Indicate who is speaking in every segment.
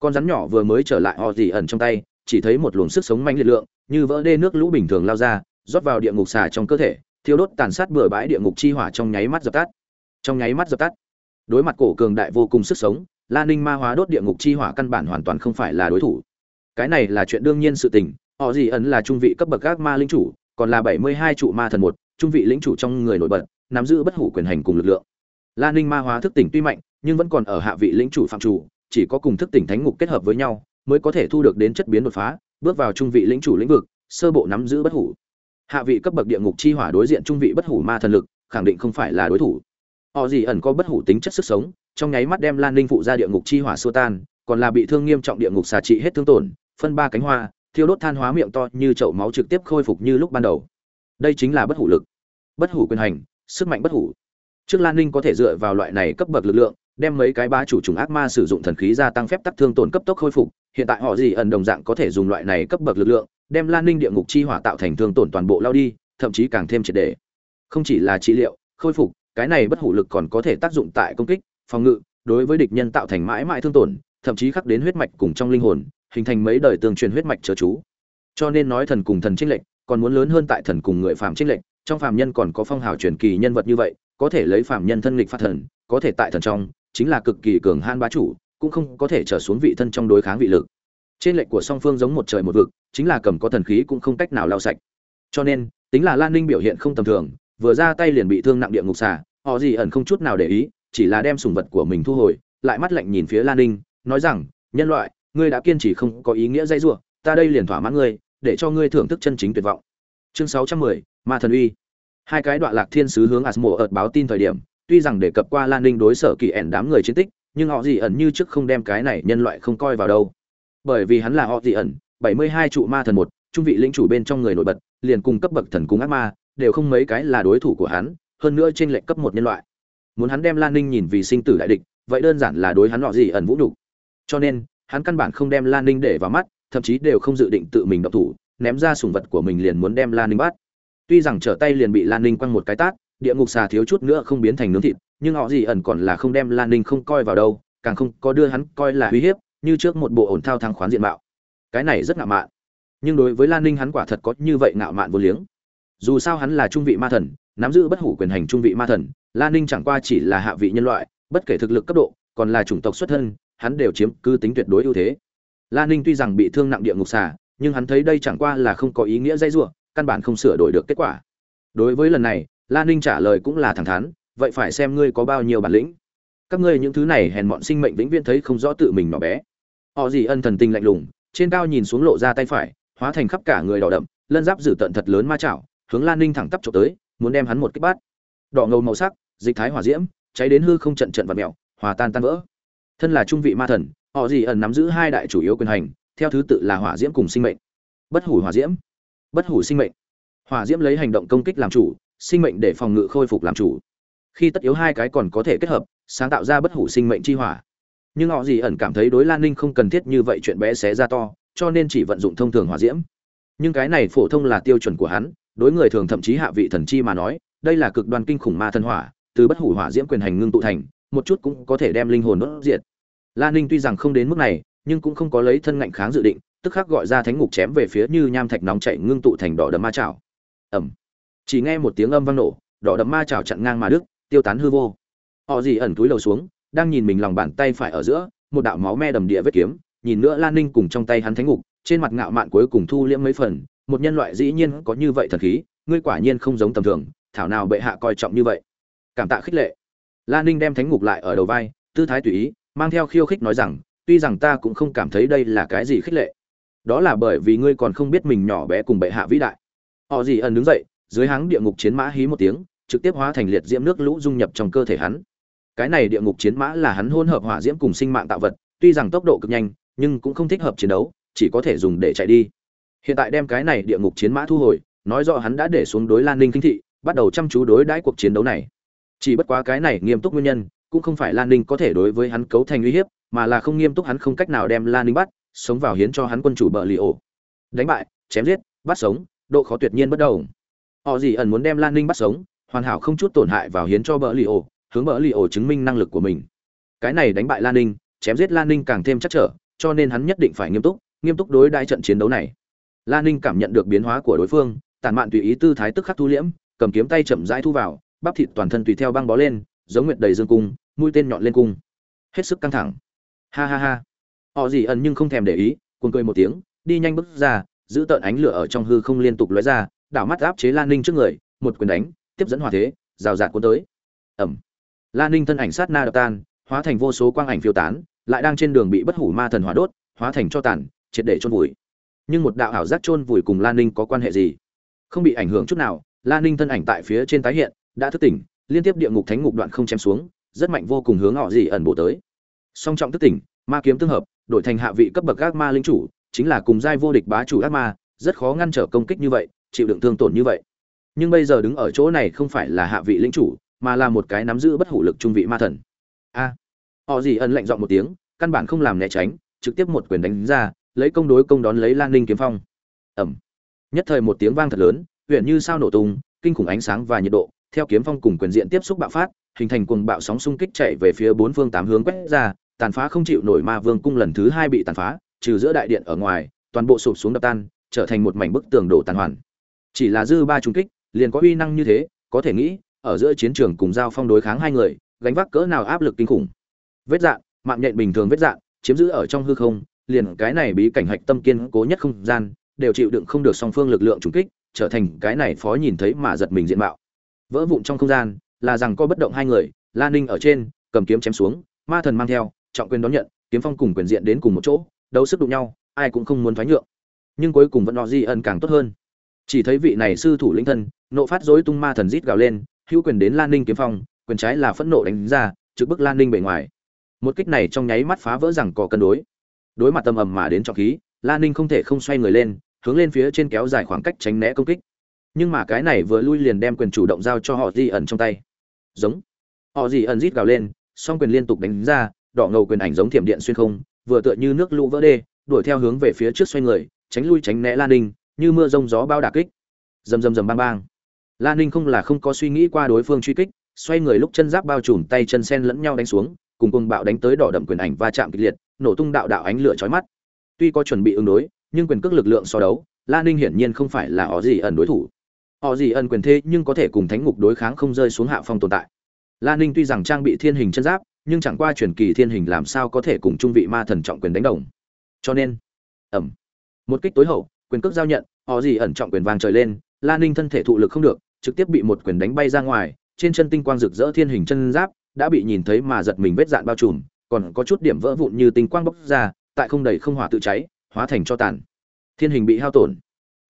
Speaker 1: con rắn nhỏ vừa mới trở lại họ gì ẩn trong tay, chỉ thấy một luồng sức sống manh liệt lượng, như vỡ đê nước lũ bình thường lao ra, rót vào địa ngục xà trong cơ thể, thiêu đốt tàn sát bừa bãi địa ngục chi hỏa trong nháy mắt dập tắt. Trong nháy mắt dập tắt, đối mặt cổ cường đại vô cùng sức sống lan ninh ma hóa đốt địa ngục chi hỏa căn bản hoàn toàn không phải là đối thủ. Cái này là chuyện đương nhiên sự tình, họ gì ẩn là trung vị cấp bậc các ma linh chủ, còn là bảy mươi hai trụ ma thần một, trung vị lĩnh chủ trong người nổi bật, nắm giữ bất hủ quyền hành cùng lực lượng. Lan ninh ma hóa thức tỉnh tuy mạnh, nhưng vẫn còn ở hạ vị lĩnh chủ phạm chủ chỉ có cùng thức tỉnh thánh ngục kết hợp với nhau, mới có thể thu được đến chất biến đột phá, bước vào trung vị lĩnh chủ lĩnh vực, sơ bộ nắm giữ bất hủ. Hạ vị cấp bậc địa ngục chi hỏa đối diện trung vị bất hủ ma thần lực, khẳng định không phải là đối thủ. Họ gì ẩn có bất hủ tính chất sức sống, trong nháy mắt đem lan ninh phụ ra địa ngục chi hỏa xua tan, còn là bị thương nghiêm trọng địa ngục xà trị hết thương tổn, phân ba cánh hoa, thiêu đốt than hóa miệng to như chậu máu trực tiếp khôi phục như lúc ban đầu. Đây chính là bất hủ lực. Bất hủ quyền hành, sức mạnh bất hủ. Trước lan ninh có thể dựa vào loại này cấp bậc lực lượng đem mấy cái bá chủ trùng ác ma sử dụng thần khí gia tăng phép tắc thương tổn cấp tốc khôi phục, hiện tại họ gì ẩn đồng dạng có thể dùng loại này cấp bậc lực lượng, đem lan ninh địa ngục chi hỏa tạo thành thương tổn toàn bộ lao đi, thậm chí càng thêm triệt đề không chỉ là trị liệu, khôi phục, cái này bất hủ lực còn có thể tác dụng tại công kích, phòng ngự, đối với địch nhân tạo thành mãi mãi thương tổn, thậm chí khắc đến huyết mạch cùng trong linh hồn, hình thành mấy đời tương truyền huyết mạch chớ chú. Cho nên nói thần cùng thần trinh lệnh còn muốn lớn hơn tại thần cùng người phàm trinh lệnh trong phàm nhân còn có phong hào truyền kỳ nhân vật như vậy, có thể lấy phàm nhân thân lịch phát thần, có thể tại thần trong chính là cực kỳ cường han bá chủ, cũng không có thể trở xuống vị thân trong đối kháng vị lực. Trên lệch của song phương giống một trời một vực, chính là cầm có thần khí cũng không cách nào lao sạch. Cho nên, tính là lan ninh biểu hiện không tầm thường, vừa ra tay liền bị thương nặng địa ngục xà, họ gì ẩn không chút nào để ý, chỉ là đem sùng vật của mình thu hồi, lại mắt lạnh nhìn phía lan ninh, nói rằng, nhân loại, ngươi đã kiên trì không có ý nghĩa dây dưa ta đây liền thỏa mãn ngươi, để cho ngươi thưởng thức chân chính tuyệt vọng. Chương sáu trăm mười, ma thần uy. Hai cái đoạn lạc thiên sứ hướng asmo ợt báo tin thời điểm tuy rằng đề cập qua lan ninh đối sở kỳ ẻn đám người chiến tích, nhưng họ gì ẩn như trước không đem cái này nhân loại không coi vào đâu. Bởi vì hắn là họ gì ẩn, bảy mươi hai trụ ma thần một, trung vị lĩnh chủ bên trong người nổi bật, liền cùng cấp bậc thần cung ác ma, đều không mấy cái là đối thủ của hắn, hơn nữa trên lệnh cấp một nhân loại. Muốn hắn đem lan ninh nhìn vì sinh tử đại địch, vậy đơn giản là đối hắn họ gì ẩn vũ nhục. Cho nên, hắn căn bản không đem lan ninh để vào mắt, thậm chí đều không dự định tự mình độc thủ, ném ra sùng vật của mình liền muốn đem lan ninh bắt. Tuy rằng trở tay liền bị lan ninh quăng một cái tát địa ngục xà thiếu chút nữa không biến thành nướng thịt, nhưng họ gì ẩn còn là không đem lan ninh không coi vào đâu, càng không có đưa hắn coi là uy hiếp, như trước một bộ ổn thao thang khoán diện mạo. Cái này rất ngạo mạn. Nhưng đối với lan ninh hắn quả thật có như vậy ngạo mạn vô liếng. Dù sao hắn là trung vị ma thần, nắm giữ bất hủ quyền hành trung vị ma thần, lan ninh chẳng qua chỉ là hạ vị nhân loại, bất kể thực lực cấp độ, còn là chủng tộc xuất thân, hắn đều chiếm cư tính tuyệt đối ưu thế. Lan ninh tuy rằng bị thương nặng địa ngục xà, nhưng hắn thấy đây chẳng qua là không có ý nghĩa dây giụa căn bản không sửa đổi được kết quả. Đối với lần này lan ninh trả lời cũng là thẳng thắn, vậy phải xem ngươi có bao nhiêu bản lĩnh. Các ngươi những thứ này hèn mọn sinh mệnh vĩnh viễn thấy không rõ tự mình nhỏ bé. Họ gì ân thần tình lạnh lùng, trên cao nhìn xuống lộ ra tay phải, hóa thành khắp cả người đỏ đậm, lân giáp dữ tận thật lớn ma chảo, hướng lan ninh thẳng tắp trộm tới, muốn đem hắn một kích bát đỏ ngầu màu sắc, dịch thái hỏa diễm, cháy đến hư không trận trận và mèo, hòa tan tan vỡ. Thân là trung vị ma thần, họ gì ẩn nắm giữ hai đại chủ yếu quyền hành, theo thứ tự là hỏa diễm cùng sinh mệnh. Bất hủ hỏa diễm. Bất hủ sinh mệnh. Hỏa diễm lấy hành động công kích làm chủ sinh mệnh để phòng ngự khôi phục làm chủ. Khi tất yếu hai cái còn có thể kết hợp, sáng tạo ra bất hủ sinh mệnh chi hỏa. Nhưng họ gì ẩn cảm thấy đối lan ninh không cần thiết như vậy chuyện bé xé ra to, cho nên chỉ vận dụng thông thường hỏa diễm. Nhưng cái này phổ thông là tiêu chuẩn của hắn, đối người thường thậm chí hạ vị thần chi mà nói, đây là cực đoan kinh khủng ma thần hỏa, từ bất hủ hỏa diễm quyền hành ngưng tụ thành, một chút cũng có thể đem linh hồn đốt diệt. Lan ninh tuy rằng không đến mức này, nhưng cũng không có lấy thân ngạnh kháng dự định, tức khắc gọi ra thánh ngục chém về phía như nham thạch nóng chảy ngưng tụ thành đỏ đấm ma chảo. Ẩm chỉ nghe một tiếng âm vang nổ, đỏ đậm ma trào chặn ngang mà đức tiêu tán hư vô. Họ gì ẩn túi lầu xuống, đang nhìn mình lòng bàn tay phải ở giữa, một đạo máu me đầm địa vết kiếm, nhìn nữa lan ninh cùng trong tay hắn thánh ngục, trên mặt ngạo mạn cuối cùng thu liễm mấy phần, một nhân loại dĩ nhiên có như vậy thần khí, ngươi quả nhiên không giống tầm thường, thảo nào bệ hạ coi trọng như vậy. Cảm tạ khích lệ. Lan ninh đem thánh ngục lại ở đầu vai, tư thái tùy ý, mang theo khiêu khích nói rằng, tuy rằng ta cũng không cảm thấy đây là cái gì khích lệ. Đó là bởi vì ngươi còn không biết mình nhỏ bé cùng bệ hạ vĩ đại. Họ gì ẩn đứng dậy dưới háng địa ngục chiến mã hí một tiếng, trực tiếp hóa thành liệt diễm nước lũ dung nhập trong cơ thể hắn. Cái này địa ngục chiến mã là hắn hôn hợp hỏa diễm cùng sinh mạng tạo vật, tuy rằng tốc độ cực nhanh, nhưng cũng không thích hợp chiến đấu, chỉ có thể dùng để chạy đi. Hiện tại đem cái này địa ngục chiến mã thu hồi, nói rõ hắn đã để xuống đối lan ninh kinh thị, bắt đầu chăm chú đối đãi cuộc chiến đấu này. Chỉ bất quá cái này nghiêm túc nguyên nhân, cũng không phải lan ninh có thể đối với hắn cấu thành uy hiếp, mà là không nghiêm túc hắn không cách nào đem lan ninh bắt, sống vào hiến cho hắn quân chủ bợ lì ổ. Đánh bại, chém giết, bắt sống, độ khó tuyệt nhiên bất đầu họ gì ẩn muốn đem lan ninh bắt sống, hoàn hảo không chút tổn hại vào hiến cho bờ li ổ, hướng bờ li ổ chứng minh năng lực của mình. Cái này đánh bại lan ninh, chém giết lan ninh càng thêm chắc trở, cho nên hắn nhất định phải nghiêm túc nghiêm túc đối đại trận chiến đấu này. Lan ninh cảm nhận được biến hóa của đối phương tàn mạn tùy ý tư thái tức khắc thu liễm, cầm kiếm tay chậm rãi thu vào, bắp thịt toàn thân tùy theo băng bó lên, giống nguyệt đầy dương cung, mũi tên nhọn lên cung. Hết sức căng thẳng. Ha ha ha. Họ gì ẩn nhưng không thèm để ý, cuồng cười một tiếng, đi nhanh bước ra, giữ tợn ánh lửa ở trong hư không liên tục lóe ra đảo mắt áp chế lan ninh trước người, một quyền đánh, tiếp dẫn hỏa thế, rào rạt cuốn tới. Ẩm. Lan ninh thân ảnh sát na đập tan, hóa thành vô số quang ảnh phiêu tán, lại đang trên đường bị bất hủ ma thần hỏa đốt, hóa thành cho tàn, triệt để chôn vùi. Nhưng một đạo ảo giác chôn vùi cùng lan ninh có quan hệ gì? Không bị ảnh hưởng chút nào lan ninh thân ảnh tại phía trên tái hiện, đã thức tỉnh, liên tiếp địa ngục thánh ngục đoạn không chém xuống, rất mạnh vô cùng hướng họ gì ẩn bộ tới. Song trọng thức tỉnh, ma kiếm tương hợp, đổi thành hạ vị cấp bậc ác ma linh chủ, chính là cùng giai vô địch bá chủ ác ma, rất khó ngăn trở công kích như vậy chịu đựng thương tổn như vậy. Nhưng bây giờ đứng ở chỗ này không phải là hạ vị linh chủ, mà là một cái nắm giữ bất hủ lực trung vị ma thần. A. Họ gì ẩn lạnh giọng một tiếng, căn bản không làm né tránh, trực tiếp một quyền đánh ra, lấy công đối công đón lấy lan ninh kiếm phong. Ẩm nhất thời một tiếng vang thật lớn huyện như sao nổ tung, kinh khủng ánh sáng và nhiệt độ, theo kiếm phong cùng quyền diện tiếp xúc bạo phát, hình thành cuồng bạo sóng xung kích chạy về phía bốn phương tám hướng quét ra, tàn phá không chịu nổi ma vương cung lần thứ hai bị tàn phá, trừ giữa đại điện ở ngoài, toàn bộ sụp xuống đập tan, trở thành một mảnh bức tường đổ tàn hoàn chỉ là dư ba trung kích, liền có uy năng như thế, có thể nghĩ, ở giữa chiến trường cùng giao phong đối kháng hai người, gánh vác cỡ nào áp lực kinh khủng. Vết dạn, mạng nhện bình thường vết dạn, chiếm giữ ở trong hư không, liền cái này bí cảnh hạch tâm kiên cố nhất không gian, đều chịu đựng không được song phương lực lượng trùng kích, trở thành cái này phó nhìn thấy mà giật mình diện mạo. Vỡ vụn trong không gian, là rằng có bất động hai người lan ninh ở trên, cầm kiếm chém xuống, ma thần mang theo, trọng quyền đón nhận, kiếm phong cùng quyền diện đến cùng một chỗ, đấu sức đụng nhau, ai cũng không muốn thoái nhượng. Nhưng cuối cùng vẫn nọ di ân càng tốt hơn chỉ thấy vị này sư thủ lĩnh thân, nộ phát dối tung ma thần rít gào lên, hữu quyền đến lan ninh kiếm phong, quyền trái là phẫn nộ đánh ra, trực bức lan ninh bề ngoài. Một kích này trong nháy mắt phá vỡ rằng có cân đối. Đối mặt tầm ầm mà đến trọng khí, lan ninh không thể không xoay người lên, hướng lên phía trên kéo dài khoảng cách tránh né công kích. Nhưng mà cái này vừa lui liền đem quyền chủ động giao cho họ di ẩn trong tay. Giống. Họ di ẩn rít gào lên, song quyền liên tục đánh ra, đỏ ngầu quyền ảnh giống thiểm điện xuyên không, vừa tựa như nước lũ vỡ đê, đuổi theo hướng về phía trước xoay người, tránh lui tránh né lan ninh như mưa rông gió bao đả kích. Rầm rầm rầm bang bang. Lan ninh không là không có suy nghĩ qua đối phương truy kích, xoay người lúc chân giáp bao trùm tay chân sen lẫn nhau đánh xuống, cùng cùng bạo đánh tới đỏ đậm quyền ảnh va chạm kịch liệt, nổ tung đạo đạo ánh lửa chói mắt. Tuy có chuẩn bị ứng đối, nhưng quyền cước lực lượng so đấu lan ninh hiển nhiên không phải là họ gì ẩn đối thủ. Họ gì ẩn quyền thế nhưng có thể cùng thánh ngục đối kháng không rơi xuống hạ phong tồn tại. Lan ninh tuy rằng trang bị thiên hình chân giáp, nhưng chẳng qua truyền kỳ thiên hình làm sao có thể cùng trung vị ma thần trọng quyền đánh đồng. Cho nên ẩm một kích tối hậu, quyền cước giao nhận họ gì ẩn trọng quyền vàng trời lên lan ninh thân thể thụ lực không được, trực tiếp bị một quyền đánh bay ra ngoài, trên chân tinh quang rực rỡ thiên hình chân giáp, đã bị nhìn thấy mà giật mình vết dạn bao trùm, còn có chút điểm vỡ vụn như tinh quang bốc ra, tại không đầy không hỏa tự cháy, hóa thành cho tàn. Thiên hình bị hao tổn.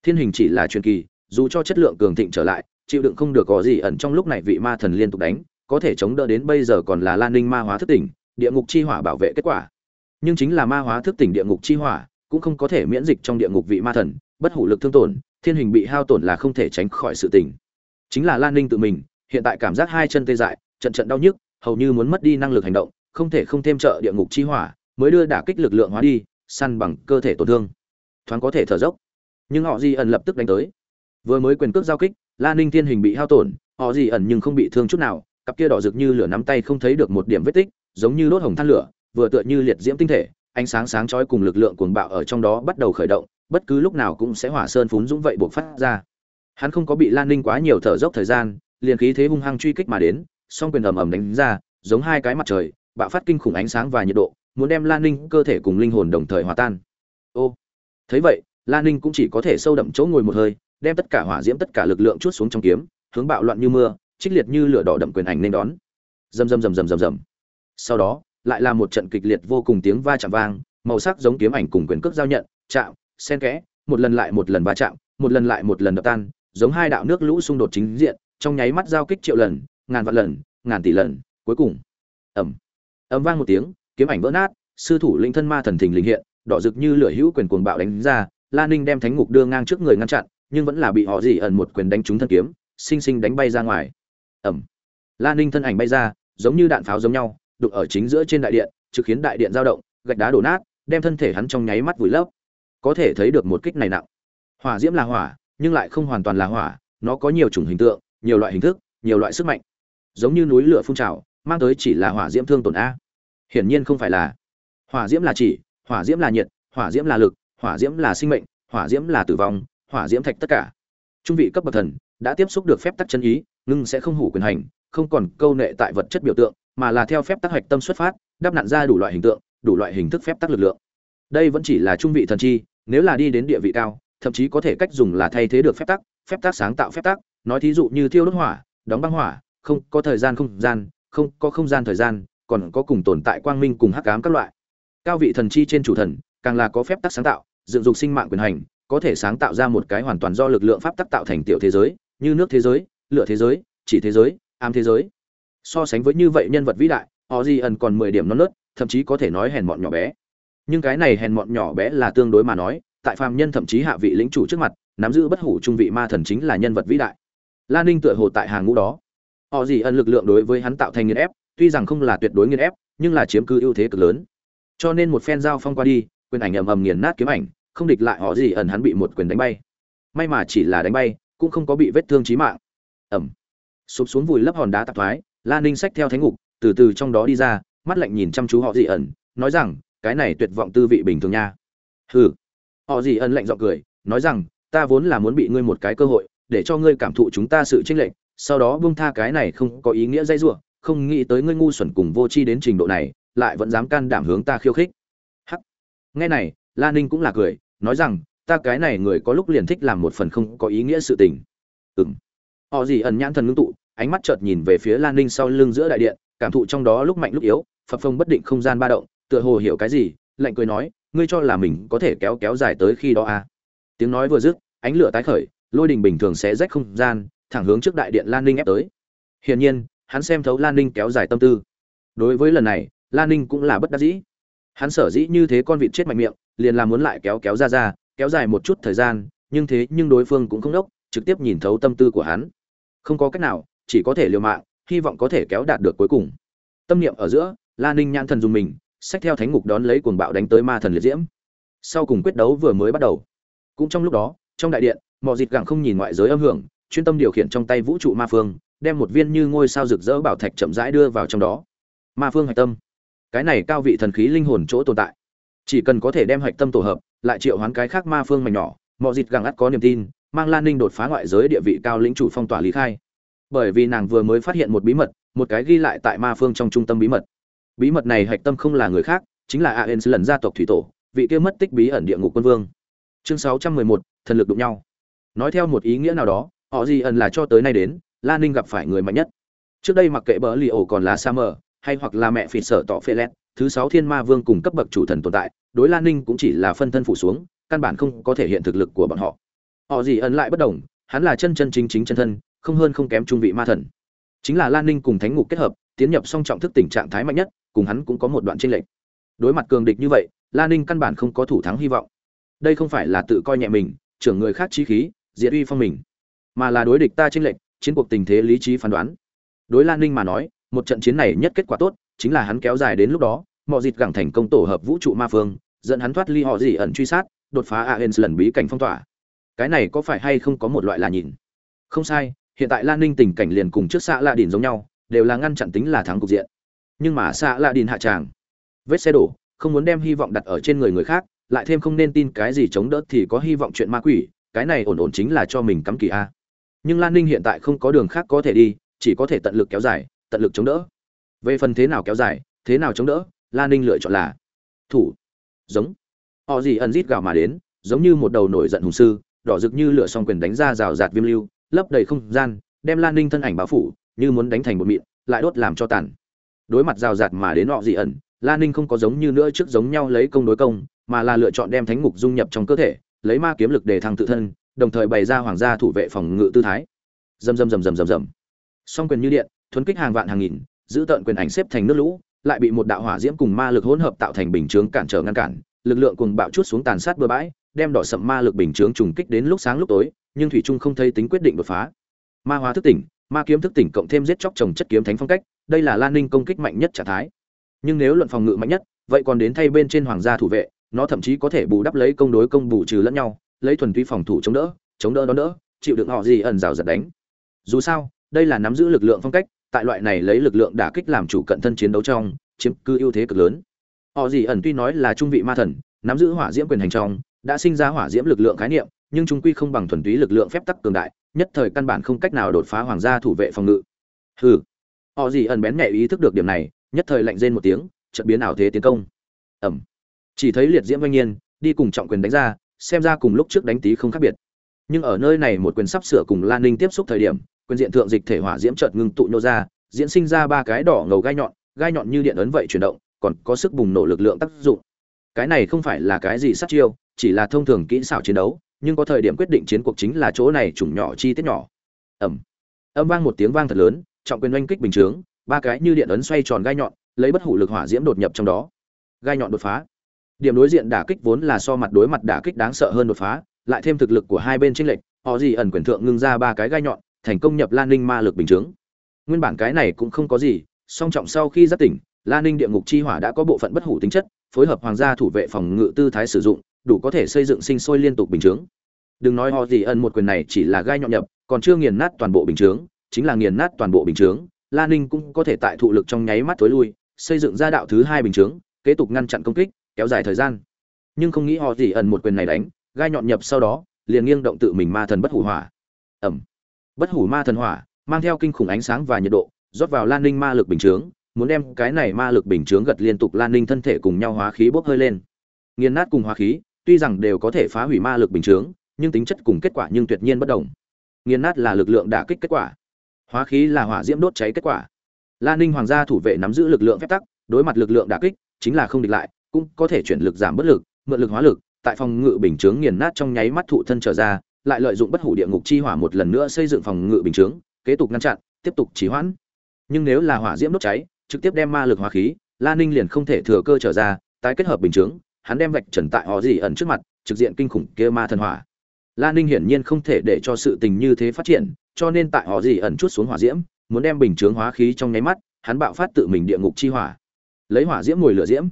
Speaker 1: Thiên hình chỉ là truyền kỳ, dù cho chất lượng cường thịnh trở lại, chịu đựng không được có gì ẩn trong lúc này vị ma thần liên tục đánh, có thể chống đỡ đến bây giờ còn là lan ninh ma hóa thức tỉnh, địa ngục chi hỏa bảo vệ kết quả. Nhưng chính là ma hóa thức tỉnh địa ngục chi hỏa, cũng không có thể miễn dịch trong địa ngục vị ma thần bất hủ lực thương tổn, thiên hình bị hao tổn là không thể tránh khỏi sự tình. chính là lan ninh tự mình, hiện tại cảm giác hai chân tê dại, trận trận đau nhức, hầu như muốn mất đi năng lực hành động, không thể không thêm trợ địa ngục chi hỏa, mới đưa đả kích lực lượng hóa đi, săn bằng cơ thể tổn thương. Thoáng có thể thở dốc. Nhưng họ di ẩn lập tức đánh tới. Vừa mới quyền cước giao kích, lan ninh thiên hình bị hao tổn, họ di ẩn nhưng không bị thương chút nào, cặp kia đỏ rực như lửa nắm tay không thấy được một điểm vết tích, giống như đốt hồng than lửa, vừa tựa như liệt diễm tinh thể, ánh sáng sáng chói cùng lực lượng cuồng bạo ở trong đó bắt đầu khởi động bất cứ lúc nào cũng sẽ hỏa sơn phún dũng vậy buộc phát ra. Hắn không có bị lan ninh quá nhiều thở dốc thời gian, liền khí thế hung hăng truy kích mà đến, song quyền ầm ầm đánh ra, giống hai cái mặt trời, bạo phát kinh khủng ánh sáng và nhiệt độ, muốn đem lan ninh cơ thể cùng linh hồn đồng thời hòa tan. Ô, thấy vậy, lan ninh cũng chỉ có thể sâu đậm chỗ ngồi một hơi, đem tất cả hỏa diễm, tất cả lực lượng chút xuống trong kiếm, hướng bạo loạn như mưa, trích liệt như lửa đỏ đậm quyền ảnh nên đón. Rầm rầm rầm rầm rầm rầm. Sau đó, lại là một trận kịch liệt vô cùng tiếng va chạm vang, màu sắc giống kiếm ảnh cùng quyền cước giao nhận, chạm xen kẽ, một lần lại một lần va chạm, một lần lại một lần đập tan, giống hai đạo nước lũ xung đột chính diện, trong nháy mắt giao kích triệu lần, ngàn vạn lần, ngàn tỷ lần, cuối cùng. Ẩm ầm vang một tiếng, kiếm ảnh vỡ nát, sư thủ linh thân ma thần thình lình hiện, đỏ rực như lửa hữu quyền cuồng bạo đánh ra, la ninh đem thánh ngục đưa ngang trước người ngăn chặn, nhưng vẫn là bị họ dỉ ẩn một quyền đánh trúng thân kiếm, sinh sinh đánh bay ra ngoài. Ẩm la ninh thân ảnh bay ra, giống như đạn pháo giống nhau đục ở chính giữa trên đại điện, trực khiến đại điện dao động, gạch đá đổ nát, đem thân thể hắn trong nháy mắt vùi lấp có thể thấy được một kích này nặng. Hỏa diễm là hỏa, nhưng lại không hoàn toàn là hỏa, nó có nhiều chủng hình tượng, nhiều loại hình thức, nhiều loại sức mạnh. Giống như núi lửa phun trào, mang tới chỉ là hỏa diễm thương tổn a. Hiển nhiên không phải là. Hỏa diễm là chỉ, hỏa diễm là nhiệt, hỏa diễm là lực, hỏa diễm là sinh mệnh, hỏa diễm là tử vong, hỏa diễm thạch tất cả. Trung vị cấp bậc thần đã tiếp xúc được phép tắc chân ý, ngưng sẽ không hủ quyền hành, không còn câu nệ tại vật chất biểu tượng, mà là theo phép tắc hoạch tâm xuất phát, đáp nặn ra đủ loại hình tượng, đủ loại hình thức phép tắc lực lượng đây vẫn chỉ là trung vị thần chi, nếu là đi đến địa vị cao, thậm chí có thể cách dùng là thay thế được phép tắc phép tắc sáng tạo phép tắc, nói thí dụ như thiêu đốt hỏa, đóng băng hỏa, không có thời gian không gian, không có không gian thời gian, còn có cùng tồn tại quang minh cùng hắc ám các loại. Cao vị thần chi trên chủ thần, càng là có phép tắc sáng tạo, dựng dục sinh mạng quyền hành, có thể sáng tạo ra một cái hoàn toàn do lực lượng pháp tắc tạo thành tiểu thế giới, như nước thế giới, lửa thế giới, chỉ thế giới, ám thế giới. So sánh với như vậy nhân vật vĩ đại họ di ẩn còn mười điểm non nớt, thậm chí có thể nói hèn mọn nhỏ bé nhưng cái này hèn mọn nhỏ bé là tương đối mà nói, tại phàm nhân thậm chí hạ vị lĩnh chủ trước mặt, nắm giữ bất hủ trung vị ma thần chính là nhân vật vĩ đại. Lan ninh tựa hồ tại hàng ngũ đó. Họ gì ẩn lực lượng đối với hắn tạo thành nghiền ép, tuy rằng không là tuyệt đối nghiền ép, nhưng là chiếm cứ ưu thế cực lớn. Cho nên một phen giao phong qua đi, quyền ảnh ầm ầm nghiền nát kiếm ảnh, không địch lại họ gì ẩn hắn bị một quyền đánh bay. May mà chỉ là đánh bay, cũng không có bị vết thương chí mạng. Ẩm sụp xuống vùi lấp hòn đá tạp thoái lan ninh sách theo thánh ngục, từ từ trong đó đi ra, mắt lạnh nhìn chăm chú họ dị ẩn, nói rằng cái này tuyệt vọng tư vị bình thường nha. Hừ. Họ gì ân lạnh giọng cười nói rằng ta vốn là muốn bị ngươi một cái cơ hội để cho ngươi cảm thụ chúng ta sự chênh lệch sau đó buông tha cái này không có ý nghĩa dây dưa, không nghĩ tới ngươi ngu xuẩn cùng vô tri đến trình độ này lại vẫn dám can đảm hướng ta khiêu khích. Hắc. Nghe này la ninh cũng là cười nói rằng ta cái này người có lúc liền thích làm một phần không có ý nghĩa sự tình. Ừm. Họ gì ẩn nhãn thần ngưng tụ ánh mắt chợt nhìn về phía lan ninh sau lưng giữa đại điện cảm thụ trong đó lúc mạnh lúc yếu phập phông bất định không gian ba động tựa hồ hiểu cái gì, lạnh cười nói, ngươi cho là mình có thể kéo kéo dài tới khi đó à. tiếng nói vừa dứt, ánh lửa tái khởi, lôi đình bình thường sẽ rách không gian, thẳng hướng trước đại điện lan ninh ép tới. Hiển nhiên, hắn xem thấu lan ninh kéo dài tâm tư. Đối với lần này, lan ninh cũng là bất đắc dĩ. Hắn sở dĩ như thế con vịt chết mạnh miệng, liền là muốn lại kéo kéo ra ra, kéo dài một chút thời gian, nhưng thế nhưng đối phương cũng không đốc, trực tiếp nhìn thấu tâm tư của hắn. Không có cách nào, chỉ có thể liều mạng, hy vọng có thể kéo đạt được cuối cùng. Tâm niệm ở giữa, Lan ninh nhãn thần dùng mình xách theo thánh ngục đón lấy cuồng bạo đánh tới ma thần liệt diễm. Sau cùng quyết đấu vừa mới bắt đầu. Cũng trong lúc đó, trong đại điện mọi dịt gặng không nhìn ngoại giới âm hưởng, chuyên tâm điều khiển trong tay vũ trụ ma phương, đem một viên như ngôi sao rực rỡ bảo thạch chậm rãi đưa vào trong đó. Ma phương hạch tâm. Cái này cao vị thần khí linh hồn chỗ tồn tại. Chỉ cần có thể đem hạch tâm tổ hợp, lại triệu hoán cái khác ma phương mảnh nhỏ mọi dịt gặng ắt có niềm tin, mang lan ninh đột phá ngoại giới địa vị cao lĩnh chủ phong tỏa lý khai. Bởi vì nàng vừa mới phát hiện một bí mật, một cái ghi lại tại ma phương trong trung tâm bí mật bí mật này hạch tâm không là người khác, chính là aens lần gia tộc thủy tổ, vị kia mất tích bí ẩn địa ngục quân vương. Chương sáu trăm mười một, thần lực đụng nhau. Nói theo một ý nghĩa nào đó, họ gì ẩn là cho tới nay đến lan ninh gặp phải người mạnh nhất. Trước đây mặc kệ bờ li ổ còn là sa mờ, hay hoặc là mẹ phỉ sở tỏ phê lét thứ sáu thiên ma vương cùng cấp bậc chủ thần tồn tại, đối lan ninh cũng chỉ là phân thân phủ xuống, căn bản không có thể hiện thực lực của bọn họ. Họ gì ẩn lại bất đồng, hắn là chân chân chính chính chân thân, không hơn không kém trung vị ma thần. Chính là lan ninh cùng thánh ngục kết hợp, tiến nhập song trọng thức tình trạng thái mạnh nhất cùng hắn cũng có một đoạn chênh lệch. Đối mặt cường địch như vậy lan ninh căn bản không có thủ thắng hy vọng. Đây không phải là tự coi nhẹ mình, trưởng người khác trí khí, diệt uy phong mình, mà là đối địch ta chênh lệch, chiến cuộc tình thế lý trí phán đoán. Đối lan ninh mà nói, một trận chiến này nhất kết quả tốt chính là hắn kéo dài đến lúc đó mọi dịt gẳng thành công tổ hợp vũ trụ ma phương, dẫn hắn thoát ly họ gì ẩn truy sát, đột phá aens lần bí cảnh phong tỏa. Cái này có phải hay không có một loại là nhìn? Không sai, hiện tại lan ninh tình cảnh liền cùng trước xã la Điển giống nhau, đều là ngăn chặn tính là thắng cục diện nhưng mà xạ lạ đìn hạ tràng. Vết xe đổ, không muốn đem hy vọng đặt ở trên người người khác, lại thêm không nên tin cái gì chống đỡ thì có hy vọng chuyện ma quỷ, cái này ổn ổn chính là cho mình cắm kỳ a. Nhưng lan ninh hiện tại không có đường khác có thể đi, chỉ có thể tận lực kéo dài, tận lực chống đỡ. Về phần thế nào kéo dài, thế nào chống đỡ, lan ninh lựa chọn là thủ. Giống. Họ gì ẩn rít gào mà đến, giống như một đầu nổi giận hùng sư, đỏ rực như lửa song quyền đánh ra rào rạt viêm lưu, lấp đầy không gian, đem lan ninh thân ảnh bao phủ, như muốn đánh thành một mịn, lại đốt làm cho tàn đối mặt rào rạt mà đến họ dị ẩn lan ninh không có giống như nữa trước giống nhau lấy công đối công mà là lựa chọn đem thánh ngục dung nhập trong cơ thể lấy ma kiếm lực để thăng tự thân đồng thời bày ra hoàng gia thủ vệ phòng ngự tư thái. Dầm dầm dầm dầm dầm dầm, song quyền như điện thuấn kích hàng vạn hàng nghìn giữ tận quyền ảnh xếp thành nước lũ lại bị một đạo hỏa diễm cùng ma lực hỗn hợp tạo thành bình chướng cản trở ngăn cản lực lượng cùng bạo chút xuống tàn sát bừa bãi đem đỏ sậm ma lực bình chướng trùng kích đến lúc sáng lúc tối nhưng thủy trung không thấy tính quyết định đột phá. Ma hóa thức tỉnh ma kiếm thức tỉnh cộng thêm giết chóc trồng chất kiếm thánh phong cách đây là lan ninh công kích mạnh nhất trạng thái. Nhưng nếu luận phòng ngự mạnh nhất, vậy còn đến thay bên trên hoàng gia thủ vệ, nó thậm chí có thể bù đắp lấy công đối công bù trừ lẫn nhau, lấy thuần túy phòng thủ chống đỡ chống đỡ đón đỡ, chịu đựng họ gì ẩn rào giật đánh. Dù sao, đây là nắm giữ lực lượng phong cách, tại loại này lấy lực lượng đả kích làm chủ cận thân chiến đấu trong, chiếm cứ ưu thế cực lớn. Họ gì ẩn tuy nói là trung vị ma thần, nắm giữ hỏa diễm quyền hành trong, đã sinh ra hỏa diễm lực lượng khái niệm, nhưng trung quy không bằng thuần túy lực lượng phép tắc cường đại, nhất thời căn bản không cách nào đột phá hoàng gia thủ vệ phòng ngự. Hừ họ gì ẩn bén nhẹ ý thức được điểm này, nhất thời lạnh rên một tiếng, chợt biến ảo thế tiến công. Ẩm chỉ thấy liệt diễm oanh nhiên, đi cùng trọng quyền đánh ra, xem ra cùng lúc trước đánh tí không khác biệt. Nhưng ở nơi này một quyền sắp sửa cùng lan ninh tiếp xúc thời điểm, quyền diện thượng dịch thể hỏa diễm chợt ngưng tụ nô ra, diễn sinh ra ba cái đỏ ngầu gai nhọn gai nhọn như điện ấn vậy chuyển động, còn có sức bùng nổ lực lượng tác dụng. Cái này không phải là cái gì sát chiêu, chỉ là thông thường kỹ xảo chiến đấu, nhưng có thời điểm quyết định chiến cuộc chính là chỗ này chủng nhỏ chi tiết nhỏ. Ẩm âm vang một tiếng vang thật lớn trọng quyền oanh kích bình chướng, ba cái như điện ấn xoay tròn gai nhọn, lấy bất hủ lực hỏa diễm đột nhập trong đó. Gai nhọn đột phá. Điểm đối diện đả kích vốn là so mặt đối mặt đả kích đáng sợ hơn đột phá, lại thêm thực lực của hai bên chênh lệch, họ gì ẩn quyền thượng ngưng ra ba cái gai nhọn, thành công nhập lan ninh ma lực bình chướng. Nguyên bản cái này cũng không có gì, song trọng sau khi giác tỉnh lan ninh địa ngục chi hỏa đã có bộ phận bất hủ tính chất, phối hợp hoàng gia thủ vệ phòng ngự tư thái sử dụng, đủ có thể xây dựng sinh sôi liên tục bình chướng. Đừng nói họ gì ẩn một quyền này chỉ là gai nhọn nhập, còn chưa nghiền nát toàn bộ bình chướng chính là nghiền nát toàn bộ bình chướng lan ninh cũng có thể tại thụ lực trong nháy mắt tối lui, xây dựng ra đạo thứ hai bình chướng, kế tục ngăn chặn công kích, kéo dài thời gian. Nhưng không nghĩ họ gì ẩn một quyền này đánh, gai nhọn nhập sau đó, liền nghiêng động tự mình ma thần bất hủ hỏa. Ẩm bất hủ ma thần hỏa, mang theo kinh khủng ánh sáng và nhiệt độ, rót vào lan ninh ma lực bình chướng, muốn đem cái này ma lực bình chướng gật liên tục lan ninh thân thể cùng nhau hóa khí bốc hơi lên. Nghiền nát cùng hóa khí, tuy rằng đều có thể phá hủy ma lực bình chướng, nhưng tính chất cùng kết quả nhưng tuyệt nhiên bất đồng. Nghiền nát là lực lượng đả kích kết quả hóa khí là hỏa diễm đốt cháy kết quả. Lan ninh hoàng gia thủ vệ nắm giữ lực lượng phép tắc, đối mặt lực lượng đả kích, chính là không địch lại, cũng có thể chuyển lực giảm bất lực, mượn lực hóa lực, tại phòng ngự bình chướng nghiền nát trong nháy mắt thụ thân trở ra, lại lợi dụng bất hủ địa ngục chi hỏa một lần nữa xây dựng phòng ngự bình chướng, kế tục ngăn chặn, tiếp tục trì hoãn. Nhưng nếu là hỏa diễm đốt cháy, trực tiếp đem ma lực hóa khí, la ninh liền không thể thừa cơ trở ra, tái kết hợp bình chướng, hắn đem vạch trần tại họ gì ẩn trước mặt, trực diện kinh khủng kia ma thần hỏa. La ninh hiển nhiên không thể để cho sự tình như thế phát triển cho nên tại họ gì ẩn chút xuống hỏa diễm, muốn đem bình chướng hóa khí trong nháy mắt, hắn bạo phát tự mình địa ngục chi hỏa. Lấy hỏa diễm ngồi lửa diễm,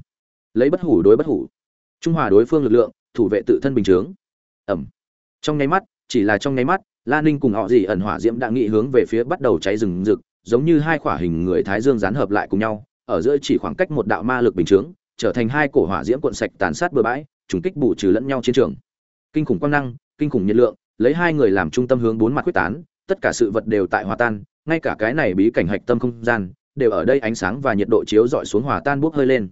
Speaker 1: lấy bất hủ đối bất hủ. Trung hòa đối phương lực lượng, thủ vệ tự thân bình chướng. Ẩm. Trong nháy mắt, chỉ là trong nháy mắt, la ninh cùng họ gì ẩn hỏa diễm đã nghĩ hướng về phía bắt đầu cháy rừng rực, giống như hai khỏa hình người thái dương dán hợp lại cùng nhau, ở giữa chỉ khoảng cách một đạo ma lực bình chướng, trở thành hai cổ hỏa diễm cuộn sạch tàn sát bừa bãi, trùng kích bù trừ lẫn nhau chiến trường. Kinh khủng quang năng, kinh khủng nhiệt lượng, lấy hai người làm trung tâm hướng bốn mặt quyết tán tất cả sự vật đều tại hòa tan, ngay cả cái này bí cảnh hạch tâm không gian, đều ở đây ánh sáng và nhiệt độ chiếu dọi xuống hòa tan bốc hơi lên.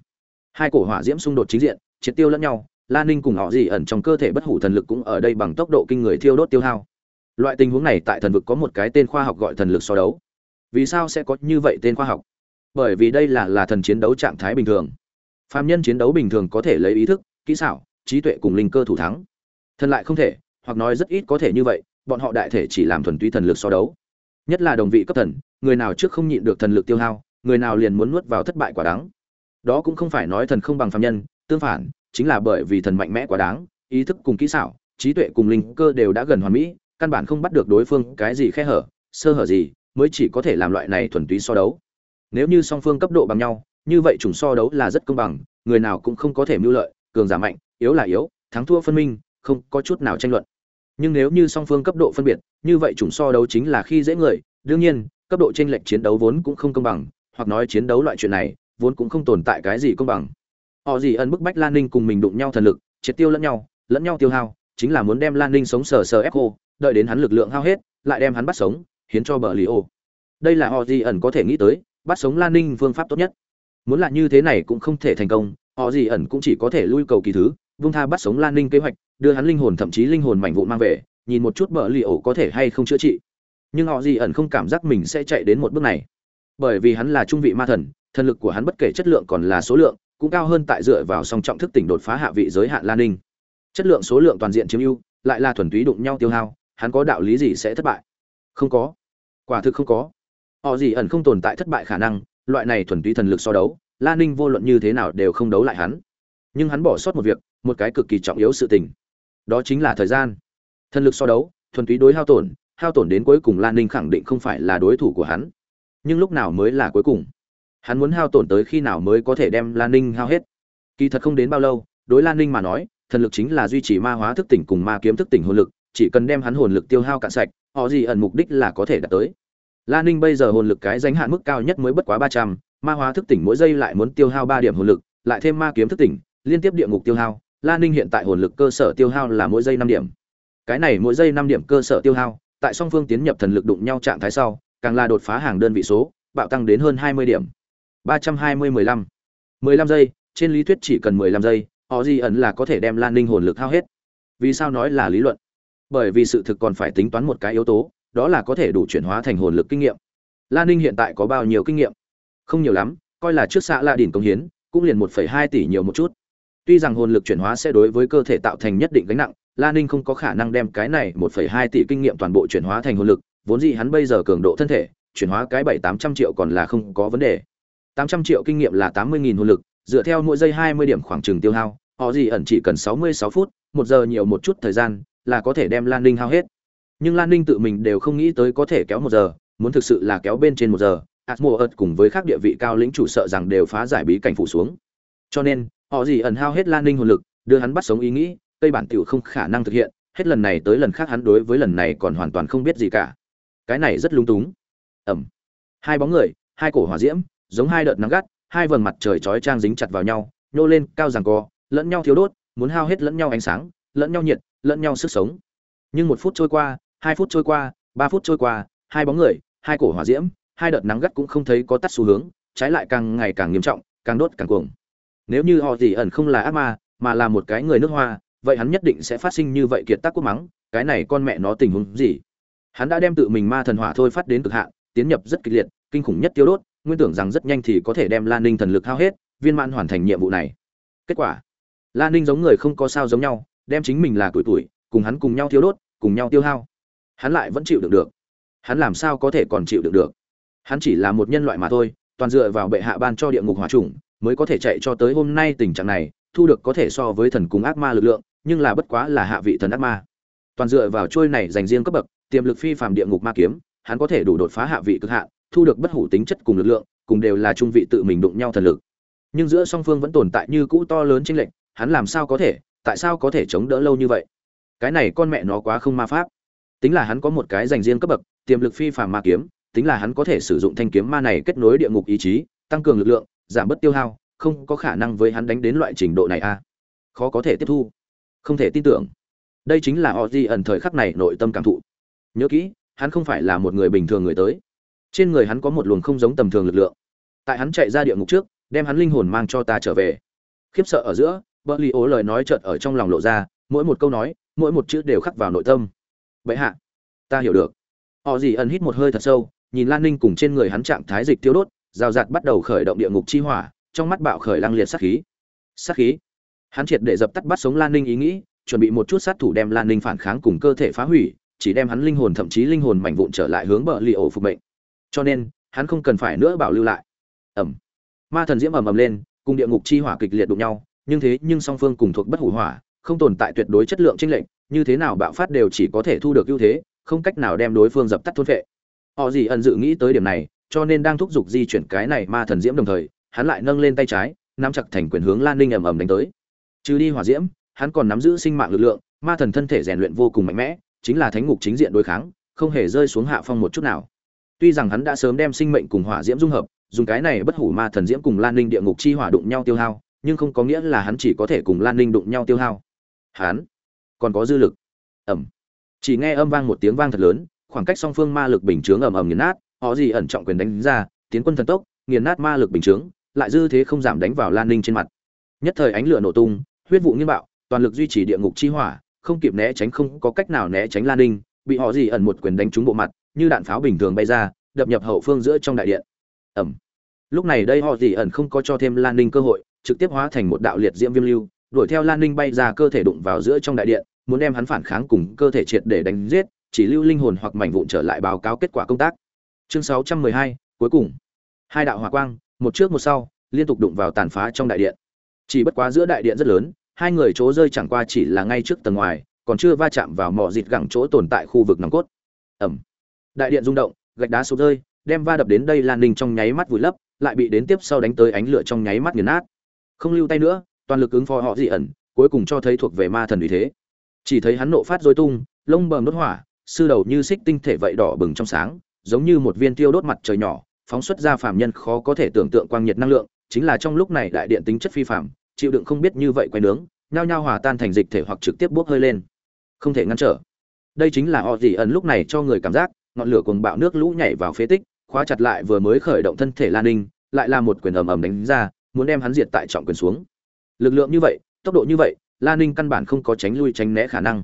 Speaker 1: Hai cổ hỏa diễm xung đột chính diện, triệt tiêu lẫn nhau, la ninh cùng họ gì ẩn trong cơ thể bất hủ thần lực cũng ở đây bằng tốc độ kinh người thiêu đốt tiêu hao. Loại tình huống này tại thần vực có một cái tên khoa học gọi thần lực so đấu. Vì sao sẽ có như vậy tên khoa học? Bởi vì đây là là thần chiến đấu trạng thái bình thường. Phạm nhân chiến đấu bình thường có thể lấy ý thức, kỹ xảo, trí tuệ cùng linh cơ thủ thắng. Thần lại không thể, hoặc nói rất ít có thể như vậy bọn họ đại thể chỉ làm thuần túy thần lực so đấu. Nhất là đồng vị cấp thần, người nào trước không nhịn được thần lực tiêu hao, người nào liền muốn nuốt vào thất bại quả đáng. đó cũng không phải nói thần không bằng phạm nhân, tương phản, chính là bởi vì thần mạnh mẽ quá đáng, ý thức cùng kỹ xảo, trí tuệ cùng linh cơ đều đã gần hoàn mỹ, căn bản không bắt được đối phương cái gì khe hở, sơ hở gì, mới chỉ có thể làm loại này thuần túy so đấu. Nếu như song phương cấp độ bằng nhau, như vậy chủng so đấu là rất công bằng, người nào cũng không có thể mưu lợi, cường giả mạnh, yếu là yếu, thắng thua phân minh, không có chút nào tranh luận nhưng nếu như song phương cấp độ phân biệt, như vậy chủng so đấu chính là khi dễ người. Đương nhiên, cấp độ tranh lệch chiến đấu vốn cũng không công bằng, hoặc nói chiến đấu loại chuyện này, vốn cũng không tồn tại cái gì công bằng. Họ gì ẩn bức bách lan ninh cùng mình đụng nhau thần lực, triệt tiêu lẫn nhau lẫn nhau tiêu hao, chính là muốn đem lan ninh sống sờ sờ ép khô đợi đến hắn lực lượng hao hết, lại đem hắn bắt sống, hiến cho bờ lì ô. Đây là họ gì ẩn có thể nghĩ tới, bắt sống lan ninh phương pháp tốt nhất. Muốn là như thế này cũng không thể thành công, họ gì ẩn cũng chỉ có thể lui cầu kỳ thứ, vung tha bắt sống lan ninh kế hoạch đưa hắn linh hồn, thậm chí linh hồn mảnh vụn mang về, nhìn một chút bờ lì ổ có thể hay không chữa trị. Nhưng họ gì ẩn không cảm giác mình sẽ chạy đến một bước này. Bởi vì hắn là trung vị ma thần thần lực của hắn bất kể chất lượng còn là số lượng, cũng cao hơn tại dựa vào song trọng thức tỉnh đột phá hạ vị giới hạn lan ninh. Chất lượng số lượng toàn diện chiếm ưu, lại là thuần túy đụng nhau tiêu hao, hắn có đạo lý gì sẽ thất bại? Không có. Quả thực không có. Họ gì ẩn không tồn tại thất bại khả năng, loại này thuần túy thần lực so đấu lan ninh vô luận như thế nào đều không đấu lại hắn. Nhưng hắn bỏ sót một việc, một cái cực kỳ trọng yếu sự tình đó chính là thời gian. Thần lực so đấu, thuần túy đối hao tổn hao tổn đến cuối cùng lan ninh khẳng định không phải là đối thủ của hắn. Nhưng lúc nào mới là cuối cùng? Hắn muốn hao tổn tới khi nào mới có thể đem lan ninh hao hết? Kỳ thật không đến bao lâu, đối lan ninh mà nói, thần lực chính là duy trì ma hóa thức tỉnh cùng ma kiếm thức tỉnh hồn lực, chỉ cần đem hắn hồn lực tiêu hao cạn sạch, họ gì ẩn mục đích là có thể đạt tới. Lan ninh bây giờ hồn lực cái danh hạn mức cao nhất mới bất quá ba trăm, ma hóa thức tỉnh mỗi giây lại muốn tiêu hao ba điểm hồn lực, lại thêm ma kiếm thức tỉnh, liên tiếp địa ngục tiêu hao lan ninh hiện tại hồn lực cơ sở tiêu hao là mỗi giây năm điểm. Cái này mỗi giây năm điểm cơ sở tiêu hao, tại song phương tiến nhập thần lực đụng nhau trạng thái sau, càng là đột phá hàng đơn vị số, bạo tăng đến hơn hai mươi điểm. ba trăm hai mươi mười lăm. mười lăm giây, trên lý thuyết chỉ cần mười lăm giây, họ gì ẩn là có thể đem lan ninh hồn lực hao hết. Vì sao nói là lý luận? Bởi vì sự thực còn phải tính toán một cái yếu tố, đó là có thể đủ chuyển hóa thành hồn lực kinh nghiệm. Lan ninh hiện tại có bao nhiêu kinh nghiệm? Không nhiều lắm, coi là trước xã la đỉnh công hiến, cũng liền một phẩy hai tỷ nhiều một chút tuy rằng hồn lực chuyển hóa sẽ đối với cơ thể tạo thành nhất định gánh nặng lan ninh không có khả năng đem cái này một phẩy hai tỷ kinh nghiệm toàn bộ chuyển hóa thành hồn lực, vốn gì hắn bây giờ cường độ thân thể, chuyển hóa cái bảy tám trăm triệu còn là không có vấn đề. Tám trăm triệu kinh nghiệm là tám mươi nghìn hồn lực, dựa theo mỗi giây hai mươi điểm khoảng trừng tiêu hao, họ gì ẩn chỉ cần sáu mươi sáu phút, một giờ nhiều một chút thời gian là có thể đem lan ninh hao hết. Nhưng lan ninh tự mình đều không nghĩ tới có thể kéo một giờ, muốn thực sự là kéo bên trên một giờ, atmo ớt cùng với các địa vị cao lĩnh chủ sợ rằng đều phá giải bí cảnh phủ xuống. Cho nên họ gì ẩn hao hết lan ninh hồn lực, đưa hắn bắt sống ý nghĩ, cây bản tiểu không khả năng thực hiện, hết lần này tới lần khác hắn đối với lần này còn hoàn toàn không biết gì cả. Cái này rất lung túng. Ẩm. Hai bóng người, hai cổ hỏa diễm, giống hai đợt nắng gắt, hai vầng mặt trời chói trang dính chặt vào nhau, nhô lên, cao rằng co, lẫn nhau thiếu đốt, muốn hao hết lẫn nhau ánh sáng, lẫn nhau nhiệt, lẫn nhau sức sống. Nhưng một phút trôi qua, hai phút trôi qua, ba phút trôi qua, hai bóng người, hai cổ hỏa diễm, hai đợt nắng gắt cũng không thấy có tắt xu hướng, trái lại càng ngày càng nghiêm trọng, càng đốt càng cuồng nếu như họ gì ẩn không là ác ma, mà là một cái người nước hoa, vậy hắn nhất định sẽ phát sinh như vậy kiệt tác quốc mắng, cái này con mẹ nó tình huống gì? Hắn đã đem tự mình ma thần hỏa thôi phát đến cực hạn, tiến nhập rất kịch liệt, kinh khủng nhất tiêu đốt, nguyên tưởng rằng rất nhanh thì có thể đem lan ninh thần lực hao hết, viên mãn hoàn thành nhiệm vụ này. Kết quả lan ninh giống người không có sao giống nhau, đem chính mình là tuổi tuổi, cùng hắn cùng nhau tiêu đốt, cùng nhau tiêu hao. Hắn lại vẫn chịu được được. Hắn làm sao có thể còn chịu được được? Hắn chỉ là một nhân loại mà thôi, toàn dựa vào bệ hạ ban cho địa ngục hỏa trùng mới có thể chạy cho tới hôm nay tình trạng này, thu được có thể so với thần cung ác ma lực lượng, nhưng là bất quá là hạ vị thần ác ma. Toàn dựa vào trôi này dành riêng cấp bậc, tiềm lực phi phàm địa ngục ma kiếm, hắn có thể đủ đột phá hạ vị cực hạn, thu được bất hủ tính chất cùng lực lượng, cùng đều là trung vị tự mình đụng nhau thần lực. Nhưng giữa song phương vẫn tồn tại như cũ to lớn chênh lệch, hắn làm sao có thể, tại sao có thể chống đỡ lâu như vậy? Cái này con mẹ nó quá không ma pháp. Tính là hắn có một cái dành riêng cấp bậc, tiềm lực phi phàm ma kiếm, tính là hắn có thể sử dụng thanh kiếm ma này kết nối địa ngục ý chí, tăng cường lực lượng giảm bớt tiêu hao, không có khả năng với hắn đánh đến loại trình độ này a à? khó có thể tiếp thu. Không thể tin tưởng. Đây chính là họ di ẩn thời khắc này nội tâm cảm thụ. Nhớ kỹ, hắn không phải là một người bình thường người tới. Trên người hắn có một luồng không giống tầm thường lực lượng. Tại hắn chạy ra địa ngục trước, đem hắn linh hồn mang cho ta trở về. Khiếp sợ ở giữa bờ li ố lời nói chợt ở trong lòng lộ ra, mỗi một câu nói, mỗi một chữ đều khắc vào nội tâm. Vậy hạ, ta hiểu được. Họ gì ẩn hít một hơi thật sâu, nhìn lan ninh cùng trên người hắn trạng thái dịch tiêu đốt rào rạt bắt đầu khởi động địa ngục chi hỏa, trong mắt bạo khởi lăng liệt sát khí. Sát khí? Hắn triệt để dập tắt bắt sống lan ninh ý nghĩ, chuẩn bị một chút sát thủ đem lan ninh phản kháng cùng cơ thể phá hủy, chỉ đem hắn linh hồn thậm chí linh hồn mảnh vụn trở lại hướng bờ lì ổ phục mệnh. Cho nên, hắn không cần phải nữa bảo lưu lại. Ẩm. Ma thần diễm ầm ầm lên, cùng địa ngục chi hỏa kịch liệt đụng nhau, nhưng thế nhưng song phương cùng thuộc bất hủ hỏa, không tồn tại tuyệt đối chất lượng chênh lệch, như thế nào bạo phát đều chỉ có thể thu được ưu thế, không cách nào đem đối phương dập tắt thôn vệ họ gì ẩn dự nghĩ tới điểm này cho nên đang thúc giục di chuyển cái này ma thần diễm đồng thời, hắn lại nâng lên tay trái, nắm chặt thành quyền hướng lan ninh ầm ầm đánh tới. Trừ đi hỏa diễm, hắn còn nắm giữ sinh mạng lực lượng, ma thần thân thể rèn luyện vô cùng mạnh mẽ, chính là thánh ngục chính diện đối kháng, không hề rơi xuống hạ phong một chút nào. Tuy rằng hắn đã sớm đem sinh mệnh cùng hỏa diễm dung hợp, dùng cái này bất hủ ma thần diễm cùng lan ninh địa ngục chi hỏa đụng nhau tiêu hao, nhưng không có nghĩa là hắn chỉ có thể cùng lan ninh đụng nhau tiêu hao. Hắn còn có dư lực. Ẩm chỉ nghe âm vang một tiếng vang thật lớn, khoảng cách song phương ma lực bình chướng ầm ầm nghiền nát họ gì ẩn trọng quyền đánh ra, tiến quân thần tốc, nghiền nát ma lực bình chướng, lại dư thế không giảm đánh vào lan ninh trên mặt. Nhất thời ánh lửa nổ tung, huyết vụ nghiêng bạo, toàn lực duy trì địa ngục chi hỏa, không kịp né tránh, không có cách nào né tránh lan ninh, bị họ gì ẩn một quyền đánh trúng bộ mặt, như đạn pháo bình thường bay ra, đập nhập hậu phương giữa trong đại điện. Ẩm lúc này đây họ gì ẩn không có cho thêm lan ninh cơ hội, trực tiếp hóa thành một đạo liệt diễm viêm lưu, đuổi theo lan ninh bay ra cơ thể đụng vào giữa trong đại điện, muốn đem hắn phản kháng cùng cơ thể triệt để đánh giết, chỉ lưu linh hồn hoặc mảnh vụn trở lại báo cáo kết quả công tác chương 612, cuối cùng. Hai đạo hỏa quang một trước một sau liên tục đụng vào tàn phá trong đại điện. Chỉ bất quá giữa đại điện rất lớn hai người chỗ rơi chẳng qua chỉ là ngay trước tầng ngoài còn chưa va chạm vào mỏ dịt gẳng chỗ tồn tại khu vực nòng cốt. Ẩm đại điện rung động gạch đá sụp rơi đem va đập đến đây lan ninh trong nháy mắt vùi lấp lại bị đến tiếp sau đánh tới ánh lửa trong nháy mắt nghiền nát. Không lưu tay nữa toàn lực ứng phó họ dị ẩn cuối cùng cho thấy thuộc về ma thần uy thế. Chỉ thấy hắn nộ phát dối tung lông bờm đốt hỏa sư đầu như xích tinh thể vậy đỏ bừng trong sáng giống như một viên tiêu đốt mặt trời nhỏ, phóng xuất ra phàm nhân khó có thể tưởng tượng quang nhiệt năng lượng, chính là trong lúc này đại điện tính chất phi phàm, chịu đựng không biết như vậy quay nướng, nhao nhao hòa tan thành dịch thể hoặc trực tiếp bốc hơi lên. Không thể ngăn trở. Đây chính là họ gì ẩn lúc này cho người cảm giác, ngọn lửa cuồng bạo nước lũ nhảy vào phế tích, khóa chặt lại vừa mới khởi động thân thể lan ninh, lại là một quyền ầm ầm đánh ra, muốn đem hắn diệt tại trọng quyền xuống. Lực lượng như vậy, tốc độ như vậy, lan ninh căn bản không có tránh lui tránh né khả năng.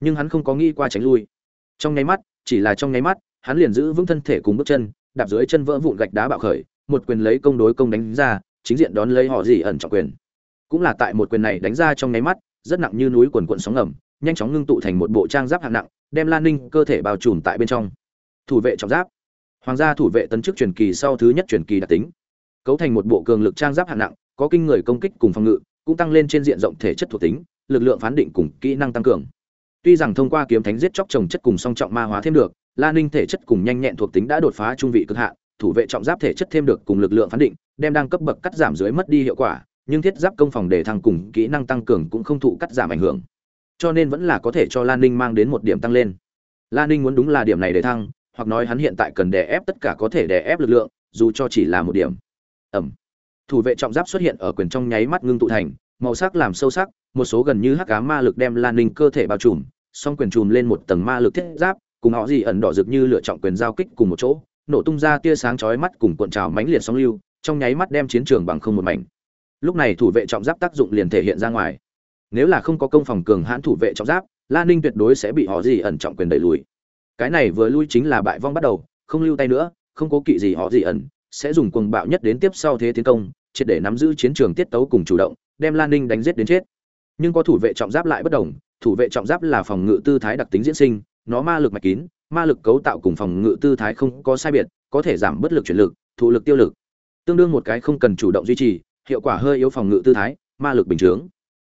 Speaker 1: Nhưng hắn không có nghĩ qua tránh lui. Trong nháy mắt, chỉ là trong nháy mắt hắn liền giữ vững thân thể cùng bước chân, đạp dưới chân vỡ vụn gạch đá bạo khởi, một quyền lấy công đối công đánh ra, chính diện đón lấy họ gì ẩn trọng quyền. Cũng là tại một quyền này đánh ra trong nháy mắt, rất nặng như núi quần quận sóng ngầm, nhanh chóng ngưng tụ thành một bộ trang giáp hạng nặng, đem lan ninh cơ thể bao trùm tại bên trong. Thủ vệ trọng giáp. Hoàng gia thủ vệ tấn chức truyền kỳ sau thứ nhất truyền kỳ đặc tính. Cấu thành một bộ cường lực trang giáp hạng nặng, có kinh người công kích cùng phòng ngự, cũng tăng lên trên diện rộng thể chất thuộc tính, lực lượng phán định cùng kỹ năng tăng cường. Tuy rằng thông qua kiếm thánh giết chóc trồng chất cùng song trọng ma hóa thêm được lan ninh thể chất cùng nhanh nhẹn thuộc tính đã đột phá trung vị cực hạn, thủ vệ trọng giáp thể chất thêm được cùng lực lượng phán định, đem đang cấp bậc cắt giảm dưới mất đi hiệu quả, nhưng thiết giáp công phòng để thăng cùng kỹ năng tăng cường cũng không thụ cắt giảm ảnh hưởng. Cho nên vẫn là có thể cho lan ninh mang đến một điểm tăng lên. Lan ninh muốn đúng là điểm này để thăng, hoặc nói hắn hiện tại cần đè ép tất cả có thể đè ép lực lượng, dù cho chỉ là một điểm. Ẩm. Thủ vệ trọng giáp xuất hiện ở quyền trong nháy mắt ngưng tụ thành, màu sắc làm sâu sắc, một số gần như hắc ám ma lực đem lan ninh cơ thể bao trùm, song quyền trùm lên một tầng ma lực thiết giáp cùng họ gì ẩn đỏ rực như lựa trọng quyền giao kích cùng một chỗ, nổ tung ra tia sáng chói mắt cùng cuộn trào mãnh liệt sóng lưu, trong nháy mắt đem chiến trường bằng không một mảnh. Lúc này thủ vệ trọng giáp tác dụng liền thể hiện ra ngoài. Nếu là không có công phòng cường hãn thủ vệ trọng giáp lan ninh tuyệt đối sẽ bị họ gì ẩn trọng quyền đẩy lùi. Cái này vừa lui chính là bại vong bắt đầu, không lưu tay nữa, không cố kỵ gì họ gì ẩn, sẽ dùng cuồng bạo nhất đến tiếp sau thế tiến công, triệt để nắm giữ chiến trường tiết tấu cùng chủ động, đem lan ninh đánh giết đến chết. Nhưng có thủ vệ trọng giáp lại bất đồng, thủ vệ trọng giáp là phòng ngự tư thái đặc tính diễn sinh nó ma lực mạch kín, ma lực cấu tạo cùng phòng ngự tư thái không có sai biệt, có thể giảm bất lực chuyển lực, thụ lực tiêu lực. Tương đương một cái không cần chủ động duy trì, hiệu quả hơi yếu phòng ngự tư thái, ma lực bình chướng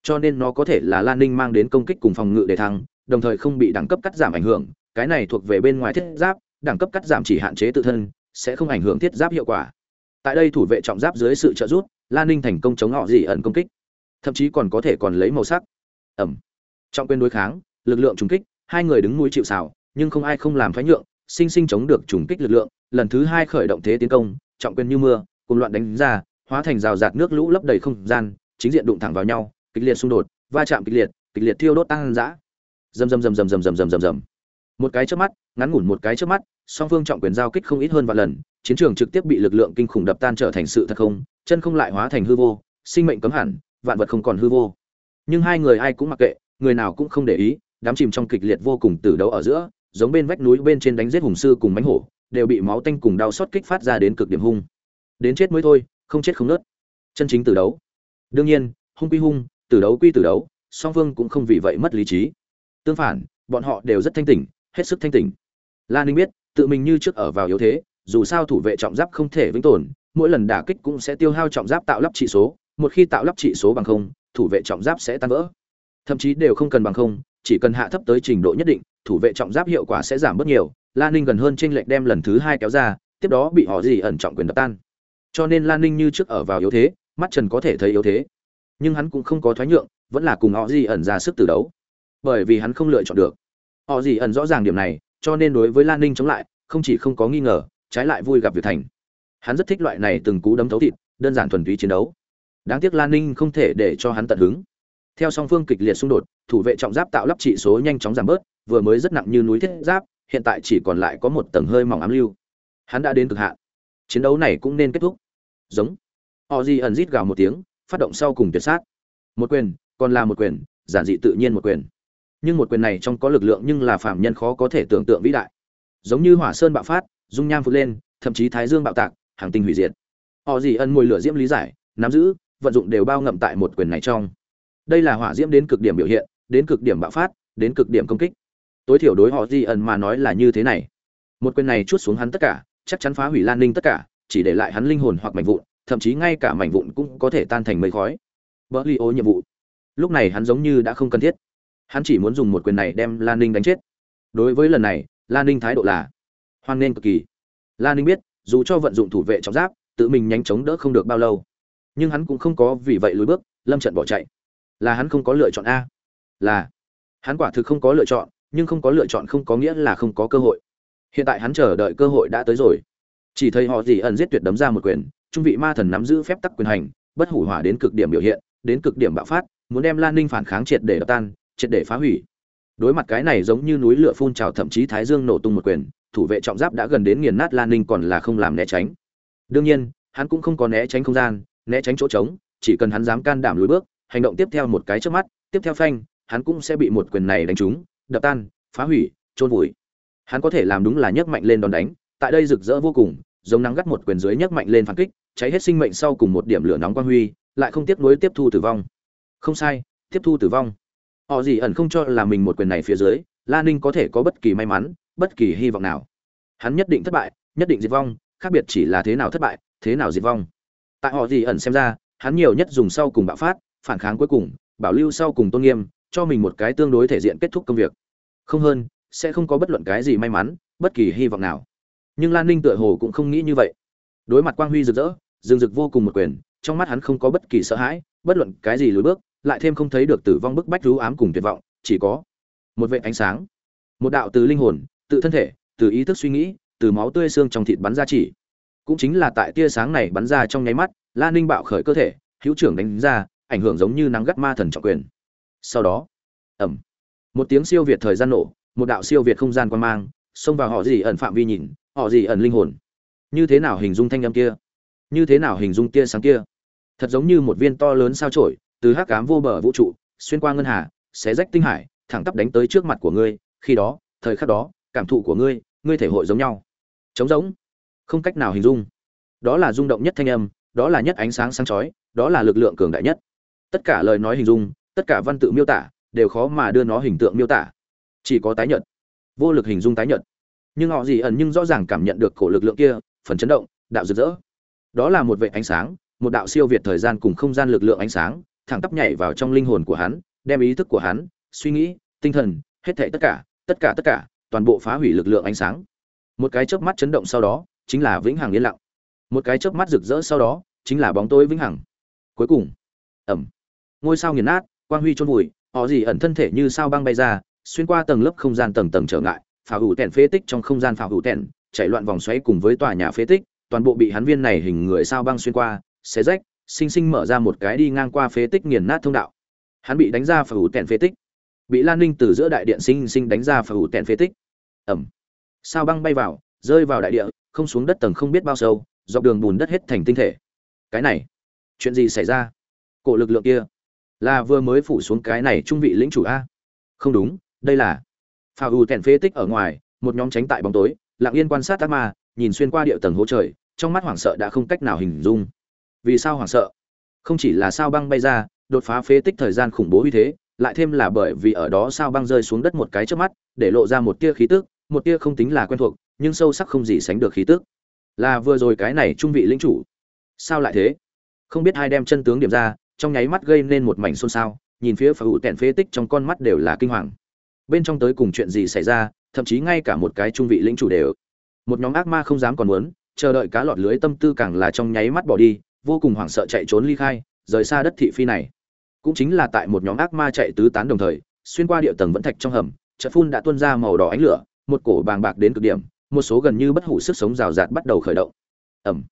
Speaker 1: cho nên nó có thể là lan ninh mang đến công kích cùng phòng ngự để thăng, đồng thời không bị đẳng cấp cắt giảm ảnh hưởng, cái này thuộc về bên ngoài thiết giáp, đẳng cấp cắt giảm chỉ hạn chế tự thân, sẽ không ảnh hưởng thiết giáp hiệu quả. Tại đây thủ vệ trọng giáp dưới sự trợ giúp, lan ninh thành công chống họ dị ẩn công kích. Thậm chí còn có thể còn lấy màu sắc. Ẩm. Trọng quyền đối kháng, lực lượng trùng kích hai người đứng mũi chịu xào nhưng không ai không làm phái nhượng, sinh sinh chống được trùng kích lực lượng, lần thứ hai khởi động thế tiến công, trọng quyền như mưa cùng loạn đánh ra, hóa thành rào rạt nước lũ lấp đầy không gian, chính diện đụng thẳng vào nhau, kịch liệt xung đột, va chạm kịch liệt kịch liệt thiêu đốt tăng dã rầm rầm rầm rầm rầm rầm rầm rầm rầm. Một cái chớp mắt, ngắn ngủn một cái chớp mắt, song phương trọng quyền giao kích không ít hơn vài lần, chiến trường trực tiếp bị lực lượng kinh khủng đập tan trở thành sự thật không, chân không lại hóa thành hư vô, sinh mệnh cấm hẳn, vạn vật không còn hư vô. Nhưng hai người ai cũng mặc kệ, người nào cũng không để ý đám chìm trong kịch liệt vô cùng tử đấu ở giữa, giống bên vách núi bên trên đánh giết hùng sư cùng mánh hổ, đều bị máu tanh cùng đau xót kích phát ra đến cực điểm hung. Đến chết mới thôi, không chết không nớt chân chính tử đấu. Đương nhiên, hung quy hung, tử đấu quy tử đấu, song phương cũng không vì vậy mất lý trí. Tương phản, bọn họ đều rất thanh tỉnh, hết sức thanh tỉnh. La ninh biết, tự mình như trước ở vào yếu thế, dù sao thủ vệ trọng giáp không thể vĩnh tồn, mỗi lần đả kích cũng sẽ tiêu hao trọng giáp tạo lắp trị số, một khi tạo lắp trị số bằng không, thủ vệ trọng giáp sẽ tan vỡ. Thậm chí đều không cần bằng không chỉ cần hạ thấp tới trình độ nhất định, thủ vệ trọng giáp hiệu quả sẽ giảm bớt nhiều. Lan ninh gần hơn t r ê n lệch đem lần thứ hai kéo ra, tiếp đó bị họ gì ẩn trọng quyền đập tan. Cho nên lan ninh như trước ở vào yếu thế, mắt trần có thể thấy yếu thế. Nhưng hắn cũng không có thoái nhượng, vẫn là cùng họ gì ẩn ra sức từ đấu. Bởi vì hắn không lựa chọn được. Họ gì ẩn rõ ràng điểm này, cho nên đối với lan ninh chống lại, không chỉ không có nghi ngờ, trái lại vui gặp việc thành. Hắn rất thích loại này từng cú đấm thấu thịt, đơn giản thuần túy chiến đấu. Đáng tiếc lan ninh không thể để cho hắn tận hứng theo song phương kịch liệt xung đột, thủ vệ trọng giáp tạo lắp trị số nhanh chóng giảm bớt, vừa mới rất nặng như núi thiết giáp, hiện tại chỉ còn lại có một tầng hơi mỏng ám lưu. Hắn đã đến cực hạn. Chiến đấu này cũng nên kết thúc. Giống. Họ di ẩn rít gào một tiếng, phát động sau cùng tuyệt sát. Một quyền, còn là một quyền, giản dị tự nhiên một quyền. Nhưng một quyền này trong có lực lượng nhưng là phạm nhân khó có thể tưởng tượng vĩ đại. Giống như hỏa sơn bạo phát, dung nham phụt lên, thậm chí thái dương bạo tạc, hàng tinh hủy diệt. Họ gì ẩn mùi lửa diễm lý giải, nắm giữ, vận dụng đều bao ngậm tại một quyền này trong đây là hỏa diễm đến cực điểm biểu hiện, đến cực điểm bạo phát, đến cực điểm công kích. Tối thiểu đối họ di ẩn mà nói là như thế này. Một quyền này chút xuống hắn tất cả, chắc chắn phá hủy lan ninh tất cả, chỉ để lại hắn linh hồn hoặc mảnh vụn, thậm chí ngay cả mảnh vụn cũng có thể tan thành mây khói. Bỡ li ô nhiệm vụ. Lúc này hắn giống như đã không cần thiết. Hắn chỉ muốn dùng một quyền này đem lan ninh đánh chết. Đối với lần này, lan ninh thái độ là hoan nghênh cực kỳ. Lan ninh biết, dù cho vận dụng thủ vệ trọng giáp, tự mình nhanh chóng đỡ không được bao lâu. Nhưng hắn cũng không có vì vậy lùi bước, lâm trận bỏ chạy là hắn không có lựa chọn a. Là, hắn quả thực không có lựa chọn, nhưng không có lựa chọn không có nghĩa là không có cơ hội. Hiện tại hắn chờ đợi cơ hội đã tới rồi. Chỉ thấy họ gì ẩn giết tuyệt đấm ra một quyền, trung vị ma thần nắm giữ phép tắc quyền hành, bất hủ hỏa đến cực điểm biểu hiện, đến cực điểm bạo phát, muốn đem lan ninh phản kháng triệt để đập tan, triệt để phá hủy. Đối mặt cái này giống như núi lửa phun trào thậm chí thái dương nổ tung một quyền, thủ vệ trọng giáp đã gần đến nghiền nát lan ninh còn là không làm né tránh. Đương nhiên, hắn cũng không có né tránh không gian, né tránh chỗ trống, chỉ cần hắn dám can đảm lùi bước hành động tiếp theo một cái trước mắt, tiếp theo phanh, hắn cũng sẽ bị một quyền này đánh trúng, đập tan, phá hủy trôn vùi. Hắn có thể làm đúng là nhấc mạnh lên đòn đánh, tại đây rực rỡ vô cùng, giống nắng gắt một quyền dưới nhấc mạnh lên phản kích, cháy hết sinh mệnh sau cùng một điểm lửa nóng quang huy, lại không tiếp nối tiếp thu tử vong. Không sai, tiếp thu tử vong. Họ gì ẩn không cho là mình một quyền này phía dưới, la ninh có thể có bất kỳ may mắn, bất kỳ hy vọng nào. Hắn nhất định thất bại, nhất định diệt vong, khác biệt chỉ là thế nào thất bại, thế nào diệt vong. Tại họ gì ẩn xem ra, hắn nhiều nhất dùng sau cùng bạo phát phản kháng cuối cùng, bảo lưu sau cùng tôn nghiêm, cho mình một cái tương đối thể diện kết thúc công việc. Không hơn, sẽ không có bất luận cái gì may mắn, bất kỳ hy vọng nào. Nhưng lan ninh tựa hồ cũng không nghĩ như vậy. Đối mặt quang huy rực rỡ rừng rực vô cùng một quyền, trong mắt hắn không có bất kỳ sợ hãi, bất luận cái gì lùi bước, lại thêm không thấy được tử vong bức bách rú ám cùng tuyệt vọng, chỉ có một vệ ánh sáng, một đạo từ linh hồn tự thân thể, từ ý thức suy nghĩ, từ máu tươi xương trong thịt bắn ra chỉ. Cũng chính là tại tia sáng này bắn ra trong nháy mắt, lan ninh bạo khởi cơ thể, hữu trưởng đánh ra ảnh hưởng giống như nắng gắt ma thần trọng quyền. Sau đó ẩm một tiếng siêu việt thời gian nổ, một đạo siêu việt không gian quan mang, xông vào họ gì ẩn phạm vi nhìn, họ gì ẩn linh hồn. Như thế nào hình dung thanh âm kia? Như thế nào hình dung tia sáng kia? Thật giống như một viên to lớn sao trổi từ hắc cám vô bờ vũ trụ, xuyên qua ngân hà, xé rách tinh hải, thẳng tắp đánh tới trước mặt của ngươi, khi đó, thời khắc đó, cảm thụ của ngươi ngươi thể hội giống nhau. Trống giống không cách nào hình dung. Đó là rung động nhất thanh âm, đó là nhất ánh sáng sáng chói, đó là lực lượng cường đại nhất tất cả lời nói hình dung, tất cả văn tự miêu tả, đều khó mà đưa nó hình tượng miêu tả. Chỉ có tái nhật vô lực hình dung tái nhật nhưng họ gì ẩn nhưng rõ ràng cảm nhận được cổ lực lượng kia, phần chấn động, đạo rực rỡ. Đó là một vệ ánh sáng, một đạo siêu việt thời gian cùng không gian lực lượng ánh sáng, thẳng tắp nhảy vào trong linh hồn của hắn, đem ý thức của hắn, suy nghĩ, tinh thần, hết thảy tất cả tất cả tất cả, toàn bộ phá hủy lực lượng ánh sáng. Một cái chớp mắt chấn động sau đó, chính là vĩnh hằng yên lặng. Một cái chớp mắt rực rỡ sau đó, chính là bóng tối vĩnh hằng. Cuối cùng ẩm ngôi sao nghiền nát, quang huy trôn vùi, họ gì ẩn thân thể như sao băng bay ra, xuyên qua tầng lớp không gian tầng tầng trở ngại, phá hủ tèn phế tích trong không gian phá hủ tèn chạy loạn vòng xoáy cùng với tòa nhà phế tích, toàn bộ bị hắn viên này hình người sao băng xuyên qua, xé rách, sinh sinh mở ra một cái đi ngang qua phế tích nghiền nát thông đạo. Hắn bị đánh ra phá hủ tèn phế tích. Bị lan ninh từ giữa đại điện sinh sinh đánh ra phá hủ tèn phế tích. Ẩm sao băng bay vào, rơi vào đại địa, không xuống đất tầng không biết bao sâu, dọc đường bùn đất hết thành tinh thể. Cái này, chuyện gì xảy ra? Cổ lực lượng kia là vừa mới phủ xuống cái này trung vị lĩnh chủ a? Không đúng, đây là phà ù tèn phế tích ở ngoài, một nhóm tránh tại bóng tối, lặng yên quan sát ác ma, nhìn xuyên qua địa tầng hố trời, trong mắt hoảng sợ đã không cách nào hình dung. Vì sao hoảng sợ? Không chỉ là sao băng bay ra, đột phá phế tích thời gian khủng bố như thế, lại thêm là bởi vì ở đó sao băng rơi xuống đất một cái trước mắt, để lộ ra một tia khí tức, một tia không tính là quen thuộc, nhưng sâu sắc không gì sánh được khí tức. Là vừa rồi cái này trung vị lĩnh chủ. Sao lại thế? Không biết ai đem chân tướng điểm ra trong nháy mắt gây nên một mảnh xôn xao, nhìn phía phải hụ tẹn phế tích trong con mắt đều là kinh hoàng. Bên trong tới cùng chuyện gì xảy ra, thậm chí ngay cả một cái trung vị lĩnh chủ đều. Một nhóm ác ma không dám còn muốn, chờ đợi cá lọt lưới tâm tư càng là trong nháy mắt bỏ đi, vô cùng hoảng sợ chạy trốn ly khai, rời xa đất thị phi này. Cũng chính là tại một nhóm ác ma chạy tứ tán đồng thời, xuyên qua địa tầng vẫn thạch trong hầm, chợ phun đã tuôn ra màu đỏ ánh lửa, một cổ bàng bạc đến cực điểm, một số gần như bất hủ sức sống rào rạt bắt đầu khởi động. Ẩm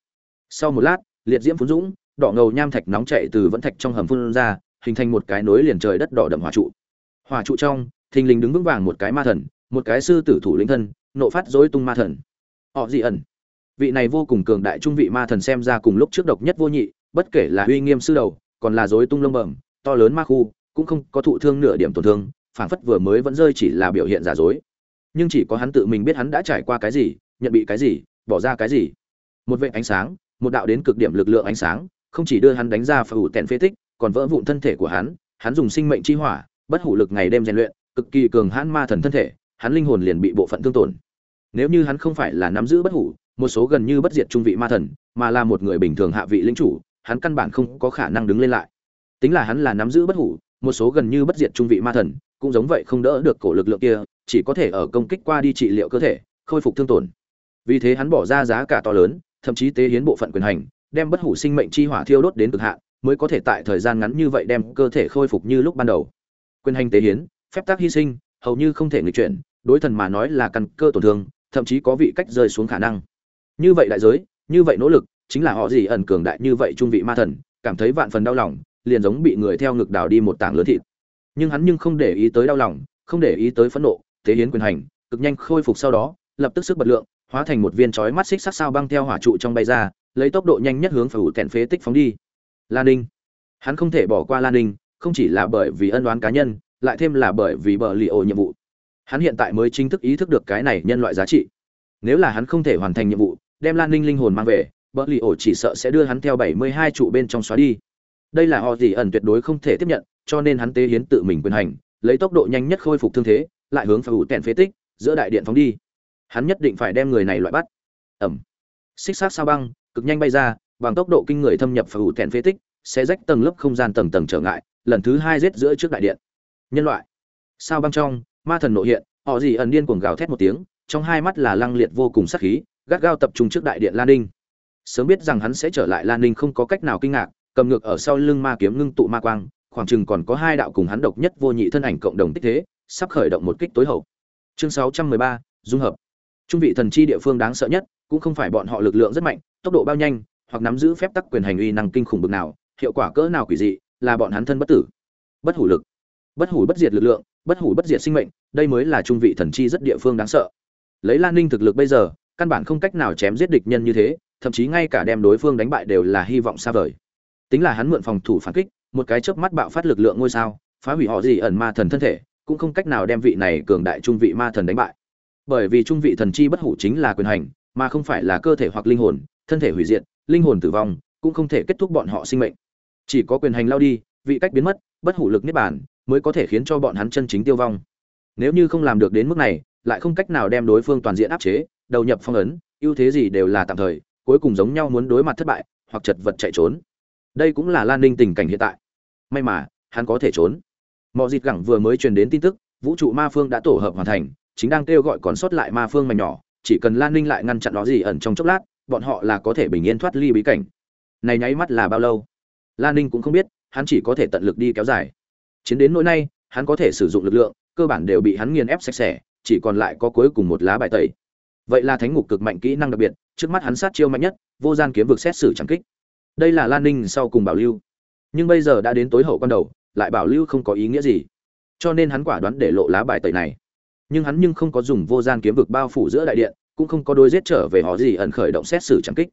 Speaker 1: sau một lát, liệt diễm phun dũng đỏ ngầu nham thạch nóng chạy từ vẫn thạch trong hầm phun ra, hình thành một cái nối liền trời đất đỏ đậm hỏa trụ. Hỏa trụ trong, thình lình đứng vững vàng một cái ma thần, một cái sư tử thủ lĩnh thân, nộ phát dối tung ma thần. Họ dị ẩn. Vị này vô cùng cường đại trung vị ma thần xem ra cùng lúc trước độc nhất vô nhị, bất kể là uy nghiêm sư đầu, còn là dối tung lông bẩm, to lớn ma khu, cũng không có thụ thương nửa điểm tổn thương, phảng phất vừa mới vẫn rơi chỉ là biểu hiện giả dối. Nhưng chỉ có hắn tự mình biết hắn đã trải qua cái gì, nhận bị cái gì, bỏ ra cái gì. Một vệ ánh sáng, một đạo đến cực điểm lực lượng ánh sáng không chỉ đưa hắn đánh ra phải ủ tèn phế tích, còn vỡ vụn thân thể của hắn hắn dùng sinh mệnh chi hỏa, bất hủ lực ngày đêm rèn luyện, cực kỳ cường hãn ma thần thân thể, hắn linh hồn liền bị bộ phận thương tổn. Nếu như hắn không phải là nắm giữ bất hủ, một số gần như bất diệt trung vị ma thần, mà là một người bình thường hạ vị lính chủ, hắn căn bản không có khả năng đứng lên lại. Tính là hắn là nắm giữ bất hủ, một số gần như bất diệt trung vị ma thần, cũng giống vậy không đỡ được cổ lực lượng kia, chỉ có thể ở công kích qua đi trị liệu cơ thể, khôi phục thương tổn. Vì thế hắn bỏ ra giá cả to lớn, thậm chí tế hiến bộ phận quyền hành đem bất hủ sinh mệnh chi hỏa thiêu đốt đến cực hạn, mới có thể tại thời gian ngắn như vậy đem cơ thể khôi phục như lúc ban đầu. Quyền hành tế hiến, phép tác hy sinh, hầu như không thể nghịch chuyển, đối thần mà nói là căn cơ tổn thương, thậm chí có vị cách rơi xuống khả năng. Như vậy đại giới, như vậy nỗ lực, chính là họ gì ẩn cường đại như vậy trung vị ma thần, cảm thấy vạn phần đau lòng, liền giống bị người theo ngực đào đi một tảng lớn thịt. Nhưng hắn nhưng không để ý tới đau lòng, không để ý tới phẫn nộ, tế hiến quyền hành, cực nhanh khôi phục sau đó, lập tức sức bật lượng, hóa thành một viên chói mắt xích sắc sao băng theo hỏa trụ trong bay ra lấy tốc độ nhanh nhất hướng phải ủ tẹn phế tích phóng đi. Lan ninh. Hắn không thể bỏ qua lan ninh, không chỉ là bởi vì ân đoán cá nhân, lại thêm là bởi vì bờ lì ổ nhiệm vụ. Hắn hiện tại mới chính thức ý thức được cái này nhân loại giá trị. Nếu là hắn không thể hoàn thành nhiệm vụ, đem lan ninh linh hồn mang về, bờ lì ổ chỉ sợ sẽ đưa hắn theo bảy mươi hai trụ bên trong xóa đi. Đây là họ gì ẩn tuyệt đối không thể tiếp nhận, cho nên hắn tế hiến tự mình quyền hành, lấy tốc độ nhanh nhất khôi phục thương thế, lại hướng phải ủ tẹn phế tích, giữa đại điện phóng đi. Hắn nhất định phải đem người này loại bắt. Ẩm. Xích sát sao băng cực nhanh bay ra bằng tốc độ kinh người thâm nhập phải ủ thẹn phế tích sẽ rách tầng lớp không gian tầng tầng trở ngại lần thứ hai rết giữa trước đại điện. Nhân loại. Sao băng trong ma thần nội hiện họ gì ẩn điên cuồng gào thét một tiếng trong hai mắt là lăng liệt vô cùng sắc khí gắt gao tập trung trước đại điện lan ninh. Sớm biết rằng hắn sẽ trở lại lan ninh không có cách nào kinh ngạc cầm ngược ở sau lưng ma kiếm ngưng tụ ma quang khoảng chừng còn có hai đạo cùng hắn độc nhất vô nhị thân ảnh cộng đồng tích thế sắp khởi động một kích tối hậu. Chương 613, dung hợp. Trung vị thần chi địa phương đáng sợ nhất cũng không phải bọn họ lực lượng rất mạnh tốc độ bao nhanh, hoặc nắm giữ phép tắc quyền hành uy năng kinh khủng bực nào, hiệu quả cỡ nào quỷ dị, là bọn hắn thân bất tử. Bất hủ lực. Bất hủ bất diệt lực lượng, bất hủ bất diệt sinh mệnh, đây mới là trung vị thần chi rất địa phương đáng sợ. Lấy lan ninh thực lực bây giờ, căn bản không cách nào chém giết địch nhân như thế, thậm chí ngay cả đem đối phương đánh bại đều là hy vọng xa vời. Tính là hắn mượn phòng thủ phản kích, một cái chớp mắt bạo phát lực lượng ngôi sao, phá hủy họ gì ẩn ma thần thân thể, cũng không cách nào đem vị này cường đại trung vị ma thần đánh bại. Bởi vì trung vị thần chi bất hủ chính là quyền hành, mà không phải là cơ thể hoặc linh hồn thân thể hủy diệt linh hồn tử vong cũng không thể kết thúc bọn họ sinh mệnh. Chỉ có quyền hành lao đi vị cách biến mất bất hủ lực niết bàn, mới có thể khiến cho bọn hắn chân chính tiêu vong. Nếu như không làm được đến mức này lại không cách nào đem đối phương toàn diện áp chế đầu nhập phong ấn ưu thế gì đều là tạm thời cuối cùng giống nhau muốn đối mặt thất bại hoặc chật vật chạy trốn. Đây cũng là lan ninh tình cảnh hiện tại. May mà hắn có thể trốn. Mọi Dịch gẳng vừa mới truyền đến tin tức vũ trụ ma phương đã tổ hợp hoàn thành chính đang kêu gọi còn sót lại ma phương mảnh nhỏ chỉ cần lan ninh lại ngăn chặn nó gì ẩn trong chốc lát bọn họ là có thể bình yên thoát ly bí cảnh. Này nháy mắt là bao lâu? Lan ninh cũng không biết, hắn chỉ có thể tận lực đi kéo dài. Chiến đến nỗi nay, hắn có thể sử dụng lực lượng, cơ bản đều bị hắn nghiền ép sạch sẽ, chỉ còn lại có cuối cùng một lá bài tẩy. Vậy là thánh ngục cực mạnh kỹ năng đặc biệt, trước mắt hắn sát chiêu mạnh nhất, vô gian kiếm vực xét xử trắng kích. Đây là lan ninh sau cùng bảo lưu. Nhưng bây giờ đã đến tối hậu con đầu, lại bảo lưu không có ý nghĩa gì. Cho nên hắn quả đoán để lộ lá bài tẩy này. Nhưng hắn nhưng không có dùng vô gian kiếm vực bao phủ giữa đại điện cũng không có đôi giết trở về họ gì ẩn khởi động xét xử chẳng kích.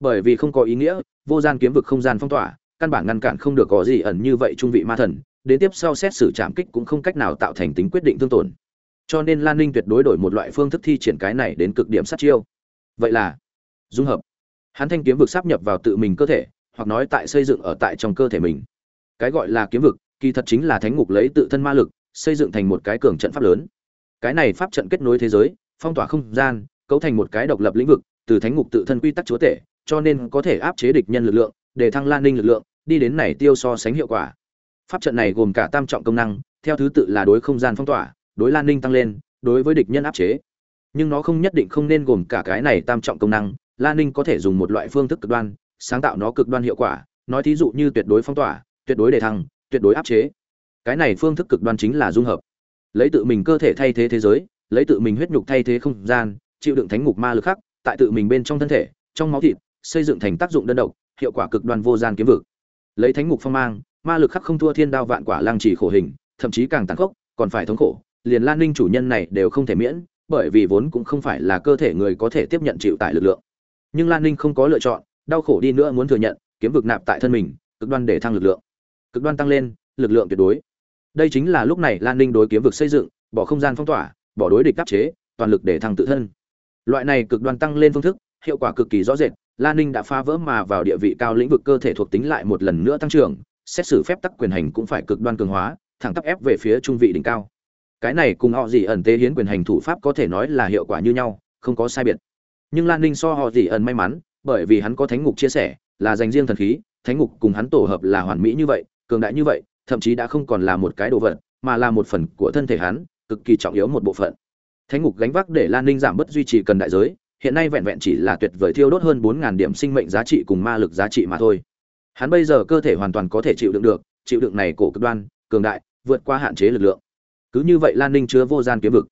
Speaker 1: Bởi vì không có ý nghĩa, vô gian kiếm vực không gian phong tỏa, căn bản ngăn cản không được có gì ẩn như vậy trung vị ma thần, đến tiếp sau xét xử chạm kích cũng không cách nào tạo thành tính quyết định thương tổn. Cho nên lan ninh tuyệt đối đổi một loại phương thức thi triển cái này đến cực điểm sát chiêu. Vậy là, dung hợp. Hắn thanh kiếm vực sắp nhập vào tự mình cơ thể, hoặc nói tại xây dựng ở tại trong cơ thể mình. Cái gọi là kiếm vực, kỳ thật chính là thánh ngục lấy tự thân ma lực, xây dựng thành một cái cường trận pháp lớn. Cái này pháp trận kết nối thế giới, phong tỏa không gian cấu thành một cái độc lập lĩnh vực, từ thánh ngục tự thân quy tắc chúa tể, cho nên có thể áp chế địch nhân lực lượng, để thăng lan ninh lực lượng, đi đến này tiêu so sánh hiệu quả. Pháp trận này gồm cả tam trọng công năng, theo thứ tự là đối không gian phong tỏa, đối lan ninh tăng lên, đối với địch nhân áp chế. Nhưng nó không nhất định không nên gồm cả cái này tam trọng công năng, lan ninh có thể dùng một loại phương thức cực đoan, sáng tạo nó cực đoan hiệu quả, nói thí dụ như tuyệt đối phong tỏa, tuyệt đối đề thăng, tuyệt đối áp chế. Cái này phương thức cực đoan chính là dung hợp. Lấy tự mình cơ thể thay thế thế giới, lấy tự mình huyết nhục thay thế không gian chịu đựng thánh ngục ma lực khắc, tại tự mình bên trong thân thể, trong máu thịt, xây dựng thành tác dụng đơn độc, hiệu quả cực đoan vô gian kiếm vực. Lấy thánh ngục phong mang, ma lực khắc không thua thiên đao vạn quả lang trì khổ hình, thậm chí càng tàn khốc, còn phải thống khổ, liền lan ninh chủ nhân này đều không thể miễn, bởi vì vốn cũng không phải là cơ thể người có thể tiếp nhận chịu tải lực lượng. Nhưng lan ninh không có lựa chọn, đau khổ đi nữa muốn thừa nhận, kiếm vực nạp tại thân mình, cực đoan để thăng lực lượng. Cực đoan tăng lên, lực lượng tuyệt đối. Đây chính là lúc này lan ninh đối kiếm vực xây dựng, bỏ không gian phong tỏa, bỏ đối địch áp chế, toàn lực để thăng tự thân loại này cực đoan tăng lên phương thức, hiệu quả cực kỳ rõ rệt lan ninh đã phá vỡ mà vào địa vị cao lĩnh vực cơ thể thuộc tính lại một lần nữa tăng trưởng, xét xử phép tắc quyền hành cũng phải cực đoan cường hóa, thẳng tắp ép về phía trung vị đỉnh cao. Cái này cùng họ gì ẩn tế hiến quyền hành thủ pháp có thể nói là hiệu quả như nhau, không có sai biệt. Nhưng lan ninh so họ gì ẩn may mắn, bởi vì hắn có thánh ngục chia sẻ, là dành riêng thần khí, thánh ngục cùng hắn tổ hợp là hoàn mỹ như vậy, cường đại như vậy, thậm chí đã không còn là một cái đồ vật, mà là một phần của thân thể hắn, cực kỳ trọng yếu một bộ phận thánh ngục gánh vác để lan ninh giảm bớt duy trì cần đại giới, hiện nay vẹn vẹn chỉ là tuyệt vời thiêu đốt hơn bốn ngàn điểm sinh mệnh giá trị cùng ma lực giá trị mà thôi. Hắn bây giờ cơ thể hoàn toàn có thể chịu đựng được, chịu đựng này cổ cực đoan, cường đại, vượt qua hạn chế lực lượng. Cứ như vậy lan ninh chứa vô gian kiếm vực.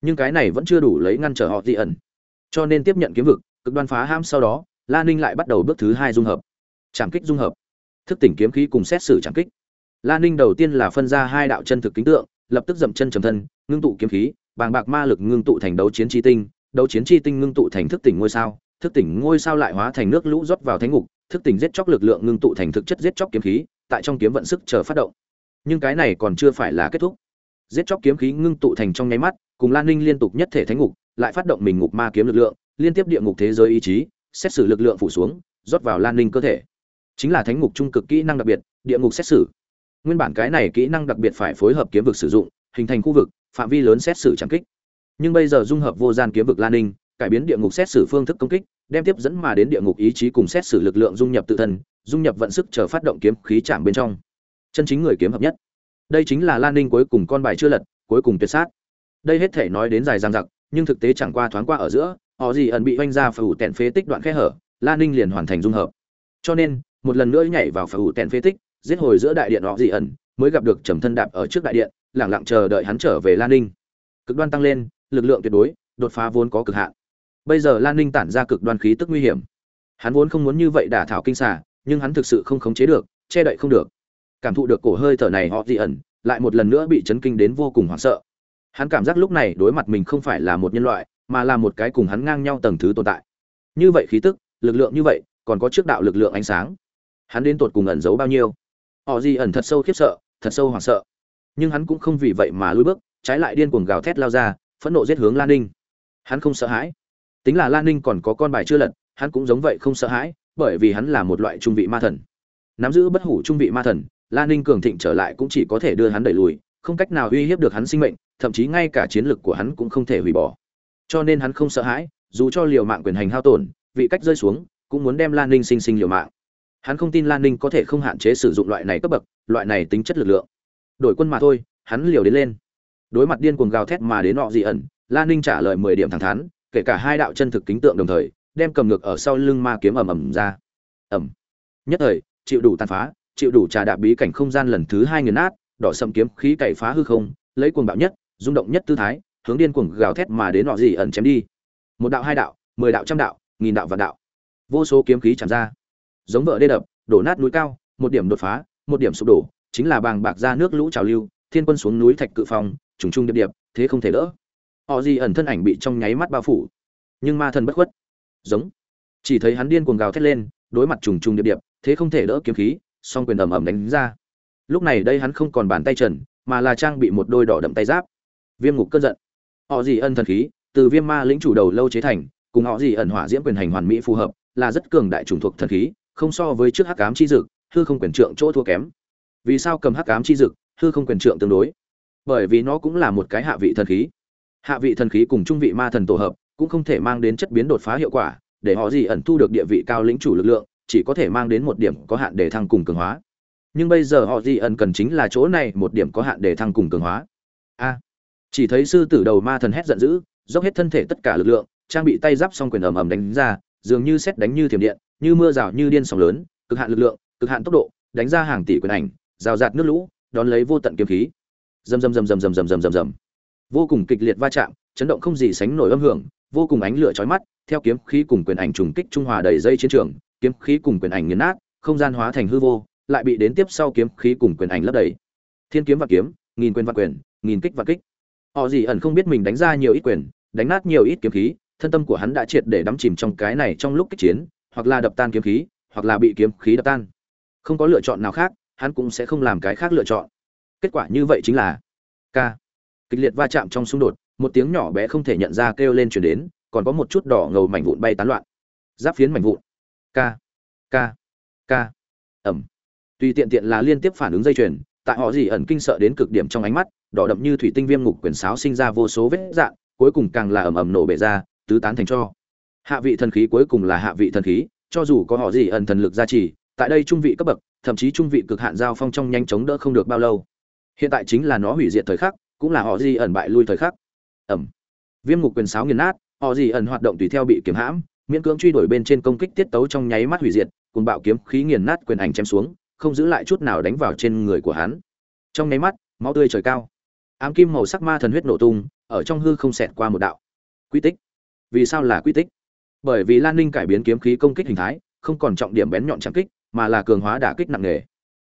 Speaker 1: Nhưng cái này vẫn chưa đủ lấy ngăn trở họ di ẩn. Cho nên tiếp nhận kiếm vực, cực đoan phá ham sau đó, Lan ninh lại bắt đầu bước thứ hai dung hợp. Trảm kích dung hợp. Thức tỉnh kiếm khí cùng xét xử trảm kích. Lan ninh đầu tiên là phân ra hai đạo chân thực kính tượng, lập tức dậm chân trầm thân, ngưng tụ kiếm khí bàng bạc ma lực ngưng tụ thành đấu chiến chi tinh, đấu chiến chi tinh ngưng tụ thành thức tỉnh ngôi sao, thức tỉnh ngôi sao lại hóa thành nước lũ rót vào thánh ngục, thức tỉnh giết chóc lực lượng ngưng tụ thành thực chất giết chóc kiếm khí, tại trong kiếm vận sức chờ phát động. Nhưng cái này còn chưa phải là kết thúc. Giết chóc kiếm khí ngưng tụ thành trong nháy mắt, cùng lan ninh liên tục nhất thể thánh ngục, lại phát động mình ngục ma kiếm lực lượng, liên tiếp địa ngục thế giới ý chí, xét xử lực lượng phủ xuống, rót vào lan ninh cơ thể. Chính là thánh ngục trung cực kỹ năng đặc biệt, địa ngục xét xử. Nguyên bản cái này kỹ năng đặc biệt phải phối hợp kiếm vực sử dụng, hình thành khu vực phạm vi lớn xét xử chẳng kích. Nhưng bây giờ dung hợp vô gian kiếm vực lan ninh, cải biến địa ngục xét xử phương thức công kích, đem tiếp dẫn mà đến địa ngục ý chí cùng xét xử lực lượng dung nhập tự thân, dung nhập vận sức chờ phát động kiếm khí chạm bên trong. Chân chính người kiếm hợp nhất. Đây chính là lan ninh cuối cùng con bài chưa lật, cuối cùng tuyệt sát. Đây hết thể nói đến dài dằng dặc, nhưng thực tế chẳng qua thoáng qua ở giữa, họ gì ẩn bị oanh ra phải ủ tẹn phế tích đoạn khe hở, lan ninh liền hoàn thành dung hợp. Cho nên, một lần nữa nhảy vào phải ủ tẹn phế tích, giết hồi giữa đại điện họ gì ẩn, mới gặp được trầm thân đạp ở trước đại điện lẳng lặng chờ đợi hắn trở về lan ninh. Cực đoan tăng lên, lực lượng tuyệt đối, đột phá vốn có cực hạn. Bây giờ lan ninh tản ra cực đoan khí tức nguy hiểm. Hắn vốn không muốn như vậy đả thảo kinh xà, nhưng hắn thực sự không khống chế được, che đậy không được. Cảm thụ được cổ hơi thở này họ dị ẩn, lại một lần nữa bị chấn kinh đến vô cùng hoảng sợ. Hắn cảm giác lúc này đối mặt mình không phải là một nhân loại, mà là một cái cùng hắn ngang nhau tầng thứ tồn tại. Như vậy khí tức, lực lượng như vậy, còn có trước đạo lực lượng ánh sáng. Hắn đến tột cùng ẩn giấu bao nhiêu? Họ gì ẩn thật sâu khiếp sợ, thật sâu hoảng sợ nhưng hắn cũng không vì vậy mà lùi bước, trái lại điên cuồng gào thét lao ra, phẫn nộ giết hướng lan ninh. Hắn không sợ hãi. Tính là lan ninh còn có con bài chưa lật, hắn cũng giống vậy không sợ hãi, bởi vì hắn là một loại trung vị ma thần. Nắm giữ bất hủ trung vị ma thần lan ninh cường thịnh trở lại cũng chỉ có thể đưa hắn đẩy lùi, không cách nào uy hiếp được hắn sinh mệnh, thậm chí ngay cả chiến lực của hắn cũng không thể hủy bỏ. Cho nên hắn không sợ hãi, dù cho liều mạng quyền hành hao tổn, vị cách rơi xuống, cũng muốn đem lan ninh sinh sinh liều mạng. Hắn không tin lan ninh có thể không hạn chế sử dụng loại này cấp bậc, loại này tính chất lực lượng đổi quân mà thôi, hắn liều đến lên. Đối mặt điên cuồng gào thét mà đến nọ dị ẩn lan ninh trả lời mười điểm thẳng thắn, kể cả hai đạo chân thực kính tượng đồng thời, đem cầm ngược ở sau lưng ma kiếm ầm ầm ra. Ầm. Nhất thời, chịu đủ tàn phá, chịu đủ trà đạp bí cảnh không gian lần thứ hai nghiền nát, đỏ sầm kiếm khí cày phá hư không, lấy cuồng bạo nhất, rung động nhất tư thái, hướng điên cuồng gào thét mà đến nọ dị ẩn chém đi. Một đạo, hai đạo, mười đạo, trăm đạo, nghìn đạo, vạn đạo. Vô số kiếm khí chạm ra. Giống vợ đê đập, đổ nát núi cao, một điểm đột phá, một điểm sụp đổ chính là bàng bạc ra nước lũ trào lưu, thiên quân xuống núi thạch cự phong, trùng trung điệp điệp, thế không thể đỡ. Họ gì ẩn thân ảnh bị trong nháy mắt bao phủ. Nhưng ma thần bất khuất. Giống. Chỉ thấy hắn điên cuồng gào thét lên, đối mặt trùng trùng điệp điệp, thế không thể đỡ kiếm khí, song quyền ầm ầm đánh ra. Lúc này đây hắn không còn bàn tay trần, mà là trang bị một đôi đỏ đậm tay giáp. Viêm ngục cơn giận. Họ gì ẩn thần khí, từ viêm ma lĩnh chủ đầu lâu chế thành, cùng họ gì ẩn hỏa diễm quyền hành hoàn mỹ phù hợp, là rất cường đại trùng thuộc thần khí, không so với trước hắc ám chi dực, hư không quyền trượng chỗ thua kém vì sao cầm hắc ám chi dực, hư không quyền trượng tương đối? Bởi vì nó cũng là một cái hạ vị thần khí. Hạ vị thần khí cùng trung vị ma thần tổ hợp, cũng không thể mang đến chất biến đột phá hiệu quả, để họ gì ẩn thu được địa vị cao lĩnh chủ lực lượng, chỉ có thể mang đến một điểm có hạn để thăng cùng cường hóa. Nhưng bây giờ họ gì ẩn cần chính là chỗ này một điểm có hạn để thăng cùng cường hóa. A. Chỉ thấy sư tử đầu ma thần hét giận dữ, dốc hết thân thể tất cả lực lượng, trang bị tay giáp xong quyền ầm ầm đánh ra, dường như xét đánh như thiểm điện, như mưa rào như điên sóng lớn, cực hạn lực lượng, cực hạn tốc độ, đánh ra hàng tỷ quyền ảnh rào rạt nước lũ, đón lấy vô tận kiếm khí. Rầm rầm rầm rầm rầm rầm rầm rầm rầm. Vô cùng kịch liệt va chạm, chấn động không gì sánh nổi âm hưởng, vô cùng ánh lửa chói mắt, theo kiếm khí cùng quyền ảnh trùng kích trung hòa đầy dây chiến trường, kiếm khí cùng quyền ảnh nghiền nát, không gian hóa thành hư vô, lại bị đến tiếp sau kiếm khí cùng quyền ảnh lấp đầy. Thiên kiếm và kiếm, nghìn quyền và quyền, nghìn kích và kích. Họ gì ẩn không biết mình đánh ra nhiều ít quyền, đánh nát nhiều ít kiếm khí, thân tâm của hắn đã triệt để đắm chìm trong cái này trong lúc kích chiến, hoặc là đập tan kiếm khí, hoặc là bị kiếm khí đập tan. Không có lựa chọn nào khác hắn cũng sẽ không làm cái khác lựa chọn. Kết quả như vậy chính là k kịch liệt va chạm trong xung đột, một tiếng nhỏ bé không thể nhận ra kêu lên chuyển đến, còn có một chút đỏ ngầu mảnh vụn bay tán loạn. Giáp phiến mảnh vụn. K k k ẩm. Tùy tiện tiện là liên tiếp phản ứng dây chuyền, tại họ gì ẩn kinh sợ đến cực điểm trong ánh mắt, đỏ đậm như thủy tinh viêm ngục quyền sáo sinh ra vô số vết dạn cuối cùng càng là ầm ầm nổ bể ra, tứ tán thành cho. Hạ vị thần khí cuối cùng là hạ vị thần khí, cho dù có họ gì ẩn thần lực gia trì tại đây trung vị cấp bậc, thậm chí trung vị cực hạn giao phong trong nhanh chóng đỡ không được bao lâu. Hiện tại chính là nó hủy diệt thời khắc, cũng là họ gì ẩn bại lui thời khắc. Ẩm. Viêm ngục quyền sáo nghiền nát, họ gì ẩn hoạt động tùy theo bị kiềm hãm, miễn cưỡng truy đuổi bên trên công kích tiết tấu trong nháy mắt hủy diệt, cùng bạo kiếm khí nghiền nát quyền ảnh chém xuống, không giữ lại chút nào đánh vào trên người của hắn. Trong nháy mắt, máu tươi trời cao. Ám kim màu sắc ma thần huyết nổ tung, ở trong hư không xẹt qua một đạo. Quy tích. Vì sao là quy tích? Bởi vì lan ninh cải biến kiếm khí công kích hình thái, không còn trọng điểm bén nhọn chạm kích mà là cường hóa đả kích nặng nề.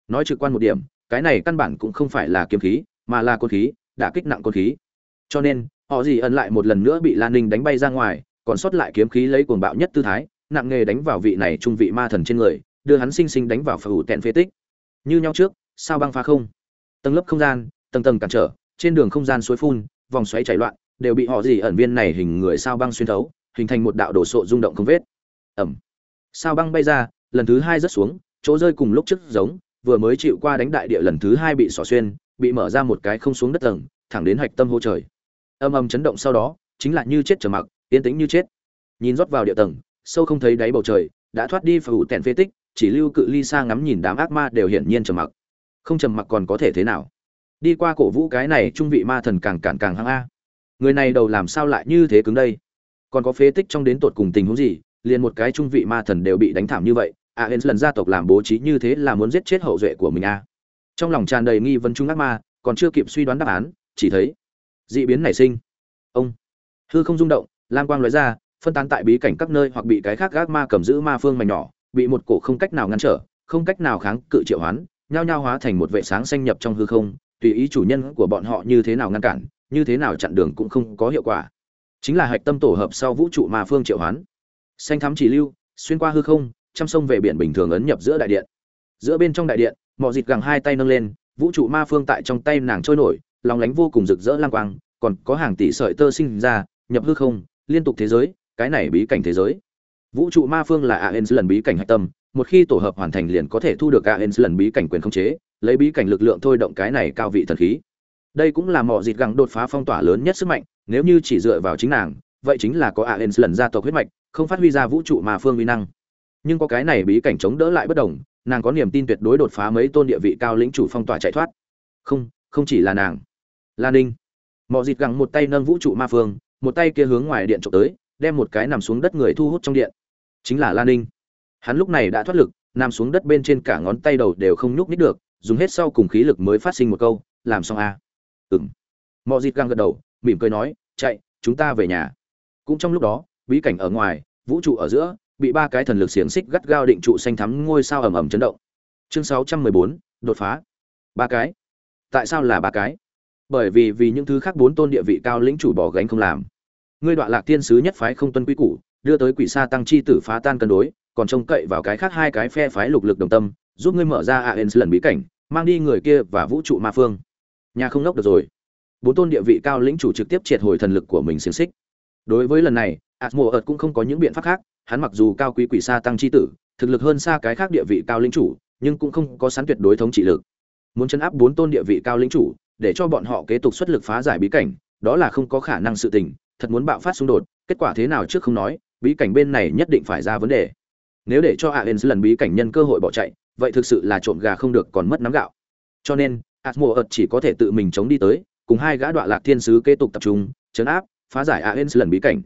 Speaker 1: Nói trực quan một điểm, cái này căn bản cũng không phải là kiếm khí, mà là côn khí, đả kích nặng côn khí. Cho nên, họ gì ẩn lại một lần nữa bị lan ninh đánh bay ra ngoài, còn sót lại kiếm khí lấy cuồng bạo nhất tư thái, nặng nghề đánh vào vị này trung vị ma thần trên người, đưa hắn sinh sinh đánh vào phù tẹn phế tích. Như nhau trước, sao băng phá không? Tầng lớp không gian, tầng tầng cản trở, trên đường không gian suối phun, vòng xoáy chảy loạn, đều bị họ gì ẩn viên này hình người sao băng xuyên thấu, hình thành một đạo đổ sộ rung động không vết. Ẩm. Sao băng bay ra lần thứ hai rớt xuống, chỗ rơi cùng lúc trước giống, vừa mới chịu qua đánh đại địa lần thứ hai bị xỏ xuyên, bị mở ra một cái không xuống đất tầng, thẳng đến hạch tâm hô trời. Âm âm chấn động sau đó, chính là như chết trở mặc, yên tĩnh như chết. Nhìn rót vào địa tầng, sâu không thấy đáy bầu trời, đã thoát đi phủ tẹn phế tích, chỉ lưu cự ly xa ngắm nhìn đám ác ma đều hiển nhiên trầm mặc. Không trầm mặc còn có thể thế nào? Đi qua cổ vũ cái này trung vị ma thần càng cản càng hăng a. Người này đầu làm sao lại như thế cứng đây? Còn có phế tích trong đến tột cùng tình huống gì, liền một cái trung vị ma thần đều bị đánh thảm như vậy a hens lần gia tộc làm bố trí như thế là muốn giết chết hậu duệ của mình a trong lòng tràn đầy nghi vấn trung ác ma, còn chưa kịp suy đoán đáp án, chỉ thấy dị biến nảy sinh. Ông. Hư không rung động, lam quang lóe ra, phân tán tại bí cảnh các nơi hoặc bị cái khác gác ma cầm giữ ma phương mảnh nhỏ, bị một cổ không cách nào ngăn trở, không cách nào kháng cự triệu hoán, nhao nhao hóa thành một vệ sáng xanh nhập trong hư không, tùy ý chủ nhân của bọn họ như thế nào ngăn cản, như thế nào chặn đường cũng không có hiệu quả. Chính là hạch tâm tổ hợp sau vũ trụ ma phương triệu hoán. Xanh thắm chỉ lưu, xuyên qua hư không chăm sông về biển bình thường ấn nhập giữa đại điện. Giữa bên trong đại điện mọi dịt gẳng hai tay nâng lên, vũ trụ ma phương tại trong tay nàng trôi nổi, lòng lánh vô cùng rực rỡ lang quang, còn có hàng tỷ sợi tơ sinh ra, nhập hư không, liên tục thế giới, cái này bí cảnh thế giới. Vũ trụ ma phương là aens lần bí cảnh hạch tâm, một khi tổ hợp hoàn thành liền có thể thu được aens lần bí cảnh quyền khống chế, lấy bí cảnh lực lượng thôi động cái này cao vị thần khí. Đây cũng là mọi dịt gẳng đột phá phong tỏa lớn nhất sức mạnh, nếu như chỉ dựa vào chính nàng, vậy chính là có aens lần gia tộc huyết mạch, không phát huy ra vũ trụ ma phương uy năng nhưng có cái này bí cảnh chống đỡ lại bất đồng, nàng có niềm tin tuyệt đối đột phá mấy tôn địa vị cao lĩnh chủ phong tỏa chạy thoát. Không không chỉ là nàng. Lan ninh. Mọi dịt gẳng một tay nâng vũ trụ ma phương, một tay kia hướng ngoài điện trộm tới, đem một cái nằm xuống đất người thu hút trong điện. Chính là lan ninh. Hắn lúc này đã thoát lực, nằm xuống đất bên trên cả ngón tay đầu đều không nhúc nhích được, dùng hết sau cùng khí lực mới phát sinh một câu, làm xong a à? ừng mọi dịt găng gật đầu, mỉm cười nói, chạy, chúng ta về nhà. Cũng trong lúc đó, bí cảnh ở ngoài, vũ trụ ở giữa bị ba cái thần lực xiềng xích gắt gao định trụ xanh thắm ngôi sao ầm ầm chấn động. Chương 614, đột phá. Ba cái. Tại sao là ba cái? Bởi vì vì những thứ khác bốn tôn địa vị cao lĩnh chủ bỏ gánh không làm. Ngươi đoạn lạc tiên sứ nhất phái không tuân quy củ đưa tới quỷ sa tăng chi tử phá tan cân đối còn trông cậy vào cái khác hai cái phe phái lục lực đồng tâm giúp ngươi mở ra aens lần bí cảnh mang đi người kia và vũ trụ ma phương. Nhà không lốc được rồi. Bốn tôn địa vị cao lĩnh chủ trực tiếp triệt hồi thần lực của mình xiềng xích. Đối với lần này Asmo ợt cũng không có những biện pháp khác hắn mặc dù cao quý quỷ xa tăng chi tử, thực lực hơn xa cái khác địa vị cao lĩnh chủ, nhưng cũng không có sẵn tuyệt đối thống trị lực. Muốn chấn áp bốn tôn địa vị cao lĩnh chủ, để cho bọn họ kế tục xuất lực phá giải bí cảnh, đó là không có khả năng sự tình, thật muốn bạo phát xung đột, kết quả thế nào trước không nói, bí cảnh bên này nhất định phải ra vấn đề. Nếu để cho aens lần bí cảnh nhân cơ hội bỏ chạy, vậy thực sự là trộm gà không được còn mất nắm gạo. Cho nên atmo ợt chỉ có thể tự mình chống đi tới, cùng hai gã đoạn lạc thiên sứ kế tục tập trung, chấn áp, phá giải aens lần bí cảnh.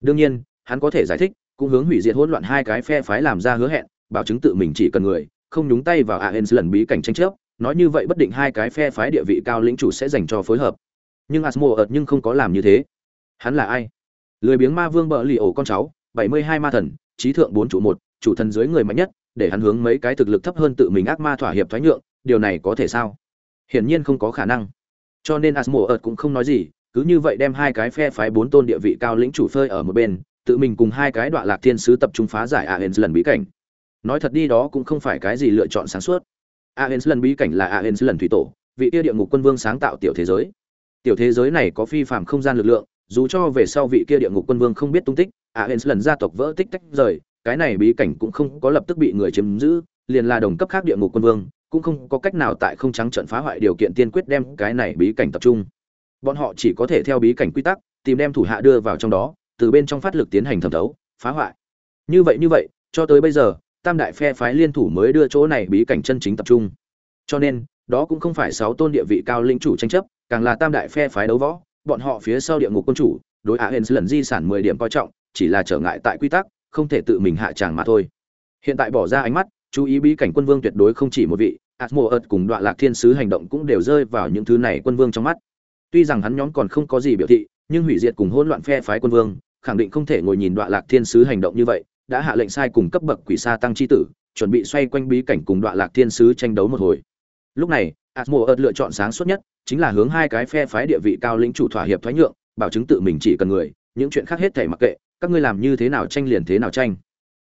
Speaker 1: Đương nhiên, hắn có thể giải thích cũng hướng hủy diệt hỗn loạn hai cái phe phái làm ra hứa hẹn, bảo chứng tự mình chỉ cần người, không nhúng tay vào aens lần bí cảnh tranh chấp, nói như vậy bất định hai cái phe phái địa vị cao lĩnh chủ sẽ dành cho phối hợp. Nhưng asmo ợt nhưng không có làm như thế. Hắn là ai? Lười biếng ma vương bợ lì ổ con cháu, bảy mươi hai ma thần, trí thượng bốn chủ một, chủ thần dưới người mạnh nhất, để hắn hướng mấy cái thực lực thấp hơn tự mình ác ma thỏa hiệp thoái nhượng, điều này có thể sao? Hiển nhiên không có khả năng. Cho nên asmo ợt cũng không nói gì, cứ như vậy đem hai cái phe phái bốn tôn địa vị cao lĩnh chủ phơi ở một bên tự mình cùng hai cái đoạn lạc thiên sứ tập trung phá giải aens lần bí cảnh. Nói thật đi đó cũng không phải cái gì lựa chọn sáng suốt. Aens lần bí cảnh là aens lần thủy tổ, vị kia địa ngục quân vương sáng tạo tiểu thế giới. Tiểu thế giới này có phi phạm không gian lực lượng, dù cho về sau vị kia địa ngục quân vương không biết tung tích aens lần gia tộc vỡ tích tách rời, cái này bí cảnh cũng không có lập tức bị người chiếm giữ, liền là đồng cấp khác địa ngục quân vương, cũng không có cách nào tại không trắng trận phá hoại điều kiện tiên quyết đem cái này bí cảnh tập trung. Bọn họ chỉ có thể theo bí cảnh quy tắc, tìm đem thủ hạ đưa vào trong đó từ bên trong phát lực tiến hành thẩm thấu, phá hoại. Như vậy như vậy, cho tới bây giờ, tam đại phe phái liên thủ mới đưa chỗ này bí cảnh chân chính tập trung. Cho nên, đó cũng không phải sáu tôn địa vị cao linh chủ tranh chấp, càng là tam đại phe phái đấu võ, bọn họ phía sau địa ngục quân chủ, đối á hên lần di sản mười điểm coi trọng, chỉ là trở ngại tại quy tắc, không thể tự mình hạ tràng mà thôi. Hiện tại bỏ ra ánh mắt, chú ý bí cảnh quân vương tuyệt đối không chỉ một vị Atmo ợt cùng đoạn lạc thiên sứ hành động cũng đều rơi vào những thứ này quân vương trong mắt. Tuy rằng hắn nhóm còn không có gì biểu thị nhưng hủy diệt cùng hỗn loạn phe phái quân vương, khẳng định không thể ngồi nhìn đoạn lạc thiên sứ hành động như vậy, đã hạ lệnh sai cùng cấp bậc quỷ sa tăng chi tử, chuẩn bị xoay quanh bí cảnh cùng đoạn lạc thiên sứ tranh đấu một hồi. Lúc này atmo ợt lựa chọn sáng suốt nhất, chính là hướng hai cái phe phái địa vị cao lĩnh chủ thỏa hiệp thoái nhượng, bảo chứng tự mình chỉ cần người, những chuyện khác hết thể mặc kệ, các ngươi làm như thế nào tranh liền thế nào tranh.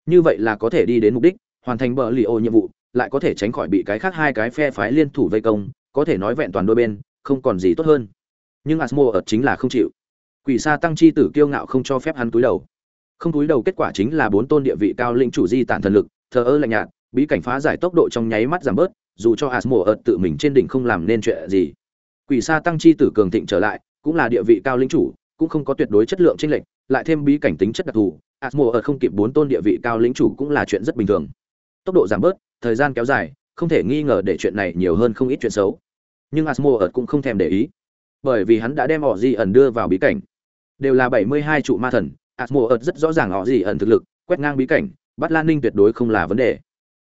Speaker 1: Như vậy là có thể đi đến mục đích, hoàn thành bờ lì ô nhiệm vụ, lại có thể tránh khỏi bị cái khác hai cái phe phái liên thủ vây công, có thể nói vẹn toàn đôi bên, không còn gì tốt hơn. Nhưng asmo ợt chính là không chịu quỷ sa tăng chi tử kiêu ngạo không cho phép hắn túi đầu. Không túi đầu kết quả chính là bốn tôn địa vị cao linh chủ di tản thần lực, thờ ơ lạnh nhạt, bí cảnh phá giải tốc độ trong nháy mắt giảm bớt, dù cho asmo ợt tự mình trên đỉnh không làm nên chuyện gì. Quỷ sa tăng chi tử cường thịnh trở lại, cũng là địa vị cao linh chủ, cũng không có tuyệt đối chất lượng chênh lệch, lại thêm bí cảnh tính chất đặc thù, asmo ợt không kịp bốn tôn địa vị cao linh chủ cũng là chuyện rất bình thường. Tốc độ giảm bớt, thời gian kéo dài, không thể nghi ngờ để chuyện này nhiều hơn không ít chuyện xấu. Nhưng asmo ợt cũng không thèm để ý, bởi vì hắn đã đem họ di ẩn đưa vào bí cảnh đều là bảy mươi hai trụ ma thần asmo ợt rất rõ ràng họ gì ẩn thực lực, quét ngang bí cảnh, bắt lan ninh tuyệt đối không là vấn đề.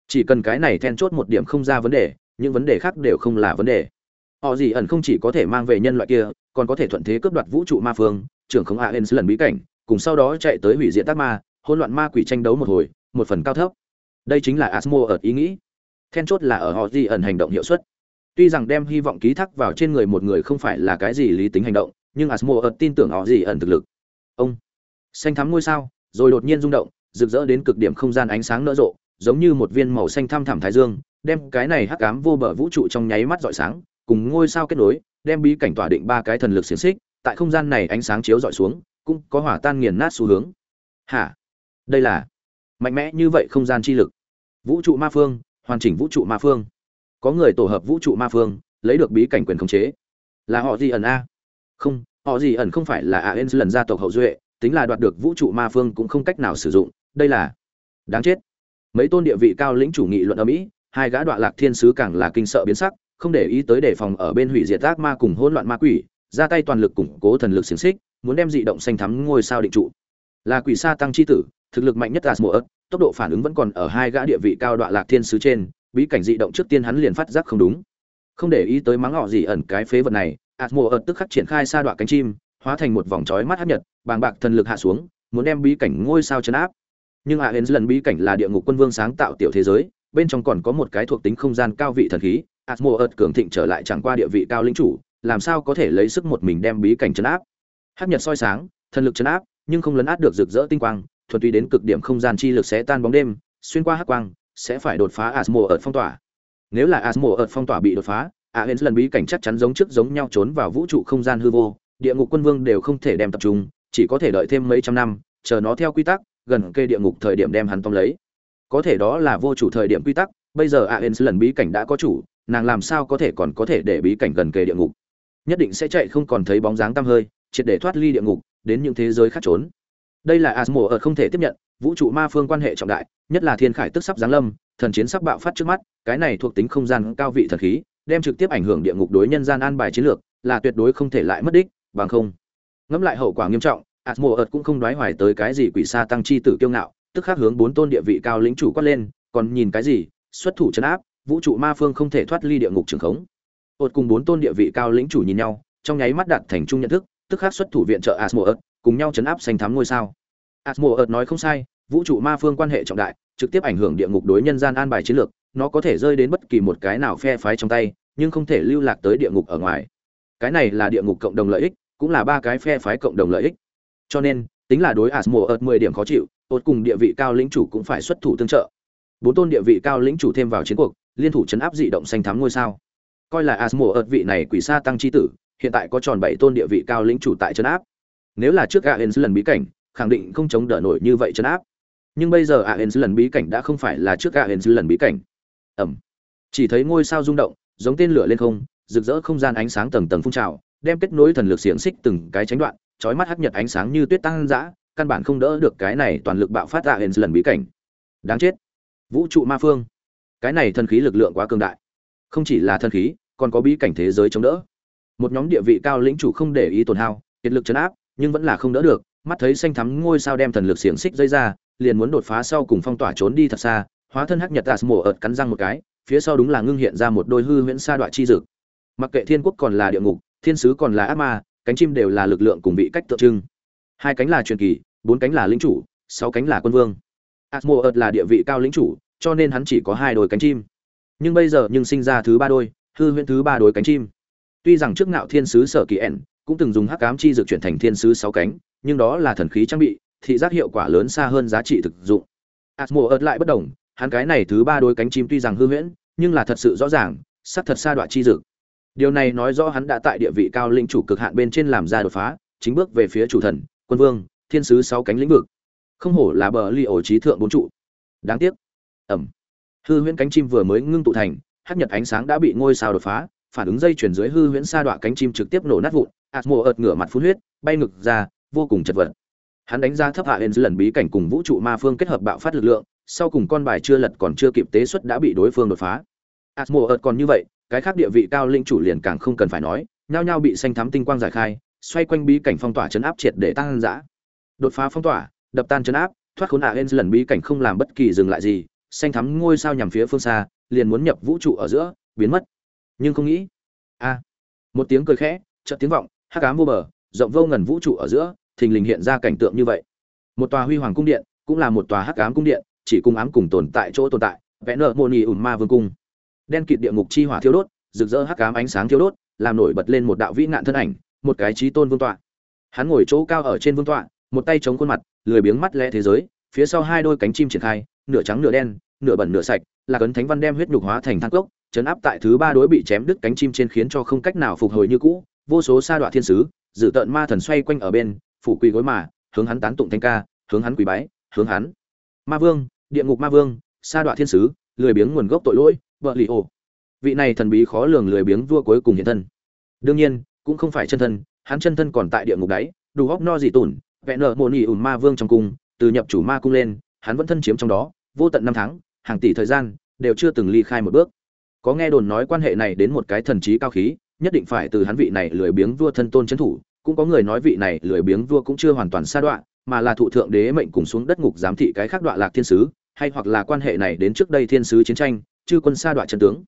Speaker 1: Chỉ cần cái này then chốt một điểm không ra vấn đề, những vấn đề khác đều không là vấn đề. Họ gì ẩn không chỉ có thể mang về nhân loại kia, còn có thể thuận thế cướp đoạt vũ trụ ma phương, trưởng không aens lần bí cảnh, cùng sau đó chạy tới hủy diệt tác ma, hỗn loạn ma quỷ tranh đấu một hồi, một phần cao thấp. Đây chính là asmo ở ý nghĩ. Then chốt là ở họ gì ẩn hành động hiệu suất. Tuy rằng đem hy vọng ký thác vào trên người một người không phải là cái gì lý tính hành động nhưng asmo tin tưởng họ gì ẩn thực lực. Ông, xanh thắm ngôi sao, rồi đột nhiên rung động, rực rỡ đến cực điểm không gian ánh sáng nở rộ, giống như một viên màu xanh thăm thẳm thái dương, đem cái này hắc ám vô bờ vũ trụ trong nháy mắt rọi sáng, cùng ngôi sao kết nối, đem bí cảnh tỏa định ba cái thần lực xiềng xích, tại không gian này ánh sáng chiếu rọi xuống, cũng có hỏa tan nghiền nát xu hướng. Hả? Đây là mạnh mẽ như vậy không gian chi lực. Vũ trụ ma phương, hoàn chỉnh vũ trụ ma phương. Có người tổ hợp vũ trụ ma phương, lấy được bí cảnh quyền khống chế. Là họ gì ẩn a? Không, họ gì ẩn không phải là a en lần gia tộc hậu duệ, tính là đoạt được vũ trụ ma phương cũng không cách nào sử dụng, đây là đáng chết. Mấy tôn địa vị cao lĩnh chủ nghị luận ở mỹ, hai gã đoạn lạc thiên sứ càng là kinh sợ biến sắc, không để ý tới đề phòng ở bên hủy diệt ác ma cùng hỗn loạn ma quỷ, ra tay toàn lực củng cố thần lực xiềng xích, muốn đem dị động xanh thắm ngôi sao định trụ. Là quỷ sa tăng chi tử, thực lực mạnh nhất là mùa ớt tốc độ phản ứng vẫn còn ở hai gã địa vị cao đoạn lạc thiên sứ trên, bí cảnh dị động trước tiên hắn liền phát giác không đúng. Không để ý tới mắng họ gì ẩn cái phế vật này ạt mùa ợt tức khắc triển khai sa đoạn cánh chim, hóa thành một vòng chói mắt hấp nhật, bàng bạc thần lực hạ xuống, muốn đem bí cảnh ngôi sao chấn áp. Nhưng a hến lần bí cảnh là địa ngục quân vương sáng tạo tiểu thế giới, bên trong còn có một cái thuộc tính không gian cao vị thần khí asmo ợt cường thịnh trở lại chẳng qua địa vị cao lĩnh chủ, làm sao có thể lấy sức một mình đem bí cảnh chấn áp? Hấp nhật soi sáng, thần lực chấn áp, nhưng không lấn át được rực rỡ tinh quang, thuần túy đến cực điểm không gian chi lực sẽ tan bóng đêm, xuyên qua hắc quang, sẽ phải đột phá asmo ợt phong tỏa. Nếu là asmo ợt phong tỏa bị đột phá a hens lần bí cảnh chắc chắn giống trước giống nhau trốn vào vũ trụ không gian hư vô, địa ngục quân vương đều không thể đem tập trung, chỉ có thể đợi thêm mấy trăm năm, chờ nó theo quy tắc, gần cây địa ngục thời điểm đem hắn tông lấy. Có thể đó là vô chủ thời điểm quy tắc, bây giờ aens lần bí cảnh đã có chủ, nàng làm sao có thể còn có thể để bí cảnh gần kề địa ngục? Nhất định sẽ chạy không còn thấy bóng dáng tăm hơi, triệt để thoát ly địa ngục, đến những thế giới khác trốn. Đây là asmo ở không thể tiếp nhận, vũ trụ ma phương quan hệ trọng đại, nhất là thiên khải tức sắp giáng lâm, thần chiến sắp bạo phát trước mắt, cái này thuộc tính không gian cao vị thần khí đem trực tiếp ảnh hưởng địa ngục đối nhân gian an bài chiến lược, là tuyệt đối không thể lại mất đích, bằng không. Ngẫm lại hậu quả nghiêm trọng asmo cũng không đoái hoài tới cái gì quỷ sa tăng chi tử kiêu ngạo, tức khắc hướng bốn tôn địa vị cao lĩnh chủ quát lên, còn nhìn cái gì, xuất thủ chấn áp, vũ trụ ma phương không thể thoát ly địa ngục trường khống. Ột cùng bốn tôn địa vị cao lĩnh chủ nhìn nhau, trong nháy mắt đạt thành chung nhận thức, tức khắc xuất thủ viện trợ asmo cùng nhau chấn áp xanh thắm ngôi sao. Asmo nói không sai, vũ trụ ma phương quan hệ trọng đại, trực tiếp ảnh hưởng địa ngục đối nhân gian an bài chiến lược nó có thể rơi đến bất kỳ một cái nào phe phái trong tay, nhưng không thể lưu lạc tới địa ngục ở ngoài. Cái này là địa ngục cộng đồng lợi ích, cũng là ba cái phe phái cộng đồng lợi ích. Cho nên, tính là đối asmo ợt mười điểm khó chịu ột cùng địa vị cao lĩnh chủ cũng phải xuất thủ tương trợ. Bốn tôn địa vị cao lĩnh chủ thêm vào chiến cuộc, liên thủ chấn áp dị động xanh thắm ngôi sao. Coi là asmo ợt vị này quỷ sa tăng chi tử, hiện tại có tròn bảy tôn địa vị cao lĩnh chủ tại chấn áp. Nếu là trước aens lần bí cảnh, khẳng định không chống đỡ nổi như vậy chấn áp. Nhưng bây giờ aens lần bí cảnh đã không phải là trước aens lần bí cảnh ẩm chỉ thấy ngôi sao rung động giống tên lửa lên không rực rỡ không gian ánh sáng tầng tầng phun trào đem kết nối thần lực xiềng xích từng cái tránh đoạn chói mắt hắc nhật ánh sáng như tuyết tăng dã, căn bản không đỡ được cái này toàn lực bạo phát ra hên lần bí cảnh. Đáng chết. Vũ trụ ma phương. Cái này thần khí lực lượng quá cường đại. Không chỉ là thần khí, còn có bí cảnh thế giới chống đỡ. Một nhóm địa vị cao lĩnh chủ không để ý tổn hao, kiệt lực chấn áp, nhưng vẫn là không đỡ được, mắt thấy xanh thắm ngôi sao đem thần lực xiềng xích dây ra, liền muốn đột phá sau cùng phong tỏa trốn đi thật xa, hóa thân hắc nhật tạt mổ ợt cắn răng một cái, phía sau đúng là ngưng hiện ra một đôi hư huyễn sa đoạn chi dực. Mặc kệ thiên quốc còn là địa ngục, thiên sứ còn là ác ma, cánh chim đều là lực lượng cùng vị cách tượng trưng. Hai cánh là truyền kỳ bốn cánh là lính chủ sáu cánh là quân vương. Asmodeus là địa vị cao lính chủ cho nên hắn chỉ có hai đôi cánh chim. Nhưng bây giờ nhưng sinh ra thứ ba đôi hư huyễn thứ ba đôi cánh chim. Tuy rằng trước ngạo thiên sứ sở kỳ ẻn cũng từng dùng hắc ám chi dược chuyển thành thiên sứ sáu cánh nhưng đó là thần khí trang bị thị giác hiệu quả lớn xa hơn giá trị thực dụng. Asmodeus lại bất đồng hắn cái này thứ ba đôi cánh chim tuy rằng hư huyễn, nhưng là thật sự rõ ràng sắc thật xa đoạn chi dự. điều này nói rõ hắn đã tại địa vị cao linh chủ cực hạn bên trên làm ra đột phá, chính bước về phía chủ thần, quân vương, thiên sứ sáu cánh lĩnh vực. Không hổ là bờ ly ổ trí thượng bốn trụ. Đáng tiếc. Ẩm. Hư huyễn cánh chim vừa mới ngưng tụ thành, hắc nhật ánh sáng đã bị ngôi sao đột phá, phản ứng dây chuyển dưới hư huyễn sa đọa cánh chim trực tiếp nổ nát vụn atmo ợt ngửa mặt phun huyết, bay ngực ra, vô cùng chật vật. Hắn đánh giá thấp hạ lên lần bí cảnh cùng vũ trụ ma phương kết hợp bạo phát lực lượng sau cùng con bài chưa lật còn chưa kịp tế xuất đã bị đối phương đột phá. À, Asmo ợt còn như vậy, cái khác địa vị cao lĩnh chủ liền càng không cần phải nói, nhao nhao bị xanh thắm tinh quang giải khai, xoay quanh bí cảnh phong tỏa chấn áp triệt để tăng dã. Đột phá phong tỏa, đập tan chấn áp, thoát khốn hạ lên lần bí cảnh không làm bất kỳ dừng lại gì, xanh thắm ngôi sao nhằm phía phương xa, liền muốn nhập vũ trụ ở giữa, biến mất. Nhưng không nghĩ a một tiếng cười khẽ, chợt tiếng vọng, hắc ám vô bờ, rộng vô ngần vũ trụ ở giữa, thình lình hiện ra cảnh tượng như vậy. Một tòa huy hoàng cung điện, cũng là một tòa hắc ám cung điện chỉ cung ám cùng tồn tại chỗ tồn tại, vẽ nợ môn nhì ủn ma vương cung. Đen kịt địa ngục chi hỏa thiêu đốt, rực rỡ hắc ám ánh sáng thiêu đốt, làm nổi bật lên một đạo vĩ nạn thân ảnh, một cái trí tôn vương tọa. Hắn ngồi chỗ cao ở trên vương tọa, một tay chống khuôn mặt, lười biếng mắt lẽ thế giới, phía sau hai đôi cánh chim triển khai, nửa trắng nửa đen, nửa bẩn nửa sạch, là cấn thánh văn đem huyết nhục hóa thành thang cốc chấn áp tại thứ ba đối bị chém đứt cánh chim trên khiến cho không cách nào phục hồi như cũ, vô số sa đoạn thiên sứ dự tợn ma thần xoay quanh ở bên, phủ quỳ gối mà, hướng hắn tán tụng thanh ca, hướng hắn quỳ bái, hướng hắn. Ma vương địa ngục ma vương, sa đoạn thiên sứ, lười biếng nguồn gốc tội lỗi, vợ lì ổ. Vị này thần bí khó lường lười biếng vua cuối cùng hiện thân. Đương nhiên, cũng không phải chân thân, hắn chân thân còn tại địa ngục đáy đủ góc no dị tủn, vẹn nợ mồn ỉ ủn ma vương trong cung, từ nhập chủ ma cung lên, hắn vẫn thân chiếm trong đó, vô tận năm tháng, hàng tỷ thời gian, đều chưa từng ly khai một bước. Có nghe đồn nói quan hệ này đến một cái thần trí cao khí, nhất định phải từ hắn vị này lười biếng vua thân tôn trấn thủ, cũng có người nói vị này lười biếng vua cũng chưa hoàn toàn xa đoạn mà là thụ thượng đế mệnh cùng xuống đất ngục giám thị cái khác đoạn lạc thiên sứ hay hoặc là quan hệ này đến trước đây thiên sứ chiến tranh, chư quân sa đoạn trận tướng.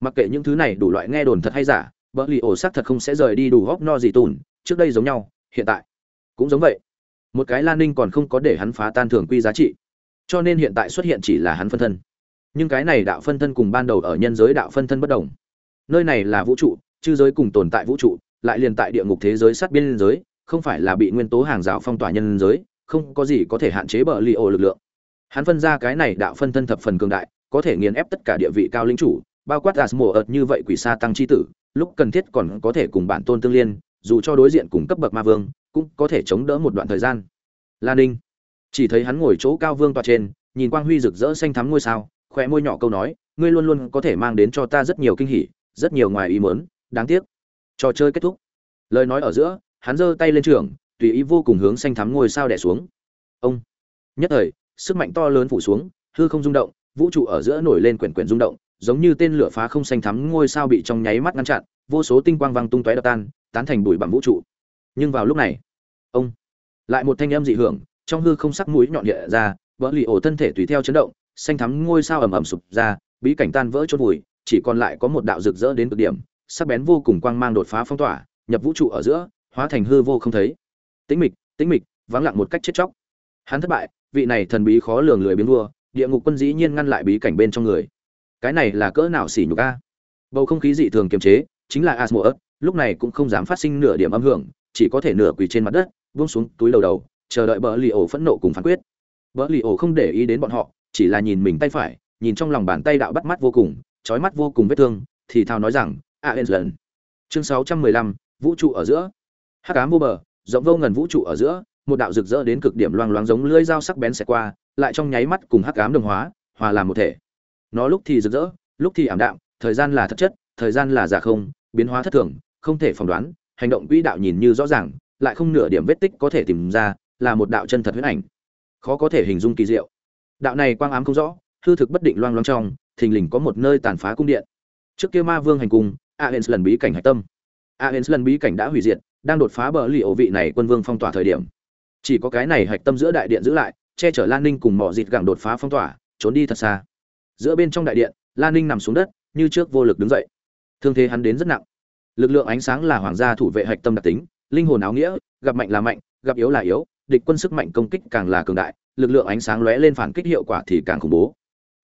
Speaker 1: Mặc kệ những thứ này đủ loại nghe đồn thật hay giả bỡ lì ổ xác thật không sẽ rời đi đủ góc no gì tùn, trước đây giống nhau, hiện tại cũng giống vậy. Một cái lan ninh còn không có để hắn phá tan thường quy giá trị, cho nên hiện tại xuất hiện chỉ là hắn phân thân. Nhưng cái này đạo phân thân cùng ban đầu ở nhân giới đạo phân thân bất đồng. Nơi này là vũ trụ, chư giới cùng tồn tại vũ trụ, lại liền tại địa ngục thế giới sát biên giới, không phải là bị nguyên tố hàng rào phong tỏa nhân giới, không có gì có thể hạn chế bờ li ổ lực lượng hắn phân ra cái này đạo phân thân thập phần cường đại, có thể nghiền ép tất cả địa vị cao linh chủ, bao quát asmo ợt như vậy quỷ sa tăng chi tử, lúc cần thiết còn có thể cùng bản tôn tương liên, dù cho đối diện cùng cấp bậc ma vương, cũng có thể chống đỡ một đoạn thời gian. Lan ninh, chỉ thấy hắn ngồi chỗ cao vương tọa trên, nhìn quang huy rực rỡ xanh thắm ngôi sao, khóe môi nhỏ câu nói, ngươi luôn luôn có thể mang đến cho ta rất nhiều kinh hỉ, rất nhiều ngoài ý muốn, đáng tiếc. Trò chơi kết thúc. Lời nói ở giữa, hắn giơ tay lên trường, tùy ý vô cùng hướng xanh thắm ngôi sao đẻ xuống. Ông, nhất thời sức mạnh to lớn phủ xuống, hư không rung động, vũ trụ ở giữa nổi lên quyển quyển rung động, giống như tên lửa phá không xanh thắm ngôi sao bị trong nháy mắt ngăn chặn, vô số tinh quang văng tung tóe đập tan, tán thành bụi bặm vũ trụ. Nhưng vào lúc này, ông, lại một thanh âm dị hưởng, trong hư không sắc mũi nhọn nhẹ ra, vỡ lì ổ thân thể tùy theo chấn động, xanh thắm ngôi sao ầm ầm sụp ra, bí cảnh tan vỡ chốt vùi, chỉ còn lại có một đạo rực rỡ đến cực điểm, sắc bén vô cùng quang mang đột phá phong tỏa, nhập vũ trụ ở giữa, hóa thành hư vô không thấy. Tĩnh mịch tĩnh mịch, vắng lặng một cách chết chóc. Hắn thất bại vị này thần bí khó lường lười biến vua địa ngục quân dĩ nhiên ngăn lại bí cảnh bên trong người. Cái này là cỡ nào xỉ nhục a? Bầu không khí dị thường kiềm chế chính là asmodeus lúc này cũng không dám phát sinh nửa điểm âm hưởng chỉ có thể nửa quỳ trên mặt đất buông xuống túi đầu đầu chờ đợi bờ lì ổ phẫn nộ cùng phán quyết. Bờ lì ổ không để ý đến bọn họ chỉ là nhìn mình tay phải nhìn trong lòng bàn tay đạo bắt mắt vô cùng trói mắt vô cùng vết thương thì thào nói rằng a à, lần chương sáu trăm mười lăm vũ trụ ở giữa. Hắc ám vô bờ rộng vô ngần vũ trụ ở giữa một đạo rực rỡ đến cực điểm loang loáng giống lưỡi dao sắc bén xẹt qua, lại trong nháy mắt cùng hắc ám đồng hóa, hòa làm một thể. Nó lúc thì rực rỡ, lúc thì ảm đạm, thời gian là thật chất, thời gian là giả không, biến hóa thất thường, không thể phỏng đoán, hành động quỹ đạo nhìn như rõ ràng, lại không nửa điểm vết tích có thể tìm ra, là một đạo chân thật huyết ảnh. Khó có thể hình dung kỳ diệu. Đạo này quang ám không rõ, hư thực bất định loang loang trong, thình lình có một nơi tàn phá cung điện. Trước kia ma vương hành cung, aens lần bí cảnh hạch tâm. Aens lần bí cảnh đã hủy diệt, đang đột phá bờ lì ổ vị này quân vương phong tỏa thời điểm chỉ có cái này hạch tâm giữa đại điện giữ lại, che chở lan ninh cùng mỏ dịt gẳng đột phá phong tỏa, trốn đi thật xa. Giữa bên trong đại điện, lan ninh nằm xuống đất, như trước vô lực đứng dậy. Thương thế hắn đến rất nặng. Lực lượng ánh sáng là hoàng gia thủ vệ hạch tâm đặc tính, linh hồn áo nghĩa, gặp mạnh là mạnh, gặp yếu là yếu, địch quân sức mạnh công kích càng là cường đại, lực lượng ánh sáng lóe lên phản kích hiệu quả thì càng khủng bố.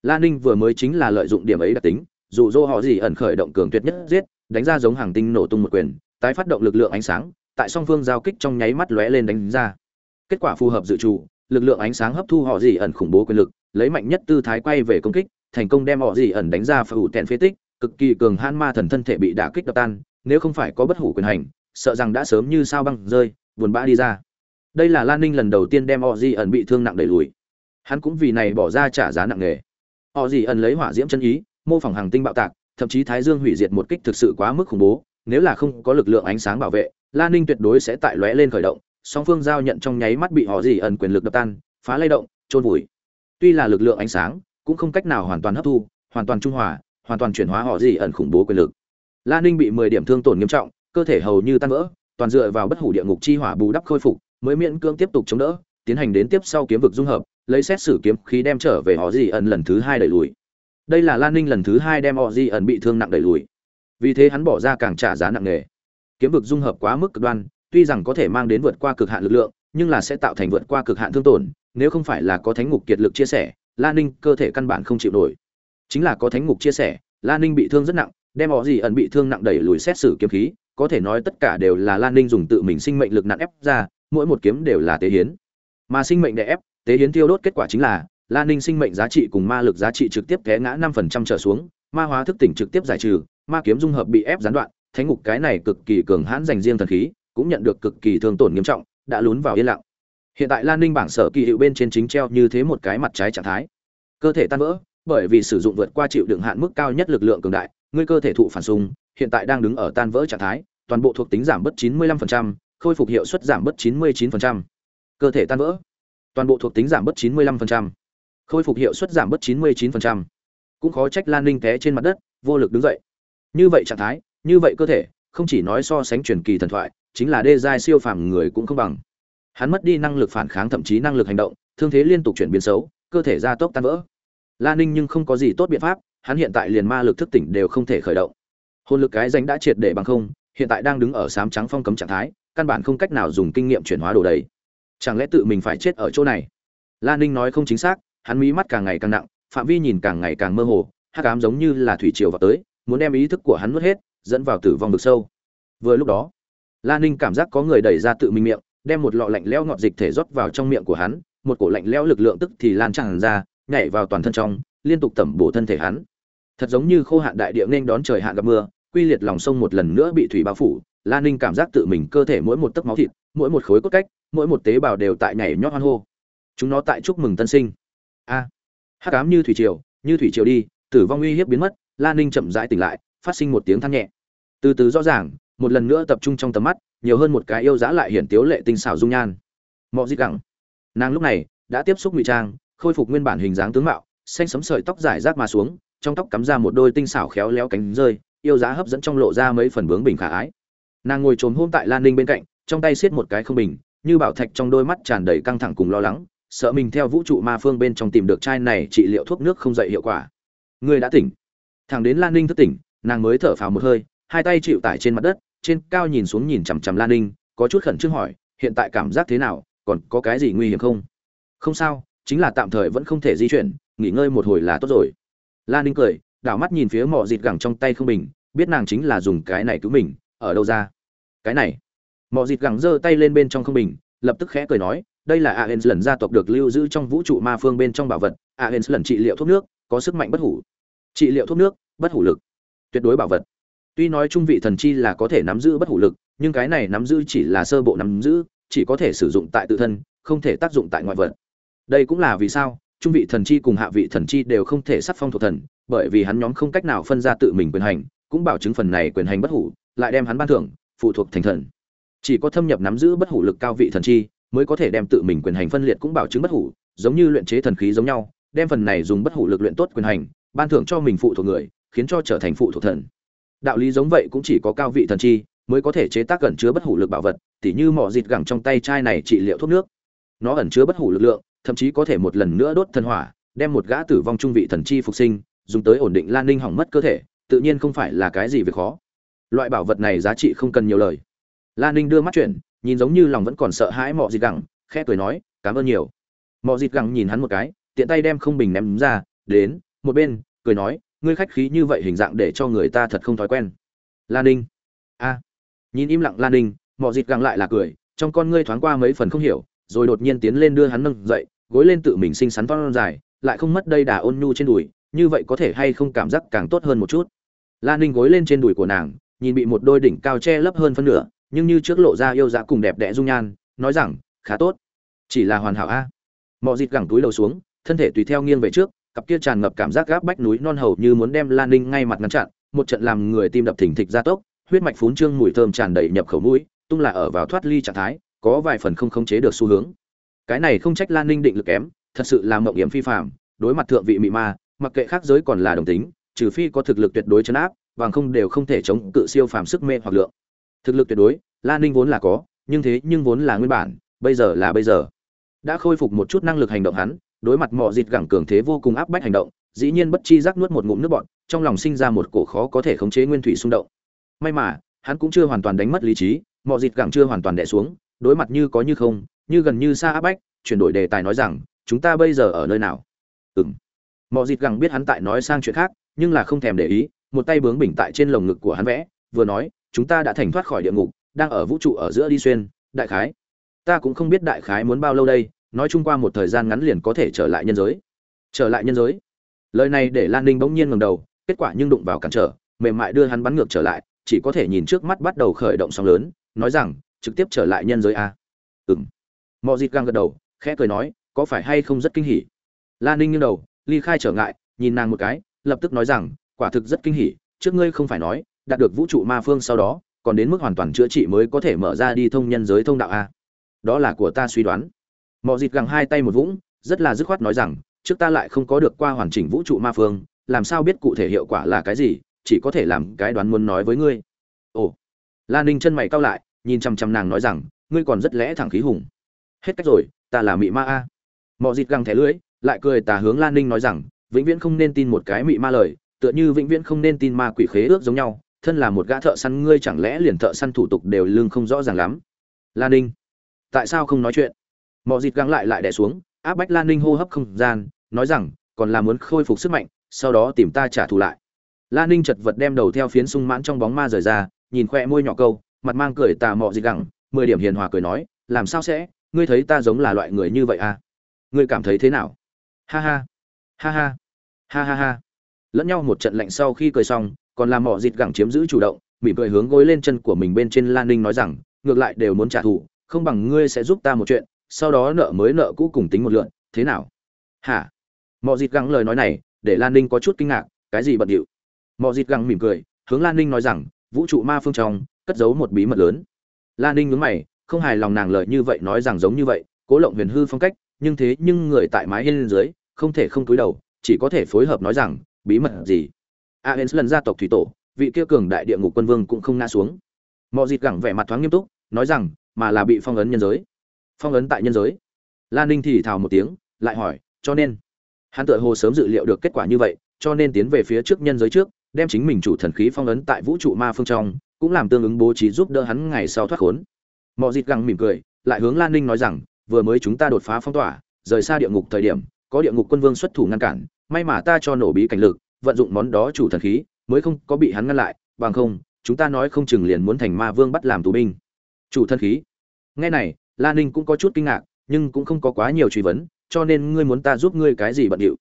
Speaker 1: Lan ninh vừa mới chính là lợi dụng điểm ấy đặc tính dù dô họ gì ẩn khởi động cường tuyệt nhất giết, đánh ra giống hàng tinh nổ tung một quyền, tái phát động lực lượng ánh sáng, tại song phương giao kích trong nháy mắt lóe lên đánh ra kết quả phù hợp dự trù, lực lượng ánh sáng hấp thu họ gì ẩn khủng bố quyền lực, lấy mạnh nhất tư thái quay về công kích, thành công đem họ gì ẩn đánh ra phải ủ tẹn phế tích, cực kỳ cường han ma thần thân thể bị đả kích đập tan, nếu không phải có bất hủ quyền hành, sợ rằng đã sớm như sao băng rơi, buồn bã đi ra. Đây là lan ninh lần đầu tiên đem họ gì ẩn bị thương nặng đẩy lùi. Hắn cũng vì này bỏ ra trả giá nặng nề. Họ gì ẩn lấy hỏa diễm chân ý, mô phỏng hàng tinh bạo tạc, thậm chí thái dương hủy diệt một kích thực sự quá mức khủng bố, nếu là không có lực lượng ánh sáng bảo vệ, lan ninh tuyệt đối sẽ tại lóe lên khởi động song phương giao nhận trong nháy mắt bị họ gì ẩn quyền lực đập tan, phá lay động trôn vùi. Tuy là lực lượng ánh sáng, cũng không cách nào hoàn toàn hấp thu, hoàn toàn trung hòa, hoàn toàn chuyển hóa họ gì ẩn khủng bố quyền lực. La ninh bị mười điểm thương tổn nghiêm trọng, cơ thể hầu như tan vỡ, toàn dựa vào bất hủ địa ngục chi hỏa bù đắp khôi phục, mới miễn cưỡng tiếp tục chống đỡ, tiến hành đến tiếp sau kiếm vực dung hợp, lấy xét xử kiếm khí đem trở về họ gì ẩn lần thứ hai đẩy lùi. Đây là lan ninh lần thứ hai đem họ gì ẩn bị thương nặng đẩy lùi. Vì thế hắn bỏ ra càng trả giá nặng nề. Kiếm vực dung hợp quá mức cực đoan tuy rằng có thể mang đến vượt qua cực hạn lực lượng, nhưng là sẽ tạo thành vượt qua cực hạn thương tổn, nếu không phải là có thánh ngục kiệt lực chia sẻ lan ninh cơ thể căn bản không chịu nổi. Chính là có thánh ngục chia sẻ lan ninh bị thương rất nặng, đem họ gì ẩn bị thương nặng đẩy lùi xét xử kiếm khí, có thể nói tất cả đều là lan ninh dùng tự mình sinh mệnh lực nặng ép ra, mỗi một kiếm đều là tế hiến. Mà sinh mệnh đè ép, tế hiến tiêu đốt kết quả chính là lan ninh sinh mệnh giá trị cùng ma lực giá trị trực tiếp té ngã năm phần trăm trở xuống, ma hóa thức tỉnh trực tiếp giải trừ, ma kiếm dung hợp bị ép gián đoạn, thánh ngục cái này cực kỳ cường hãn dành riêng thần khí cũng nhận được cực kỳ thương tổn nghiêm trọng đã lún vào yên lặng hiện tại lan ninh bảng sở kỳ hiệu bên trên chính treo như thế một cái mặt trái trạng thái cơ thể tan vỡ bởi vì sử dụng vượt qua chịu đựng hạn mức cao nhất lực lượng cường đại ngươi cơ thể thụ phản xung hiện tại đang đứng ở tan vỡ trạng thái toàn bộ thuộc tính giảm bớt 95%, khôi phục hiệu suất giảm bớt 99%. cơ thể tan vỡ toàn bộ thuộc tính giảm bớt 95%, khôi phục hiệu suất giảm bớt 99%. cũng khó trách lan ninh té trên mặt đất vô lực đứng dậy như vậy trạng thái như vậy cơ thể không chỉ nói so sánh truyền kỳ thần thoại chính là đê giai siêu phàm người cũng không bằng. Hắn mất đi năng lực phản kháng thậm chí năng lực hành động, thương thế liên tục chuyển biến xấu, cơ thể gia tốc tan vỡ. La ninh nhưng không có gì tốt biện pháp, hắn hiện tại liền ma lực thức tỉnh đều không thể khởi động. Hồn lực cái danh đã triệt để bằng không, hiện tại đang đứng ở sám trắng phong cấm trạng thái, căn bản không cách nào dùng kinh nghiệm chuyển hóa đồ đầy. Chẳng lẽ tự mình phải chết ở chỗ này? La ninh nói không chính xác, hắn mí mắt càng ngày càng nặng, phạm vi nhìn càng ngày càng mơ hồ, hắc ám giống như là thủy triều vào tới, muốn đem ý thức của hắn nuốt hết, dẫn vào tử vong vực sâu. Vừa lúc đó la ninh cảm giác có người đẩy ra tự mình miệng, đem một lọ lạnh lẽo ngọt dịch thể rót vào trong miệng của hắn, một cổ lạnh lẽo lực lượng tức thì lan tràn ra, nhảy vào toàn thân trong, liên tục tẩm bổ thân thể hắn. Thật giống như khô hạn đại địa nên đón trời hạn gặp mưa, quy liệt lòng sông một lần nữa bị thủy bao phủ, la ninh cảm giác tự mình cơ thể mỗi một tấc máu thịt, mỗi một khối cốt cách, mỗi một tế bào đều tại nhảy nhót hoan hô. Chúng nó tại chúc mừng tân sinh. A. Hắc ám như thủy triều, như thủy triều đi, tử vong uy hiếp biến mất, la ninh chậm rãi tỉnh lại, phát sinh một tiếng than nhẹ. Từ từ rõ ràng một lần nữa tập trung trong tầm mắt, nhiều hơn một cái yêu giá lại hiển tiếu lệ tinh xảo dung nhan. Mọi di gẳng. Nàng lúc này đã tiếp xúc ngụy trang, khôi phục nguyên bản hình dáng tướng mạo, xanh sấm sợi tóc dài rác mà xuống, trong tóc cắm ra một đôi tinh xảo khéo léo cánh rơi, yêu giá hấp dẫn trong lộ ra mấy phần bướng bình khả ái. Nàng ngồi trồm hôm tại lan ninh bên cạnh, trong tay xiết một cái không bình, như bảo thạch trong đôi mắt tràn đầy căng thẳng cùng lo lắng, sợ mình theo vũ trụ ma phương bên trong tìm được chai này trị liệu thuốc nước không dậy hiệu quả. Người đã tỉnh. Thằng đến lan ninh thức tỉnh, nàng mới thở phào một hơi, hai tay chịu tải trên mặt đất trên cao nhìn xuống nhìn chằm chằm lan ninh, có chút khẩn trương hỏi, hiện tại cảm giác thế nào, còn có cái gì nguy hiểm không? Không sao, chính là tạm thời vẫn không thể di chuyển, nghỉ ngơi một hồi là tốt rồi. Lan ninh cười, đảo mắt nhìn phía mỏ dịt gẳng trong tay không bình, biết nàng chính là dùng cái này cứu mình, ở đâu ra? Cái này. Mỏ dịt gẳng giơ tay lên bên trong không bình, lập tức khẽ cười nói, đây là aens lần gia tộc được lưu giữ trong vũ trụ ma phương bên trong bảo vật aens lần trị liệu thuốc nước, có sức mạnh bất hủ. Trị liệu thuốc nước, bất hủ lực. Tuyệt đối bảo vật tuy nói trung vị thần chi là có thể nắm giữ bất hủ lực, nhưng cái này nắm giữ chỉ là sơ bộ nắm giữ, chỉ có thể sử dụng tại tự thân, không thể tác dụng tại ngoại vật. Đây cũng là vì sao, trung vị thần chi cùng hạ vị thần chi đều không thể sát phong thuộc thần, bởi vì hắn nhóm không cách nào phân ra tự mình quyền hành, cũng bảo chứng phần này quyền hành bất hủ, lại đem hắn ban thưởng, phụ thuộc thành thần. Chỉ có thâm nhập nắm giữ bất hủ lực cao vị thần chi, mới có thể đem tự mình quyền hành phân liệt cũng bảo chứng bất hủ, giống như luyện chế thần khí giống nhau, đem phần này dùng bất hủ lực luyện tốt quyền hành, ban thưởng cho mình phụ thuộc người, khiến cho trở thành phụ thuộc thần đạo lý giống vậy cũng chỉ có cao vị thần chi mới có thể chế tác ẩn chứa bất hủ lực bảo vật, tỉ như mỏ dịt gẳng trong tay chai này trị liệu thuốc nước. Nó ẩn chứa bất hủ lực lượng, thậm chí có thể một lần nữa đốt thần hỏa, đem một gã tử vong trung vị thần chi phục sinh, dùng tới ổn định lan ninh hỏng mất cơ thể, tự nhiên không phải là cái gì việc khó. Loại bảo vật này giá trị không cần nhiều lời. Lan ninh đưa mắt chuyển, nhìn giống như lòng vẫn còn sợ hãi mỏ dịt gẳng, khẽ cười nói, cảm ơn nhiều. Mỏ dịt gẳng nhìn hắn một cái, tiện tay đem không bình ném ra, đến, một bên, cười nói ngươi khách khí như vậy hình dạng để cho người ta thật không thói quen. Lan ninh. A. Nhìn im lặng lan ninh mọi dịt gặng lại là cười, trong con ngươi thoáng qua mấy phần không hiểu, rồi đột nhiên tiến lên đưa hắn nâng dậy, gối lên tự mình xinh xắn to dài, lại không mất đây đà ôn nhu trên đùi, như vậy có thể hay không cảm giác càng tốt hơn một chút. Lan ninh gối lên trên đùi của nàng, nhìn bị một đôi đỉnh cao che lấp hơn phân nửa, nhưng như trước lộ ra yêu dạ cùng đẹp đẽ dung nhan, nói rằng, khá tốt. Chỉ là hoàn hảo a. Mọi dịt gẳng túi đầu xuống, thân thể tùy theo nghiêng về trước cặp kia tràn ngập cảm giác gáp bách núi non hầu như muốn đem lan ninh ngay mặt ngăn chặn, một trận làm người tim đập thình thịch ra tốc, huyết mạch phún trương mùi thơm tràn đầy nhập khẩu mũi, tung là ở vào thoát ly trạng thái, có vài phần không khống chế được xu hướng. Cái này không trách lan ninh định lực kém, thật sự là mộng hiểm phi phạm đối mặt thượng vị mị ma, mặc kệ khác giới còn là đồng tính, trừ phi có thực lực tuyệt đối chấn áp, bằng không đều không thể chống cự siêu phàm sức mê hoặc lượng. Thực lực tuyệt đối lan ninh vốn là có, nhưng thế nhưng vốn là nguyên bản, bây giờ là bây giờ. Đã khôi phục một chút năng lực hành động hắn đối mặt Mọ dịt gẳng cường thế vô cùng áp bách hành động, dĩ nhiên bất chi giác nuốt một ngụm nước bọt, trong lòng sinh ra một cổ khó có thể khống chế nguyên thủy xung động. May mà, hắn cũng chưa hoàn toàn đánh mất lý trí, Mọ dịt gẳng chưa hoàn toàn đẻ xuống, đối mặt như có như không, như gần như xa áp bách, chuyển đổi đề tài nói rằng, chúng ta bây giờ ở nơi nào? Ừ m mọ dịt gẳng biết hắn tại nói sang chuyện khác, nhưng là không thèm để ý, một tay bướng bình tại trên lồng ngực của hắn vẽ, vừa nói, chúng ta đã thành thoát khỏi địa ngục, đang ở vũ trụ ở giữa đi xuyên, đại khái. Ta cũng không biết đại khái muốn bao lâu đây nói chung qua một thời gian ngắn liền có thể trở lại nhân giới. Trở lại nhân giới? Lời này để lan ninh bỗng nhiên ngầm đầu, kết quả nhưng đụng vào cản trở, mềm mại đưa hắn bắn ngược trở lại, chỉ có thể nhìn trước mắt bắt đầu khởi động sóng lớn, nói rằng, trực tiếp trở lại nhân giới a. Ừng mọi dịt găng gật đầu, khẽ cười nói, có phải hay không rất kinh hỉ? Lan ninh nghiêng đầu, ly khai trở ngại, nhìn nàng một cái, lập tức nói rằng, quả thực rất kinh hỉ, trước ngươi không phải nói, đạt được vũ trụ ma phương sau đó, còn đến mức hoàn toàn chữa trị mới có thể mở ra đi thông nhân giới thông đạo a. Đó là của ta suy đoán mọi dịt gẳng hai tay một vũng, rất là dứt khoát nói rằng, trước ta lại không có được qua hoàn chỉnh vũ trụ ma phương, làm sao biết cụ thể hiệu quả là cái gì, chỉ có thể làm cái đoán muốn nói với ngươi. Ồ. Lan ninh chân mày cao lại, nhìn chăm chăm nàng nói rằng, ngươi còn rất lẽ thẳng khí hùng. Hết cách rồi, ta là mị ma a. Mọi dịt găng thẻ lưỡi, lại cười tà hướng lan ninh nói rằng, vĩnh viễn không nên tin một cái mị ma lời, tựa như vĩnh viễn không nên tin ma quỷ khế ước giống nhau, thân là một gã thợ săn, ngươi chẳng lẽ liền thợ săn thủ tục đều lương không rõ ràng lắm. Lan ninh. Tại sao không nói chuyện? Mọi dịt găng lại lại đẻ xuống, áp bách lan ninh hô hấp không gian, nói rằng, còn là muốn khôi phục sức mạnh, sau đó tìm ta trả thù lại. Lan ninh chật vật đem đầu theo phiến sung mãn trong bóng ma rời ra, nhìn khoe môi nhỏ câu, mặt mang cười tà mọ dịt gẳng, mười điểm hiền hòa cười nói, làm sao sẽ? Ngươi thấy ta giống là loại người như vậy à? Ngươi cảm thấy thế nào? Ha ha ha ha ha ha ha. Lẫn nhau một trận lạnh sau khi cười xong, còn làm mọ dịt gẳng chiếm giữ chủ động, mỉm cười hướng gối lên chân của mình bên trên lan ninh nói rằng, ngược lại đều muốn trả thù, không bằng ngươi sẽ giúp ta một chuyện sau đó nợ mới nợ cũ cùng tính một lượn, thế nào? Hả? Mọi dịt găng lời nói này, để lan ninh có chút kinh ngạc, cái gì bận điệu? Mọi dịt găng mỉm cười, hướng lan ninh nói rằng, vũ trụ ma phương trong, cất giấu một bí mật lớn. Lan ninh nhướng mày, không hài lòng nàng lời như vậy nói rằng giống như vậy, cố lộng huyền hư phong cách, nhưng thế nhưng người tại mái hiên dưới, không thể không cúi đầu, chỉ có thể phối hợp nói rằng, bí mật gì? A hens lần gia tộc thủy tổ, vị kia cường đại địa ngục quân vương cũng không ngã xuống. Mọi dịt gẳng vẻ mặt thoáng nghiêm túc, nói rằng, mà là bị phong ấn nhân giới phong ấn tại nhân giới. Lan ninh thì thào một tiếng, lại hỏi, cho nên? Hắn tự hồ sớm dự liệu được kết quả như vậy, cho nên tiến về phía trước nhân giới trước, đem chính mình chủ thần khí phong ấn tại vũ trụ ma phương trong, cũng làm tương ứng bố trí giúp đỡ hắn ngày sau thoát khốn. Mọi dịt găng mỉm cười, lại hướng lan ninh nói rằng, vừa mới chúng ta đột phá phong tỏa, rời xa địa ngục thời điểm, có địa ngục quân vương xuất thủ ngăn cản, may mà ta cho nổ bí cảnh lực, vận dụng món đó chủ thần khí, mới không có bị hắn ngăn lại, bằng không, chúng ta nói không chừng liền muốn thành ma vương bắt làm tù binh. Chủ thần khí? Nghe này Lan ninh cũng có chút kinh ngạc, nhưng cũng không có quá nhiều truy vấn, cho nên ngươi muốn ta giúp ngươi cái gì bận điệu?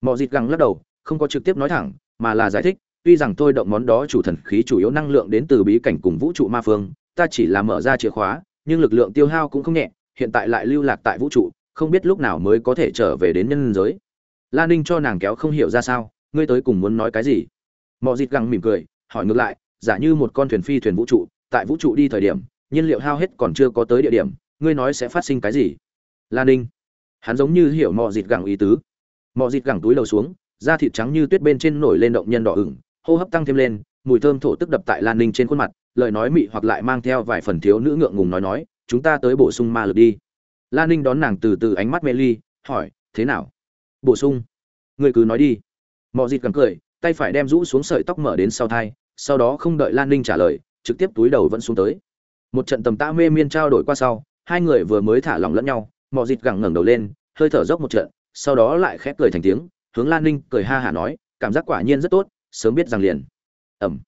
Speaker 1: Mọi dịt gắng lắc đầu, không có trực tiếp nói thẳng, mà là giải thích, tuy rằng tôi động món đó chủ thần khí chủ yếu năng lượng đến từ bí cảnh cùng vũ trụ ma phương, ta chỉ là mở ra chìa khóa, nhưng lực lượng tiêu hao cũng không nhẹ, hiện tại lại lưu lạc tại vũ trụ, không biết lúc nào mới có thể trở về đến nhân giới. Lan ninh cho nàng kéo không hiểu ra sao, ngươi tới cùng muốn nói cái gì? Mọi dịt găng mỉm cười, hỏi ngược lại, giả như một con thuyền phi thuyền vũ trụ, tại vũ trụ đi thời điểm, nhiên liệu hao hết còn chưa có tới địa điểm ngươi nói sẽ phát sinh cái gì? Lan ninh, hắn giống như hiểu mọi dịt gẳng ý tứ. Mọi dịt gẳng túi đầu xuống, da thịt trắng như tuyết bên trên nổi lên động nhân đỏ ửng, hô hấp tăng thêm lên, mùi thơm thổ tức đập tại lan ninh trên khuôn mặt, lời nói mị hoặc lại mang theo vài phần thiếu nữ ngượng ngùng nói nói, chúng ta tới bổ sung ma lực đi. Lan ninh đón nàng từ từ ánh mắt mê ly, hỏi, thế nào? Bổ sung. Người cứ nói đi. Mọi dịt gẳng cười, tay phải đem rũ xuống sợi tóc mở đến sau thai, sau đó không đợi lan ninh trả lời, trực tiếp túi đầu vẫn xuống tới. Một trận tầm tã mê miên trao đổi qua sau hai người vừa mới thả lỏng lẫn nhau mò dịt gẳng ngẩng đầu lên, hơi thở dốc một trận, sau đó lại khẽ cười thành tiếng, hướng lan ninh cười ha hả nói, cảm giác quả nhiên rất tốt, sớm biết rằng liền. Ẩm.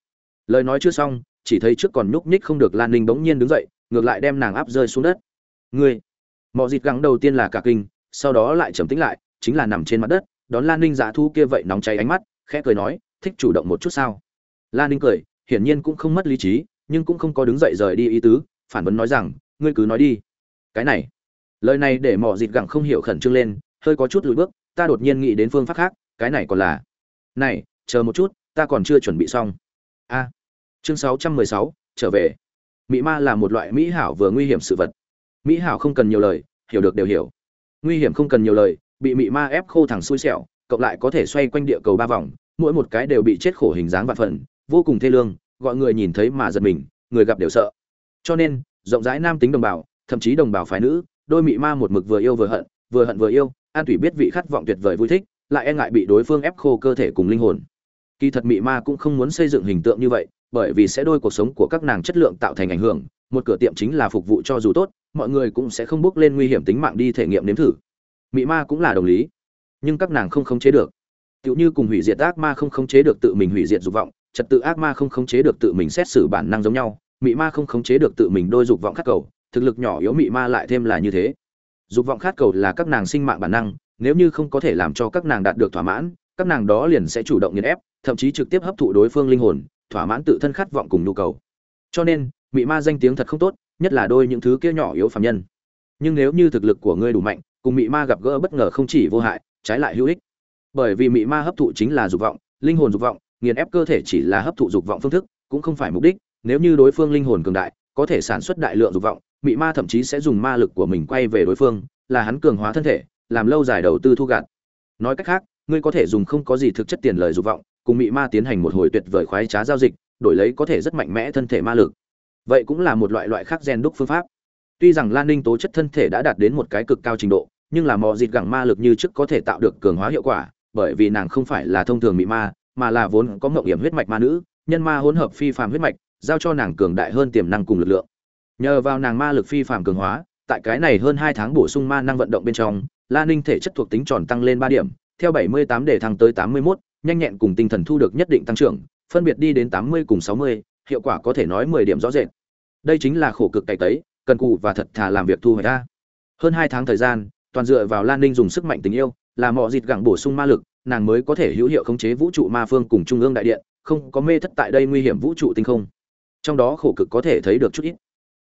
Speaker 1: Lời nói chưa xong, chỉ thấy trước còn nhúc nhích không được lan ninh bỗng nhiên đứng dậy, ngược lại đem nàng áp rơi xuống đất. Ngươi. Mọi dịt gắng đầu tiên là cả kinh, sau đó lại trầm tĩnh lại, chính là nằm trên mặt đất, đón lan ninh dạ thu kia vậy nóng cháy ánh mắt, khẽ cười nói, thích chủ động một chút sao? Lan ninh cười, hiển nhiên cũng không mất lý trí, nhưng cũng không có đứng dậy rời đi ý tứ, phản vấn nói rằng ngươi cứ nói đi. Cái này lời này để mỏ dịt gẳng không hiểu khẩn trương lên hơi có chút lùi bước ta đột nhiên nghĩ đến phương pháp khác cái này còn là này chờ một chút ta còn chưa chuẩn bị xong. A chương 616, trở về. Mỹ ma là một loại mỹ hảo vừa nguy hiểm sự vật. Mỹ hảo không cần nhiều lời hiểu được đều hiểu. Nguy hiểm không cần nhiều lời bị mỹ ma ép khô thẳng xui xẻo cộng lại có thể xoay quanh địa cầu ba vòng mỗi một cái đều bị chết khổ hình dáng vạn phần vô cùng thê lương gọi người nhìn thấy mà giật mình người gặp đều sợ. Cho nên rộng rãi nam tính đồng bào, thậm chí đồng bào phái nữ, đôi mị ma một mực vừa yêu vừa hận vừa hận vừa yêu, an thủy biết vị khát vọng tuyệt vời vui thích, lại e ngại bị đối phương ép khô cơ thể cùng linh hồn. Kỳ thật mị ma cũng không muốn xây dựng hình tượng như vậy, bởi vì sẽ đôi cuộc sống của các nàng chất lượng tạo thành ảnh hưởng, một cửa tiệm chính là phục vụ cho dù tốt, mọi người cũng sẽ không bước lên nguy hiểm tính mạng đi thể nghiệm nếm thử. Mị ma cũng là đồng lý, nhưng các nàng không khống chế được. Tựu như cùng hủy diệt ác ma không khống chế được tự mình hủy diệt dục vọng, trật tự ác ma không khống chế được tự mình xét xử bản năng giống nhau mị ma không khống chế được tự mình đôi dục vọng khát cầu, thực lực nhỏ yếu mị ma lại thêm là như thế. Dục vọng khát cầu là các nàng sinh mạng bản năng, nếu như không có thể làm cho các nàng đạt được thỏa mãn, các nàng đó liền sẽ chủ động nghiền ép, thậm chí trực tiếp hấp thụ đối phương linh hồn, thỏa mãn tự thân khát vọng cùng nhu cầu. Cho nên, mị ma danh tiếng thật không tốt, nhất là đôi những thứ kia nhỏ yếu phạm nhân. Nhưng nếu như thực lực của ngươi đủ mạnh, cùng mị ma gặp gỡ bất ngờ không chỉ vô hại, trái lại hữu ích. Bởi vì mị ma hấp thụ chính là dục vọng, linh hồn dục vọng, nghiền ép cơ thể chỉ là hấp thụ dục vọng phương thức, cũng không phải mục đích nếu như đối phương linh hồn cường đại, có thể sản xuất đại lượng dục vọng, mị ma thậm chí sẽ dùng ma lực của mình quay về đối phương, là hắn cường hóa thân thể, làm lâu dài đầu tư thu gạt nói cách khác, ngươi có thể dùng không có gì thực chất tiền lời dục vọng, cùng mị ma tiến hành một hồi tuyệt vời khoái trá giao dịch, đổi lấy có thể rất mạnh mẽ thân thể ma lực. Vậy cũng là một loại loại khác gen đúc phương pháp. Tuy rằng lan ninh tố chất thân thể đã đạt đến một cái cực cao trình độ, nhưng là mò dịt gẳng ma lực như trước có thể tạo được cường hóa hiệu quả, bởi vì nàng không phải là thông thường mị ma, mà là vốn có mộng hiểm huyết mạch ma nữ, nhân ma hỗn hợp phi phàm huyết mạch giao cho nàng cường đại hơn tiềm năng cùng lực lượng. Nhờ vào nàng ma lực phi phàm cường hóa tại cái này hơn hai tháng bổ sung ma năng vận động bên trong la ninh thể chất thuộc tính tròn tăng lên ba điểm theo bảy mươi tám để thăng tới tám mươi 81, nhanh nhẹn cùng tinh thần thu được nhất định tăng trưởng phân biệt đi đến tám mươi cùng sáu mươi hiệu quả có thể nói mười điểm rõ rệt. Đây chính là khổ cực cày tấy cần cù và thật thà làm việc thu hoạch ra. Hơn hai tháng thời gian toàn dựa vào lan ninh dùng sức mạnh tình yêu là mọi dịt gẳng bổ sung ma lực nàng mới có thể hữu hiệu khống chế vũ trụ ma phương cùng trung ương đại điện không có mê thất tại đây nguy hiểm vũ trụ tinh không trong đó khổ cực có thể thấy được chút ít.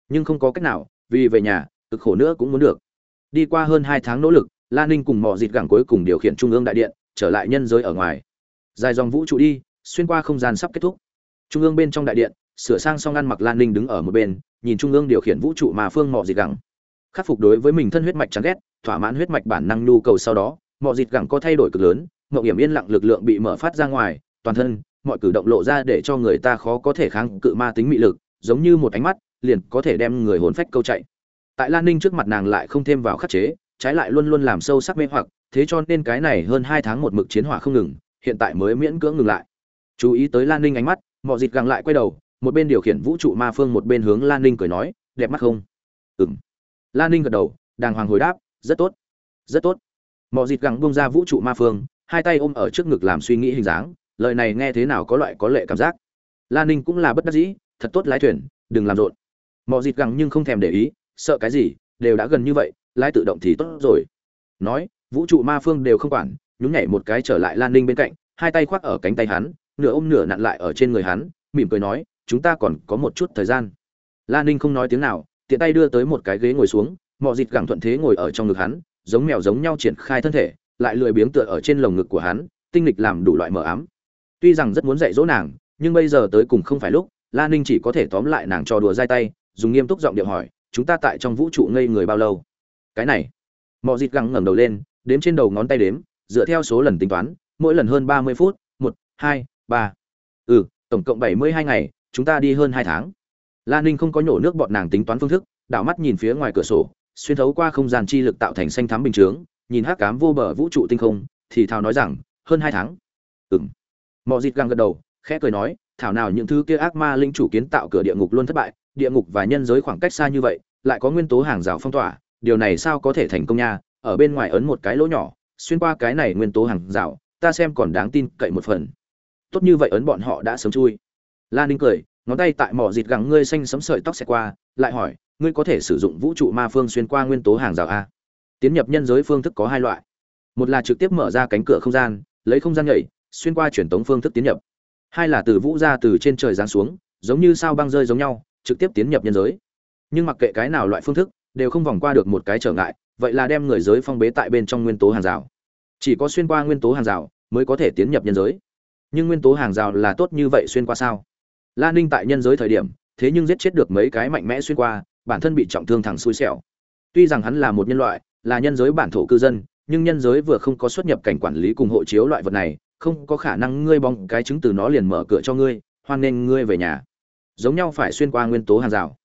Speaker 1: Nhưng không có cách nào, vì về nhà, cực khổ nữa cũng muốn được. Đi qua hơn hai tháng nỗ lực lan ninh cùng mọi dịt gẳng cuối cùng điều khiển trung ương đại điện, trở lại nhân giới ở ngoài. Dài dòng vũ trụ đi, xuyên qua không gian sắp kết thúc. Trung ương bên trong đại điện, sửa sang xong ăn mặc lan ninh đứng ở một bên, nhìn trung ương điều khiển vũ trụ mà phương mọi dịt gẳng. Khắc phục đối với mình thân huyết mạch chán ghét, thỏa mãn huyết mạch bản năng nhu cầu sau đó mọi dịt gẳng có thay đổi cực lớn mậu hiểm yên lặng lực lượng bị mở phát ra ngoài, toàn thân mọi cử động lộ ra để cho người ta khó có thể kháng cự ma tính mị lực, giống như một ánh mắt, liền có thể đem người hồn phách câu chạy. Tại lan ninh trước mặt nàng lại không thêm vào khắc chế, trái lại luôn luôn làm sâu sắc mê hoặc, thế cho nên cái này hơn hai tháng một mực chiến hỏa không ngừng, hiện tại mới miễn cưỡng ngừng lại. Chú ý tới lan ninh ánh mắt, mọi dịt gặng lại quay đầu, một bên điều khiển vũ trụ ma phương một bên hướng lan ninh cười nói, đẹp mắt không? Ừ m lan ninh gật đầu, đàng hoàng hồi đáp, rất tốt rất tốt. Mọi dịt gặng bông ra vũ trụ ma phương, hai tay ôm ở trước ngực làm suy nghĩ hình dáng lời này nghe thế nào có loại có lệ cảm giác. Lan ninh cũng là bất đắc dĩ, thật tốt lái thuyền, đừng làm rộn. Mọi dịt gẳng nhưng không thèm để ý, sợ cái gì, đều đã gần như vậy, lái tự động thì tốt rồi. Nói, vũ trụ ma phương đều không quản, nhún nhảy một cái trở lại lan ninh bên cạnh, hai tay khoác ở cánh tay hắn, nửa ôm nửa nặn lại ở trên người hắn, mỉm cười nói, chúng ta còn có một chút thời gian. Lan ninh không nói tiếng nào, tiện tay đưa tới một cái ghế ngồi xuống mọi dịt gẳng thuận thế ngồi ở trong ngực hắn, giống mèo giống nhau triển khai thân thể, lại lười biếng tựa ở trên lồng ngực của hắn, tinh lịch làm đủ loại mờ ám tuy rằng rất muốn dạy dỗ nàng, nhưng bây giờ tới cùng không phải lúc lan ninh chỉ có thể tóm lại nàng cho đùa dai tay, dùng nghiêm túc giọng điệu hỏi, chúng ta tại trong vũ trụ ngây người bao lâu? Cái này mọi dịt găng ngẩng đầu lên, đếm trên đầu ngón tay đếm, dựa theo số lần tính toán, mỗi lần hơn ba mươi phút, một, hai, ba. Ừ tổng cộng bảy mươi hai ngày, chúng ta đi hơn hai tháng. Lan ninh không có nhổ nước bọt nàng tính toán phương thức, đảo mắt nhìn phía ngoài cửa sổ, xuyên thấu qua không gian chi lực tạo thành xanh thắm bình chướng, nhìn hắc cám vô bờ vũ trụ tinh không, thì thào nói rằng, hơn hai tháng. Ừng mọi dịt găng gật đầu, khẽ cười nói, thảo nào những thứ kia ác ma linh chủ kiến tạo cửa địa ngục luôn thất bại, địa ngục và nhân giới khoảng cách xa như vậy, lại có nguyên tố hàng rào phong tỏa, điều này sao có thể thành công nha? Ở bên ngoài ấn một cái lỗ nhỏ, xuyên qua cái này nguyên tố hàng rào, ta xem còn đáng tin cậy một phần. Tốt như vậy ấn bọn họ đã sớm chui. Lan ninh cười, ngón tay tại mỏ dịt gắng ngươi xanh sấm sợi tóc xẹt qua, lại hỏi, ngươi có thể sử dụng vũ trụ ma phương xuyên qua nguyên tố hàng rào a? Tiến nhập nhân giới phương thức có hai loại. Một là trực tiếp mở ra cánh cửa không gian, lấy không gian nhảy xuyên qua truyền tống phương thức tiến nhập. Hai là từ vũ ra từ trên trời giáng xuống, giống như sao băng rơi giống nhau, trực tiếp tiến nhập nhân giới. Nhưng mặc kệ cái nào loại phương thức, đều không vòng qua được một cái trở ngại, vậy là đem người giới phong bế tại bên trong nguyên tố hàng rào. Chỉ có xuyên qua nguyên tố hàng rào mới có thể tiến nhập nhân giới. Nhưng nguyên tố hàng rào là tốt như vậy xuyên qua sao? La ninh tại nhân giới thời điểm, thế nhưng giết chết được mấy cái mạnh mẽ xuyên qua, bản thân bị trọng thương thẳng xui xẻo. Tuy rằng hắn là một nhân loại, là nhân giới bản thổ cư dân, nhưng nhân giới vừa không có xuất nhập cảnh quản lý cùng hộ chiếu loại vật này không có khả năng ngươi bong cái chứng từ nó liền mở cửa cho ngươi, hoan nên ngươi về nhà. Giống nhau phải xuyên qua nguyên tố hàng rào.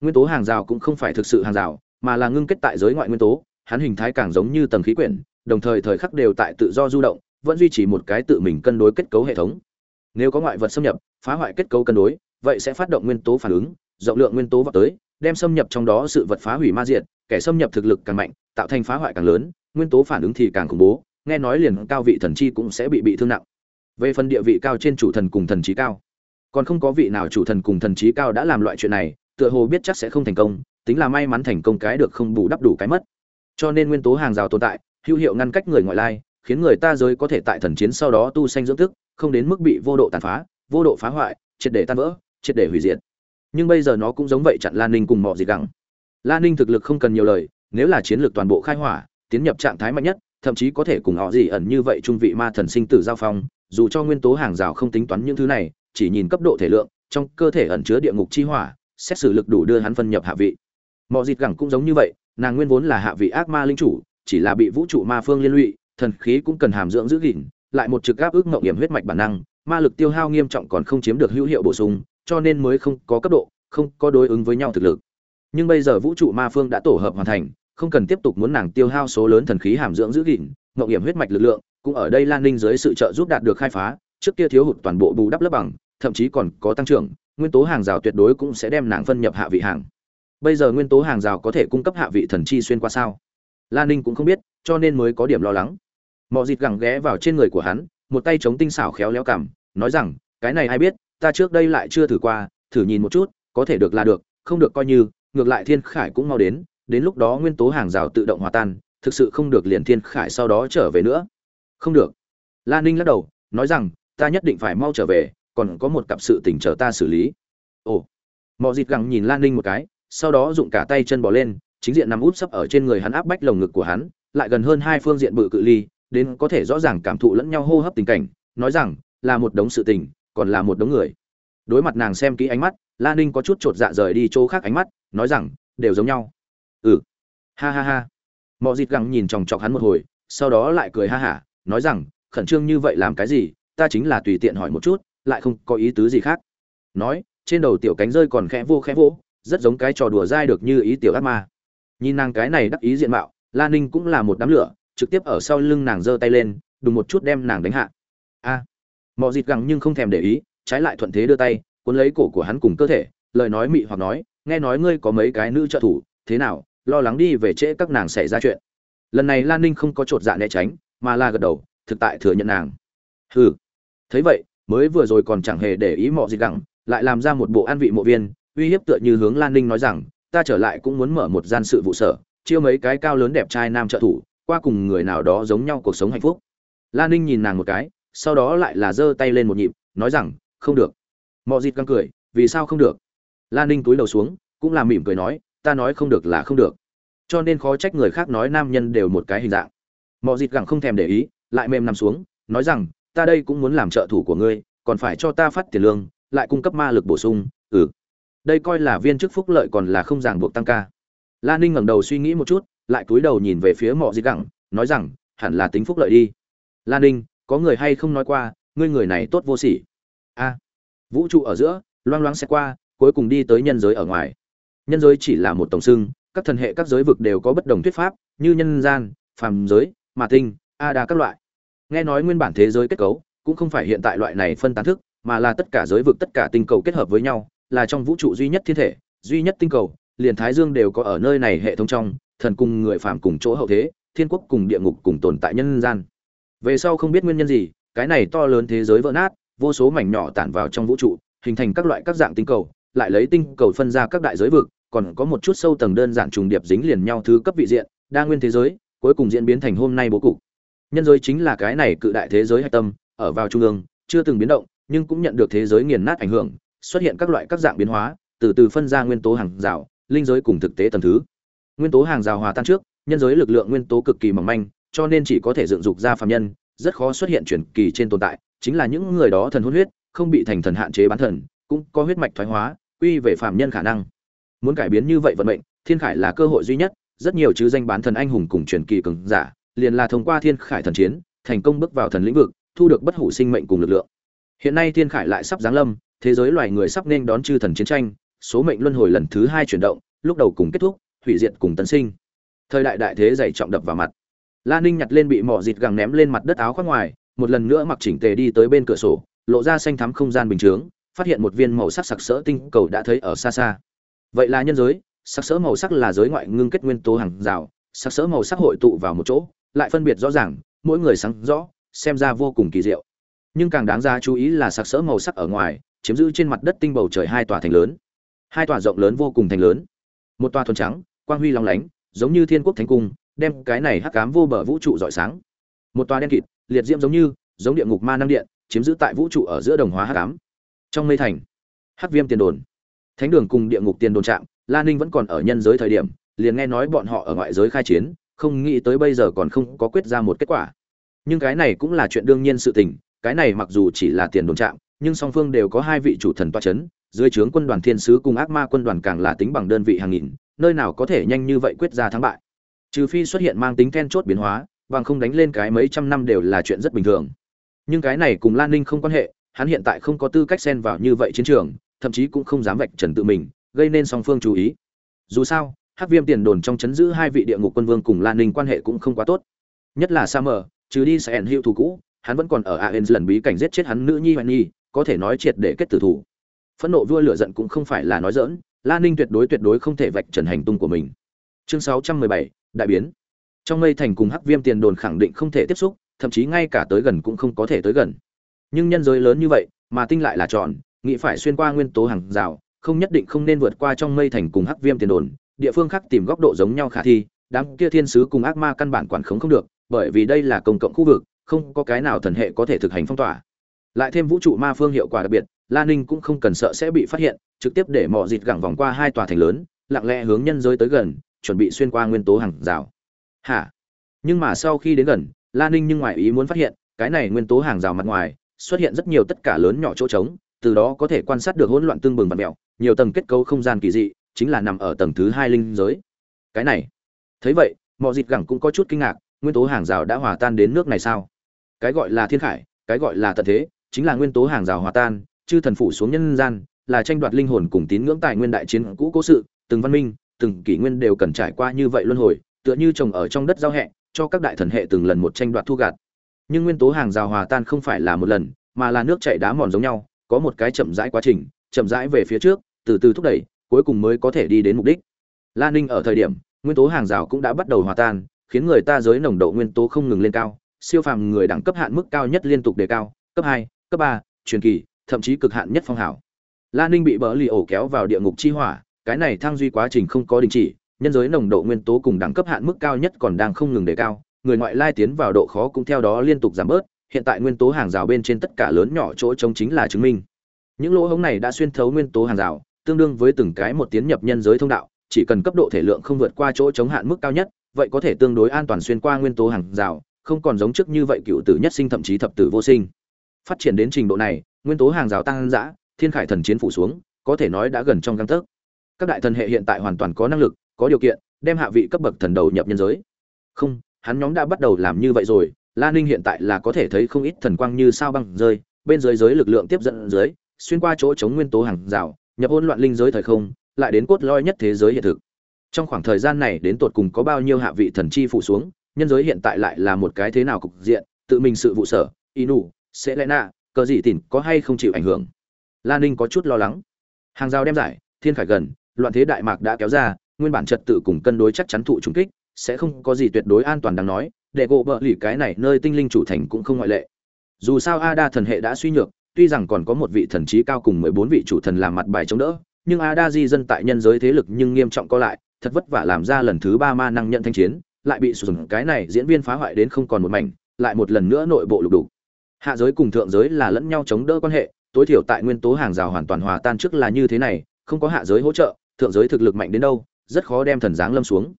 Speaker 1: Nguyên tố hàng rào cũng không phải thực sự hàng rào, mà là ngưng kết tại giới ngoại nguyên tố, hắn hình thái càng giống như tầng khí quyển, đồng thời thời khắc đều tại tự do du động, vẫn duy trì một cái tự mình cân đối kết cấu hệ thống. Nếu có ngoại vật xâm nhập, phá hoại kết cấu cân đối, vậy sẽ phát động nguyên tố phản ứng, rộng lượng nguyên tố vào tới, đem xâm nhập trong đó sự vật phá hủy ma diệt, kẻ xâm nhập thực lực càng mạnh, tạo thành phá hoại càng lớn, nguyên tố phản ứng thì càng khủng bố nghe nói liền cao vị thần chi cũng sẽ bị bị thương nặng. Về phần địa vị cao trên chủ thần cùng thần trí cao, còn không có vị nào chủ thần cùng thần trí cao đã làm loại chuyện này, tựa hồ biết chắc sẽ không thành công, tính là may mắn thành công cái được không bù đắp đủ cái mất. Cho nên nguyên tố hàng rào tồn tại, hữu hiệu ngăn cách người ngoại lai, khiến người ta giới có thể tại thần chiến sau đó tu sanh dưỡng thức, không đến mức bị vô độ tàn phá, vô độ phá hoại, triệt để tan vỡ, triệt để hủy diệt. Nhưng bây giờ nó cũng giống vậy chặn lan ninh cùng mọi gì gẳng. Lan ninh thực lực không cần nhiều lời, nếu là chiến lược toàn bộ khai hỏa, tiến nhập trạng thái mạnh nhất thậm chí có thể cùng họ gì ẩn như vậy trung vị ma thần sinh tử giao phong, dù cho nguyên tố hàng rào không tính toán những thứ này, chỉ nhìn cấp độ thể lượng, trong cơ thể ẩn chứa địa ngục chi hỏa, xét xử lực đủ đưa hắn phân nhập hạ vị. Mọi dịt gẳng cũng giống như vậy, nàng nguyên vốn là hạ vị ác ma linh chủ, chỉ là bị vũ trụ ma phương liên lụy, thần khí cũng cần hàm dưỡng giữ gìn, lại một trực áp ước mộng hiểm huyết mạch bản năng, ma lực tiêu hao nghiêm trọng còn không chiếm được hữu hiệu bổ sung, cho nên mới không có cấp độ, không có đối ứng với nhau thực lực. Nhưng bây giờ vũ trụ ma phương đã tổ hợp hoàn thành không cần tiếp tục muốn nàng tiêu hao số lớn thần khí hàm dưỡng giữ gìn, mộng hiểm huyết mạch lực lượng cũng ở đây lan ninh dưới sự trợ giúp đạt được khai phá, trước kia thiếu hụt toàn bộ bù đắp lớp bằng, thậm chí còn có tăng trưởng, nguyên tố hàng rào tuyệt đối cũng sẽ đem nàng phân nhập hạ vị hàng. Bây giờ nguyên tố hàng rào có thể cung cấp hạ vị thần chi xuyên qua sao? Lan ninh cũng không biết, cho nên mới có điểm lo lắng. Mọi dịt gẳng ghé vào trên người của hắn, một tay chống tinh xảo khéo léo cảm nói rằng, cái này ai biết, ta trước đây lại chưa thử qua, thử nhìn một chút, có thể được là được, không được coi như, ngược lại thiên khải cũng mau đến đến lúc đó nguyên tố hàng rào tự động hòa tan, thực sự không được liền thiên khải sau đó trở về nữa. Không được. Lan ninh lắc đầu, nói rằng, ta nhất định phải mau trở về, còn có một cặp sự tình chờ ta xử lý. Ồ. Mọi dịt gẳng nhìn lan ninh một cái, sau đó dụng cả tay chân bỏ lên, chính diện nằm út sấp ở trên người hắn áp bách lồng ngực của hắn, lại gần hơn hai phương diện bự cự ly, đến có thể rõ ràng cảm thụ lẫn nhau hô hấp tình cảnh, nói rằng, là một đống sự tình, còn là một đống người. Đối mặt nàng xem kỹ ánh mắt, la ninh có chút chột dạ rời đi chỗ khác ánh mắt, nói rằng, đều giống nhau ừ. Ha ha ha. Mọi dịt gẳng nhìn chòng chọc hắn một hồi sau đó lại cười ha hả nói rằng khẩn trương như vậy làm cái gì? Ta chính là tùy tiện hỏi một chút lại không có ý tứ gì khác. Nói trên đầu tiểu cánh rơi còn khẽ vô khẽ vỗ rất giống cái trò đùa dai được như ý tiểu ác ma. Nhìn nàng cái này đắc ý diện mạo la ninh cũng là một đám lửa trực tiếp ở sau lưng nàng giơ tay lên đùng một chút đem nàng đánh hạ. A. À, mọi dịt gẳng nhưng không thèm để ý trái lại thuận thế đưa tay cuốn lấy cổ của hắn cùng cơ thể lời nói mị hoặc nói nghe nói ngươi có mấy cái nữ trợ thủ thế nào, lo lắng đi về trễ các nàng xảy ra chuyện. Lần này lan ninh không có chột dạ né tránh, mà là gật đầu, thực tại thừa nhận nàng. Hừ. Thấy vậy, mới vừa rồi còn chẳng hề để ý mọi gì gẳng, lại làm ra một bộ an vị mộ viên, uy hiếp tựa như hướng lan ninh nói rằng, ta trở lại cũng muốn mở một gian sự vụ sở, chiêu mấy cái cao lớn đẹp trai nam trợ thủ, qua cùng người nào đó giống nhau cuộc sống hạnh phúc. Lan ninh nhìn nàng một cái, sau đó lại là giơ tay lên một nhịp, nói rằng, không được. Mọi dịt căng cười, vì sao không được? Lan ninh túi đầu xuống, cũng là mỉm cười nói ta nói không được là không được. Cho nên khó trách người khác nói nam nhân đều một cái hình dạng. Mọi dịt gẳng không thèm để ý, lại mềm nằm xuống, nói rằng, ta đây cũng muốn làm trợ thủ của ngươi, còn phải cho ta phát tiền lương, lại cung cấp ma lực bổ sung ừ. Đây coi là viên chức phúc lợi còn là không ràng buộc tăng ca. Lan ninh ngẩng đầu suy nghĩ một chút, lại cúi đầu nhìn về phía mọi dịt gẳng, nói rằng, hẳn là tính phúc lợi đi. Lan ninh, có người hay không nói qua, ngươi người này tốt vô sỉ. A. Vũ trụ ở giữa, loang loáng xe qua, cuối cùng đi tới nhân giới ở ngoài nhân giới chỉ là một tổng xưng, các thần hệ các giới vực đều có bất đồng thuyết pháp, như nhân gian, phàm giới, mà tinh a đa các loại. Nghe nói nguyên bản thế giới kết cấu, cũng không phải hiện tại loại này phân tán thức, mà là tất cả giới vực, tất cả tinh cầu kết hợp với nhau, là trong vũ trụ duy nhất thiên thể, duy nhất tinh cầu, liền thái dương đều có ở nơi này hệ thống trong, thần cùng người phàm cùng chỗ hậu thế, thiên quốc cùng địa ngục cùng tồn tại nhân gian. Về sau không biết nguyên nhân gì, cái này to lớn thế giới vỡ nát, vô số mảnh nhỏ tản vào trong vũ trụ, hình thành các loại các dạng tinh cầu, lại lấy tinh cầu phân ra các đại giới vực còn có một chút sâu tầng đơn giản trùng điệp dính liền nhau thứ cấp vị diện, đa nguyên thế giới, cuối cùng diễn biến thành hôm nay bố cục. Nhân giới chính là cái này cự đại thế giới hạch tâm, ở vào trung ương, chưa từng biến động, nhưng cũng nhận được thế giới nghiền nát ảnh hưởng, xuất hiện các loại các dạng biến hóa, từ từ phân ra nguyên tố hàng rào, linh giới cùng thực tế tầm thứ. Nguyên tố hàng rào hòa tan trước, nhân giới lực lượng nguyên tố cực kỳ mỏng manh, cho nên chỉ có thể dựng dục ra phàm nhân, rất khó xuất hiện chuyển kỳ trên tồn tại, chính là những người đó thần hôn huyết, không bị thành thần hạn chế bán thần, cũng có huyết mạch thoái hóa, quy về phàm nhân khả năng muốn cải biến như vậy vận mệnh, thiên khải là cơ hội duy nhất, rất nhiều chứ danh bán thần anh hùng cùng truyền kỳ cường giả, liền là thông qua thiên khải thần chiến, thành công bước vào thần lĩnh vực, thu được bất hủ sinh mệnh cùng lực lượng. Hiện nay thiên khải lại sắp giáng lâm, thế giới loài người sắp nên đón chư thần chiến tranh, số mệnh luân hồi lần thứ hai chuyển động, lúc đầu cùng kết thúc, hủy diệt cùng tân sinh. Thời đại đại thế dày trọng đập vào mặt. La ninh nhặt lên bị mỏ dịt gằng ném lên mặt đất áo khoác ngoài, một lần nữa mặc chỉnh tề đi tới bên cửa sổ, lộ ra xanh thắm không gian bình chướng, phát hiện một viên màu sắc sặc sỡ tinh cầu đã thấy ở xa xa vậy là nhân giới, sắc sỡ màu sắc là giới ngoại ngưng kết nguyên tố hàng rào, sắc sỡ màu sắc hội tụ vào một chỗ, lại phân biệt rõ ràng, mỗi người sáng rõ, xem ra vô cùng kỳ diệu. Nhưng càng đáng ra chú ý là sắc sỡ màu sắc ở ngoài, chiếm giữ trên mặt đất tinh bầu trời hai tòa thành lớn. Hai tòa rộng lớn vô cùng thành lớn. Một tòa thuần trắng, quang huy long lánh, giống như thiên quốc thánh cung, đem cái này hắc cám vô bờ vũ trụ rọi sáng. Một tòa đen kịt, liệt diễm giống như, giống địa ngục ma năng điện, chiếm giữ tại vũ trụ ở giữa đồng hóa hắc cám trong mây thành, hắc viêm tiền đồn thánh đường cùng địa ngục tiền đồn trạm, la ninh vẫn còn ở nhân giới thời điểm, liền nghe nói bọn họ ở ngoại giới khai chiến, không nghĩ tới bây giờ còn không có quyết ra một kết quả. Nhưng cái này cũng là chuyện đương nhiên sự tình, cái này mặc dù chỉ là tiền đồn trạm, nhưng song phương đều có hai vị chủ thần toa c h ấ n dưới trướng quân đoàn thiên sứ cùng ác ma quân đoàn càng là tính bằng đơn vị hàng nghìn, nơi nào có thể nhanh như vậy quyết ra thắng bại. Trừ phi xuất hiện mang tính then chốt biến hóa, bằng không đánh lên cái mấy trăm năm đều là chuyện rất bình thường. Nhưng cái này cùng lan ninh không quan hệ, hắn hiện tại không có tư cách xen vào như vậy chiến trường thậm chí cũng không dám vạch trần tự mình gây nên song phương chú ý. Dù sao hắc viêm tiền đồn trong chấn giữ hai vị địa ngục quân vương cùng lan ninh quan hệ cũng không quá tốt. Nhất là sa mờ trừ đi sẽ hẹn hiệu thù cũ hắn vẫn còn ở a lần bí cảnh giết chết hắn nữ nhi hoài nhi có thể nói triệt để kết tử thủ. Phẫn nộ vua lửa giận cũng không phải là nói dỡn lan ninh tuyệt đối tuyệt đối không thể vạch trần hành tung của mình. Chương 617, đại biến. Trong mây thành cùng hắc viêm tiền đồn khẳng định không thể tiếp xúc thậm chí ngay cả tới gần cũng không có thể tới gần. Nhưng nhân giới lớn như vậy mà tinh lại là tròn nghĩ phải xuyên qua nguyên tố hàng rào, không nhất định không nên vượt qua trong mây thành cùng hắc viêm tiền đồn. Địa phương khác tìm góc độ giống nhau khả thi, đám kia thiên sứ cùng ác ma căn bản quản khống không được, bởi vì đây là công cộng khu vực, không có cái nào thần hệ có thể thực hành phong tỏa. Lại thêm vũ trụ ma phương hiệu quả đặc biệt, la ninh cũng không cần sợ sẽ bị phát hiện, trực tiếp để mỏ dịt gẳng vòng qua hai tòa thành lớn, lặng lẽ hướng nhân giới tới gần, chuẩn bị xuyên qua nguyên tố hàng rào. Hả? Nhưng mà sau khi đến gần, la ninh nhưng ngoài ý muốn phát hiện, cái này nguyên tố hàng rào mặt ngoài, xuất hiện rất nhiều tất cả lớn nhỏ chỗ trống từ đó có thể quan sát được hỗn loạn tương bừng và mèo nhiều tầng kết cấu không gian kỳ dị, chính là nằm ở tầng thứ hai linh giới cái này, thấy vậy mọi dịt gẳng cũng có chút kinh ngạc, nguyên tố hàng rào đã hòa tan đến nước này sao cái gọi là thiên khải, cái gọi là tận thế, chính là nguyên tố hàng rào hòa tan, chư thần phủ xuống nhân gian, là tranh đoạt linh hồn cùng tín ngưỡng tài nguyên đại chiến cũ cố sự, từng văn minh, từng kỷ nguyên đều cần trải qua như vậy luân hồi, tựa như trồng ở trong đất giao hẹ, cho các đại thần hệ từng lần một tranh đoạt thu gặt. nhưng nguyên tố hàng rào hòa tan không phải là một lần, mà là nước chảy đá mòn giống nhau có một cái chậm rãi quá trình, chậm rãi về phía trước, từ từ thúc đẩy, cuối cùng mới có thể đi đến mục đích. Lan ninh ở thời điểm, nguyên tố hàng rào cũng đã bắt đầu hòa tan, khiến người ta giới nồng độ nguyên tố không ngừng lên cao, siêu phàm người đẳng cấp hạn mức cao nhất liên tục đề cao, cấp hai, cấp ba, truyền kỳ, thậm chí cực hạn nhất phong hảo lan ninh bị bỡ lì ổ kéo vào địa ngục chi hỏa, cái này thăng duy quá trình không có đình chỉ, nhân giới nồng độ nguyên tố cùng đẳng cấp hạn mức cao nhất còn đang không ngừng đề cao, người ngoại lai tiến vào độ khó cũng theo đó liên tục giảm bớt hiện tại nguyên tố hàng rào bên trên tất cả lớn nhỏ chỗ trống chính là chứng minh. Những lỗ hổng này đã xuyên thấu nguyên tố hàng rào, tương đương với từng cái một tiến nhập nhân giới thông đạo, chỉ cần cấp độ thể lượng không vượt qua chỗ chống hạn mức cao nhất, vậy có thể tương đối an toàn xuyên qua nguyên tố hàng rào, không còn giống trước như vậy cựu tử nhất sinh thậm chí thập tử vô sinh. Phát triển đến trình độ này, nguyên tố hàng rào tăng dã, thiên khải thần chiến phủ xuống, có thể nói đã gần trong gang tấc. Các đại thần hệ hiện tại hoàn toàn có năng lực, có điều kiện, đem hạ vị cấp bậc thần đầu nhập nhân giới. Không, hắn nhóm đã bắt đầu làm như vậy rồi La Ninh hiện tại là có thể thấy không ít thần quang như sao băng rơi, bên dưới giới lực lượng tiếp dẫn dưới, xuyên qua chỗ chống nguyên tố hàng rào, nhập hỗn loạn linh giới thời không, lại đến cốt lõi nhất thế giới hiện thực. Trong khoảng thời gian này đến tột cùng có bao nhiêu hạ vị thần chi phụ xuống, nhân giới hiện tại lại là một cái thế nào cục diện, tự mình sự vụ sở, Inu, Selena, cờ gì tỉnh có hay không chịu ảnh hưởng. La Ninh có chút lo lắng. Hàng rào đem giải, thiên khải gần, loạn thế đại mạc đã kéo ra, nguyên bản trật tự cùng cân đối chắc chắn thụ trùng kích sẽ không có gì tuyệt đối an toàn đáng nói để gỗ bợ lì cái này nơi tinh linh chủ thành cũng không ngoại lệ. Dù sao ada thần hệ đã suy nhược, tuy rằng còn có một vị thần trí cao cùng mười bốn vị chủ thần làm mặt bài chống đỡ, nhưng ada di dân tại nhân giới thế lực nhưng nghiêm trọng co lại, thật vất vả làm ra lần thứ ba ma năng nhận thanh chiến, lại bị sụt cái này diễn viên phá hoại đến không còn một mảnh, lại một lần nữa nội bộ lục đục. Hạ giới cùng thượng giới là lẫn nhau chống đỡ quan hệ, tối thiểu tại nguyên tố hàng rào hoàn toàn hòa tan trước là như thế này, không có hạ giới hỗ trợ, thượng giới thực lực mạnh đến đâu, rất khó đem thần giáng lâm xuống.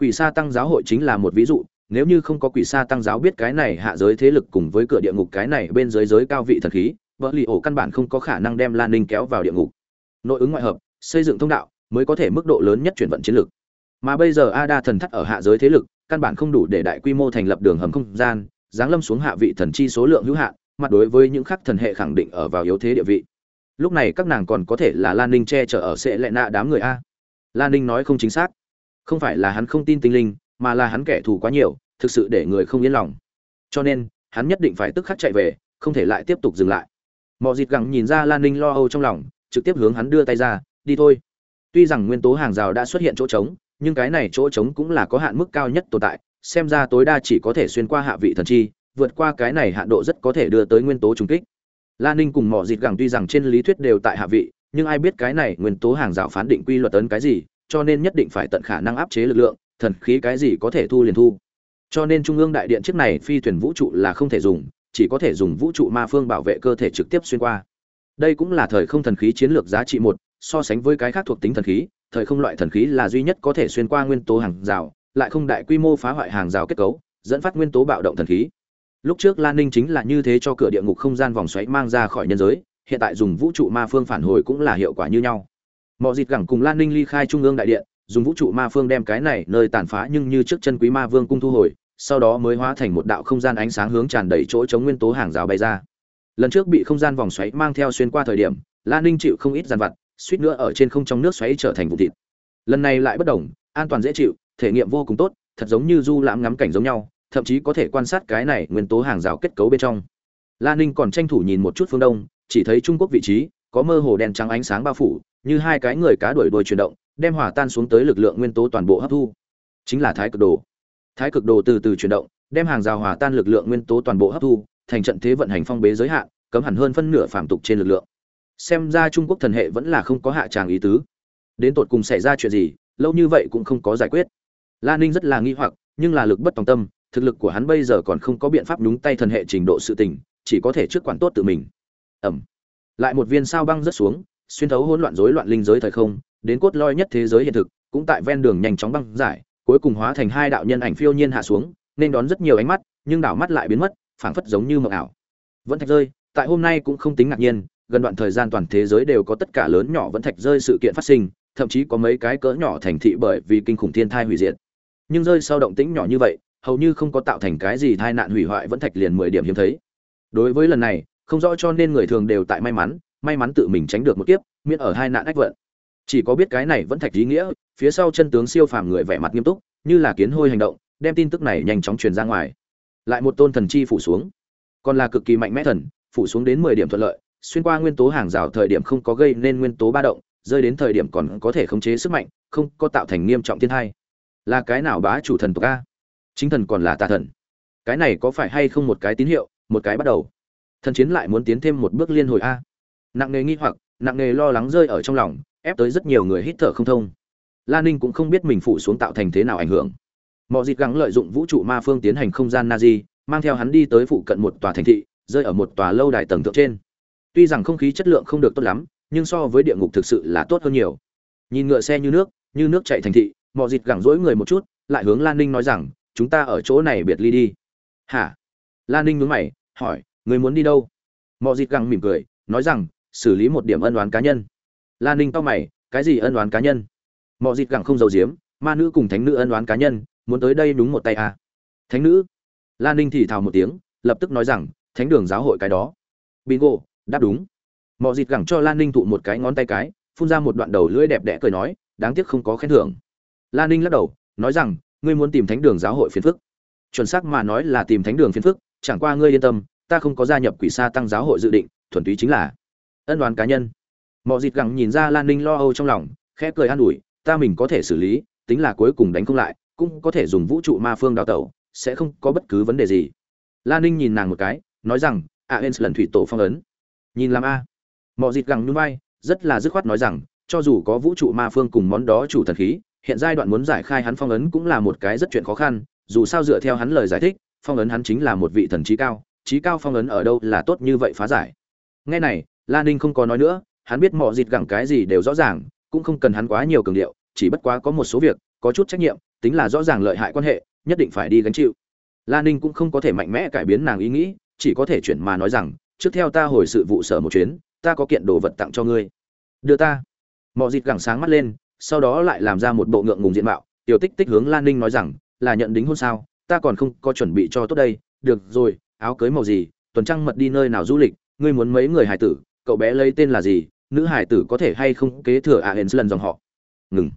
Speaker 1: Quỷ sa tăng giáo hội chính là một ví dụ nếu như không có quỷ sa tăng giáo biết cái này hạ giới thế lực cùng với cửa địa ngục cái này bên dưới giới cao vị thần khí, vợ lì ổ căn bản không có khả năng đem lan ninh kéo vào địa ngục. Nội ứng ngoại hợp, xây dựng thông đạo, mới có thể mức độ lớn nhất chuyển vận chiến lược. Mà bây giờ ada thần thắt ở hạ giới thế lực, căn bản không đủ để đại quy mô thành lập đường hầm không gian, giáng lâm xuống hạ vị thần chi số lượng hữu hạn, mặt đối với những khắc thần hệ khẳng định ở vào yếu thế địa vị. Lúc này các nàng còn có thể là lan ninh che chở ở sẽ lệ nạ đám người a. Lan ninh nói không chính xác. Không phải là hắn không tin tinh linh mà là hắn kẻ thù quá nhiều, thực sự để người không yên lòng. Cho nên, hắn nhất định phải tức khắc chạy về, không thể lại tiếp tục dừng lại. Mọi dịt gẳng nhìn ra lan ninh lo âu trong lòng, trực tiếp hướng hắn đưa tay ra, đi thôi. Tuy rằng nguyên tố hàng rào đã xuất hiện chỗ trống, nhưng cái này chỗ trống cũng là có hạn mức cao nhất tồn tại, xem ra tối đa chỉ có thể xuyên qua hạ vị thần chi, vượt qua cái này hạn độ rất có thể đưa tới nguyên tố trùng kích. Lan ninh cùng mọi dịt gẳng tuy rằng trên lý thuyết đều tại hạ vị, nhưng ai biết cái này nguyên tố hàng rào phán định quy luật tấn cái gì, cho nên nhất định phải tận khả năng áp chế lực lượng thần khí cái gì có thể thu liền thu. Cho nên trung ương đại điện chiếc này phi thuyền vũ trụ là không thể dùng, chỉ có thể dùng vũ trụ ma phương bảo vệ cơ thể trực tiếp xuyên qua. Đây cũng là thời không thần khí chiến lược giá trị một, so sánh với cái khác thuộc tính thần khí, thời không loại thần khí là duy nhất có thể xuyên qua nguyên tố hàng rào, lại không đại quy mô phá hoại hàng rào kết cấu, dẫn phát nguyên tố bạo động thần khí. Lúc trước lan ninh chính là như thế cho cửa địa ngục không gian vòng xoáy mang ra khỏi nhân giới, hiện tại dùng vũ trụ ma phương phản hồi cũng là hiệu quả như nhau. Mọi dịp gẳng cùng lan ninh ly khai trung ương đại điện dùng vũ trụ ma phương đem cái này nơi tàn phá nhưng như trước chân quý ma vương cung thu hồi, sau đó mới hóa thành một đạo không gian ánh sáng hướng tràn đầy chỗ chống nguyên tố hàng rào bay ra. Lần trước bị không gian vòng xoáy mang theo xuyên qua thời điểm lan ninh chịu không ít dàn vặt, suýt nữa ở trên không trong nước xoáy trở thành vụ thịt. Lần này lại bất đồng, an toàn dễ chịu, thể nghiệm vô cùng tốt, thật giống như du lãm ngắm cảnh giống nhau, thậm chí có thể quan sát cái này nguyên tố hàng rào kết cấu bên trong. Lan ninh còn tranh thủ nhìn một chút phương đông, chỉ thấy trung quốc vị trí, có mơ hồ đèn trắng ánh sáng bao phủ, như hai cái người cá đuổi đuôi chuyển động đem hòa tan xuống tới lực lượng nguyên tố toàn bộ hấp thu. Chính là thái cực đồ. Thái cực đồ từ từ chuyển động, đem hàng rào hòa tan lực lượng nguyên tố toàn bộ hấp thu, thành trận thế vận hành phong bế giới hạn, cấm hẳn hơn phân nửa phạm tục trên lực lượng. Xem ra trung quốc thần hệ vẫn là không có hạ tràng ý tứ. Đến tột cùng xảy ra chuyện gì, lâu như vậy cũng không có giải quyết. La ninh rất là nghi hoặc, nhưng là lực bất tòng tâm, thực lực của hắn bây giờ còn không có biện pháp nhúng tay thần hệ trình độ sự tình, chỉ có thể trước quản tốt tự mình. Ẩm. Lại một viên sao băng rớt xuống, xuyên thấu hỗn loạn rối loạn linh giới thời không đến cốt lõi nhất thế giới hiện thực, cũng tại ven đường nhanh chóng băng giải, cuối cùng hóa thành hai đạo nhân ảnh phiêu nhiên hạ xuống, nên đón rất nhiều ánh mắt, nhưng đảo mắt lại biến mất, phảng phất giống như mộng ảo. Vẫn thạch rơi, tại hôm nay cũng không tính ngạc nhiên, gần đoạn thời gian toàn thế giới đều có tất cả lớn nhỏ vẫn thạch rơi sự kiện phát sinh, thậm chí có mấy cái cỡ nhỏ thành thị bởi vì kinh khủng thiên tai hủy diệt. Nhưng rơi sau động tĩnh nhỏ như vậy, hầu như không có tạo thành cái gì tai nạn hủy hoại vẫn thạch liền mười điểm hiếm thấy. Đối với lần này, không rõ cho nên người thường đều tại may mắn may mắn tự mình tránh được một kiếp, miễn ở hai nạn ách vận chỉ có biết cái này vẫn thạch ý nghĩa, phía sau chân tướng siêu phàm người vẻ mặt nghiêm túc, như là kiến hôi hành động, đem tin tức này nhanh chóng truyền ra ngoài. Lại một tôn thần chi phủ xuống. Còn là cực kỳ mạnh mẽ thần, phủ xuống đến mười điểm thuận lợi, xuyên qua nguyên tố hàng rào thời điểm không có gây nên nguyên tố ba động, rơi đến thời điểm còn có thể khống chế sức mạnh, không có tạo thành nghiêm trọng thiên hai là cái nào bá chủ thần tộc a? Chính thần còn là tà thần. Cái này có phải hay không một cái tín hiệu, một cái bắt đầu? Thần chiến lại muốn tiến thêm một bước liên hồi a? Nặng nề nghi hoặc, nặng nề lo lắng rơi ở trong lòng ép tới rất nhiều người hít thở không thông. Lan ninh cũng không biết mình phụ xuống tạo thành thế nào ảnh hưởng. Mọi dịp gắng lợi dụng vũ trụ ma phương tiến hành không gian na di mang theo hắn đi tới phụ cận một tòa thành thị, rơi ở một tòa lâu đài tầng thượng trên. Tuy rằng không khí chất lượng không được tốt lắm, nhưng so với địa ngục thực sự là tốt hơn nhiều. Nhìn ngựa xe như nước như nước chạy thành thị mọi dịp gẳng rỗi người một chút, lại hướng lan ninh nói rằng, chúng ta ở chỗ này biệt ly đi. Hả? Lan ninh nhướng mày, hỏi, người muốn đi đâu? Mọi dịp gẳng mỉm cười, nói rằng, xử lý một điểm ân oán cá nhân lan ninh tao mày, cái gì ân oán cá nhân? Mọi dịp gẳng không giàu giếm, ma nữ cùng thánh nữ ân oán cá nhân, muốn tới đây đúng một tay à. thánh nữ? Lan ninh thì thào một tiếng, lập tức nói rằng, thánh đường giáo hội cái đó. Bingo, đáp đúng. Mọi dịp gẳng cho lan ninh thụ một cái ngón tay cái, phun ra một đoạn đầu lưỡi đẹp đẽ cười nói, đáng tiếc không có khen thưởng. Lan ninh lắc đầu, nói rằng, ngươi muốn tìm thánh đường giáo hội phiền phức. Chuẩn xác mà nói là tìm thánh đường phiền phức, chẳng qua ngươi yên tâm, ta không có gia nhập quỷ sa tăng giáo hội dự định, thuần túy chính là ân đoàn cá nhân mọi Dịt gẳng nhìn ra lan ninh lo âu trong lòng, khẽ cười an ủi, ta mình có thể xử lý, tính là cuối cùng đánh không lại, cũng có thể dùng vũ trụ ma phương đào tẩu, sẽ không có bất cứ vấn đề gì. Lan ninh nhìn nàng một cái, nói rằng, a hens lần thủy tổ phong ấn. Nhìn làm a. Mọi dịt gẳng nhún vai, rất là dứt khoát nói rằng, cho dù có vũ trụ ma phương cùng món đó chủ thần khí, hiện giai đoạn muốn giải khai hắn phong ấn cũng là một cái rất chuyện khó khăn, dù sao dựa theo hắn lời giải thích, phong ấn hắn chính là một vị thần trí cao trí cao phong ấn ở đâu là tốt như vậy phá giải. Ngay này, Lan ninh không có nói nữa hắn biết mọi dịt gẳng cái gì đều rõ ràng, cũng không cần hắn quá nhiều cường điệu, chỉ bất quá có một số việc, có chút trách nhiệm, tính là rõ ràng lợi hại quan hệ, nhất định phải đi gánh chịu. Lan ninh cũng không có thể mạnh mẽ cải biến nàng ý nghĩ, chỉ có thể chuyển mà nói rằng, trước theo ta hồi sự vụ sở một chuyến, ta có kiện đồ vật tặng cho ngươi. Đưa ta. Mọi dịt gẳng sáng mắt lên, sau đó lại làm ra một bộ ngượng ngùng diện mạo, tiểu tích tích hướng lan ninh nói rằng, là nhận đính hôn sao? Ta còn không có chuẩn bị cho tốt đây. Được rồi, áo cưới màu gì, tuần trăng mật đi nơi nào du lịch, ngươi muốn mấy người hải tử, cậu bé lấy tên là gì nữ hải tử có thể hay không kế thừa a hens lần dòng họ. Ngừng.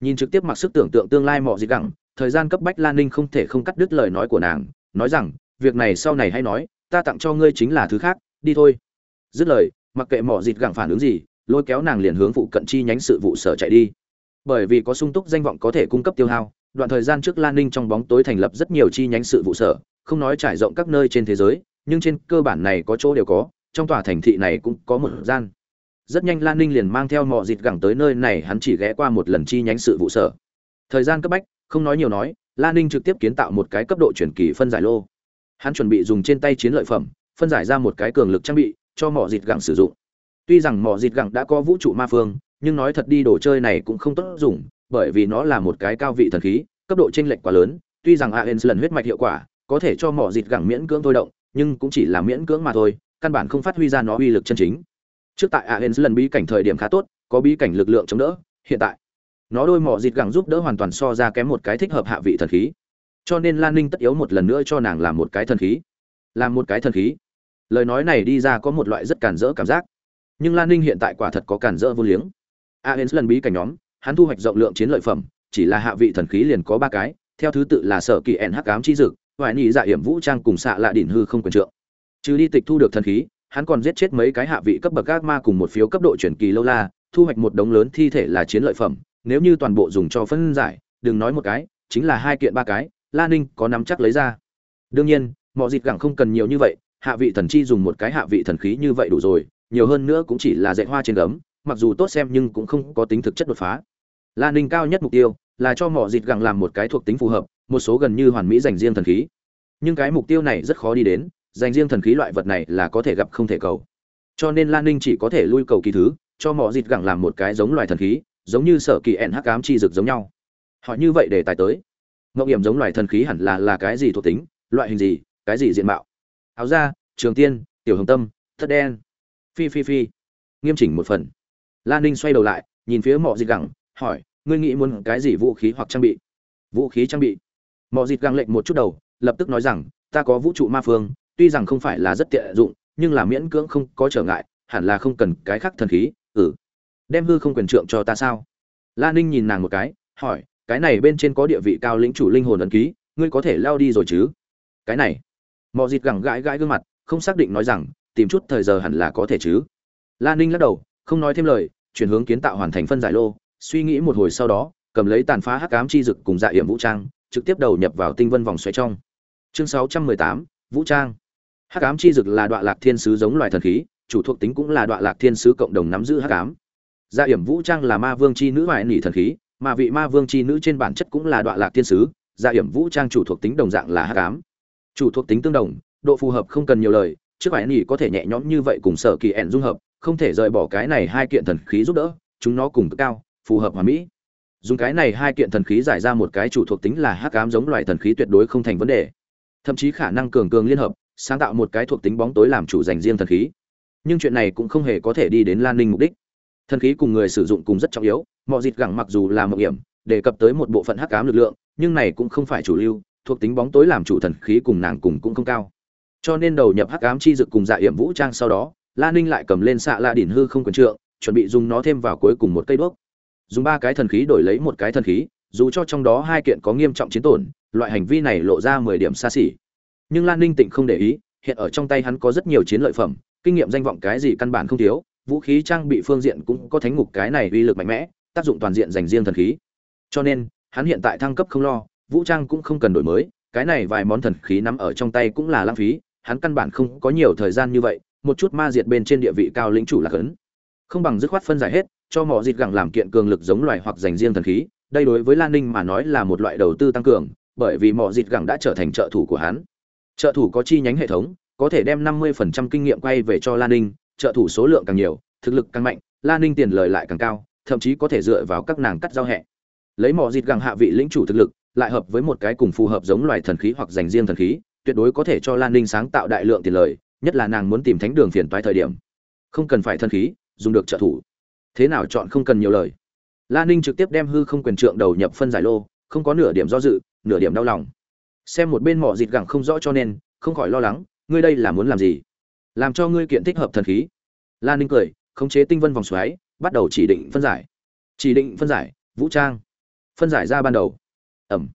Speaker 1: Nhìn trực tiếp mặc sức tưởng tượng tương lai mọi gì gẳng, thời gian cấp bách lan ninh không thể không cắt đứt lời nói của nàng, nói rằng, việc này sau này hay nói, ta tặng cho ngươi chính là thứ khác, đi thôi. Dứt lời, mặc kệ mỏ dịt gẳng phản ứng gì, lôi kéo nàng liền hướng phụ cận chi nhánh sự vụ sở chạy đi. Bởi vì có sung túc danh vọng có thể cung cấp tiêu hao, đoạn thời gian trước lan ninh trong bóng tối thành lập rất nhiều chi nhánh sự vụ sở, không nói trải rộng các nơi trên thế giới, nhưng trên cơ bản này có chỗ đều có, trong tòa thành thị này cũng có một gian rất nhanh lan ninh liền mang theo mỏ dịt gẳng tới nơi này, hắn chỉ ghé qua một lần chi nhánh sự vụ sở. Thời gian cấp bách, không nói nhiều nói, lan ninh trực tiếp kiến tạo một cái cấp độ chuyển kỳ phân giải lô. Hắn chuẩn bị dùng trên tay chiến lợi phẩm, phân giải ra một cái cường lực trang bị, cho mỏ dịt gẳng sử dụng. Tuy rằng mỏ dịt gẳng đã có vũ trụ ma phương, nhưng nói thật đi, đồ chơi này cũng không tốt dùng, bởi vì nó là một cái cao vị thần khí, cấp độ chênh lệch quá lớn. Tuy rằng aens lần huyết mạch hiệu quả có thể cho mỏ dịt gẳng miễn cưỡng thôi động, nhưng cũng chỉ là miễn cưỡng mà thôi, căn bản không phát huy ra nó uy lực chân chính trước tại aens lần bí cảnh thời điểm khá tốt, có bí cảnh lực lượng chống đỡ, hiện tại, nó đôi mỏ dịt gẳng giúp đỡ hoàn toàn so ra kém một cái thích hợp hạ vị thần khí. Cho nên lan ninh tất yếu một lần nữa cho nàng làm một cái thần khí. Làm một cái thần khí. Lời nói này đi ra có một loại rất cản rỡ cảm giác. Nhưng lan ninh hiện tại quả thật có cản rỡ vô liếng. Aens lần bí cảnh nhóm, hắn thu hoạch rộng lượng chiến lợi phẩm, chỉ là hạ vị thần khí liền có ba cái, theo thứ tự là sở kỳ en hắc ám chi dực ngoại nhị dạ hiểm vũ trang cùng xạ lạ đỉnh hư không quyền trượng. Trừ đi tịch thu được thần khí hắn còn giết chết mấy cái hạ vị cấp bậc ác ma cùng một phiếu cấp độ chuyển kỳ lâu la, thu hoạch một đống lớn thi thể là chiến lợi phẩm, nếu như toàn bộ dùng cho phân giải, đừng nói một cái, chính là hai kiện ba cái, la ninh có nắm chắc lấy ra. Đương nhiên mọi dịp gẳng không cần nhiều như vậy, hạ vị thần chi dùng một cái hạ vị thần khí như vậy đủ rồi, nhiều hơn nữa cũng chỉ là dạy hoa trên gấm, mặc dù tốt xem nhưng cũng không có tính thực chất đột phá. La ninh cao nhất mục tiêu là cho mỏ dịt gẳng làm một cái thuộc tính phù hợp, một số gần như hoàn mỹ dành riêng thần khí. Nhưng cái mục tiêu này rất khó đi đến dành riêng thần khí loại vật này là có thể gặp không thể cầu. Cho nên lan ninh chỉ có thể lui cầu kỳ thứ, cho mọi dịt gẳng làm một cái giống loài thần khí, giống như sở kỳ ẹn hắc ám chi rực giống nhau. Họ như vậy để tài tới. Ngẫu hiểm giống loài thần khí hẳn là là cái gì thuộc tính, loại hình gì, cái gì diện mạo? Áo da, trường tiên, tiểu hồng tâm, thất đen. Phi phi phi. Nghiêm chỉnh một phần. Lan ninh xoay đầu lại, nhìn phía mọi dịt gẳng, hỏi, ngươi nghĩ muốn cái gì vũ khí hoặc trang bị? Vũ khí trang bị. Mọi dịt gẳng lệnh một chút đầu, lập tức nói rằng, ta có vũ trụ ma phương tuy rằng không phải là rất tiện dụng nhưng là miễn cưỡng không có trở ngại hẳn là không cần cái khác thần khí ừ. Đem hư không quyền trượng cho ta sao? Lan ninh nhìn nàng một cái hỏi cái này bên trên có địa vị cao lĩnh chủ linh hồn ấn ký ngươi có thể lao đi rồi chứ? Cái này. Mò dịt gẳng gãi gãi gương mặt không xác định nói rằng tìm chút thời giờ hẳn là có thể chứ. Lan ninh lắc đầu không nói thêm lời chuyển hướng kiến tạo hoàn thành phân giải lô suy nghĩ một hồi sau đó cầm lấy tàn phá hắc ám chi dực cùng dạ hiểm vũ trang trực tiếp đầu nhập vào tinh vân vòng xoáy trong. Chương 618, vũ trang hắc ám chi dực là đoạn lạc thiên sứ giống loài thần khí, chủ thuộc tính cũng là đoạn lạc thiên sứ cộng đồng nắm giữ hắc ám. Gia hiểm vũ trang là ma vương chi nữ hoài nỉ thần khí, mà vị ma vương chi nữ trên bản chất cũng là đoạn lạc thiên sứ, gia hiểm vũ trang chủ thuộc tính đồng dạng là hắc ám. Chủ thuộc tính tương đồng, độ phù hợp không cần nhiều lời, trước hoài nỉ có thể nhẹ nhõm như vậy cùng sở kỳ ẻn dung hợp, không thể rời bỏ cái này hai kiện thần khí giúp đỡ, chúng nó cùng cực cao, phù hợp hòa mỹ. Dùng cái này hai kiện thần khí giải ra một cái chủ thuộc tính là hắc ám giống loài thần khí tuyệt đối không thành vấn đề. Thậm chí khả năng cường cường liên hợp sáng tạo một cái thuộc tính bóng tối làm chủ dành riêng thần khí. Nhưng chuyện này cũng không hề có thể đi đến lan ninh mục đích. Thần khí cùng người sử dụng cùng rất trọng yếu mọi dịt gẳng mặc dù là mạo hiểm, đề cập tới một bộ phận hắc ám lực lượng, nhưng này cũng không phải chủ lưu, thuộc tính bóng tối làm chủ thần khí cùng nàng cùng cũng không cao. Cho nên đầu nhập hắc ám chi dực cùng dạ hiểm vũ trang sau đó, lan ninh lại cầm lên xạ la đỉnh hư không quần trượng, chuẩn bị dùng nó thêm vào cuối cùng một cây đuốc. Dùng ba cái thần khí đổi lấy một cái thần khí, dù cho trong đó hai kiện có nghiêm trọng chiến tổn, loại hành vi này lộ ra mười điểm xa xỉ nhưng lan ninh tịnh không để ý, hiện ở trong tay hắn có rất nhiều chiến lợi phẩm, kinh nghiệm danh vọng cái gì căn bản không thiếu, vũ khí trang bị phương diện cũng có thánh ngục cái này uy lực mạnh mẽ, tác dụng toàn diện dành riêng thần khí. Cho nên, hắn hiện tại thăng cấp không lo, vũ trang cũng không cần đổi mới, cái này vài món thần khí nắm ở trong tay cũng là lãng phí, hắn căn bản không có nhiều thời gian như vậy, một chút ma diệt bên trên địa vị cao lĩnh chủ là cấn không bằng dứt khoát phân giải hết, cho mỏ dịt gẳng làm kiện cường lực giống loài hoặc dành riêng thần khí, đây đối với lan ninh mà nói là một loại đầu tư tăng cường, bởi vì mỏ dịt gẳng đã trở thành trợ thủ của hắn trợ thủ có chi nhánh hệ thống, có thể đem 50% kinh nghiệm quay về cho lan ninh, trợ thủ số lượng càng nhiều, thực lực càng mạnh, lan ninh tiền lời lại càng cao, thậm chí có thể dựa vào các nàng cắt giao hẹ. Lấy mỏ dịt gẳng hạ vị lĩnh chủ thực lực, lại hợp với một cái cùng phù hợp giống loài thần khí hoặc dành riêng thần khí, tuyệt đối có thể cho lan ninh sáng tạo đại lượng tiền lời, nhất là nàng muốn tìm thánh đường phiền toái thời điểm. Không cần phải thần khí, dùng được trợ thủ. Thế nào chọn không cần nhiều lời. Lan ninh trực tiếp đem hư không quyền trượng đầu nhập phân giải lô, không có nửa điểm do dự, nửa điểm đau lòng xem một bên mỏ dịt gẳng không rõ cho nên, không khỏi lo lắng, ngươi đây là muốn làm gì? Làm cho ngươi kiện thích hợp thần khí. Lan ninh cười, khống chế tinh vân vòng xoáy, bắt đầu chỉ định phân giải. Chỉ định phân giải, vũ trang. Phân giải ra ban đầu. Ẩm.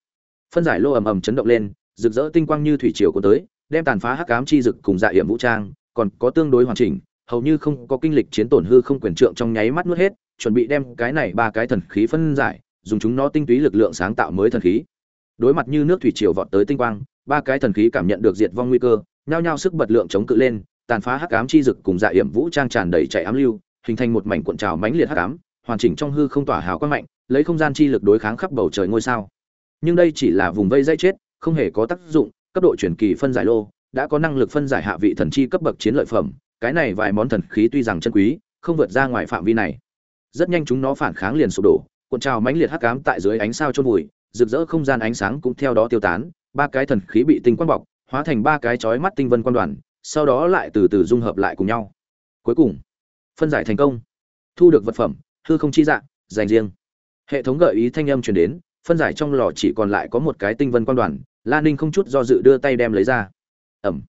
Speaker 1: Phân giải lô ầm ầm chấn động lên, rực rỡ tinh quang như thủy triều của tới, đem tàn phá hắc ám chi dực cùng dạ hiểm vũ trang, còn có tương đối hoàn chỉnh, hầu như không có kinh lịch chiến tổn hư không quyền trượng trong nháy mắt nuốt hết, chuẩn bị đem cái này ba cái thần khí phân giải, dùng chúng nó tinh túy lực lượng sáng tạo mới thần khí đối mặt như nước thủy triều vọt tới tinh quang, ba cái thần khí cảm nhận được diệt vong nguy cơ, nhao nhao sức bật lượng chống cự lên, tàn phá hắc ám chi dực cùng dạ hiểm vũ trang tràn đầy chạy ám lưu, hình thành một mảnh cuộn trào mãnh liệt hắc ám, hoàn chỉnh trong hư không tỏa hào quang mạnh, lấy không gian chi lực đối kháng khắp bầu trời ngôi sao. Nhưng đây chỉ là vùng vây dây chết, không hề có tác dụng, cấp độ chuyển kỳ phân giải lô, đã có năng lực phân giải hạ vị thần chi cấp bậc chiến lợi phẩm, cái này vài món thần khí tuy rằng chân quý, không vượt ra ngoài phạm vi này. Rất nhanh chúng nó phản kháng liền sụp đổ, cuộn trào mãnh liệt hắc ám tại dưới ánh sao chôn vùi rực rỡ không gian ánh sáng cũng theo đó tiêu tán, ba cái thần khí bị tinh quang bọc, hóa thành ba cái chói mắt tinh vân quan đoàn, sau đó lại từ từ dung hợp lại cùng nhau. Cuối cùng, phân giải thành công. Thu được vật phẩm, hư không chi dạng dành riêng. Hệ thống gợi ý thanh âm truyền đến, phân giải trong lò chỉ còn lại có một cái tinh vân quan đoàn, la ninh không chút do dự đưa tay đem lấy ra. Ẩm.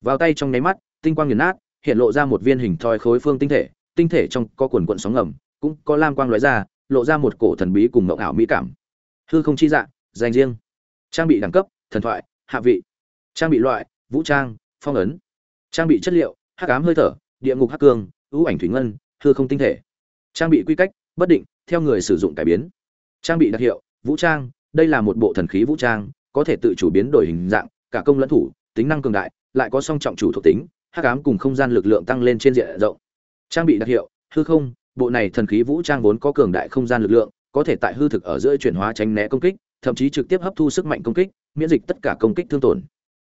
Speaker 1: Vào tay trong nháy mắt, tinh quang nghiền nát, hiện lộ ra một viên hình thoi khối phương tinh thể tinh thể trong có quần quần sóng ngầm, cũng có lam quang lóe ra, lộ ra một cổ thần bí cùng ngộng ảo mỹ cảm hư không chi dạng, dành riêng. Trang bị đẳng cấp, thần thoại, hạ vị. Trang bị loại, vũ trang, phong ấn. Trang bị chất liệu, hắc ám hơi thở, địa ngục hắc cương, ưu ảnh thủy ngân, hư không tinh thể. Trang bị quy cách, bất định, theo người sử dụng cải biến. Trang bị đặc hiệu, vũ trang, đây là một bộ thần khí vũ trang, có thể tự chủ biến đổi hình dạng, cả công lẫn thủ, tính năng cường đại, lại có song trọng chủ thuộc tính, hắc ám cùng không gian lực lượng tăng lên trên diện rộng. Trang bị đặc hiệu, hư không, bộ này thần khí vũ trang vốn có cường đại không gian lực lượng có thể tại hư thực ở giữa chuyển hóa tránh né công kích, thậm chí trực tiếp hấp thu sức mạnh công kích, miễn dịch tất cả công kích thương tổn.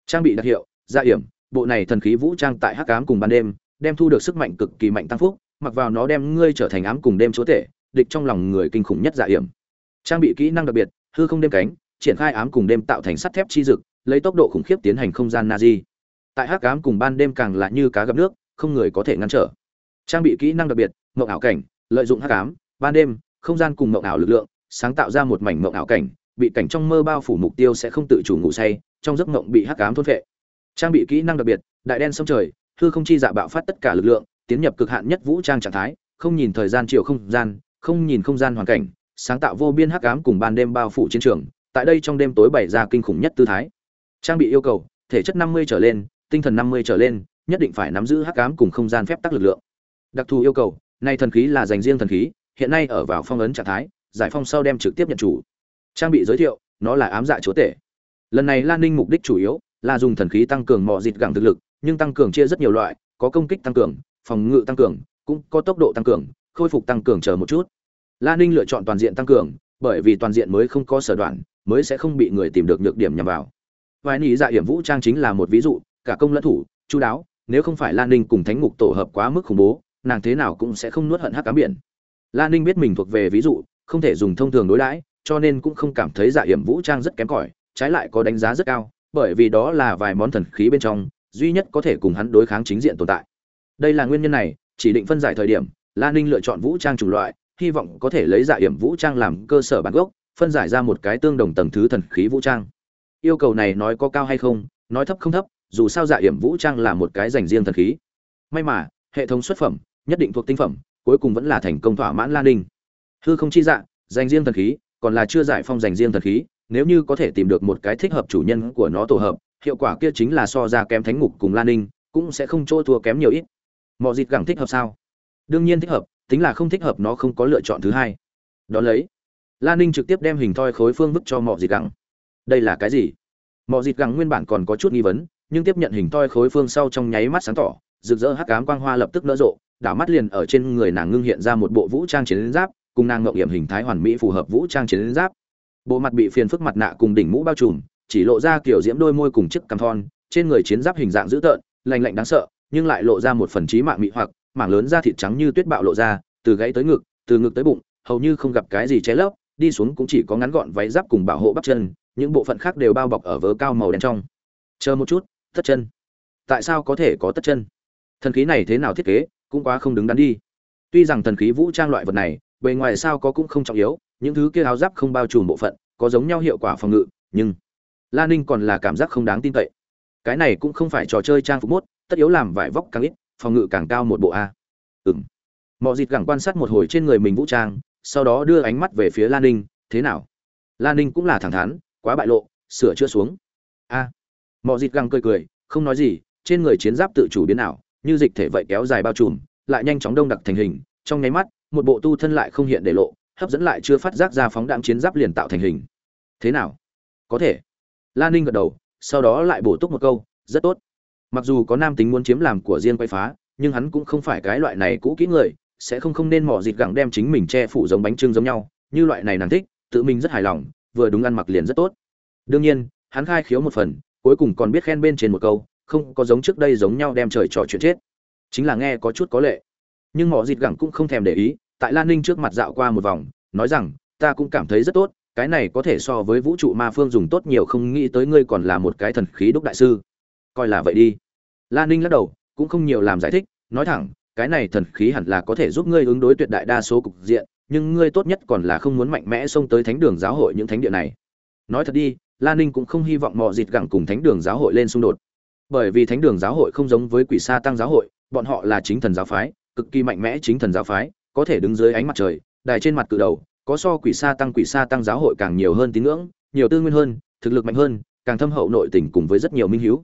Speaker 1: Trang bị đặc hiệu, gia hiểm bộ này thần khí vũ trang tại hắc ám cùng ban đêm, đem thu được sức mạnh cực kỳ mạnh tăng phúc, mặc vào nó đem ngươi trở thành ám cùng đêm chúa tể, địch trong lòng người kinh khủng nhất dạ hiểm trang bị kỹ năng đặc biệt, hư không đêm cánh, triển khai ám cùng đêm tạo thành sắt thép chi dực, lấy tốc độ khủng khiếp tiến hành không gian na di tại hắc ám cùng ban đêm càng là như cá gặp nước, không người có thể ngăn trở. Trang bị kỹ năng đặc biệt, mộng ảo cảnh, lợi dụng hắc ám, ban đêm không gian cùng mộng ảo lực lượng, sáng tạo ra một mảnh mộng ảo cảnh, bị cảnh trong mơ bao phủ mục tiêu sẽ không tự chủ ngủ say, trong giấc mộng bị hắc ám thôn phệ. Trang bị kỹ năng đặc biệt, đại đen sông trời, hư không chi dạ bạo phát tất cả lực lượng, tiến nhập cực hạn nhất vũ trang trạng thái, không nhìn thời gian, chiều không gian, không nhìn không gian hoàn cảnh, sáng tạo vô biên hắc ám cùng ban đêm bao phủ chiến trường, tại đây trong đêm tối bày ra kinh khủng nhất tư thái. Trang bị yêu cầu, thể chất 50 trở lên, tinh thần 50 trở lên, nhất định phải nắm giữ hắc ám cùng không gian phép tắc lực lượng. Đặc thù yêu cầu nay thần khí là dành riêng thần khí hiện nay ở vào phong ấn trạng thái, giải phong sau đem trực tiếp nhận chủ. Trang bị giới thiệu, nó là ám dạ chúa tể. Lần này lan ninh mục đích chủ yếu là dùng thần khí tăng cường mọi dịt gẳng thực lực, nhưng tăng cường chia rất nhiều loại, có công kích tăng cường, phòng ngự tăng cường, cũng có tốc độ tăng cường, khôi phục tăng cường chờ một chút. Lan ninh lựa chọn toàn diện tăng cường, bởi vì toàn diện mới không có sở đoạn, mới sẽ không bị người tìm được nhược điểm nhằm vào. Vài nỉ dạ hiểm vũ trang chính là một ví dụ, cả công lẫn thủ, chú đáo, nếu không phải lan ninh cùng thánh ngục tổ hợp quá mức khủng bố, nàng thế nào cũng sẽ không nuốt hận hắc cá biển lan ninh biết mình thuộc về ví dụ, không thể dùng thông thường đối đãi, cho nên cũng không cảm thấy dạ hiểm vũ trang rất kém cỏi, trái lại có đánh giá rất cao, bởi vì đó là vài món thần khí bên trong, duy nhất có thể cùng hắn đối kháng chính diện tồn tại. Đây là nguyên nhân này, chỉ định phân giải thời điểm lan ninh lựa chọn vũ trang chủng loại, hy vọng có thể lấy dạ hiểm vũ trang làm cơ sở bản gốc, phân giải ra một cái tương đồng tầng thứ thần khí vũ trang. Yêu cầu này nói có cao hay không, nói thấp không thấp, dù sao dạ hiểm vũ trang là một cái dành riêng thần khí. May mà, hệ thống xuất phẩm, nhất định thuộc tinh phẩm cuối cùng vẫn là thành công thỏa mãn lan ninh. Hư không chi dạ dành riêng thần khí, còn là chưa giải phong dành riêng thần khí, nếu như có thể tìm được một cái thích hợp chủ nhân của nó tổ hợp, hiệu quả kia chính là so ra kém thánh ngục cùng lan ninh, cũng sẽ không chỗ thua kém nhiều ít. Mọi dịp gẳng thích hợp sao? Đương nhiên thích hợp, tính là không thích hợp nó không có lựa chọn thứ hai. Đó lấy lan ninh trực tiếp đem hình thoi khối phương vứt cho mọi dịt gẳng. Đây là cái gì? Mọi dịt gẳng nguyên bản còn có chút nghi vấn, nhưng tiếp nhận hình thoi khối phương sau trong nháy mắt sáng tỏ, rực rỡ hắc ám quang hoa lập tức nở rộ đảo mắt liền ở trên người nàng ngưng hiện ra một bộ vũ trang chiến giáp, cùng nàng ngậm hiểm hình thái hoàn mỹ phù hợp vũ trang chiến giáp. Bộ mặt bị phiền phức mặt nạ cùng đỉnh mũ bao trùm, chỉ lộ ra kiểu diễm đôi môi cùng chiếc cằm thon, trên người chiến giáp hình dạng dữ tợn lành lạnh đáng sợ, nhưng lại lộ ra một phần trí mạng mị hoặc, mảng lớn da thịt trắng như tuyết bạo lộ ra, từ gãy tới ngực, từ ngực tới bụng, hầu như không gặp cái gì che lấp, đi xuống cũng chỉ có ngắn gọn váy giáp cùng bảo hộ bắp chân, những bộ phận khác đều bao bọc ở vớ cao màu đen trong. Chờ một chút, tất chân. Tại sao có thể có tất chân? Thần khí này thế nào thiết kế? Cũng quá không đứng đắn đi. Tuy rằng thần khí vũ trang loại vật này, bề ngoài sao có cũng không trọng yếu, những thứ kia áo giáp không bao trùm bộ phận, có giống nhau hiệu quả phòng ngự, nhưng Lan ninh còn là cảm giác không đáng tin cậy. Cái này cũng không phải trò chơi trang phục mốt, tất yếu làm vải vóc càng ít, phòng ngự càng cao một bộ a. Ừng mọi dịt gẳng quan sát một hồi trên người mình vũ trang, sau đó đưa ánh mắt về phía lan ninh, thế nào? Lan ninh cũng là thẳng thắn, quá bại lộ, sửa chữa xuống. A. À. mọi dịt gẳng cười cười, không nói gì, trên người chiến giáp tự chủ biến ảo như dịch thể vậy kéo dài bao trùm, lại nhanh chóng đông đặc thành hình, trong nháy mắt, một bộ tu thân lại không hiện để lộ, hấp dẫn lại chưa phát giác ra phóng đạn chiến giáp liền tạo thành hình. Thế nào? Có thể. Lan ninh gật đầu, sau đó lại bổ túc một câu, rất tốt. Mặc dù có nam tính muốn chiếm làm của riêng quay phá, nhưng hắn cũng không phải cái loại này cũ kỹ người, sẽ không không nên mỏ dịt gẳng đem chính mình che phủ giống bánh trưng giống nhau, như loại này nàng thích, tự mình rất hài lòng, vừa đúng ăn mặc liền rất tốt. Đương nhiên, hắn khai khiếu một phần, cuối cùng còn biết khen bên trên một câu không có giống trước đây giống nhau đem trời trò chuyện chết. Chính là nghe có chút có lệ. Nhưng mỏ dịt gẳng cũng không thèm để ý, tại lan ninh trước mặt dạo qua một vòng, nói rằng, ta cũng cảm thấy rất tốt, cái này có thể so với vũ trụ ma phương dùng tốt nhiều, không nghĩ tới ngươi còn là một cái thần khí đúc đại sư. Coi là vậy đi. Lan ninh lắc đầu, cũng không nhiều làm giải thích, nói thẳng, cái này thần khí hẳn là có thể giúp ngươi ứng đối tuyệt đại đa số cục diện, nhưng ngươi tốt nhất còn là không muốn mạnh mẽ xông tới thánh đường giáo hội những thánh địa này. Nói thật đi, lan ninh cũng không hy vọng mọi dịt gẳng cùng thánh đường giáo hội lên xung đột bởi vì thánh đường giáo hội không giống với quỷ sa tăng giáo hội, bọn họ là chính thần giáo phái, cực kỳ mạnh mẽ chính thần giáo phái, có thể đứng dưới ánh mặt trời, đài trên mặt cự đầu, có so quỷ sa tăng quỷ sa tăng giáo hội càng nhiều hơn tín ngưỡng, nhiều tư nguyên hơn, thực lực mạnh hơn, càng thâm hậu nội tình cùng với rất nhiều minh hiếu.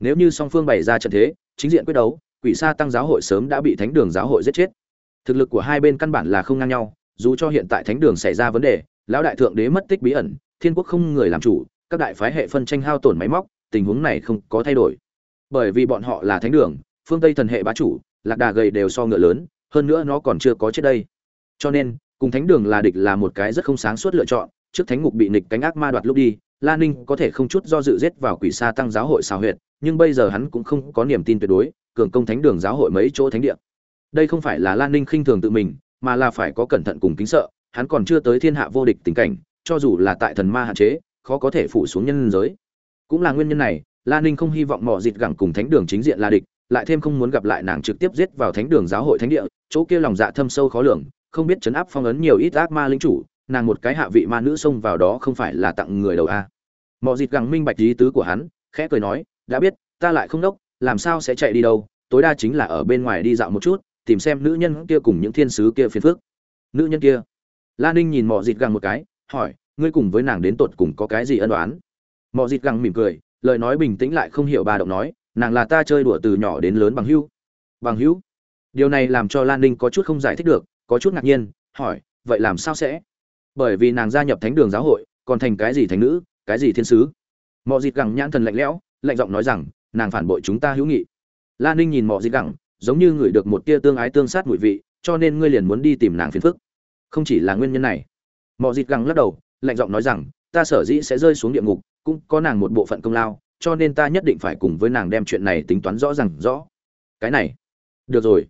Speaker 1: Nếu như song phương bày ra trận thế, chính diện quyết đấu, quỷ sa tăng giáo hội sớm đã bị thánh đường giáo hội giết chết. Thực lực của hai bên căn bản là không ngang nhau, dù cho hiện tại thánh đường xảy ra vấn đề, lão đại thượng đế mất tích bí ẩn, thiên quốc không người làm chủ, các đại phái hệ phân tranh hao tổn máy móc, tình huống này không có thay đổi bởi vì bọn họ là thánh đường, phương tây thần hệ bá chủ, lạc đà gầy đều so ngựa lớn, hơn nữa nó còn chưa có chết đây. Cho nên, cùng thánh đường là địch là một cái rất không sáng suốt lựa chọn, trước thánh ngục bị nịch cánh ác ma đoạt lúc đi, la ninh có thể không chút do dự giết vào quỷ sa tăng giáo hội xào huyệt, nhưng bây giờ hắn cũng không có niềm tin tuyệt đối, cường công thánh đường giáo hội mấy chỗ thánh địa. Đây không phải là lan ninh khinh thường tự mình, mà là phải có cẩn thận cùng kính sợ, hắn còn chưa tới thiên hạ vô địch tình cảnh, cho dù là tại thần ma hạn chế, khó có thể phủ xuống nhân giới. Cũng là nguyên nhân này La ninh không hy vọng mỏ dịt gẳng cùng thánh đường chính diện là địch, lại thêm không muốn gặp lại nàng trực tiếp giết vào thánh đường giáo hội thánh địa, chỗ kia lòng dạ thâm sâu khó lường, không biết chấn áp phong ấn nhiều ít ác ma linh chủ, nàng một cái hạ vị ma nữ xông vào đó không phải là tặng người đầu a. À. mọi dịt gẳng minh bạch ý tứ của hắn, khẽ cười nói, đã biết, ta lại không đốc, làm sao sẽ chạy đi đâu, tối đa chính là ở bên ngoài đi dạo một chút, tìm xem nữ nhân kia cùng những thiên sứ kia phiền phức. Nữ nhân kia? La ninh nhìn mọi dịt gẳng một cái, hỏi, ngươi cùng với nàng đến tột cùng có cái gì ân đoán mọi dịt gẳng mỉm cười lời nói bình tĩnh lại không hiểu bà động nói, nàng là ta chơi đùa từ nhỏ đến lớn bằng hữu. Bằng hữu? Điều này làm cho lan ninh có chút không giải thích được, có chút ngạc nhiên, hỏi, vậy làm sao sẽ? Bởi vì nàng gia nhập thánh đường giáo hội, còn thành cái gì thánh nữ, cái gì thiên sứ? Mọi dịt gẳng nhãn thần lạnh lẽo, lạnh giọng nói rằng, nàng phản bội chúng ta hữu nghị. Lan ninh nhìn mọi dịt gẳng, giống như ngửi được một tia tương ái tương sát mùi vị, cho nên ngươi liền muốn đi tìm nàng phiền phức. Không chỉ là nguyên nhân này. Mọi dịt gẳng lắc đầu, lạnh giọng nói rằng, ta sở dĩ sẽ rơi xuống địa ngục cũng có nàng một bộ phận công lao, cho nên ta nhất định phải cùng với nàng đem chuyện này tính toán rõ ràng rõ. Cái này, được rồi.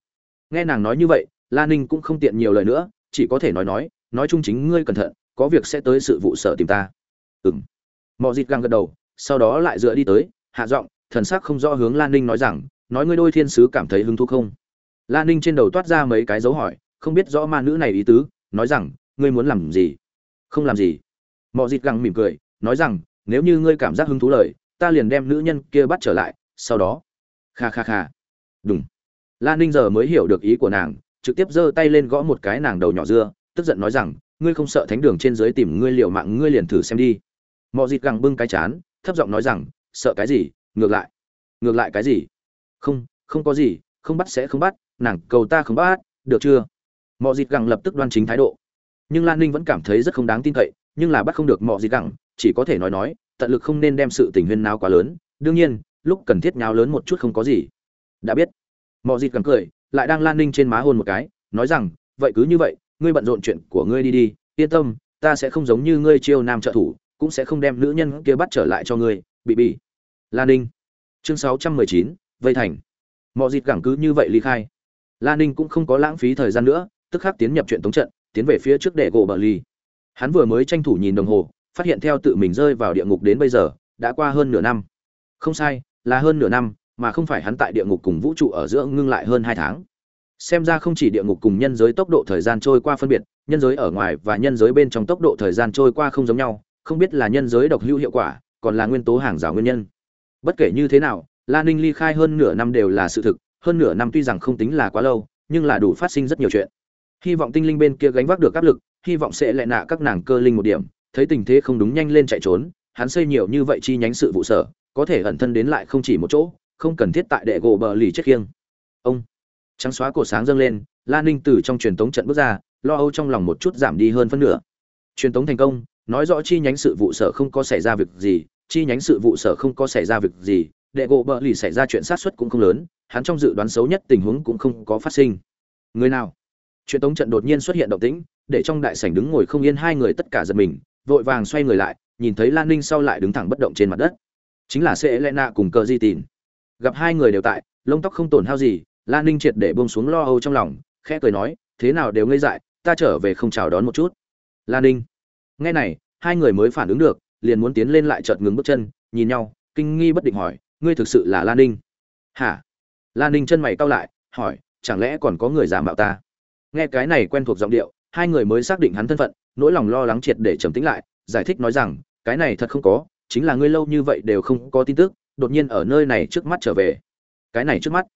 Speaker 1: Nghe nàng nói như vậy, la ninh cũng không tiện nhiều lời nữa, chỉ có thể nói nói nói chung chính ngươi cẩn thận, có việc sẽ tới sự vụ sở tìm ta. Ừng mọi dịt găng gật đầu, sau đó lại dựa đi tới, hạ giọng, thần sắc không rõ hướng lan ninh nói rằng, nói ngươi đôi thiên sứ cảm thấy hứng thú không? Lan ninh trên đầu toát ra mấy cái dấu hỏi, không biết rõ ma nữ này ý tứ, nói rằng, ngươi muốn làm gì? Không làm gì. Mọi dịt găng mỉm cười, nói rằng nếu như ngươi cảm giác hứng thú lời, ta liền đem nữ nhân kia bắt trở lại, sau đó. Kha kha kha. Đúng lan ninh giờ mới hiểu được ý của nàng, trực tiếp giơ tay lên gõ một cái nàng đầu nhỏ dưa, tức giận nói rằng, ngươi không sợ thánh đường trên dưới tìm ngươi liều mạng, ngươi liền thử xem đi. Mọi dịt gẳng bưng cái chán, thấp giọng nói rằng, sợ cái gì? Ngược lại. Ngược lại cái gì? Không không có gì, không bắt sẽ không bắt, nàng cầu ta không bắt, được chưa? Mọi dịt gẳng lập tức đoan chính thái độ. Nhưng lan ninh vẫn cảm thấy rất không đáng tin cậy, nhưng là bắt không được mọi gì gẳng chỉ có thể nói nói, tận lực không nên đem sự tình huyên nào quá lớn, đương nhiên, lúc cần thiết nháo lớn một chút không có gì. Đã biết. Mọi gì gẳng cười, lại đang lan ninh trên má hôn một cái, nói rằng, vậy cứ như vậy, ngươi bận rộn chuyện của ngươi đi đi, yên tâm, ta sẽ không giống như ngươi chiêu nam trợ thủ, cũng sẽ không đem nữ nhân kia bắt trở lại cho ngươi, bị bị lan ninh. Chương sáu trăm mười chín, vây thành. Mọi dịp gẳng cứ như vậy ly khai. Lan ninh cũng không có lãng phí thời gian nữa, tức khắc tiến nhập chuyện tống trận, tiến về phía trước đệ gỗ bờ ly. Hắn vừa mới tranh thủ nhìn đồng hồ phát hiện theo tự mình rơi vào địa ngục đến bây giờ, đã qua hơn nửa năm. Không sai, là hơn nửa năm, mà không phải hắn tại địa ngục cùng vũ trụ ở giữa ngưng lại hơn hai tháng. Xem ra không chỉ địa ngục cùng nhân giới tốc độ thời gian trôi qua phân biệt, nhân giới ở ngoài và nhân giới bên trong tốc độ thời gian trôi qua không giống nhau, không biết là nhân giới độc hữu hiệu quả, còn là nguyên tố hàng rào nguyên nhân. Bất kể như thế nào, la ninh ly khai hơn nửa năm đều là sự thực, hơn nửa năm tuy rằng không tính là quá lâu, nhưng là đủ phát sinh rất nhiều chuyện. Hy vọng tinh linh bên kia gánh vác được áp lực, hy vọng sẽ lại nạ các nàng cơ linh một điểm thấy tình thế không đúng nhanh lên chạy trốn, hắn xây nhiều như vậy chi nhánh sự vụ sở, có thể ẩn thân đến lại không chỉ một chỗ, không cần thiết tại đệ gỗ bờ lì chết khiêng. Ông, trắng xóa cổ sáng dâng lên, la ninh từ trong truyền tống trận bước ra, lo âu trong lòng một chút giảm đi hơn phân nửa. Truyền tống thành công, nói rõ chi nhánh sự vụ sở không có xảy ra việc gì, chi nhánh sự vụ sở không có xảy ra việc gì, đệ gỗ bờ lì xảy ra chuyện sát xuất cũng không lớn, hắn trong dự đoán xấu nhất tình huống cũng không có phát sinh. Người nào? Truyền tống trận đột nhiên xuất hiện động tĩnh, để trong đại sảnh đứng ngồi không yên hai người tất cả giật mình vội vàng xoay người lại, nhìn thấy lan ninh sau lại đứng thẳng bất động trên mặt đất. Chính là sẽ lẽ nạ cùng cờ di tìn. Gặp hai người đều tại, lông tóc không tổn hao gì, lan ninh triệt để bông xuống lo âu trong lòng, khẽ cười nói, thế nào đều ngây dại, ta trở về không chào đón một chút. Lan ninh. Nghe này, hai người mới phản ứng được, liền muốn tiến lên lại chợt ngừng bước chân, nhìn nhau, kinh nghi bất định hỏi, ngươi thực sự là lan ninh? Hả? Lan ninh chân mày cau lại, hỏi, chẳng lẽ còn có người giả mạo ta? Nghe cái này quen thuộc giọng điệu, hai người mới xác định hắn thân phận nỗi lòng lo lắng triệt để trầm tĩnh lại, giải thích nói rằng, cái này thật không có, chính là ngươi lâu như vậy đều không có tin tức, đột nhiên ở nơi này trước mắt trở về. Cái này trước mắt.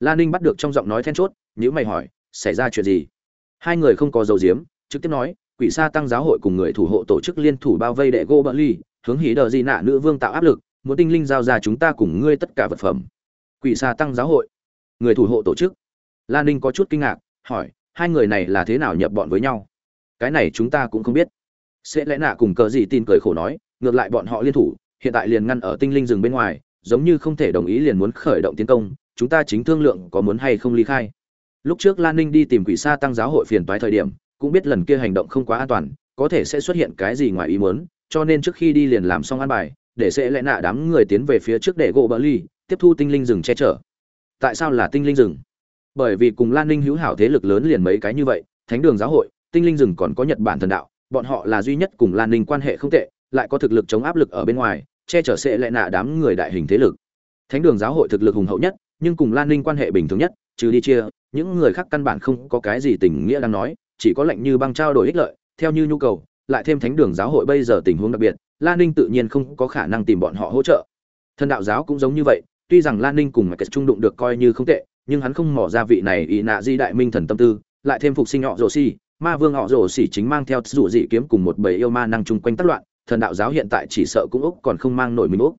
Speaker 1: Lan ninh bắt được trong giọng nói then chốt nếu mày hỏi, xảy ra chuyện gì? Hai người không có dầu diếm, trực tiếp nói, quỷ sa tăng giáo hội cùng người thủ hộ tổ chức liên thủ bao vây đệ gô bận ly hướng hí đờ di nạ nữ vương tạo áp lực, muốn tinh linh giao ra chúng ta cùng ngươi tất cả vật phẩm. Quỷ sa tăng giáo hội. Người thủ hộ tổ chức. Lan ninh có chút kinh ngạc, hỏi, hai người này là thế nào nhập bọn với nhau? Cái này chúng ta cũng không biết. Sẽ lẽ nạ cùng cờ gì tin cười khổ nói, ngược lại bọn họ liên thủ, hiện tại liền ngăn ở tinh linh rừng bên ngoài, giống như không thể đồng ý liền muốn khởi động tiến công, chúng ta chính thương lượng có muốn hay không ly khai. Lúc trước lan ninh đi tìm quỷ sa tăng giáo hội phiền toái thời điểm, cũng biết lần kia hành động không quá an toàn, có thể sẽ xuất hiện cái gì ngoài ý muốn, cho nên trước khi đi liền làm xong an bài, để sẽ lẽ nạ đám người tiến về phía trước để gỗ bỡ ly, tiếp thu tinh linh rừng che chở. Tại sao là tinh linh rừng? Bởi vì cùng lan ninh hữu hảo thế lực lớn liền mấy cái như vậy, thánh đường giáo hội tinh linh rừng còn có nhật bản thần đạo, bọn họ là duy nhất cùng lan ninh quan hệ không tệ, lại có thực lực chống áp lực ở bên ngoài, che chở sẽ lại nạ đám người đại hình thế lực. Thánh đường giáo hội thực lực hùng hậu nhất, nhưng cùng lan ninh quan hệ bình thường nhất, trừ đi chia, những người khác căn bản không có cái gì tình nghĩa đang nói, chỉ có lệnh như băng trao đổi ích lợi, theo như nhu cầu, lại thêm thánh đường giáo hội bây giờ tình huống đặc biệt, lan ninh tự nhiên không có khả năng tìm bọn họ hỗ trợ. Thần đạo giáo cũng giống như vậy, tuy rằng lan ninh cùng mạch kết trung đụng được coi như không tệ, nhưng hắn không mỏ ra vị này ý nạ di đại minh thần tâm tư, lại thêm phục sinh họ rồ si ma vương họ rồ xỉ chính mang theo rủ dị kiếm cùng một bầy yêu ma năng chung quanh tất loạn, thần đạo giáo hiện tại chỉ sợ cũng úc còn không mang nổi mình úc.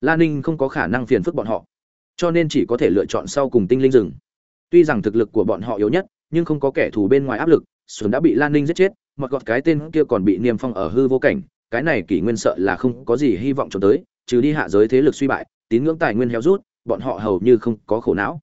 Speaker 1: Lan ninh không có khả năng phiền phức bọn họ, cho nên chỉ có thể lựa chọn sau cùng tinh linh rừng. Tuy rằng thực lực của bọn họ yếu nhất, nhưng không có kẻ thù bên ngoài áp lực xuân đã bị lan ninh giết chết, mặc gọt cái tên kia còn bị niêm phong ở hư vô cảnh, cái này kỷ nguyên sợ là không có gì hy vọng cho tới, trừ đi hạ giới thế lực suy bại, tín ngưỡng tài nguyên héo rút, bọn họ hầu như không có khổ não.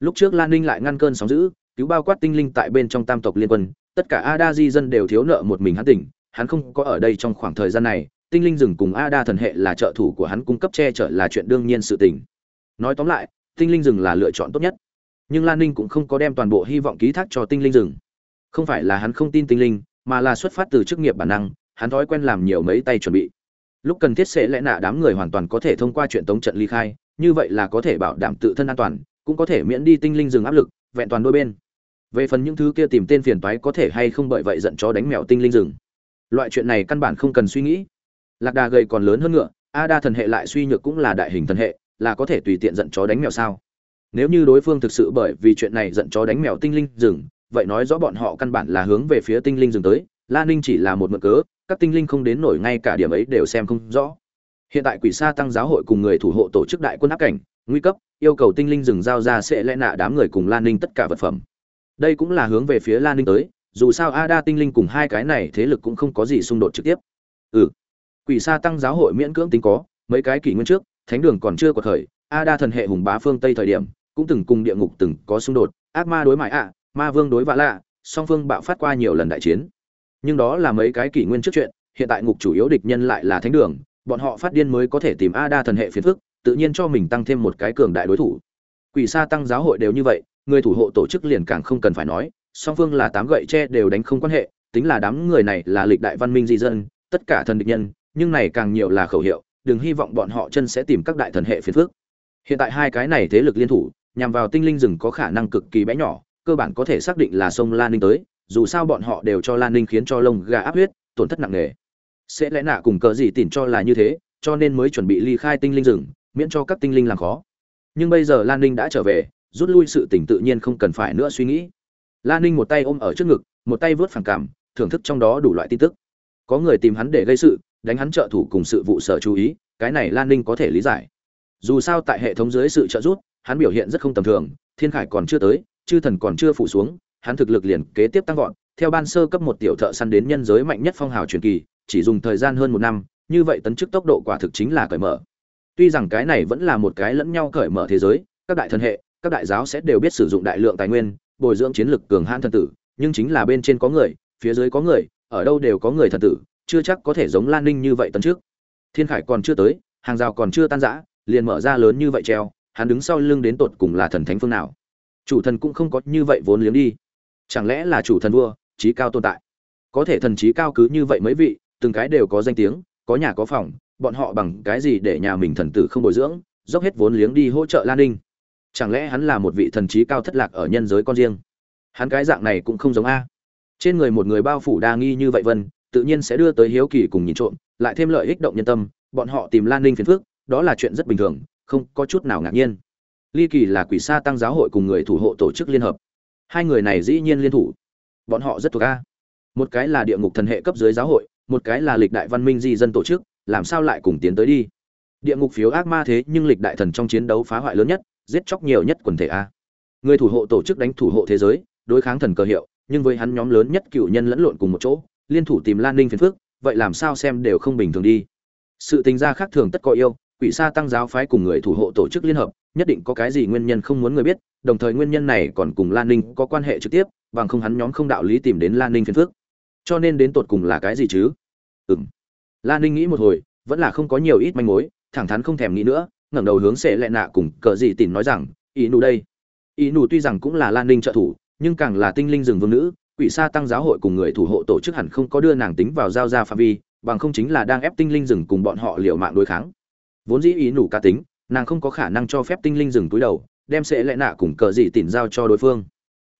Speaker 1: Lúc trước lan ninh lại ngăn cơn sóng giữ cứu bao quát tinh linh tại bên trong tam tộc liên quân tất cả ada di dân đều thiếu nợ một mình hắn tỉnh, hắn không có ở đây trong khoảng thời gian này, tinh linh rừng cùng ada thần hệ là trợ thủ của hắn cung cấp che chở là chuyện đương nhiên sự tình. Nói tóm lại, tinh linh rừng là lựa chọn tốt nhất. Nhưng lan ninh cũng không có đem toàn bộ hy vọng ký thác cho tinh linh rừng. Không phải là hắn không tin tinh linh, mà là xuất phát từ chức nghiệp bản năng, hắn thói quen làm nhiều mấy tay chuẩn bị. Lúc cần thiết sẽ lẽ nạ đám người hoàn toàn có thể thông qua chuyện tống trận ly khai, như vậy là có thể bảo đảm tự thân an toàn, cũng có thể miễn đi tinh linh rừng áp lực, vẹn toàn đôi bên về phần những thứ kia tìm tên phiền toái có thể hay không bởi vậy giận chó đánh mèo tinh linh rừng. Loại chuyện này căn bản không cần suy nghĩ. Lạc đà gầy còn lớn hơn ngựa, a đa thần hệ lại suy nhược cũng là đại hình thần hệ, là có thể tùy tiện giận chó đánh mèo sao? Nếu như đối phương thực sự bởi vì chuyện này giận chó đánh mèo tinh linh rừng, vậy nói rõ bọn họ căn bản là hướng về phía tinh linh rừng tới, la ninh chỉ là một mực cớ, các tinh linh không đến nổi ngay cả điểm ấy đều xem không rõ. Hiện tại quỷ sa tăng giáo hội cùng người thủ hộ tổ chức đại quân áp cảnh, nguy cấp, yêu cầu tinh linh rừng giao ra sẽ lẽ nạ đám người cùng lan ninh tất cả vật phẩm đây cũng là hướng về phía lan ninh tới, dù sao ada tinh linh cùng hai cái này thế lực cũng không có gì xung đột trực tiếp. Ừ. Quỷ sa tăng giáo hội miễn cưỡng tính có, mấy cái kỷ nguyên trước, thánh đường còn chưa có thời ada thần hệ hùng bá phương tây thời điểm, cũng từng cùng địa ngục từng có xung đột, ác ma đối mại ạ, ma vương đối vạ lạ, song phương bạo phát qua nhiều lần đại chiến. Nhưng đó là mấy cái kỷ nguyên trước chuyện, hiện tại ngục chủ yếu địch nhân lại là thánh đường, bọn họ phát điên mới có thể tìm ada thần hệ phiền phức, tự nhiên cho mình tăng thêm một cái cường đại đối thủ. Quỷ sa tăng giáo hội đều như vậy người thủ hộ tổ chức liền càng không cần phải nói, song phương là tám gậy tre đều đánh không quan hệ, tính là đám người này là lịch đại văn minh di dân, tất cả thần địch nhân, nhưng này càng nhiều là khẩu hiệu, đừng hy vọng bọn họ chân sẽ tìm các đại thần hệ phiền phước hiện tại hai cái này thế lực liên thủ, nhằm vào tinh linh rừng có khả năng cực kỳ bé nhỏ, cơ bản có thể xác định là sông lan ninh tới, dù sao bọn họ đều cho lan ninh khiến cho lông gà áp huyết, tổn thất nặng nề. Sẽ lẽ nạ cùng cờ gì tỉn cho là như thế, cho nên mới chuẩn bị ly khai tinh linh rừng, miễn cho các tinh linh làm khó. Nhưng bây giờ lan ninh đã trở về rút lui sự tỉnh tự nhiên không cần phải nữa suy nghĩ. Lan ninh một tay ôm ở trước ngực, một tay vớt phản cảm, thưởng thức trong đó đủ loại tin tức. Có người tìm hắn để gây sự, đánh hắn trợ thủ cùng sự vụ sở chú ý, cái này lan ninh có thể lý giải. Dù sao tại hệ thống dưới sự trợ giúp, hắn biểu hiện rất không tầm thường, thiên khải còn chưa tới, chư thần còn chưa phủ xuống, hắn thực lực liền kế tiếp tăng vọt. Theo ban sơ cấp một tiểu thợ săn đến nhân giới mạnh nhất phong hào truyền kỳ, chỉ dùng thời gian hơn một năm, như vậy tấn chức tốc độ quả thực chính là cởi mở. Tuy rằng cái này vẫn là một cái lẫn nhau cởi mở thế giới, các đại thần hệ các đại giáo sẽ đều biết sử dụng đại lượng tài nguyên, bồi dưỡng chiến lực cường hãn thần tử, nhưng chính là bên trên có người, phía dưới có người, ở đâu đều có người thần tử, chưa chắc có thể giống lan ninh như vậy tấn trước thiên khải còn chưa tới, hàng rào còn chưa tan rã, liền mở ra lớn như vậy treo, hắn đứng sau lưng đến tột cùng là thần thánh phương nào? Chủ thần cũng không có như vậy vốn liếng đi. Chẳng lẽ là chủ thần vua, trí cao tồn tại? Có thể thần trí cao cứ như vậy mấy vị, từng cái đều có danh tiếng, có nhà có phòng, bọn họ bằng cái gì để nhà mình thần tử không bồi dưỡng, dốc hết vốn liếng đi hỗ trợ lan ninh? Chẳng lẽ hắn là một vị thần trí cao thất lạc ở nhân giới con riêng? Hắn cái dạng này cũng không giống a. Trên người một người bao phủ đa nghi như vậy vân, tự nhiên sẽ đưa tới hiếu kỳ cùng nhìn trộm, lại thêm lợi ích động nhân tâm, bọn họ tìm lan ninh phiền phước đó là chuyện rất bình thường, không có chút nào ngạc nhiên. Ly kỳ là quỷ sa tăng giáo hội cùng người thủ hộ tổ chức liên hợp. Hai người này dĩ nhiên liên thủ. Bọn họ rất thuộc a. Một cái là địa ngục thần hệ cấp dưới giáo hội, một cái là lịch đại văn minh di dân tổ chức, làm sao lại cùng tiến tới đi? Địa ngục phiếu ác ma thế nhưng lịch đại thần trong chiến đấu phá hoại lớn nhất giết chóc nhiều nhất quần thể a. Người thủ hộ tổ chức đánh thủ hộ thế giới, đối kháng thần cơ hiệu, nhưng với hắn nhóm lớn nhất cựu nhân lẫn lộn cùng một chỗ, liên thủ tìm lan ninh phiền phước vậy làm sao xem đều không bình thường đi. Sự tình gia khác thường tất có yêu, quỷ sa tăng giáo phái cùng người thủ hộ tổ chức liên hợp, nhất định có cái gì nguyên nhân không muốn người biết, đồng thời nguyên nhân này còn cùng lan ninh có quan hệ trực tiếp, bằng không hắn nhóm không đạo lý tìm đến lan ninh phiền phước cho nên đến tột cùng là cái gì chứ? Ừng lan ninh nghĩ một hồi, vẫn là không có nhiều ít manh mối, thẳng thắn không thèm nghĩ nữa ngẩng đầu hướng sẽ lẹ nạ cùng cờ dị tìm nói rằng, ý nụ đây. Ý nụ tuy rằng cũng là lan ninh trợ thủ, nhưng càng là tinh linh rừng vương nữ, quỷ sa tăng giáo hội cùng người thủ hộ tổ chức hẳn không có đưa nàng tính vào giao ra phạm vi, bằng không chính là đang ép tinh linh rừng cùng bọn họ liều mạng đối kháng. Vốn dĩ ý nụ cá tính, nàng không có khả năng cho phép tinh linh rừng túi đầu, đem sẽ lệ nạ cùng cờ dị tìm giao cho đối phương.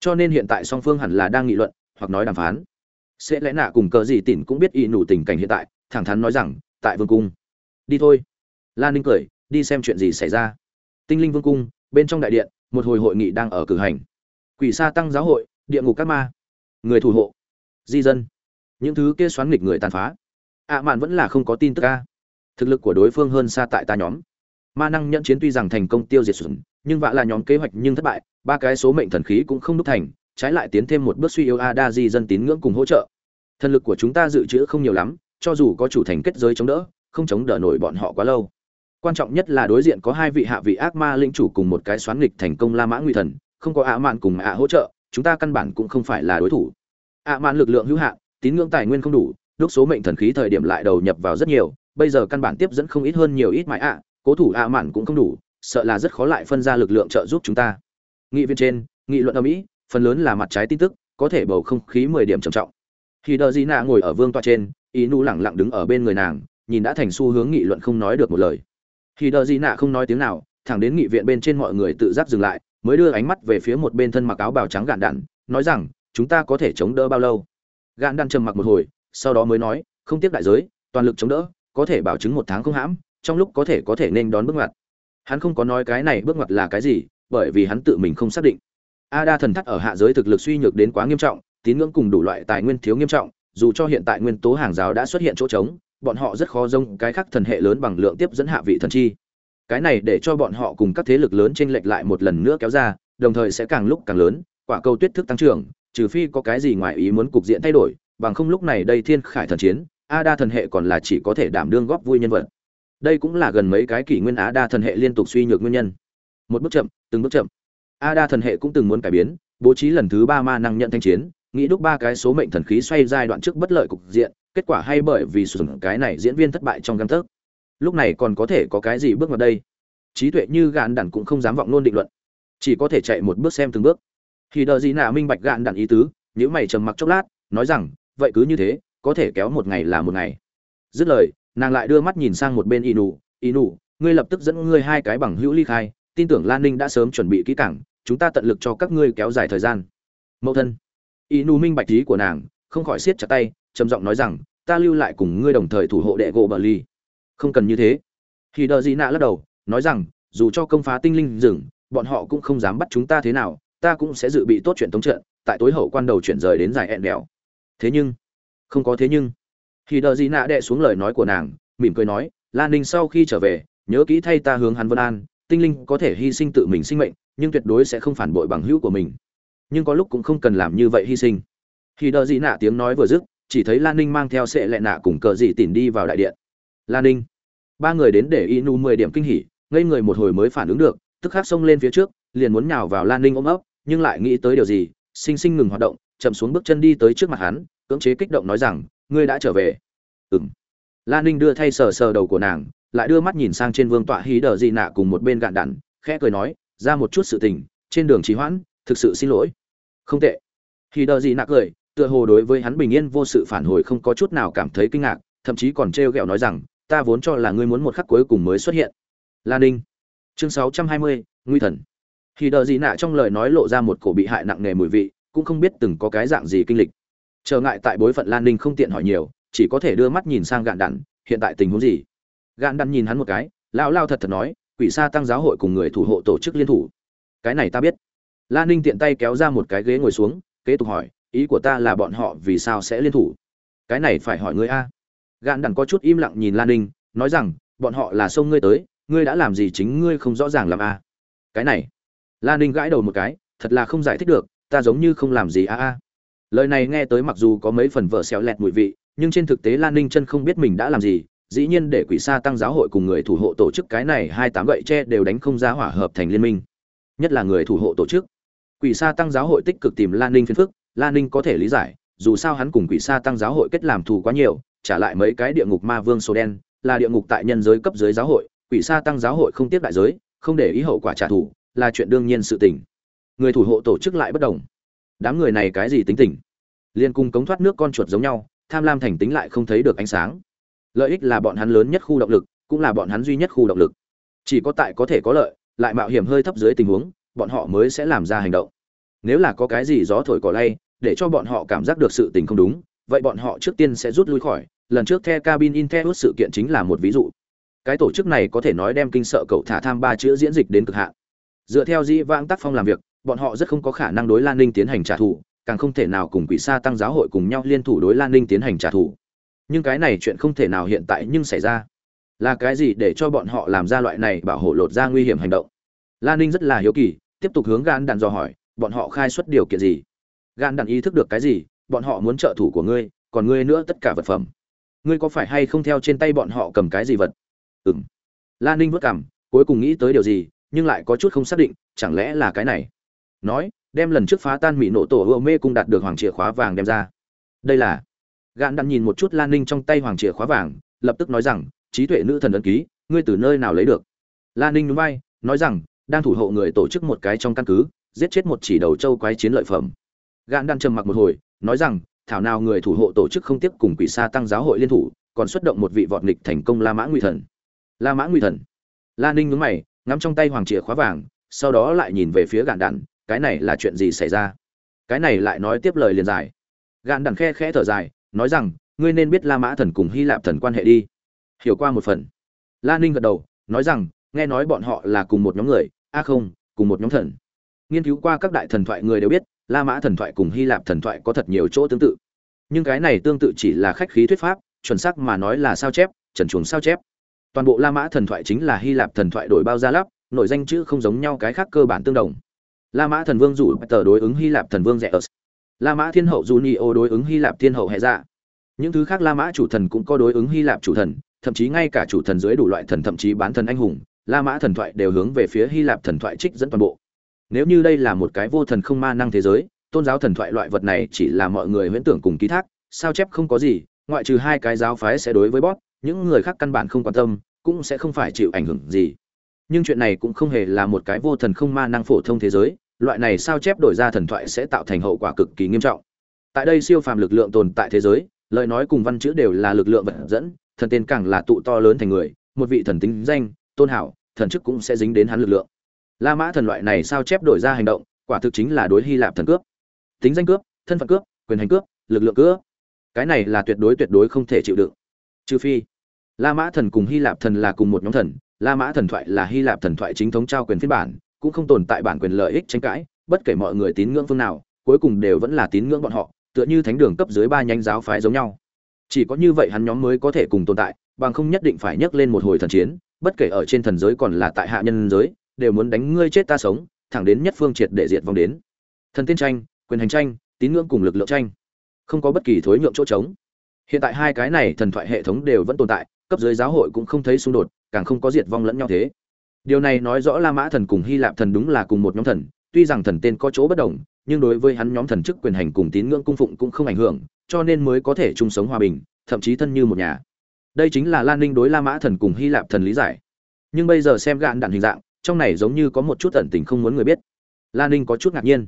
Speaker 1: Cho nên hiện tại song phương hẳn là đang nghị luận, hoặc nói đàm phán. Sẽ lẽ nạ cùng cờ gì tỉn cũng biết y nủ tình cảnh hiện tại, thẳng thắn nói rằng, tại vương cung. Đi thôi. Lan ninh cười đi xem chuyện gì xảy ra. Tinh linh vương cung, bên trong đại điện, một hồi hội nghị đang ở cử hành. Quỷ sa tăng giáo hội, địa ngục các ma. Người thủ hộ. Di dân. Những thứ kia xoắn nghịch người tàn phá. Ạ mạn vẫn là không có tin tức ca thực lực của đối phương hơn xa tại ta nhóm. Ma năng nhận chiến tuy rằng thành công tiêu diệt sùn nhưng vạ là nhóm kế hoạch nhưng thất bại, ba cái số mệnh thần khí cũng không đúc thành, trái lại tiến thêm một bước suy yếu a đa di dân tín ngưỡng cùng hỗ trợ. Thần lực của chúng ta dự trữ không nhiều lắm, cho dù có chủ thành kết giới chống đỡ, không chống đỡ nổi bọn họ quá lâu quan trọng nhất là đối diện có hai vị hạ vị ác ma linh chủ cùng một cái xoán nghịch thành công la mã nguy thần, không có ạ mạn cùng ạ hỗ trợ, chúng ta căn bản cũng không phải là đối thủ. Ạ mạn lực lượng hữu hạn, tín ngưỡng tài nguyên không đủ lúc số mệnh thần khí thời điểm lại đầu nhập vào rất nhiều, bây giờ căn bản tiếp dẫn không ít hơn nhiều ít mãi ạ, cố thủ ạ mạn cũng không đủ, sợ là rất khó lại phân ra lực lượng trợ giúp chúng ta. Nghị viên trên, nghị luận ở mỹ, phần lớn là mặt trái tin tức, có thể bầu không khí mười điểm trầm trọng. Khi đờ di nạ ngồi ở vương toa trên, ý nu lẳng lặng đứng ở bên người nàng, nhìn đã thành xu hướng nghị luận không nói được một lời khi Đở di nạ không nói tiếng nào, thẳng đến nghị viện bên trên mọi người tự giác dừng lại, mới đưa ánh mắt về phía một bên thân mặc áo bào trắng gạn đạn, nói rằng, chúng ta có thể chống đỡ bao lâu? Gạn đạn trầm mặc một hồi, sau đó mới nói, không tiếp đại giới, toàn lực chống đỡ, có thể bảo chứng một tháng không hãm, trong lúc có thể có thể nên đón bước ngoặt. Hắn không có nói cái này bước ngoặt là cái gì, bởi vì hắn tự mình không xác định. Ada thần thắt ở hạ giới thực lực suy nhược đến quá nghiêm trọng, tín ngưỡng cùng đủ loại tài nguyên thiếu nghiêm trọng, dù cho hiện tại nguyên tố hàng rào đã xuất hiện chỗ trống bọn họ rất khó dông cái khác thần hệ lớn bằng lượng tiếp dẫn hạ vị thần chi. Cái này để cho bọn họ cùng các thế lực lớn chênh lệch lại một lần nữa kéo ra, đồng thời sẽ càng lúc càng lớn, quả cầu tuyết thức tăng trưởng, trừ phi có cái gì ngoài ý muốn cục diện thay đổi, bằng không lúc này đây thiên khải thần chiến, a đa thần hệ còn là chỉ có thể đảm đương góp vui nhân vật. Đây cũng là gần mấy cái kỷ nguyên á đa thần hệ liên tục suy nhược nguyên nhân. Một bước chậm, từng bước chậm. A đa thần hệ cũng từng muốn cải biến, bố trí lần thứ ba ma năng nhận thanh chiến, nghĩ đúc ba cái số mệnh thần khí xoay giai đoạn trước bất lợi cục diện kết quả hay bởi vì sử dụng cái này diễn viên thất bại trong găng tấc lúc này còn có thể có cái gì bước vào đây? Trí tuệ như gạn đản cũng không dám vọng luôn định luận. Chỉ có thể chạy một bước xem từng bước. Khi đợi gì nạ minh bạch gạn đản ý tứ nếu mày trầm mặc chốc lát, nói rằng, vậy cứ như thế, có thể kéo một ngày là một ngày. Dứt lời, nàng lại đưa mắt nhìn sang một bên inu. Inu, ngươi lập tức dẫn ngươi hai cái bằng hữu ly khai, tin tưởng lan ninh đã sớm chuẩn bị kỹ cảng chúng ta tận lực cho các ngươi kéo dài thời gian. Mẫu thân. Inu minh bạch ý của nàng, không khỏi siết chặt tay trầm giọng nói rằng, ta lưu lại cùng ngươi đồng thời thủ hộ đệ gỗ bờ ly. Không cần như thế. Khi đờ dị nạ lắc đầu, nói rằng, dù cho công phá tinh linh rừng, bọn họ cũng không dám bắt chúng ta thế nào, ta cũng sẽ dự bị tốt chuyện tống trận, tại tối hậu quan đầu chuyển rời đến giải ẹn đèo. Thế nhưng? Không có thế nhưng. Khi đờ dị nạ đệ xuống lời nói của nàng, mỉm cười nói lan ninh sau khi trở về, nhớ kỹ thay ta hướng hắn vân an, tinh linh có thể hy sinh tự mình sinh mệnh, nhưng tuyệt đối sẽ không phản bội bằng hữu của mình. Nhưng có lúc cũng không cần làm như vậy hy sinh. Khi đờ dị nạ tiếng nói vừa dứt chỉ thấy lan ninh mang theo sệ lệ nạ cùng cờ dị tìm đi vào đại điện. Lan ninh. Ba người đến để y nu mười điểm kinh hỉ, ngây người một hồi mới phản ứng được, tức khắc xông lên phía trước, liền muốn nhào vào lan ninh ôm ấp, nhưng lại nghĩ tới điều gì, sinh sinh ngừng hoạt động, chậm xuống bước chân đi tới trước mặt hắn, cưỡng chế kích động nói rằng, ngươi đã trở về. Ừ m lan ninh đưa thay sờ sờ đầu của nàng, lại đưa mắt nhìn sang trên vương tọa hí đờ dị nạ cùng một bên gạn đặn khẽ cười nói, ra một chút sự tình, trên đường trì hoãn, thực sự xin lỗi. Không tệ. Hí đờ dị nạ cười tựa hồ đối với hắn bình yên vô sự phản hồi không có chút nào cảm thấy kinh ngạc, thậm chí còn trêu ghẹo nói rằng, ta vốn cho là ngươi muốn một khắc cuối cùng mới xuất hiện. Lan ninh. Chương sáu trăm hai mươi, nguy thần. Khi đợi gì nạ trong lời nói lộ ra một cổ bị hại nặng nề mùi vị, cũng không biết từng có cái dạng gì kinh lịch. Trở ngại tại bối phận lan ninh không tiện hỏi nhiều, chỉ có thể đưa mắt nhìn sang gạn đặn hiện tại tình huống gì? Gạn đặn nhìn hắn một cái lao lao thật thật nói, quỷ sa tăng giáo hội cùng người thủ hộ tổ chức liên thủ. Cái này ta biết. Lan ninh tiện tay kéo ra một cái ghế ngồi xuống, kế tục hỏi ý của ta là bọn họ vì sao sẽ liên thủ? Cái này phải hỏi ngươi a. Gạn đằng có chút im lặng nhìn lan ninh, nói rằng, bọn họ là sông ngươi tới, ngươi đã làm gì chính ngươi không rõ ràng làm a. Cái này. Lan ninh gãi đầu một cái, thật là không giải thích được, ta giống như không làm gì a a. Lời này nghe tới mặc dù có mấy phần vợ xéo lẹt mùi vị, nhưng trên thực tế lan ninh chân không biết mình đã làm gì, dĩ nhiên để quỷ sa tăng giáo hội cùng người thủ hộ tổ chức cái này hai tám gậy tre đều đánh không ra hỏa hợp thành liên minh. Nhất là người thủ hộ tổ chức. Quỷ sa tăng giáo hội tích cực tìm lan ninh phiền phức La ninh có thể lý giải, dù sao hắn cùng quỷ sa tăng giáo hội kết làm thù quá nhiều, trả lại mấy cái địa ngục ma vương số đen, là địa ngục tại nhân giới cấp dưới giáo hội, quỷ sa tăng giáo hội không tiếp đại giới, không để ý hậu quả trả thù, là chuyện đương nhiên sự tình. Người thủ hộ tổ chức lại bất đồng. Đám người này cái gì tính tình? Liên cung cống thoát nước con chuột giống nhau, tham lam thành tính lại không thấy được ánh sáng. Lợi ích là bọn hắn lớn nhất khu động lực, cũng là bọn hắn duy nhất khu động lực. Chỉ có tại có thể có lợi, lại mạo hiểm hơi thấp dưới tình huống, bọn họ mới sẽ làm ra hành động. Nếu là có cái gì gió thổi cỏ lay để cho bọn họ cảm giác được sự tình không đúng, vậy bọn họ trước tiên sẽ rút lui khỏi. Lần trước the cabin Inteus sự kiện chính là một ví dụ. Cái tổ chức này có thể nói đem kinh sợ cậu thả tham ba chữ diễn dịch đến cực hạn. Dựa theo dĩ vãng tác phong làm việc, bọn họ rất không có khả năng đối lan ninh tiến hành trả thù, càng không thể nào cùng quỷ sa tăng giáo hội cùng nhau liên thủ đối lan ninh tiến hành trả thù. Nhưng cái này chuyện không thể nào hiện tại nhưng xảy ra. Là cái gì để cho bọn họ làm ra loại này bảo hộ lột ra nguy hiểm hành động? Lan ninh rất là hiếu kỳ, tiếp tục hướng gan đàn dò hỏi, bọn họ khai xuất điều kiện gì? Gan đàn ý thức được cái gì, bọn họ muốn trợ thủ của ngươi, còn ngươi nữa tất cả vật phẩm. Ngươi có phải hay không theo trên tay bọn họ cầm cái gì vật? Ừng lan ninh vất cảm cuối cùng nghĩ tới điều gì, nhưng lại có chút không xác định, chẳng lẽ là cái này? Nói, đem lần trước phá tan mỹ nổ tổ ưa mê cung đạt được hoàng chìa khóa vàng đem ra. Đây là. Gạn đặn nhìn một chút lan ninh trong tay hoàng chìa khóa vàng, lập tức nói rằng, trí tuệ nữ thần ấn ký, ngươi từ nơi nào lấy được? Lan ninh núi bay nói rằng, đang thủ hộ người tổ chức một cái trong căn cứ, giết chết một chỉ đầu châu quái chiến lợi phẩm gạn đan trầm mặc một hồi, nói rằng, thảo nào người thủ hộ tổ chức không tiếp cùng quỷ sa tăng giáo hội liên thủ, còn xuất động một vị vọt nghịch thành công la mã nguy thần. La mã nguy thần. La ninh nhướng mày, ngắm trong tay hoàng chìa khóa vàng, sau đó lại nhìn về phía gạn đạn cái này là chuyện gì xảy ra? Cái này lại nói tiếp lời liền dài gạn đạn khe khẽ thở dài, nói rằng, ngươi nên biết la mã thần cùng hy lạp thần quan hệ đi. Hiểu qua một phần. La ninh gật đầu, nói rằng, nghe nói bọn họ là cùng một nhóm người, a không, cùng một nhóm thần. Nghiên cứu qua các đại thần thoại người đều biết la mã thần thoại cùng hy lạp thần thoại có thật nhiều chỗ tương tự. Nhưng cái này tương tự chỉ là khách khí thuyết pháp, chuẩn xác mà nói là sao chép, trần chuồng sao chép. Toàn bộ la mã thần thoại chính là hy lạp thần thoại đổi bao ra lắp, nội danh chữ không giống nhau cái khác cơ bản tương đồng. La mã thần vương rủ tờ đối ứng hy lạp thần vương rẻ la mã thiên hậu junio đối ứng hy lạp thiên hậu hệ dạ. Những thứ khác la mã chủ thần cũng có đối ứng hy lạp chủ thần, thậm chí ngay cả chủ thần dưới đủ loại thần thậm chí bán thần anh hùng, la mã thần thoại đều hướng về phía hy lạp thần thoại trích dẫn toàn bộ nếu như đây là một cái vô thần không ma năng thế giới, tôn giáo thần thoại loại vật này chỉ là mọi người huyễn tưởng cùng ký thác, sao chép không có gì, ngoại trừ hai cái giáo phái sẽ đối với bót những người khác căn bản không quan tâm, cũng sẽ không phải chịu ảnh hưởng gì. Nhưng chuyện này cũng không hề là một cái vô thần không ma năng phổ thông thế giới, loại này sao chép đổi ra thần thoại sẽ tạo thành hậu quả cực kỳ nghiêm trọng. Tại đây siêu phàm lực lượng tồn tại thế giới, lời nói cùng văn chữ đều là lực lượng vật dẫn, thần tên càng là tụ to lớn thành người, một vị thần tính danh, tôn hảo, thần chức cũng sẽ dính đến hắn lực lượng la mã thần loại này sao chép đổi ra hành động, quả thực chính là đối hy lạp thần cướp. Tính danh cướp, thân phận cướp, quyền hành cướp, lực lượng cướp. Cái này là tuyệt đối tuyệt đối không thể chịu đựng. Trừ phi, la mã thần cùng hy lạp thần là cùng một nhóm thần, la mã thần thoại là hy lạp thần thoại chính thống trao quyền phiên bản, cũng không tồn tại bản quyền lợi ích tranh cãi, bất kể mọi người tín ngưỡng phương nào, cuối cùng đều vẫn là tín ngưỡng bọn họ, tựa như thánh đường cấp dưới ba nhánh giáo phái giống nhau. Chỉ có như vậy hắn nhóm mới có thể cùng tồn tại, bằng không nhất định phải nhấc lên một hồi thần chiến, bất kể ở trên thần giới còn là tại hạ nhân giới đều muốn đánh ngươi chết ta sống, thẳng đến nhất phương triệt để diệt vong đến. Thần tiên tranh, quyền hành tranh, tín ngưỡng cùng lực lượng tranh. Không có bất kỳ thối nhượng chỗ trống. Hiện tại hai cái này thần thoại hệ thống đều vẫn tồn tại, cấp dưới giáo hội cũng không thấy xung đột, càng không có diệt vong lẫn nhau thế. Điều này nói rõ la mã thần cùng hy lạp thần đúng là cùng một nhóm thần, tuy rằng thần tên có chỗ bất đồng, nhưng đối với hắn nhóm thần chức quyền hành cùng tín ngưỡng cung phụng cũng không ảnh hưởng, cho nên mới có thể chung sống hòa bình, thậm chí thân như một nhà. Đây chính là lan ninh đối la mã thần cùng hy lạp thần lý giải. Nhưng bây giờ xem gạn đạn hình dạng trong này giống như có một chút ẩn tình không muốn người biết. Lan ninh có chút ngạc nhiên.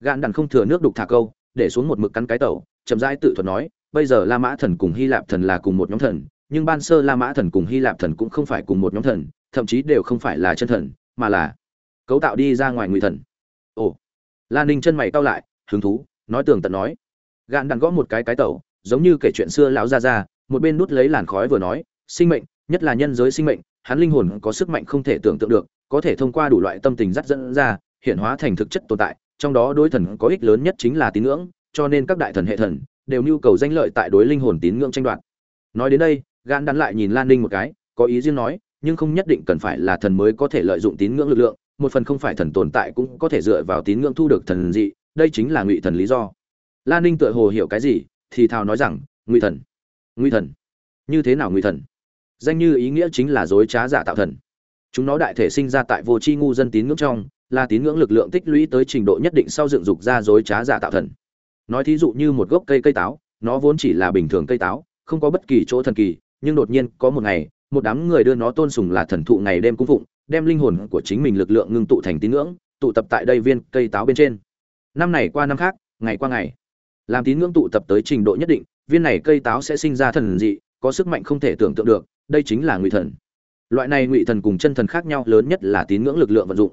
Speaker 1: Gạn đàn không thừa nước đục thả câu, để xuống một mực cắn cái tẩu, chậm rãi tự thuật nói, bây giờ la mã thần cùng hy lạp thần là cùng một nhóm thần, nhưng ban sơ la mã thần cùng hy lạp thần cũng không phải cùng một nhóm thần, thậm chí đều không phải là chân thần, mà là cấu tạo đi ra ngoài ngụy thần. Ồ. Lan ninh chân mày cau lại, hứng thú, nói tường tận nói. Gạn đàn gõ một cái cái tẩu, giống như kể chuyện xưa lão ra ra một bên nút lấy làn khói vừa nói, sinh mệnh, nhất là nhân giới sinh mệnh, hắn linh hồn có sức mạnh không thể tưởng tượng được có thể thông qua đủ loại tâm tình dắt dẫn ra, hiện hóa thành thực chất tồn tại, trong đó đối thần có ích lớn nhất chính là tín ngưỡng, cho nên các đại thần hệ thần đều nhu cầu danh lợi tại đối linh hồn tín ngưỡng tranh đoạt. Nói đến đây gan đắn lại nhìn lan ninh một cái, có ý riêng nói, nhưng không nhất định cần phải là thần mới có thể lợi dụng tín ngưỡng lực lượng, một phần không phải thần tồn tại cũng có thể dựa vào tín ngưỡng thu được thần dị, đây chính là ngụy thần lý do. Lan ninh tựa hồ hiểu cái gì, thì thào nói rằng, ngụy thần ngụy thần, như thế nào ngụy thần? Danh như ý nghĩa chính là dối trá giả tạo thần chúng nó đại thể sinh ra tại vô tri ngu dân tín ngưỡng trong, là tín ngưỡng lực lượng tích lũy tới trình độ nhất định sau dựng dục ra dối trá giả tạo thần. Nói thí dụ như một gốc cây cây táo, nó vốn chỉ là bình thường cây táo, không có bất kỳ chỗ thần kỳ, nhưng đột nhiên có một ngày, một đám người đưa nó tôn sùng là thần thụ ngày đêm cung phụng, đem linh hồn của chính mình lực lượng ngưng tụ thành tín ngưỡng, tụ tập tại đây viên cây táo bên trên. Năm này qua năm khác, ngày qua ngày, làm tín ngưỡng tụ tập tới trình độ nhất định, viên này cây táo sẽ sinh ra thần dị, có sức mạnh không thể tưởng tượng được, đây chính là ngụy thần loại này ngụy thần cùng chân thần khác nhau lớn nhất là tín ngưỡng lực lượng vận dụng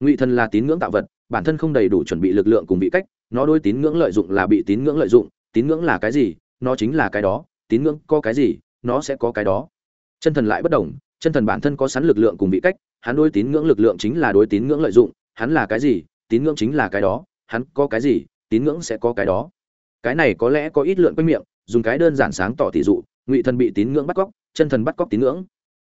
Speaker 1: ngụy thần là tín ngưỡng tạo vật bản thân không đầy đủ chuẩn bị lực lượng cùng bị cách nó đối tín ngưỡng lợi dụng là bị tín ngưỡng lợi dụng tín ngưỡng là cái gì nó chính là cái đó tín ngưỡng có cái gì nó sẽ có cái đó chân thần lại bất đồng chân thần bản thân có sẵn lực lượng cùng bị cách hắn đối tín ngưỡng lực lượng chính là đối tín ngưỡng lợi dụng hắn là cái gì tín ngưỡng chính là cái đó hắn có cái gì tín ngưỡng sẽ có cái đó cái này có lẽ có ít lượn quanh miệng dùng cái đơn giản sáng tỏ tỷ dụ ngụy thần bị tín ngưỡng bắt cóc chân thần bắt cóc tín ngưỡng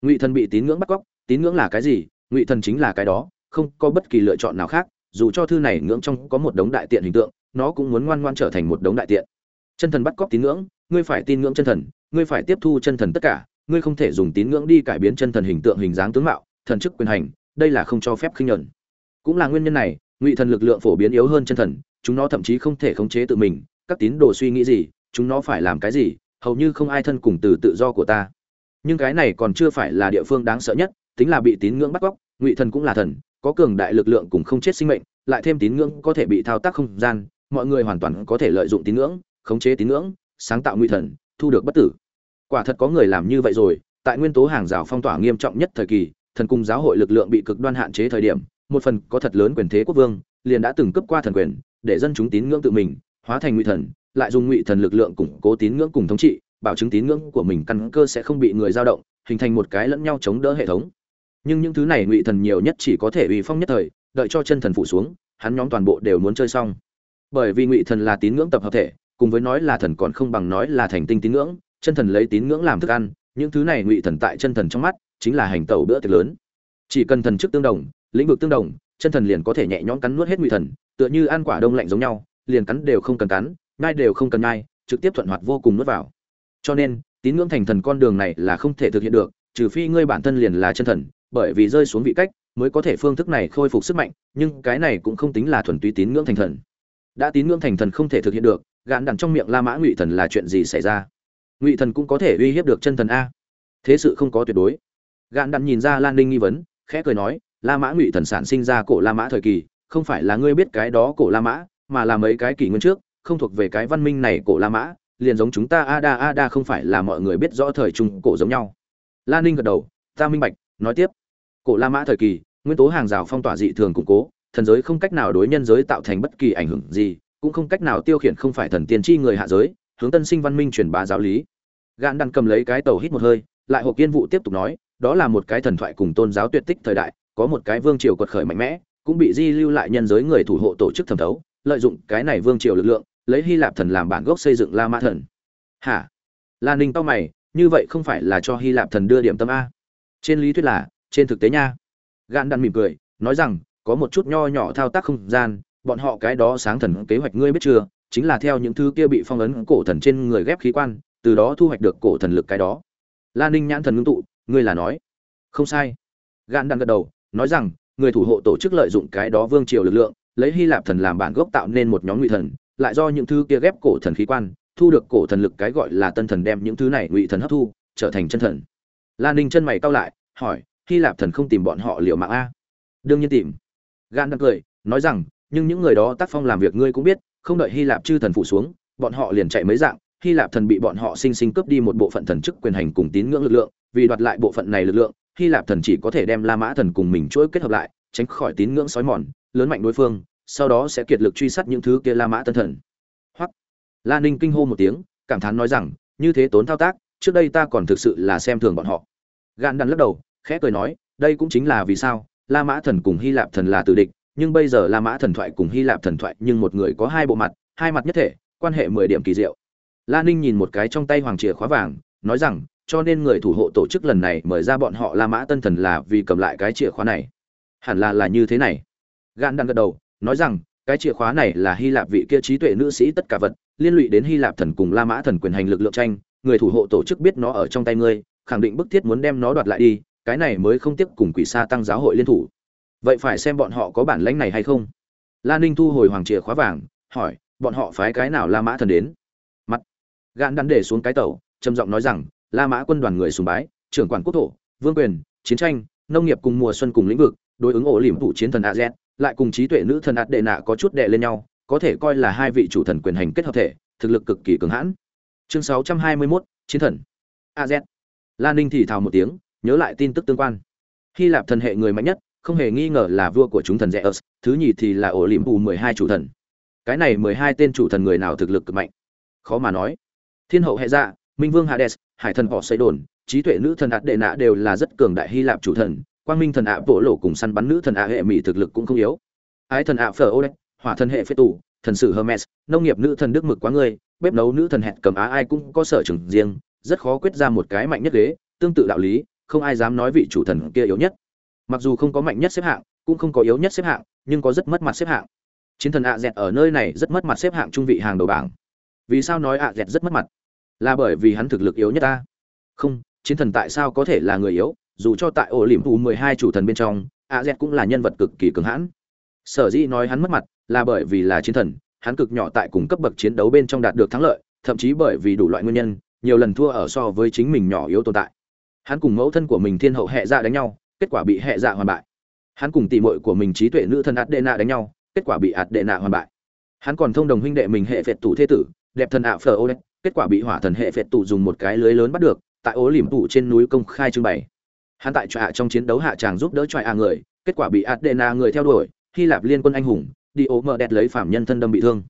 Speaker 1: ngụy thần bị tín ngưỡng bắt cóc, tín ngưỡng là cái gì? Ngụy thần chính là cái đó, không có bất kỳ lựa chọn nào khác, dù cho thư này ngưỡng trong có một đống đại tiện hình tượng, nó cũng muốn ngoan ngoan trở thành một đống đại tiện. Chân thần bắt cóc tín ngưỡng, ngươi phải tin ngưỡng chân thần, ngươi phải tiếp thu chân thần tất cả, ngươi không thể dùng tín ngưỡng đi cải biến chân thần hình tượng hình dáng tướng mạo, thần chức quyền hành, đây là không cho phép khinh nhẫn cũng là nguyên nhân này, ngụy thần lực lượng phổ biến yếu hơn chân thần, chúng nó thậm chí không thể khống chế tự mình, các tín đồ suy nghĩ gì, chúng nó phải làm cái gì, hầu như không ai thân cùng từ tự do của ta nhưng cái này còn chưa phải là địa phương đáng sợ nhất, tính là bị tín ngưỡng bắt cóc, ngụy thần cũng là thần, có cường đại lực lượng cùng không chết sinh mệnh, lại thêm tín ngưỡng có thể bị thao tác không gian, mọi người hoàn toàn có thể lợi dụng tín ngưỡng, khống chế tín ngưỡng, sáng tạo ngụy thần, thu được bất tử. Quả thật có người làm như vậy rồi, tại nguyên tố hàng rào phong tỏa nghiêm trọng nhất thời kỳ, thần cung giáo hội lực lượng bị cực đoan hạn chế thời điểm, một phần có thật lớn quyền thế quốc vương, liền đã từng cấp qua thần quyền, để dân chúng tín ngưỡng tự mình, hóa thành ngụy thần, lại dùng ngụy thần lực lượng củng cố tín ngưỡng cùng thống trị bảo chứng tín ngưỡng của mình căn cơ sẽ không bị người dao động, hình thành một cái lẫn nhau chống đỡ hệ thống. Nhưng những thứ này ngụy thần nhiều nhất chỉ có thể uy phong nhất thời, đợi cho chân thần phụ xuống, hắn nhóm toàn bộ đều muốn chơi xong. Bởi vì ngụy thần là tín ngưỡng tập hợp thể, cùng với nói là thần còn không bằng nói là thành tinh tín ngưỡng, chân thần lấy tín ngưỡng làm thức ăn, những thứ này ngụy thần tại chân thần trong mắt chính là hành tẩu bữa tiệc lớn. Chỉ cần thần chức tương đồng, lĩnh vực tương đồng, chân thần liền có thể nhẹ nhõm cắn nuốt hết ngụy thần, tựa như ăn quả đông lạnh giống nhau, liền cắn đều không cần cắn, nhai đều không cần nhai, trực tiếp thuận hoạt vô cùng nuốt vào cho nên, tín ngưỡng thành thần con đường này là không thể thực hiện được, trừ phi ngươi bản thân liền là chân thần, bởi vì rơi xuống vị cách mới có thể phương thức này khôi phục sức mạnh, nhưng cái này cũng không tính là thuần túy tín ngưỡng thành thần. Đã tín ngưỡng thành thần không thể thực hiện được, gạn đằng trong miệng la mã ngụy thần là chuyện gì xảy ra? Ngụy thần cũng có thể uy hiếp được chân thần a. Thế sự không có tuyệt đối. Gạn đằng nhìn ra lan ninh nghi vấn, khẽ cười nói, la mã ngụy thần sản sinh ra cổ la mã thời kỳ, không phải là ngươi biết cái đó cổ la mã, mà là mấy cái kỷ nguyên trước, không thuộc về cái văn minh này cổ la mã liền giống chúng ta ada ada không phải là mọi người biết rõ thời trung cổ giống nhau. Lan ninh gật đầu, ta minh bạch, nói tiếp. Cổ la mã thời kỳ, nguyên tố hàng rào phong tỏa dị thường củng cố, thần giới không cách nào đối nhân giới tạo thành bất kỳ ảnh hưởng gì, cũng không cách nào tiêu khiển không phải thần tiên tri người hạ giới, hướng tân sinh văn minh truyền bá giáo lý. Gạn đang cầm lấy cái tàu hít một hơi, lại hộp kiên vụ tiếp tục nói, đó là một cái thần thoại cùng tôn giáo tuyệt tích thời đại, có một cái vương triều quật khởi mạnh mẽ, cũng bị di lưu lại nhân giới người thủ hộ tổ chức thẩm thấu, lợi dụng cái này vương triều lực lượng lấy hy lạp thần làm bản gốc xây dựng la mã thần. Hả? Lan ninh tao mày, như vậy không phải là cho hy lạp thần đưa điểm tâm a? Trên lý thuyết là, trên thực tế nha. Gan đan mỉm cười, nói rằng, có một chút nho nhỏ thao tác không gian, bọn họ cái đó sáng thần kế hoạch ngươi biết chưa? Chính là theo những thứ kia bị phong ấn cổ thần trên người ghép khí quan, từ đó thu hoạch được cổ thần lực cái đó. Lan ninh nhãn thần ngưng tụ, ngươi là nói. Không sai. Gan đan gật đầu, nói rằng, người thủ hộ tổ chức lợi dụng cái đó vương triều lực lượng, lấy hy lạp thần làm bản gốc tạo nên một nhóm ngụy thần lại do những thứ kia ghép cổ thần khí quan, thu được cổ thần lực cái gọi là tân thần đem những thứ này ngụy thần hấp thu, trở thành chân thần. Lan ninh chân mày cau lại, hỏi, hy lạp thần không tìm bọn họ liệu mạng a? Đương nhiên tìm. Gan đang cười, nói rằng, nhưng những người đó tác phong làm việc ngươi cũng biết, không đợi hy lạp chư thần phụ xuống, bọn họ liền chạy mấy dạng, hy lạp thần bị bọn họ sinh sinh cướp đi một bộ phận thần chức quyền hành cùng tín ngưỡng lực lượng, vì đoạt lại bộ phận này lực lượng, hy lạp thần chỉ có thể đem la mã thần cùng mình chuỗi kết hợp lại, tránh khỏi tín ngưỡng sói mòn, lớn mạnh đối phương sau đó sẽ kiệt lực truy sát những thứ kia la mã tân thần. Hoặc la ninh kinh hô một tiếng, cảm thán nói rằng, như thế tốn thao tác, trước đây ta còn thực sự là xem thường bọn họ. Gan đan lắc đầu, khẽ cười nói, đây cũng chính là vì sao, la mã thần cùng hy lạp thần là tử địch, nhưng bây giờ la mã thần thoại cùng hy lạp thần thoại nhưng một người có hai bộ mặt, hai mặt nhất thể, quan hệ mười điểm kỳ diệu. La ninh nhìn một cái trong tay hoàng chìa khóa vàng, nói rằng, cho nên người thủ hộ tổ chức lần này mời ra bọn họ la mã tân thần là vì cầm lại cái chìa khóa này. Hẳn là là như thế này. Gan đan gật đầu nói rằng, cái chìa khóa này là hy lạp vị kia trí tuệ nữ sĩ tất cả vật, liên lụy đến hy lạp thần cùng la mã thần quyền hành lực lượng tranh, người thủ hộ tổ chức biết nó ở trong tay ngươi, khẳng định bức thiết muốn đem nó đoạt lại đi, cái này mới không tiếp cùng quỷ sa tăng giáo hội liên thủ. Vậy phải xem bọn họ có bản lãnh này hay không? La ninh thu hồi hoàng chìa khóa vàng, hỏi, bọn họ phái cái nào la mã thần đến? Mặt. Gạn đắn để xuống cái tàu, trầm giọng nói rằng, la mã quân đoàn người sùng bái, trưởng quản quốc thổ, vương quyền, chiến tranh, nông nghiệp cùng mùa xuân cùng lĩnh vực, đối ứng ổ liềm thủ chiến thần az lại cùng trí tuệ nữ thần ạt đệ nạ có chút đệ lên nhau có thể coi là hai vị chủ thần quyền hành kết hợp thể thực lực cực kỳ cường hãn chương 621, chiến thần az lan ninh thì thào một tiếng nhớ lại tin tức tương quan hy lạp thần hệ người mạnh nhất không hề nghi ngờ là vua của chúng thần Zeus, thứ nhì thì là ổ liềm mười hai chủ thần. Cái này mười hai tên chủ thần người nào thực lực cực mạnh? Khó mà nói. Thiên hậu hệ dạ, Minh Vương Hades, Hải thần họ xây đồn, trí tuệ nữ thần ạt đệ nạ đều là rất cường đại Hy Lạp chủ thần, Quang Minh thần ạ bộ lộ cùng săn bắn nữ thần ạ hệ mỹ thực lực cũng không yếu. Ái thần ạ Phở ô Odet, Hỏa thần hệ phế tủ, thần sử Hermes, nông nghiệp nữ thần đức mực quá người, bếp nấu nữ thần hẹn cầm á ai cũng có sở trường riêng, rất khó quyết ra một cái mạnh nhất ghế, tương tự đạo lý, không ai dám nói vị chủ thần kia yếu nhất. Mặc dù không có mạnh nhất xếp hạng cũng không có yếu nhất xếp hạng nhưng có rất mất mặt xếp hạng. Chiến thần ạ dẹt ở nơi này rất mất mặt xếp hạng trung vị hàng đầu bảng. Vì sao nói ạ dẹt rất mất mặt? Là bởi vì hắn thực lực yếu nhất ta. Không chiến thần tại sao có thể là người yếu? Dù cho tại ổ liềm thù mười hai chủ thần bên trong ạ dẹt cũng là nhân vật cực kỳ cứng hãn. Sở dĩ nói hắn mất mặt là bởi vì là chiến thần, hắn cực nhỏ tại cùng cấp bậc chiến đấu bên trong đạt được thắng lợi, thậm chí bởi vì đủ loại nguyên nhân, nhiều lần thua ở so với chính mình nhỏ yếu tồn tại. Hắn cùng mẫu thân của mình thiên hậu hệ dạ đánh nhau, kết quả bị hệ dạ hoàn bại. Hắn cùng tỷ muội của mình trí tuệ nữ thần ạt đệ nạ đánh nhau, kết quả bị ạt đệ nạ hoàn bại. Hắn còn thông đồng huynh đệ mình hệ phệt tủ thế tử, đẹp thần ạ phờ ô kết quả bị hỏa thần hệ phệt tủ dùng một cái lưới lớn bắt được, tại ố liềm tủ trên núi công khai trưng bày hắn tại trọa trong chiến đấu hạ tràng giúp đỡ trọa người kết quả bị Adena người theo đuổi hy lạp liên quân anh hùng đi ố mờ đẹp lấy phạm nhân thân đâm bị thương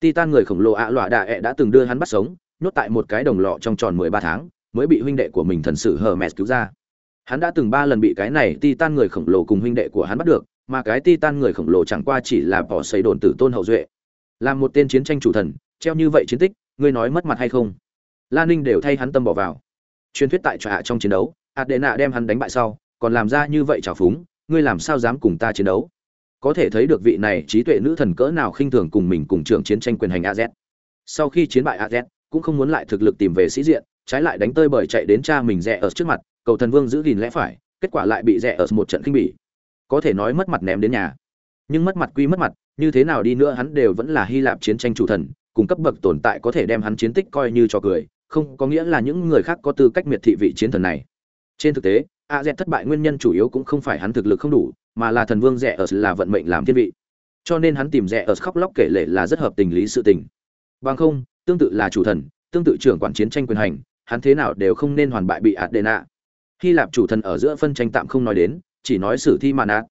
Speaker 1: titan người khổng lồ ạ lọa đạ ẹ đã từng đưa hắn bắt sống nhốt tại một cái đồng lọ trong tròn mười ba tháng mới bị huynh đệ của mình thần sử hờ mẹ cứu ra Hắn đã từng ba lần bị cái này Titan người khổng lồ cùng huynh đệ của hắn bắt được, mà cái Titan người khổng lồ chẳng qua chỉ là bỏ xây đồn tử tôn hậu duệ. Làm một tên chiến tranh chủ thần, treo như vậy chiến tích, ngươi nói mất mặt hay không? Lan Ninh đều thay hắn tâm bỏ vào. Truyền thuyết tại trọa trong chiến đấu, Adena đem hắn đánh bại sau, còn làm ra như vậy trào phúng, ngươi làm sao dám cùng ta chiến đấu? có thể thấy được vị này trí tuệ nữ thần cỡ nào khinh thường cùng mình cùng trưởng chiến tranh quyền hành az sau khi chiến bại az cũng không muốn lại thực lực tìm về sĩ diện trái lại đánh tơi bởi chạy đến cha mình rẻ ở trước mặt cầu thần vương giữ gìn lẽ phải kết quả lại bị rẻ ở một trận kinh bỉ. Có thể nói mất mặt ném đến nhà. Nhưng mất mặt quy mất mặt như thế nào đi nữa hắn đều vẫn là hy lạp chiến tranh chủ thần cùng cấp bậc tồn tại có thể đem hắn chiến tích coi như cho cười không có nghĩa là những người khác có tư cách miệt thị vị chiến thần này trên thực tế, a z thất bại nguyên nhân chủ yếu cũng không phải hắn thực lực không đủ, mà là thần vương rẻ ở là vận mệnh làm thiên vị. Cho nên hắn tìm rẻ ở khóc lóc kể lể là rất hợp tình lý sự tình. Bằng không, tương tự là chủ thần, tương tự trưởng quản chiến tranh quyền hành, hắn thế nào đều không nên hoàn bại bị adena. Hy lạp chủ thần ở giữa phân tranh tạm không nói đến, chỉ nói sử thi mạn nạt.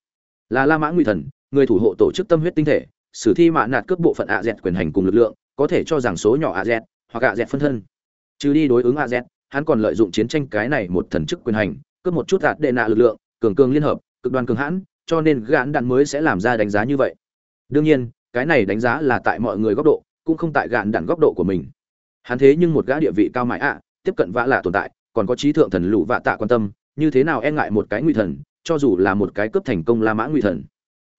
Speaker 1: Là la mã nguy thần, người thủ hộ tổ chức tâm huyết tinh thể, sử thi mạn nạt cướp bộ phận a z quyền hành cùng lực lượng, có thể cho rằng số nhỏ a z hoặc a z phân thân. Trừ đi đối ứng a z hắn còn lợi dụng chiến tranh cái này một thần chức quyền hành, cướp một chút adena lực lượng, cường cường liên hợp, cực đoan cường hãn, cho nên gãn đạn mới sẽ làm ra đánh giá như vậy. Đương nhiên, cái này đánh giá là tại mọi người góc độ, cũng không tại gạn đạn góc độ của mình. Hắn thế nhưng một gã địa vị cao mãi ạ, tiếp cận vã lạ tồn tại, còn có trí thượng thần lũ vạ tạ quan tâm, như thế nào e ngại một cái nguy thần, cho dù là một cái cướp thành công la mã nguy thần.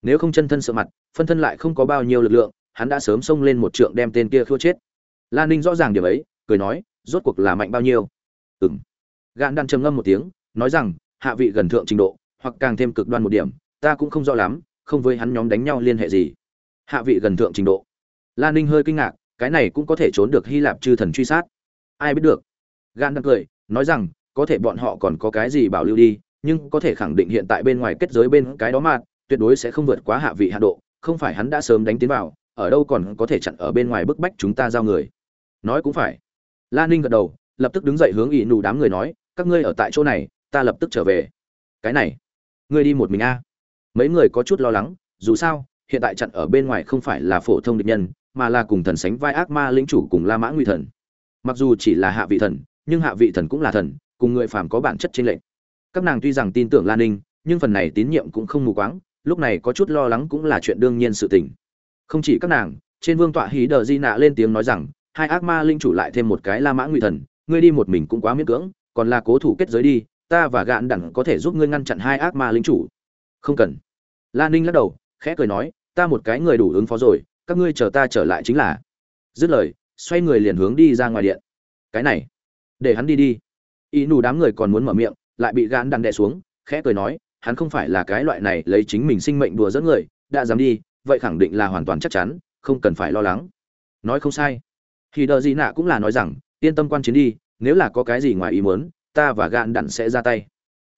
Speaker 1: Nếu không chân thân sợ mặt, phân thân lại không có bao nhiêu lực lượng, hắn đã sớm xông lên một trượng đem tên kia khua chết. Lan ninh rõ ràng điểm ấy, cười nói, rốt cuộc là mạnh bao nhiêu? Ừng gạn đan trầm ngâm một tiếng, nói rằng, hạ vị gần thượng trình độ, hoặc càng thêm cực đoan một điểm, ta cũng không rõ lắm, không với hắn nhóm đánh nhau liên hệ gì. Hạ vị gần thượng trình độ. Lan ninh hơi kinh ngạc, cái này cũng có thể trốn được hy lạp chư thần truy sát. Ai biết được? Gan đang cười, nói rằng, có thể bọn họ còn có cái gì bảo lưu đi, nhưng có thể khẳng định hiện tại bên ngoài kết giới bên cái đó mà, tuyệt đối sẽ không vượt quá hạ vị hạ độ, không phải hắn đã sớm đánh tiến vào, ở đâu còn có thể chặn ở bên ngoài bức bách chúng ta giao người. Nói cũng phải. Lan ninh gật đầu lập tức đứng dậy hướng ỷ nụ đám người nói, các ngươi ở tại chỗ này, ta lập tức trở về. Cái này, ngươi đi một mình a? Mấy người có chút lo lắng, dù sao, hiện tại chặn ở bên ngoài không phải là phổ thông địch nhân, mà là cùng thần sánh vai ác ma lĩnh chủ cùng la mã nguy thần. Mặc dù chỉ là hạ vị thần, nhưng hạ vị thần cũng là thần, cùng người phàm có bản chất trên lệnh các nàng tuy rằng tin tưởng lan ninh, nhưng phần này tín nhiệm cũng không mù quáng, lúc này có chút lo lắng cũng là chuyện đương nhiên sự tình. Không chỉ các nàng, trên vương tọa hí đờ di nạ lên tiếng nói rằng, hai ác ma linh chủ lại thêm một cái la mã nguy thần ngươi đi một mình cũng quá miễn cưỡng, còn là cố thủ kết giới đi, ta và gạn đẳng có thể giúp ngươi ngăn chặn hai ác ma linh chủ. Không cần. Lan ninh lắc đầu, khẽ cười nói, ta một cái người đủ ứng phó rồi, các ngươi chờ ta trở lại chính là. Dứt lời, xoay người liền hướng đi ra ngoài điện. Cái này, để hắn đi đi. Y nù đám người còn muốn mở miệng, lại bị gạn đằng đè xuống, khẽ cười nói, hắn không phải là cái loại này lấy chính mình sinh mệnh đùa dẫn người, đã dám đi, vậy khẳng định là hoàn toàn chắc chắn, không cần phải lo lắng. Nói không sai. Thì đợi gì nạ cũng là nói rằng yên tâm quan chiến đi, nếu là có cái gì ngoài ý muốn, ta và gạn đặn sẽ ra tay.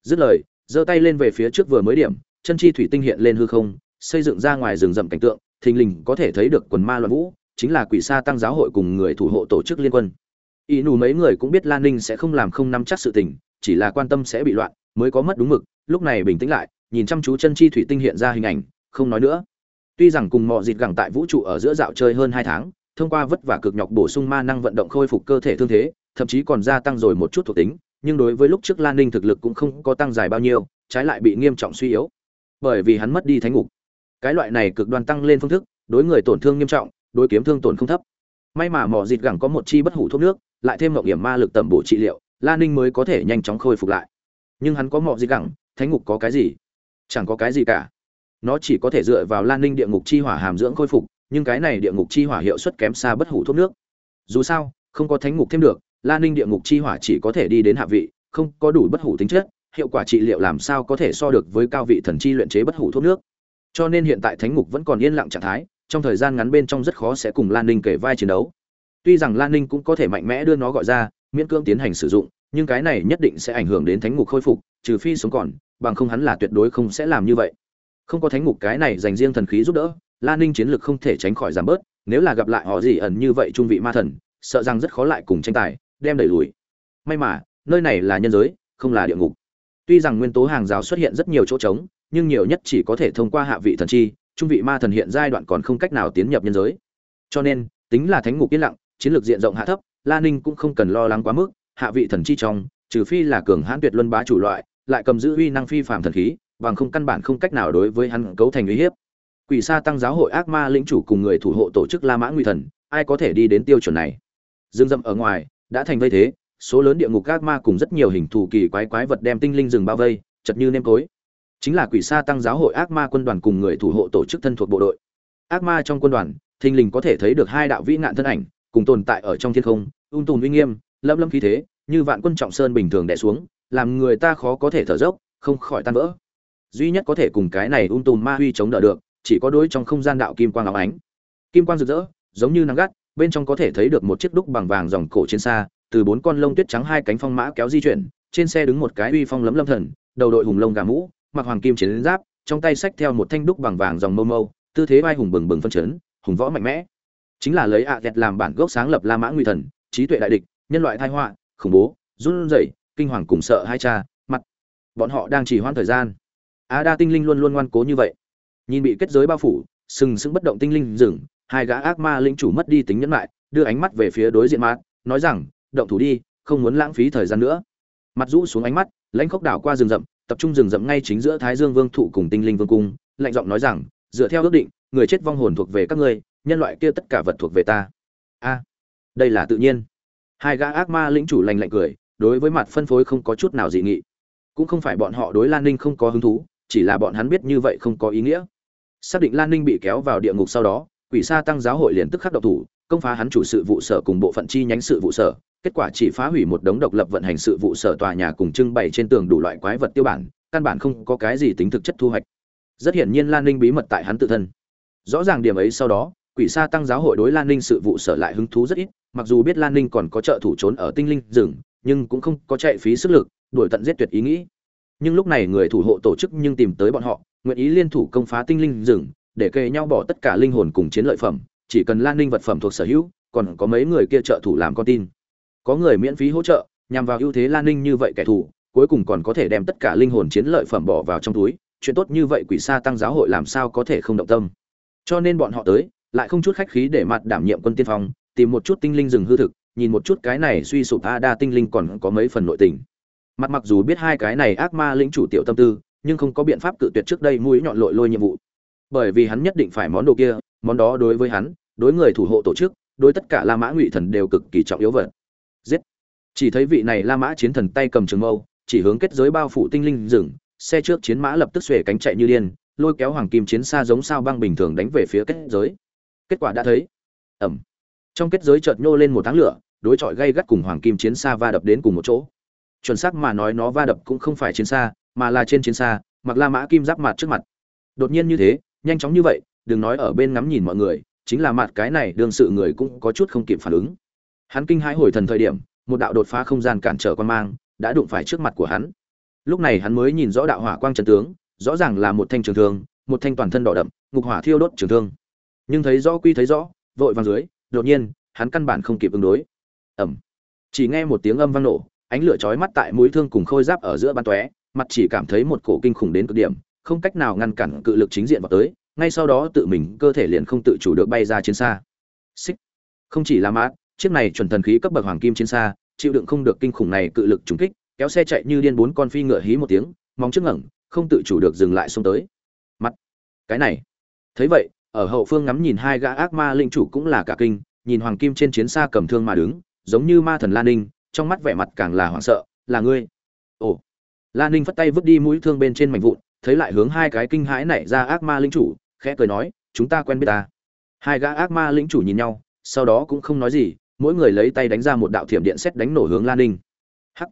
Speaker 1: Dứt lời, giơ tay lên về phía trước vừa mới điểm, chân chi thủy tinh hiện lên hư không, xây dựng ra ngoài rừng rậm cảnh tượng, thình lình có thể thấy được quần ma loạn vũ, chính là quỷ sa tăng giáo hội cùng người thủ hộ tổ chức liên quân. Ý nù mấy người cũng biết lan ninh sẽ không làm không nắm chắc sự tình, chỉ là quan tâm sẽ bị loạn, mới có mất đúng mực, lúc này bình tĩnh lại, nhìn chăm chú chân chi thủy tinh hiện ra hình ảnh, không nói nữa. Tuy rằng cùng mọi dịt gẳng tại vũ trụ ở giữa dạo chơi hơn hai tháng thông qua vất vả cực nhọc bổ sung ma năng vận động khôi phục cơ thể thương thế, thậm chí còn gia tăng rồi một chút thuộc tính, nhưng đối với lúc trước lan ninh thực lực cũng không có tăng dài bao nhiêu, trái lại bị nghiêm trọng suy yếu. Bởi vì hắn mất đi thánh ngục. Cái loại này cực đoan tăng lên phương thức, đối người tổn thương nghiêm trọng, đối kiếm thương tổn không thấp. May mà mỏ dịt gẳng có một chi bất hủ thuốc nước, lại thêm ngọc hiểm ma lực tầm bổ trị liệu, Lan ninh mới có thể nhanh chóng khôi phục lại. Nhưng hắn có mỏ dịt gẳng, thánh ngục có cái gì? Chẳng có cái gì cả. Nó chỉ có thể dựa vào lan ninh địa ngục chi hỏa hàm dưỡng khôi phục nhưng cái này địa ngục chi hỏa hiệu suất kém xa bất hủ thuốc nước. Dù sao, không có thánh ngục thêm được lan ninh địa ngục chi hỏa chỉ có thể đi đến hạ vị, không có đủ bất hủ tính chất, hiệu quả trị liệu làm sao có thể so được với cao vị thần chi luyện chế bất hủ thuốc nước. Cho nên hiện tại thánh ngục vẫn còn yên lặng trạng thái, trong thời gian ngắn bên trong rất khó sẽ cùng lan ninh kể vai chiến đấu. Tuy rằng lan ninh cũng có thể mạnh mẽ đưa nó gọi ra, miễn cưỡng tiến hành sử dụng, nhưng cái này nhất định sẽ ảnh hưởng đến thánh ngục khôi phục, trừ phi sống còn, bằng không hắn là tuyệt đối không sẽ làm như vậy. Không có thánh ngục cái này dành riêng thần khí giúp đỡ lan ninh chiến lược không thể tránh khỏi giảm bớt, nếu là gặp lại họ gì ẩn như vậy trung vị ma thần, sợ rằng rất khó lại cùng tranh tài, đem đẩy lùi. May mà, nơi này là nhân giới, không là địa ngục. Tuy rằng nguyên tố hàng rào xuất hiện rất nhiều chỗ trống, nhưng nhiều nhất chỉ có thể thông qua hạ vị thần chi, trung vị ma thần hiện giai đoạn còn không cách nào tiến nhập nhân giới. Cho nên, tính là thánh ngục yên lặng, chiến lược diện rộng hạ thấp, la ninh cũng không cần lo lắng quá mức, hạ vị thần chi trong, trừ phi là cường hãn tuyệt luân bá chủ loại, lại cầm giữ uy năng phi phàm thần khí, bằng không căn bản không cách nào đối với hắn cấu thành uy hiếp quỷ sa tăng giáo hội ác ma lĩnh chủ cùng người thủ hộ tổ chức la mã nguy thần, ai có thể đi đến tiêu chuẩn này? Dương dậm ở ngoài, đã thành vây thế, số lớn địa ngục ác ma cùng rất nhiều hình thù kỳ quái quái vật đem tinh linh rừng bao vây, chật như nêm tối. Chính là quỷ sa tăng giáo hội ác ma quân đoàn cùng người thủ hộ tổ chức thân thuộc bộ đội. Ác ma trong quân đoàn, thình lình có thể thấy được hai đạo vĩ nạn thân ảnh, cùng tồn tại ở trong thiên không, ung tùm uy nghiêm lâm lâm khí thế, như vạn quân trọng sơn bình thường đẻ xuống, làm người ta khó có thể thở dốc, không khỏi tan vỡ. Duy nhất có thể cùng cái này ung tùm ma huy chống đỡ được chỉ có đối trong không gian đạo kim quang áo ánh. Kim quang rực rỡ, giống như nắng gắt, bên trong có thể thấy được một chiếc đúc bằng vàng dòng cổ trên xa, từ bốn con lông tuyết trắng hai cánh phong mã kéo di chuyển, trên xe đứng một cái uy phong lấm lâm thần, đầu đội hùng lông gà mũ, mặc hoàng kim chiến giáp, trong tay xách theo một thanh đúc bằng vàng dòng mâu mâu, tư thế vai hùng bừng bừng phân chấn, hùng võ mạnh mẽ. Chính là lấy ạ à làm bản gốc sáng lập la mã nguy thần, trí tuệ đại địch, nhân loại thai họa, khủng bố, run rẩy, kinh hoàng cùng sợ hai cha, mặt. Bọn họ đang chỉ hoãn thời gian. A đa tinh linh luôn luôn ngoan cố như vậy nhìn bị kết giới bao phủ, sừng sững bất động tinh linh rừng, hai gã ác ma linh chủ mất đi tính nhẫn lại đưa ánh mắt về phía đối diện mát nói rằng, động thủ đi, không muốn lãng phí thời gian nữa. Mặt rũ xuống ánh mắt, lãnh khốc đảo qua rừng rậm, tập trung rừng rậm ngay chính giữa thái dương vương thụ cùng tinh linh vương cung, lạnh giọng nói rằng, dựa theo ước định, người chết vong hồn thuộc về các ngươi, nhân loại kia tất cả vật thuộc về ta. A, đây là tự nhiên. Hai gã ác ma lĩnh chủ lành lạnh cười, đối với mặt phân phối không có chút nào dị nghị. Cũng không phải bọn họ đối lan ninh không có hứng thú, chỉ là bọn hắn biết như vậy không có ý nghĩa xác định lan ninh bị kéo vào địa ngục sau đó, quỷ sa tăng giáo hội liền tức khắc độc thủ, công phá hắn chủ sự vụ sở cùng bộ phận chi nhánh sự vụ sở, kết quả chỉ phá hủy một đống độc lập vận hành sự vụ sở tòa nhà cùng trưng bày trên tường đủ loại quái vật tiêu bản, căn bản không có cái gì tính thực chất thu hoạch. Rất hiển nhiên lan ninh bí mật tại hắn tự thân. Rõ ràng điểm ấy sau đó, quỷ sa tăng giáo hội đối lan ninh sự vụ sở lại hứng thú rất ít, mặc dù biết lan ninh còn có trợ thủ trốn ở tinh linh rừng, nhưng cũng không có chạy phí sức lực, đuổi tận giết tuyệt ý nghĩ. Nhưng lúc này người thủ hộ tổ chức nhưng tìm tới bọn họ nguyện ý liên thủ công phá tinh linh rừng, để kề nhau bỏ tất cả linh hồn cùng chiến lợi phẩm, chỉ cần lan ninh vật phẩm thuộc sở hữu, còn có mấy người kia trợ thủ làm con tin. Có người miễn phí hỗ trợ, nhằm vào ưu thế lan ninh như vậy kẻ thù, cuối cùng còn có thể đem tất cả linh hồn chiến lợi phẩm bỏ vào trong túi, chuyện tốt như vậy quỷ sa tăng giáo hội làm sao có thể không động tâm. Cho nên bọn họ tới, lại không chút khách khí để mặt đảm nhiệm quân tiên phong, tìm một chút tinh linh rừng hư thực, nhìn một chút cái này suy sụp a đa tinh linh còn có mấy phần nội tình. Mặt mặc dù biết hai cái này ác ma lĩnh chủ tiểu tâm tư nhưng không có biện pháp cự tuyệt trước đây mũi nhọn lội lôi nhiệm vụ. Bởi vì hắn nhất định phải món đồ kia, món đó đối với hắn, đối người thủ hộ tổ chức, đối tất cả la mã ngụy thần đều cực kỳ trọng yếu vật. Giết! Chỉ thấy vị này la mã chiến thần tay cầm trường mâu, chỉ hướng kết giới bao phủ tinh linh rừng, xe trước chiến mã lập tức xuề cánh chạy như điên, lôi kéo hoàng kim chiến xa giống sao băng bình thường đánh về phía kết giới. Kết quả đã thấy ẩm trong kết giới chợt nhô lên một tháng lửa, đối chọi gây gắt cùng hoàng kim chiến xa va đập đến cùng một chỗ. Chuẩn xác mà nói nó va đập cũng không phải chiến xa mà là trên chiến xa, mặc la mã kim giáp mặt trước mặt. Đột nhiên như thế, nhanh chóng như vậy, đừng nói ở bên ngắm nhìn mọi người, chính là mặt cái này đương sự người cũng có chút không kịp phản ứng. Hắn kinh hãi hồi thần thời điểm, một đạo đột phá không gian cản trở quan mang, đã đụng phải trước mặt của hắn. Lúc này hắn mới nhìn rõ đạo hỏa quang trần tướng, rõ ràng là một thanh trường thương, một thanh toàn thân đỏ đậm, ngục hỏa thiêu đốt trường thương. Nhưng thấy rõ quy thấy rõ, vội vàng dưới, đột nhiên, hắn căn bản không kịp ứng đối. Ẩm chỉ nghe một tiếng âm vang nổ, ánh lửa chói mắt tại mũi thương cùng khôi giáp ở giữa ban tóe mặt chỉ cảm thấy một cổ kinh khủng đến cực điểm, không cách nào ngăn cản cự lực chính diện vào tới, ngay sau đó tự mình cơ thể liền không tự chủ được bay ra chiến xa. Xích. Không chỉ là mát, chiếc này chuẩn thần khí cấp bậc hoàng kim chiến xa, chịu đựng không được kinh khủng này cự lực trúng kích, kéo xe chạy như điên bốn con phi ngựa hí một tiếng, móng trước ngẩng, không tự chủ được dừng lại xông tới. Mặt. Cái này. Thấy vậy, ở hậu phương ngắm nhìn hai gã ác ma linh chủ cũng là cả kinh, nhìn hoàng kim trên chiến xa cầm thương mà đứng, giống như ma thần lan ninh, trong mắt vẻ mặt càng là hoảng sợ, là ngươi? Ồ lan ninh phất tay vứt đi mũi thương bên trên mảnh vụn, thấy lại hướng hai cái kinh hãi nảy ra ác ma linh chủ, khẽ cười nói, chúng ta quen biết ta. Hai gã ác ma linh chủ nhìn nhau, sau đó cũng không nói gì, mỗi người lấy tay đánh ra một đạo thiểm điện xét đánh nổ hướng lan ninh. Hắc!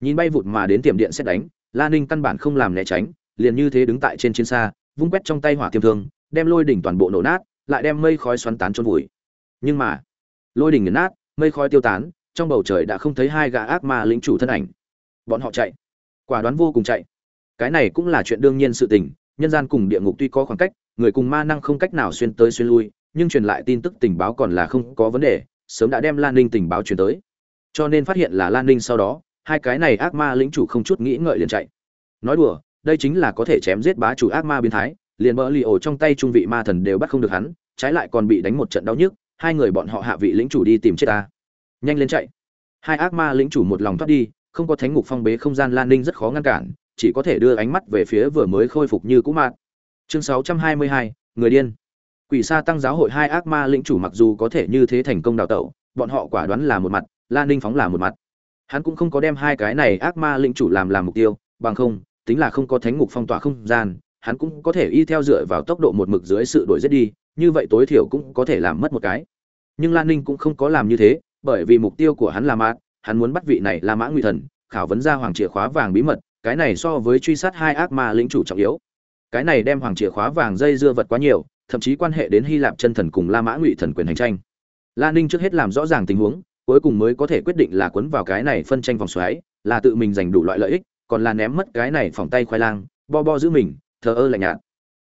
Speaker 1: Nhìn bay vụt mà đến thiểm điện xét đánh lan ninh căn bản không làm né tránh, liền như thế đứng tại trên chiến xa, vung quét trong tay hỏa thiểm thương, đem lôi đỉnh toàn bộ nổ nát, lại đem mây khói xoắn tán trôn vùi. Nhưng mà, lôi đỉnh nghiền nát, mây khói tiêu tán, trong bầu trời đã không thấy hai gã ác ma lĩnh chủ thân ảnh. Bọn họ chạy quả đoán vô cùng chạy. Cái này cũng là chuyện đương nhiên sự tình, nhân gian cùng địa ngục tuy có khoảng cách, người cùng ma năng không cách nào xuyên tới xuyên lui, nhưng truyền lại tin tức tình báo còn là không có vấn đề, sớm đã đem lan ninh tình báo truyền tới. Cho nên phát hiện là lan ninh sau đó, hai cái này ác ma lĩnh chủ không chút nghĩ ngợi liền chạy. Nói đùa, đây chính là có thể chém giết bá chủ ác ma biến thái, liền bỡ lì ổ trong tay trung vị ma thần đều bắt không được hắn, trái lại còn bị đánh một trận đau nhức, hai người bọn họ hạ vị lĩnh chủ đi tìm chết ta. Nhanh lên chạy. Hai ác ma lĩnh chủ một lòng thoát đi không có thánh ngục phong bế không gian lan ninh rất khó ngăn cản chỉ có thể đưa ánh mắt về phía vừa mới khôi phục như cũ mạn chương 622, người điên. Quỷ sa tăng giáo hội hai ác ma lĩnh chủ mặc dù có thể như thế thành công đào tẩu bọn họ quả đoán là một mặt lan ninh phóng là một mặt. Hắn cũng không có đem hai cái này ác ma lĩnh chủ làm làm mục tiêu bằng không tính là không có thánh ngục phong tỏa không gian hắn cũng có thể y theo dựa vào tốc độ một mực dưới sự đổi giết đi như vậy tối thiểu cũng có thể làm mất một cái. Nhưng lan ninh cũng không có làm như thế bởi vì mục tiêu của hắn là mạng hắn muốn bắt vị này là mã nguy thần, khảo vấn ra hoàng chìa khóa vàng bí mật, cái này so với truy sát hai ác ma lĩnh chủ trọng yếu. Cái này đem hoàng chìa khóa vàng dây dưa vật quá nhiều, thậm chí quan hệ đến hy lạp chân thần cùng la mã ngụy thần quyền hành tranh. La ninh trước hết làm rõ ràng tình huống, cuối cùng mới có thể quyết định là quấn vào cái này phân tranh vòng xoáy, là tự mình giành đủ loại lợi ích, còn là ném mất cái này phòng tay khoai lang, bo bo giữ mình, thờ ơ lạnh nhạt.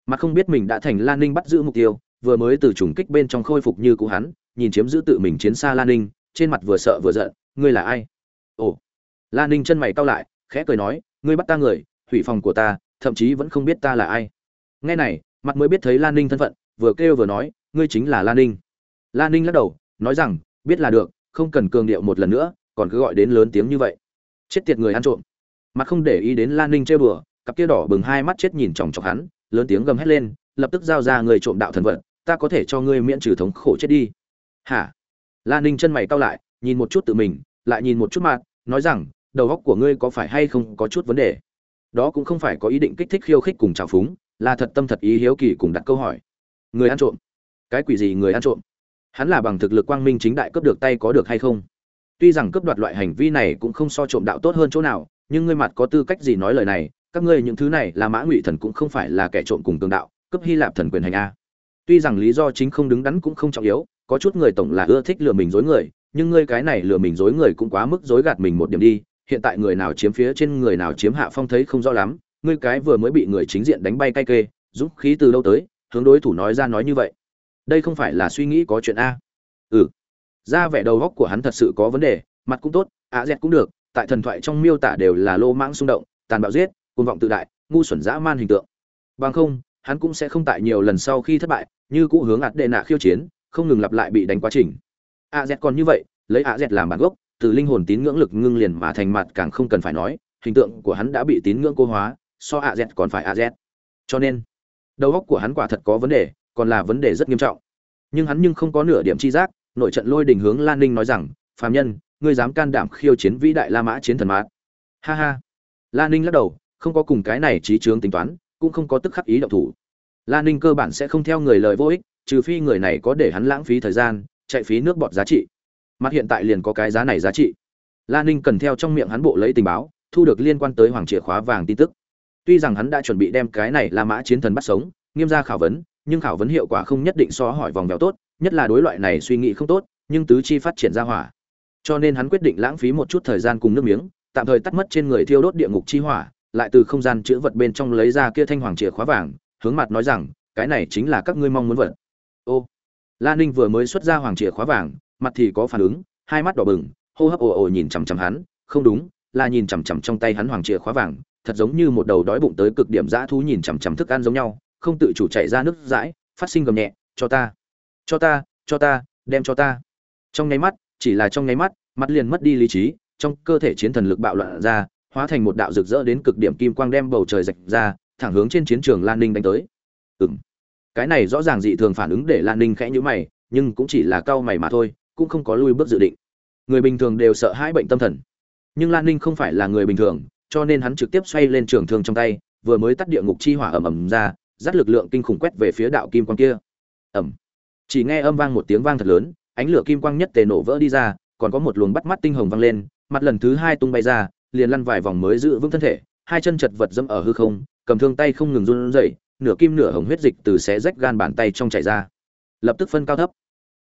Speaker 1: Mà không biết mình đã thành lan ninh bắt giữ mục tiêu, vừa mới từ trùng kích bên trong khôi phục như cũ hắn, nhìn chiếm giữ tự mình chiến xa lan ninh, trên mặt vừa sợ vừa giận ngươi là ai? Ồ. Lan ninh chân mày cau lại, khẽ cười nói, ngươi bắt ta người, hủy phòng của ta, thậm chí vẫn không biết ta là ai. Nghe này, mặt mới biết thấy lan ninh thân phận, vừa kêu vừa nói, ngươi chính là lan ninh. Lan ninh lắc đầu, nói rằng, biết là được, không cần cường điệu một lần nữa, còn cứ gọi đến lớn tiếng như vậy. Chết tiệt người ăn trộm. Mặt không để ý đến lan ninh chơi bừa cặp kia đỏ bừng hai mắt chết nhìn chòng chọc hắn, lớn tiếng gầm hét lên, lập tức giao ra người trộm đạo thần vật, ta có thể cho ngươi miễn trừ thống khổ chết đi. Hả? Lan ninh chân mày cau lại nhìn một chút tự mình, lại nhìn một chút mặt, nói rằng, đầu óc của ngươi có phải hay không có chút vấn đề? Đó cũng không phải có ý định kích thích khiêu khích cùng trào phúng, là thật tâm thật ý hiếu kỳ cùng đặt câu hỏi. Người ăn trộm. Cái quỷ gì người ăn trộm? Hắn là bằng thực lực quang minh chính đại cướp được tay có được hay không? Tuy rằng cướp đoạt loại hành vi này cũng không so trộm đạo tốt hơn chỗ nào, nhưng ngươi mặt có tư cách gì nói lời này? Các ngươi những thứ này là mã ngụy thần cũng không phải là kẻ trộm cùng tương đạo, cướp hy lạp thần quyền hành a. Tuy rằng lý do chính không đứng đắn cũng không trọng yếu, có chút người tổng là ưa thích lừa mình dối người nhưng ngươi cái này lừa mình dối người cũng quá mức dối gạt mình một điểm đi, hiện tại người nào chiếm phía trên người nào chiếm hạ phong thấy không rõ lắm, ngươi cái vừa mới bị người chính diện đánh bay cay kê, dũng khí từ đâu tới, hướng đối thủ nói ra nói như vậy. Đây không phải là suy nghĩ có chuyện a. Ừ. Ra vẻ đầu góc của hắn thật sự có vấn đề, mặt cũng tốt ạ dẹt cũng được, tại thần thoại trong miêu tả đều là lô mãng xung động, tàn bạo giết côn vọng tự đại, ngu xuẩn dã man hình tượng. Bằng không, hắn cũng sẽ không tại nhiều lần sau khi thất bại, như cũ hướng ạt đệ nạ khiêu chiến, không ngừng lặp lại bị đánh quá trình a z còn như vậy, lấy a z làm bản gốc, từ linh hồn tín ngưỡng lực ngưng liền mà thành mặt càng không cần phải nói, hình tượng của hắn đã bị tín ngưỡng cô hóa, so a z còn phải a z. Cho nên, đầu óc của hắn quả thật có vấn đề, còn là vấn đề rất nghiêm trọng. Nhưng hắn nhưng không có nửa điểm chi giác, nội trận lôi đình hướng lan ninh nói rằng, phàm nhân, ngươi dám can đảm khiêu chiến vĩ đại la mã chiến thần mát ha ha. Lan ninh lắc đầu, không có cùng cái này trí trướng tính toán, cũng không có tức khắc ý động thủ. Lan ninh cơ bản sẽ không theo người lời vô ích, trừ phi người này có để hắn lãng phí thời gian chạy phí nước bọt giá trị. Mặt hiện tại liền có cái giá này giá trị. Lan ninh cần theo trong miệng hắn bộ lấy tình báo, thu được liên quan tới hoàng chìa khóa vàng tin tức. Tuy rằng hắn đã chuẩn bị đem cái này la mã chiến thần bắt sống, nghiêm ra khảo vấn, nhưng khảo vấn hiệu quả không nhất định so hỏi vòng vèo tốt, nhất là đối loại này suy nghĩ không tốt, nhưng tứ chi phát triển ra hỏa. Cho nên hắn quyết định lãng phí một chút thời gian cùng nước miếng, tạm thời tắt mất trên người thiêu đốt địa ngục chi hỏa, lại từ không gian chữ vật bên trong lấy ra kia thanh hoàng chìa khóa vàng, hướng mặt nói rằng, cái này chính là các ngươi mong muốn vật. Ô la ninh vừa mới xuất ra hoàng chìa khóa vàng, mặt thì có phản ứng, hai mắt đỏ bừng, hô hấp ồ ồ nhìn chằm chằm hắn, không đúng là nhìn chằm chằm trong tay hắn hoàng chìa khóa vàng, thật giống như một đầu đói bụng tới cực điểm dã thú nhìn chằm chằm thức ăn giống nhau, không tự chủ chạy ra nước dãi, phát sinh gầm nhẹ, cho ta cho ta cho ta, đem cho ta. Trong nháy mắt, chỉ là trong nháy mắt mắt liền mất đi lý trí, trong cơ thể chiến thần lực bạo loạn ra, hóa thành một đạo rực rỡ đến cực điểm kim quang đem bầu trời rạch ra, thẳng hướng trên chiến trường lan ninh đánh tới. Ừng cái này rõ ràng dị thường phản ứng để lan ninh khẽ nhữ mày, nhưng cũng chỉ là cau mày mà thôi, cũng không có lui bước dự định. Người bình thường đều sợ hãi bệnh tâm thần. Nhưng lan ninh không phải là người bình thường, cho nên hắn trực tiếp xoay lên trường thương trong tay, vừa mới tắt địa ngục chi hỏa ầm ầm ra, dắt lực lượng kinh khủng quét về phía đạo kim quang kia. Ầm. Chỉ nghe âm vang một tiếng vang thật lớn, ánh lửa kim quang nhất tề nổ vỡ đi ra, còn có một luồng bắt mắt tinh hồng vang lên, mặt lần thứ hai tung bay ra, liền lăn vài vòng mới giữ vững thân thể, hai chân chật vật dẫm ở hư không, cầm thương tay không ngừng run rẩy nửa kim nửa hồng huyết dịch từ xé rách gan bàn tay trong chảy ra. Lập tức phân cao thấp.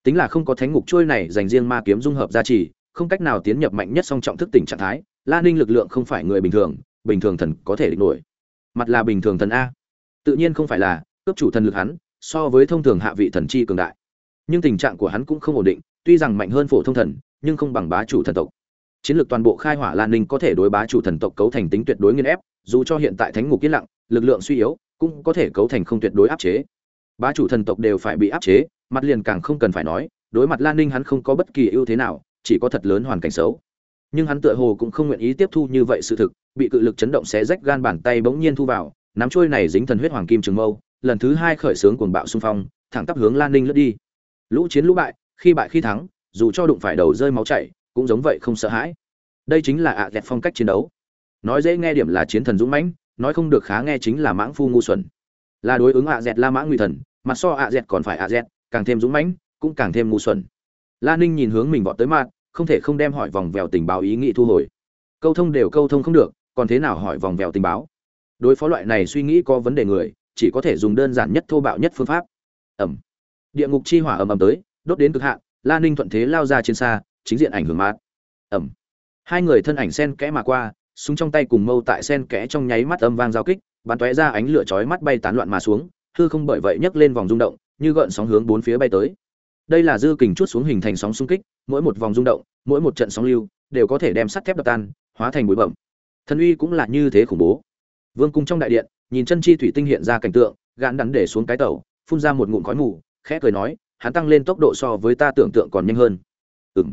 Speaker 1: Tính là không có thánh ngục trôi này, dành riêng ma kiếm dung hợp gia trì không cách nào tiến nhập mạnh nhất song trọng thức tỉnh trạng thái, la ninh lực lượng không phải người bình thường bình thường thần có thể địch nổi. Mặt là bình thường thần a. Tự nhiên không phải là, cướp chủ thần lực hắn, so với thông thường hạ vị thần chi cường đại. Nhưng tình trạng của hắn cũng không ổn định, tuy rằng mạnh hơn phổ thông thần, nhưng không bằng bá chủ thần tộc. Chiến lược toàn bộ khai hỏa lan ninh có thể đối bá chủ thần tộc cấu thành tính tuyệt đối nghiên ép, dù cho hiện tại thánh ngục yên lặng, lực lượng suy yếu cũng có thể cấu thành không tuyệt đối áp chế. Bá chủ thần tộc đều phải bị áp chế, mặt liền càng không cần phải nói, đối mặt lan ninh hắn không có bất kỳ ưu thế nào, chỉ có thật lớn hoàn cảnh xấu. Nhưng hắn tựa hồ cũng không nguyện ý tiếp thu như vậy sự thực, bị cự lực chấn động xé rách gan bàn tay bỗng nhiên thu vào, nắm trôi này dính thần huyết hoàng kim trường mâu, lần thứ hai khởi xướng cuồng bạo xung phong, thẳng tắp hướng lan ninh lướt đi. Lũ chiến lũ bại, khi bại khi thắng, dù cho đụng phải đầu rơi máu chảy, cũng giống vậy không sợ hãi. Đây chính là ạ à dẹt phong cách chiến đấu. Nói dễ nghe điểm là chiến thần dũng mãnh nói không được khá nghe chính là mãng phu ngu xuẩn. Là đối ứng ạ dẹt la mã nguy thần mặt so ạ dẹt còn phải ạ dẹt, càng thêm dũng mãnh, cũng càng thêm ngu xuẩn. La ninh nhìn hướng mình vọt tới mặt, không thể không đem hỏi vòng vèo tình báo ý nghĩ thu hồi. Câu thông đều câu thông không được, còn thế nào hỏi vòng vèo tình báo? Đối phó loại này suy nghĩ có vấn đề người, chỉ có thể dùng đơn giản nhất thô bạo nhất phương pháp. Ẩm. Địa ngục chi hỏa ầm ầm tới, đốt đến cực hạn, la ninh thuận thế lao ra trên xa, chính diện ảnh hưởng mát ẩm. Hai người thân ảnh sen kẽ mà qua súng trong tay cùng mâu tại sen kẽ trong nháy mắt âm vang giao kích, bắn tóe ra ánh lửa chói mắt bay tán loạn mà xuống, hư không bởi vậy nhấc lên vòng rung động, như gợn sóng hướng bốn phía bay tới. Đây là dư kình chút xuống hình thành sóng xung kích, mỗi một vòng rung động, mỗi một trận sóng lưu, đều có thể đem sắt thép đập tan, hóa thành bụi bẩm thần uy cũng là như thế khủng bố. Vương cung trong đại điện, nhìn chân chi thủy tinh hiện ra cảnh tượng gạn đắn để xuống cái tàu, phun ra một ngụm khói mù, khẽ cười nói, hắn tăng lên tốc độ so với ta tưởng tượng còn nhanh hơn. Ừ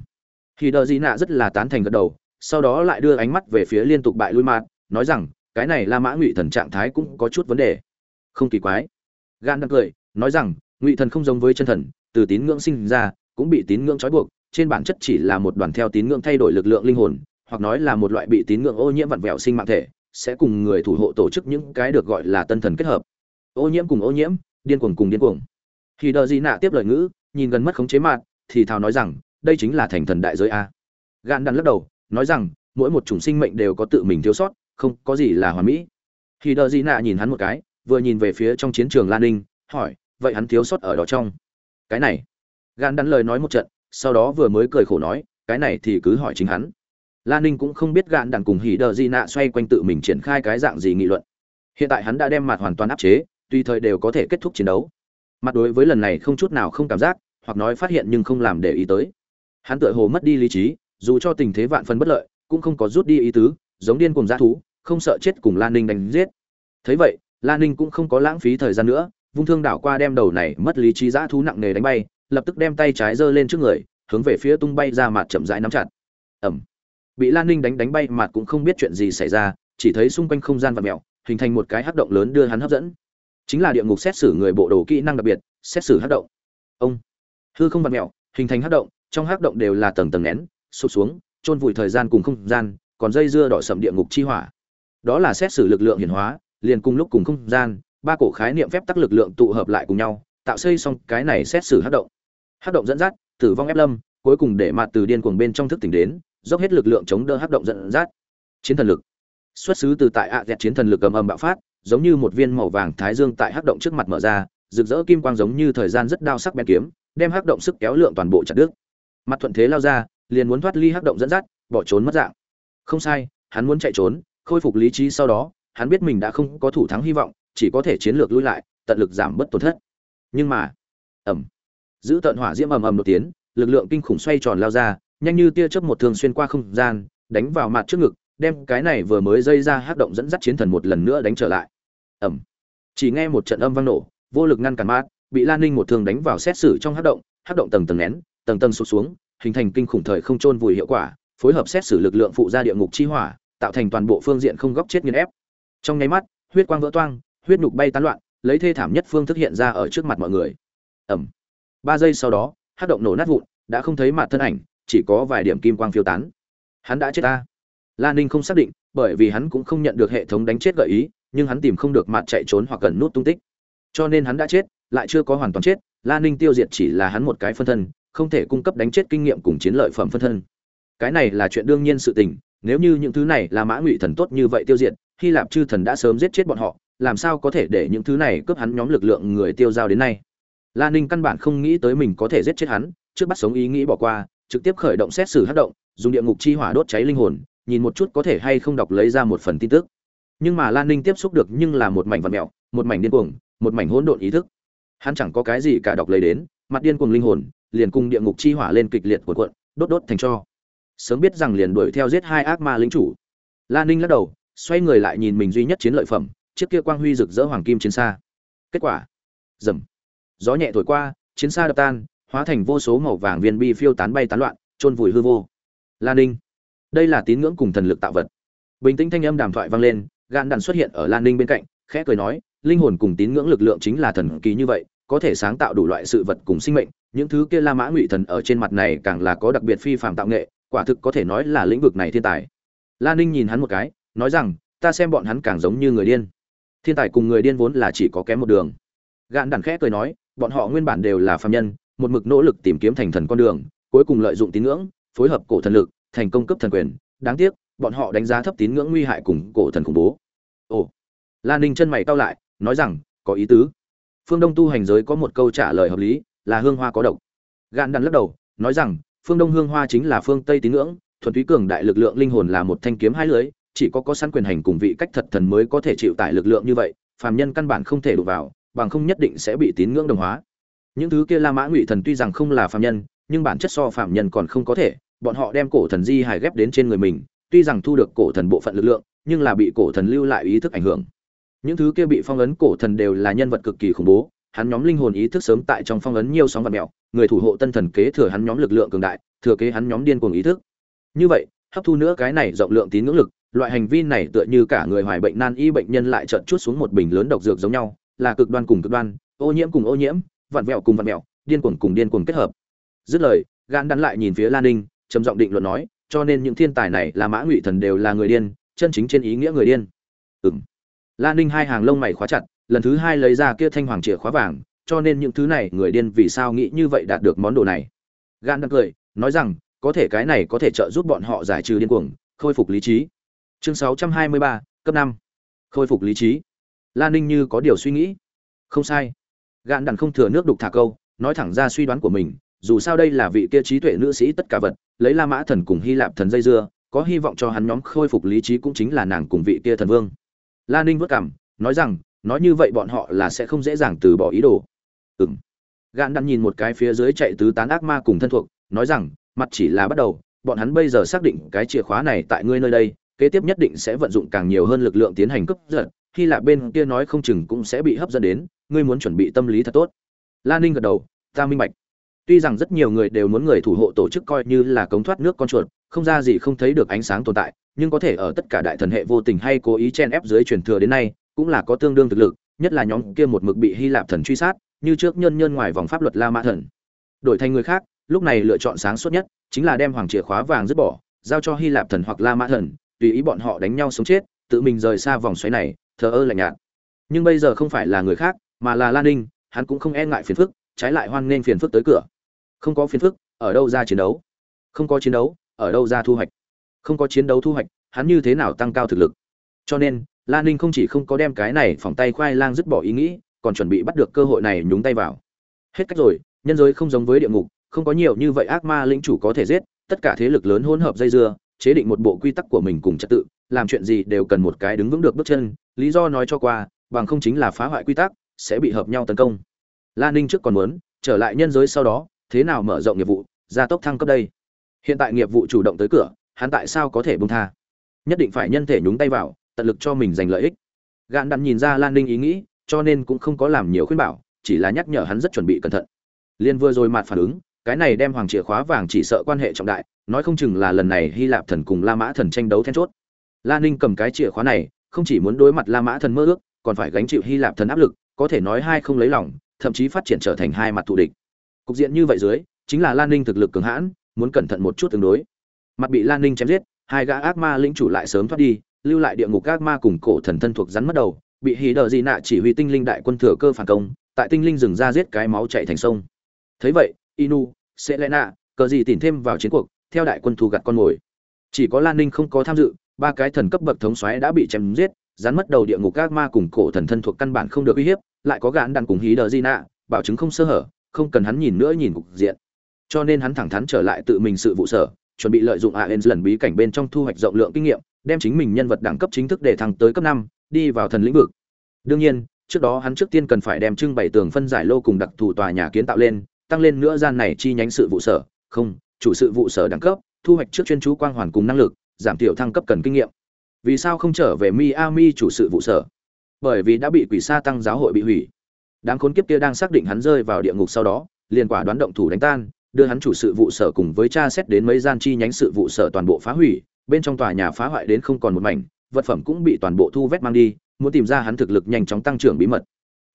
Speaker 1: thì đờ di nạ rất là tán thành gật đầu sau đó lại đưa ánh mắt về phía liên tục bại lui mạt nói rằng, cái này la mã ngụy thần trạng thái cũng có chút vấn đề. Không kỳ quái. Gan đang cười, nói rằng, ngụy thần không giống với chân thần, từ tín ngưỡng sinh ra, cũng bị tín ngưỡng trói buộc, trên bản chất chỉ là một đoàn theo tín ngưỡng thay đổi lực lượng linh hồn, hoặc nói là một loại bị tín ngưỡng ô nhiễm vặn vẹo sinh mạng thể, sẽ cùng người thủ hộ tổ chức những cái được gọi là tân thần kết hợp. Ô nhiễm cùng ô nhiễm, điên cuồng cùng điên cuồng. Khi đờ gì nạ tiếp lời ngữ, nhìn gần mất khống chế mạt thì thào nói rằng, đây chính là thành thần đại giới a. Gan đang lắc đầu nói rằng, mỗi một chủng sinh mệnh đều có tự mình thiếu sót, không có gì là hoàn mỹ. Khi đờ Di nạ nhìn hắn một cái, vừa nhìn về phía trong chiến trường lan ninh, hỏi, vậy hắn thiếu sót ở đó trong? Cái này. Gan đắn lời nói một trận, sau đó vừa mới cười khổ nói, cái này thì cứ hỏi chính hắn. Lan ninh cũng không biết gạn đàn cùng hỉ đờ di nạ xoay quanh tự mình triển khai cái dạng gì nghị luận. Hiện tại hắn đã đem mặt hoàn toàn áp chế, tùy thời đều có thể kết thúc chiến đấu. Mặt đối với lần này không chút nào không cảm giác, hoặc nói phát hiện nhưng không làm để ý tới. Hắn tựa hồ mất đi lý trí dù cho tình thế vạn phần bất lợi, cũng không có rút đi ý tứ, giống điên cùng g thú, không sợ chết cùng lan ninh đánh giết. Thấy vậy lan ninh cũng không có lãng phí thời gian nữa, vung thương đảo qua đem đầu này mất lý trí g thú nặng nề đánh bay, lập tức đem tay trái giơ lên trước người, hướng về phía tung bay ra mặt chậm rãi nắm chặt. Ẩm. Bị lan ninh đánh đánh bay mặt cũng không biết chuyện gì xảy ra, chỉ thấy xung quanh không gian và mèo, hình thành một cái hắc động lớn đưa hắn hấp dẫn. Chính là địa ngục xét xử người bộ đồ kỹ năng đặc biệt, xét xử hắc động. Ông. Hư không vặt mẹo hình thành hắc động, trong hắc động đều là tầng tầng nén sụp xuống, chôn vùi thời gian cùng không gian, còn dây dưa đỏ sầm địa ngục chi hỏa. Đó là xét xử lực lượng hiển hóa, liền cùng lúc cùng không gian, ba cổ khái niệm phép tắc lực lượng tụ hợp lại cùng nhau, tạo xây xong cái này xét xử hát động. Hát động dẫn dắt, tử vong ép lâm, cuối cùng để mặt từ điên cuồng bên trong thức tỉnh đến, dốc hết lực lượng chống đỡ hát động dẫn dắt. Chiến thần lực. Xuất xứ từ tại ạ dẹt chiến thần lực cầm âm bạo phát, giống như một viên màu vàng thái dương tại hắc động trước mặt mở ra, rực rỡ kim quang giống như thời gian rất đao sắc bén kiếm, đem hắc động sức kéo lượng toàn bộ chặt đứt. Mặt thuận thế lao ra liền muốn thoát ly hắc động dẫn dắt, bỏ trốn mất dạng. Không sai, hắn muốn chạy trốn, khôi phục lý trí sau đó, hắn biết mình đã không có thủ thắng hy vọng, chỉ có thể chiến lược lui lại, tận lực giảm bớt tổn thất. Nhưng mà, ầm. Giữ tận hỏa diễm ầm ầm đột tiến, lực lượng kinh khủng xoay tròn lao ra, nhanh như tia chớp một thường xuyên qua không gian, đánh vào mặt trước ngực, đem cái này vừa mới dây ra hắc động dẫn dắt chiến thần một lần nữa đánh trở lại. Ầm. Chỉ nghe một trận âm vang nổ, vô lực ngăn cản mát, bị lan ninh một thường đánh vào xét xử trong hắc động hắc động tầng tầng nén, tầng tầng sụt xuống hình thành kinh khủng thời không trôn vùi hiệu quả phối hợp xét xử lực lượng phụ ra địa ngục chi hỏa tạo thành toàn bộ phương diện không góc chết nghiền ép. Trong nháy mắt huyết quang vỡ toang huyết nhục bay tán loạn lấy thê thảm nhất phương thức hiện ra ở trước mặt mọi người. Ầm, ba giây sau đó hắc động nổ nát vụn đã không thấy mặt thân ảnh chỉ có vài điểm kim quang phiêu tán. Hắn đã chết ta. Lan Ninh không xác định, bởi vì hắn cũng không nhận được hệ thống đánh chết gợi ý, nhưng hắn tìm không được mặt chạy trốn hoặc gần nút tung tích. Cho nên hắn đã chết, lại chưa có hoàn toàn chết, Lan Ninh tiêu diệt chỉ là hắn một cái phân thân, không thể cung cấp đánh chết kinh nghiệm cùng chiến lợi phẩm phân thân. Cái này là chuyện đương nhiên sự tình, nếu như những thứ này là Mã Ngụy thần tốt như vậy tiêu diệt, Hy Lạp chư thần đã sớm giết chết bọn họ, làm sao có thể để những thứ này cướp hắn nhóm lực lượng người tiêu giao đến nay. Lan Ninh căn bản không nghĩ tới mình có thể giết chết hắn, trước bắt sống ý nghĩ bỏ qua, trực tiếp khởi động xét xử hắc động, dùng địa ngục chi hỏa đốt cháy linh hồn, nhìn một chút có thể hay không đọc lấy ra một phần tin tức nhưng mà lan ninh tiếp xúc được nhưng là một mảnh vật mẹo một mảnh điên cuồng một mảnh hỗn độn ý thức hắn chẳng có cái gì cả đọc lấy đến mặt điên cuồng linh hồn liền cùng địa ngục chi hỏa lên kịch liệt cuộn quận, đốt đốt thành cho. Sớm biết rằng liền đuổi theo giết hai ác ma lính chủ. Lan ninh lắc đầu xoay người lại nhìn mình duy nhất chiến lợi phẩm chiếc kia quang huy rực rỡ hoàng kim chiến xa. Kết quả dầm gió nhẹ thổi qua chiến xa đập tan hóa thành vô số màu vàng viên bi phiêu tán bay tán loạn trôn vùi hư vô. Lan ninh đây là tín ngưỡng cùng thần lực tạo vật. Bình tĩnh thanh âm đàm thoại vang lên gan đạn xuất hiện ở lan ninh bên cạnh khẽ cười nói linh hồn cùng tín ngưỡng lực lượng chính là thần kỳ như vậy có thể sáng tạo đủ loại sự vật cùng sinh mệnh những thứ kia la mã ngụy thần ở trên mặt này càng là có đặc biệt phi phạm tạo nghệ, quả thực có thể nói là lĩnh vực này thiên tài. Lan ninh nhìn hắn một cái, nói rằng, ta xem bọn hắn càng giống như người điên. Thiên tài cùng người điên vốn là chỉ có kém một đường. Gạn đản khẽ cười nói, bọn họ nguyên bản đều là phàm nhân, một mực nỗ lực tìm kiếm thành thần con đường, cuối cùng lợi dụng tín ngưỡng, phối hợp cổ thần lực, thành công cấp thần quyền. Đáng tiếc, bọn họ đánh giá thấp tín ngưỡng nguy hại cùng cổ thần khủng bố. Ồ. Lan ninh chân mày cau lại, nói rằng, có ý tứ. Phương đông tu hành giới có một câu trả lời hợp lý là hương hoa có độc. Gạn đan lắc đầu, nói rằng, phương đông hương hoa chính là phương tây tín ngưỡng, thuần túy cường đại lực lượng linh hồn là một thanh kiếm hai lưới, chỉ có có sẵn quyền hành cùng vị cách thật thần mới có thể chịu tải lực lượng như vậy, phàm nhân căn bản không thể đụng vào, bằng không nhất định sẽ bị tín ngưỡng đồng hóa. Những thứ kia la mã ngụy thần tuy rằng không là phàm nhân, nhưng bản chất so phàm nhân còn không có thể, bọn họ đem cổ thần di hài ghép đến trên người mình, tuy rằng thu được cổ thần bộ phận lực lượng, nhưng là bị cổ thần lưu lại ý thức ảnh hưởng. Những thứ kia bị phong ấn cổ thần đều là nhân vật cực kỳ khủng bố hắn nhóm linh hồn ý thức sớm tại trong phong ấn nhiều sóng vật mèo người thủ hộ tân thần kế thừa hắn nhóm lực lượng cường đại, thừa kế hắn nhóm điên cuồng ý thức. Như vậy, hấp thu nữa cái này rộng lượng tín ngưỡng lực, loại hành vi này tựa như cả người hoài bệnh nan y bệnh nhân lại chợt chút xuống một bình lớn độc dược giống nhau, là cực đoan cùng cực đoan, ô nhiễm cùng ô nhiễm vặn vẹo cùng vặn vẹo điên cuồng cùng điên cuồng kết hợp. Dứt lời, gan đắn lại nhìn phía lan ninh, trầm giọng định luận nói, cho nên những thiên tài này là mã ngụy thần đều là người điên, chân chính trên ý nghĩa người điên. Ừm. lan ninh hai hàng lông mày khóa chặt lần thứ hai lấy ra kia thanh hoàng chìa khóa vàng cho nên những thứ này người điên vì sao nghĩ như vậy đạt được món đồ này. Gan đang cười nói rằng có thể cái này có thể trợ giúp bọn họ giải trừ điên cuồng khôi phục lý trí. Chương 623, cấp 5. khôi phục lý trí. Lan ninh như có điều suy nghĩ. Không sai. Gạn đàn không thừa nước đục thả câu nói thẳng ra suy đoán của mình dù sao đây là vị kia trí tuệ nữ sĩ tất cả vật lấy la mã thần cùng hy lạp thần dây dưa có hy vọng cho hắn nhóm khôi phục lý trí cũng chính là nàng cùng vị kia thần vương. La ninh vất cảm nói rằng nói như vậy bọn họ là sẽ không dễ dàng từ bỏ ý đồ. Ừ m gạn đàn nhìn một cái phía dưới chạy tứ tán ác ma cùng thân thuộc, nói rằng, mặt chỉ là bắt đầu, bọn hắn bây giờ xác định cái chìa khóa này tại ngươi nơi đây, kế tiếp nhất định sẽ vận dụng càng nhiều hơn lực lượng tiến hành cướp giật hy lạp bên kia nói không chừng cũng sẽ bị hấp dẫn đến, ngươi muốn chuẩn bị tâm lý thật tốt. Lan ninh gật đầu, ta minh bạch. Tuy rằng rất nhiều người đều muốn người thủ hộ tổ chức coi như là cống thoát nước con chuột, không ra gì không thấy được ánh sáng tồn tại, nhưng có thể ở tất cả đại thần hệ vô tình hay cố ý chen ép dưới truyền thừa đến nay cũng là có tương đương thực lực, nhất là nhóm kia một mực bị hy lạp thần truy sát, như trước nhân nhân ngoài vòng pháp luật la mã thần. Đổi thành người khác, lúc này lựa chọn sáng suốt nhất chính là đem hoàng chìa khóa vàng dứt bỏ, giao cho hy lạp thần hoặc la mã thần, tùy ý bọn họ đánh nhau sống chết, tự mình rời xa vòng xoáy này, thờ ơ lạnh nhạt. Nhưng bây giờ không phải là người khác, mà là lan ninh, hắn cũng không e ngại phiền phức, trái lại hoan nghênh phiền phức tới cửa. Không có phiền phức, ở đâu ra chiến đấu? Không có chiến đấu, ở đâu ra thu hoạch? Không có chiến đấu thu hoạch, hắn như thế nào tăng cao thực lực? Cho nên lan ninh không chỉ không có đem cái này phòng tay khoai lang dứt bỏ ý nghĩ, còn chuẩn bị bắt được cơ hội này nhúng tay vào. Hết cách rồi, nhân giới không giống với địa ngục, không có nhiều như vậy ác ma lĩnh chủ có thể giết, tất cả thế lực lớn hỗn hợp dây dưa, chế định một bộ quy tắc của mình cùng trật tự, làm chuyện gì đều cần một cái đứng vững được bước chân, lý do nói cho qua, bằng không chính là phá hoại quy tắc, sẽ bị hợp nhau tấn công. Lan ninh trước còn muốn, trở lại nhân giới sau đó, thế nào mở rộng nghiệp vụ, gia tốc thăng cấp đây? Hiện tại nghiệp vụ chủ động tới cửa, hắn tại sao có thể buông tha? Nhất định phải nhân thể nhúng tay vào tận lực cho mình giành lợi ích. Gạn đặn nhìn ra lan ninh ý nghĩ, cho nên cũng không có làm nhiều khuyên bảo, chỉ là nhắc nhở hắn rất chuẩn bị cẩn thận. Liên vừa rồi mặt phản ứng, cái này đem hoàng chìa khóa vàng chỉ sợ quan hệ trọng đại, nói không chừng là lần này hy lạp thần cùng la mã thần tranh đấu then chốt. La ninh cầm cái chìa khóa này, không chỉ muốn đối mặt la mã thần mơ ước, còn phải gánh chịu hy lạp thần áp lực, có thể nói hai không lấy lòng, thậm chí phát triển trở thành hai mặt thù địch. Cục diện như vậy dưới, chính là lan ninh thực lực cường hãn, muốn cẩn thận một chút tương đối. Mặt bị lan ninh chém giết, hai gã ác ma lĩnh chủ lại sớm thoát đi lưu lại địa ngục các ma cùng cổ thần thân thuộc rắn mất đầu, bị hí đờ dị nạ chỉ huy tinh linh đại quân thừa cơ phản công, tại tinh linh rừng ra giết cái máu chạy thành sông. Thấy vậy, inu, selena, cờ gì tìm thêm vào chiến cuộc, theo đại quân thu gặt con mồi. Chỉ có lan ninh không có tham dự, ba cái thần cấp bậc thống xoáy đã bị chém giết, rắn mất đầu địa ngục các ma cùng cổ thần thân thuộc căn bản không được uy hiếp, lại có gạn đàn cùng hí đờ di nạ, bảo chứng không sơ hở, không cần hắn nhìn nữa nhìn cục diện. Cho nên hắn thẳng thắn trở lại tự mình sự vụ sở chuẩn bị lợi dụng aens lần bí cảnh bên trong thu hoạch rộng lượng kinh nghiệm, đem chính mình nhân vật đẳng cấp chính thức để thăng tới cấp năm, đi vào thần lĩnh vực. Đương nhiên, trước đó hắn trước tiên cần phải đem trưng bày tường phân giải lô cùng đặc thù tòa nhà kiến tạo lên, tăng lên nữa gian này chi nhánh sự vụ sở, không, chủ sự vụ sở đẳng cấp, thu hoạch trước chuyên chú quang hoàn cùng năng lực, giảm thiểu thăng cấp cần kinh nghiệm. Vì sao không trở về miami chủ sự vụ sở? Bởi vì đã bị quỷ sa tăng giáo hội bị hủy. Đám khốn kiếp kia đang xác định hắn rơi vào địa ngục sau đó, liền quả đoán động thủ đánh tan đưa hắn chủ sự vụ sở cùng với cha xét đến mấy gian chi nhánh sự vụ sở toàn bộ phá hủy, bên trong tòa nhà phá hoại đến không còn một mảnh, vật phẩm cũng bị toàn bộ thu vét mang đi, muốn tìm ra hắn thực lực nhanh chóng tăng trưởng bí mật.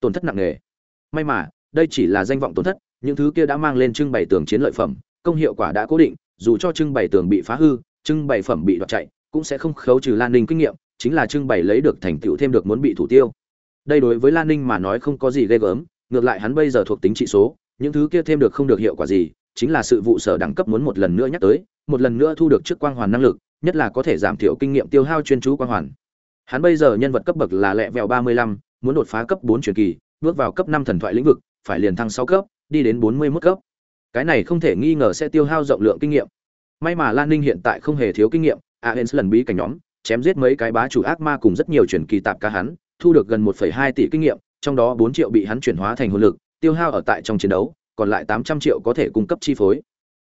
Speaker 1: Tổn thất nặng nề. May mà, đây chỉ là danh vọng tổn thất, những thứ kia đã mang lên trưng bày tường chiến lợi phẩm, công hiệu quả đã cố định, dù cho trưng bày tường bị phá hư, trưng bày phẩm bị đoạt chạy, cũng sẽ không khấu trừ lan ninh kinh nghiệm, chính là trưng bày lấy được thành tựu thêm được muốn bị thủ tiêu. Đây đối với lan ninh mà nói không có gì ghê gớm, ngược lại hắn bây giờ thuộc tính trị số, những thứ kia thêm được không được hiệu quả gì chính là sự vụ sở đẳng cấp muốn một lần nữa nhắc tới một lần nữa thu được trước quang hoàn năng lực nhất là có thể giảm thiểu kinh nghiệm tiêu hao chuyên chú quang hoàn. Hắn bây giờ nhân vật cấp bậc là lẹ vẹo ba mươi lăm muốn đột phá cấp bốn truyền kỳ bước vào cấp năm thần thoại lĩnh vực phải liền thăng sáu cấp đi đến bốn mươi mức cấp. Cái này không thể nghi ngờ sẽ tiêu hao rộng lượng kinh nghiệm. May mà lan ninh hiện tại không hề thiếu kinh nghiệm aens lần bí cảnh nhóm chém giết mấy cái bá chủ ác ma cùng rất nhiều truyền kỳ tạp ca hắn thu được gần 1,2 tỷ kinh nghiệm trong đó 4 triệu bị hắn chuyển hóa thành hồn lực tiêu hao ở tại trong chiến đấu còn lại 800 triệu có thể cung cấp chi phối.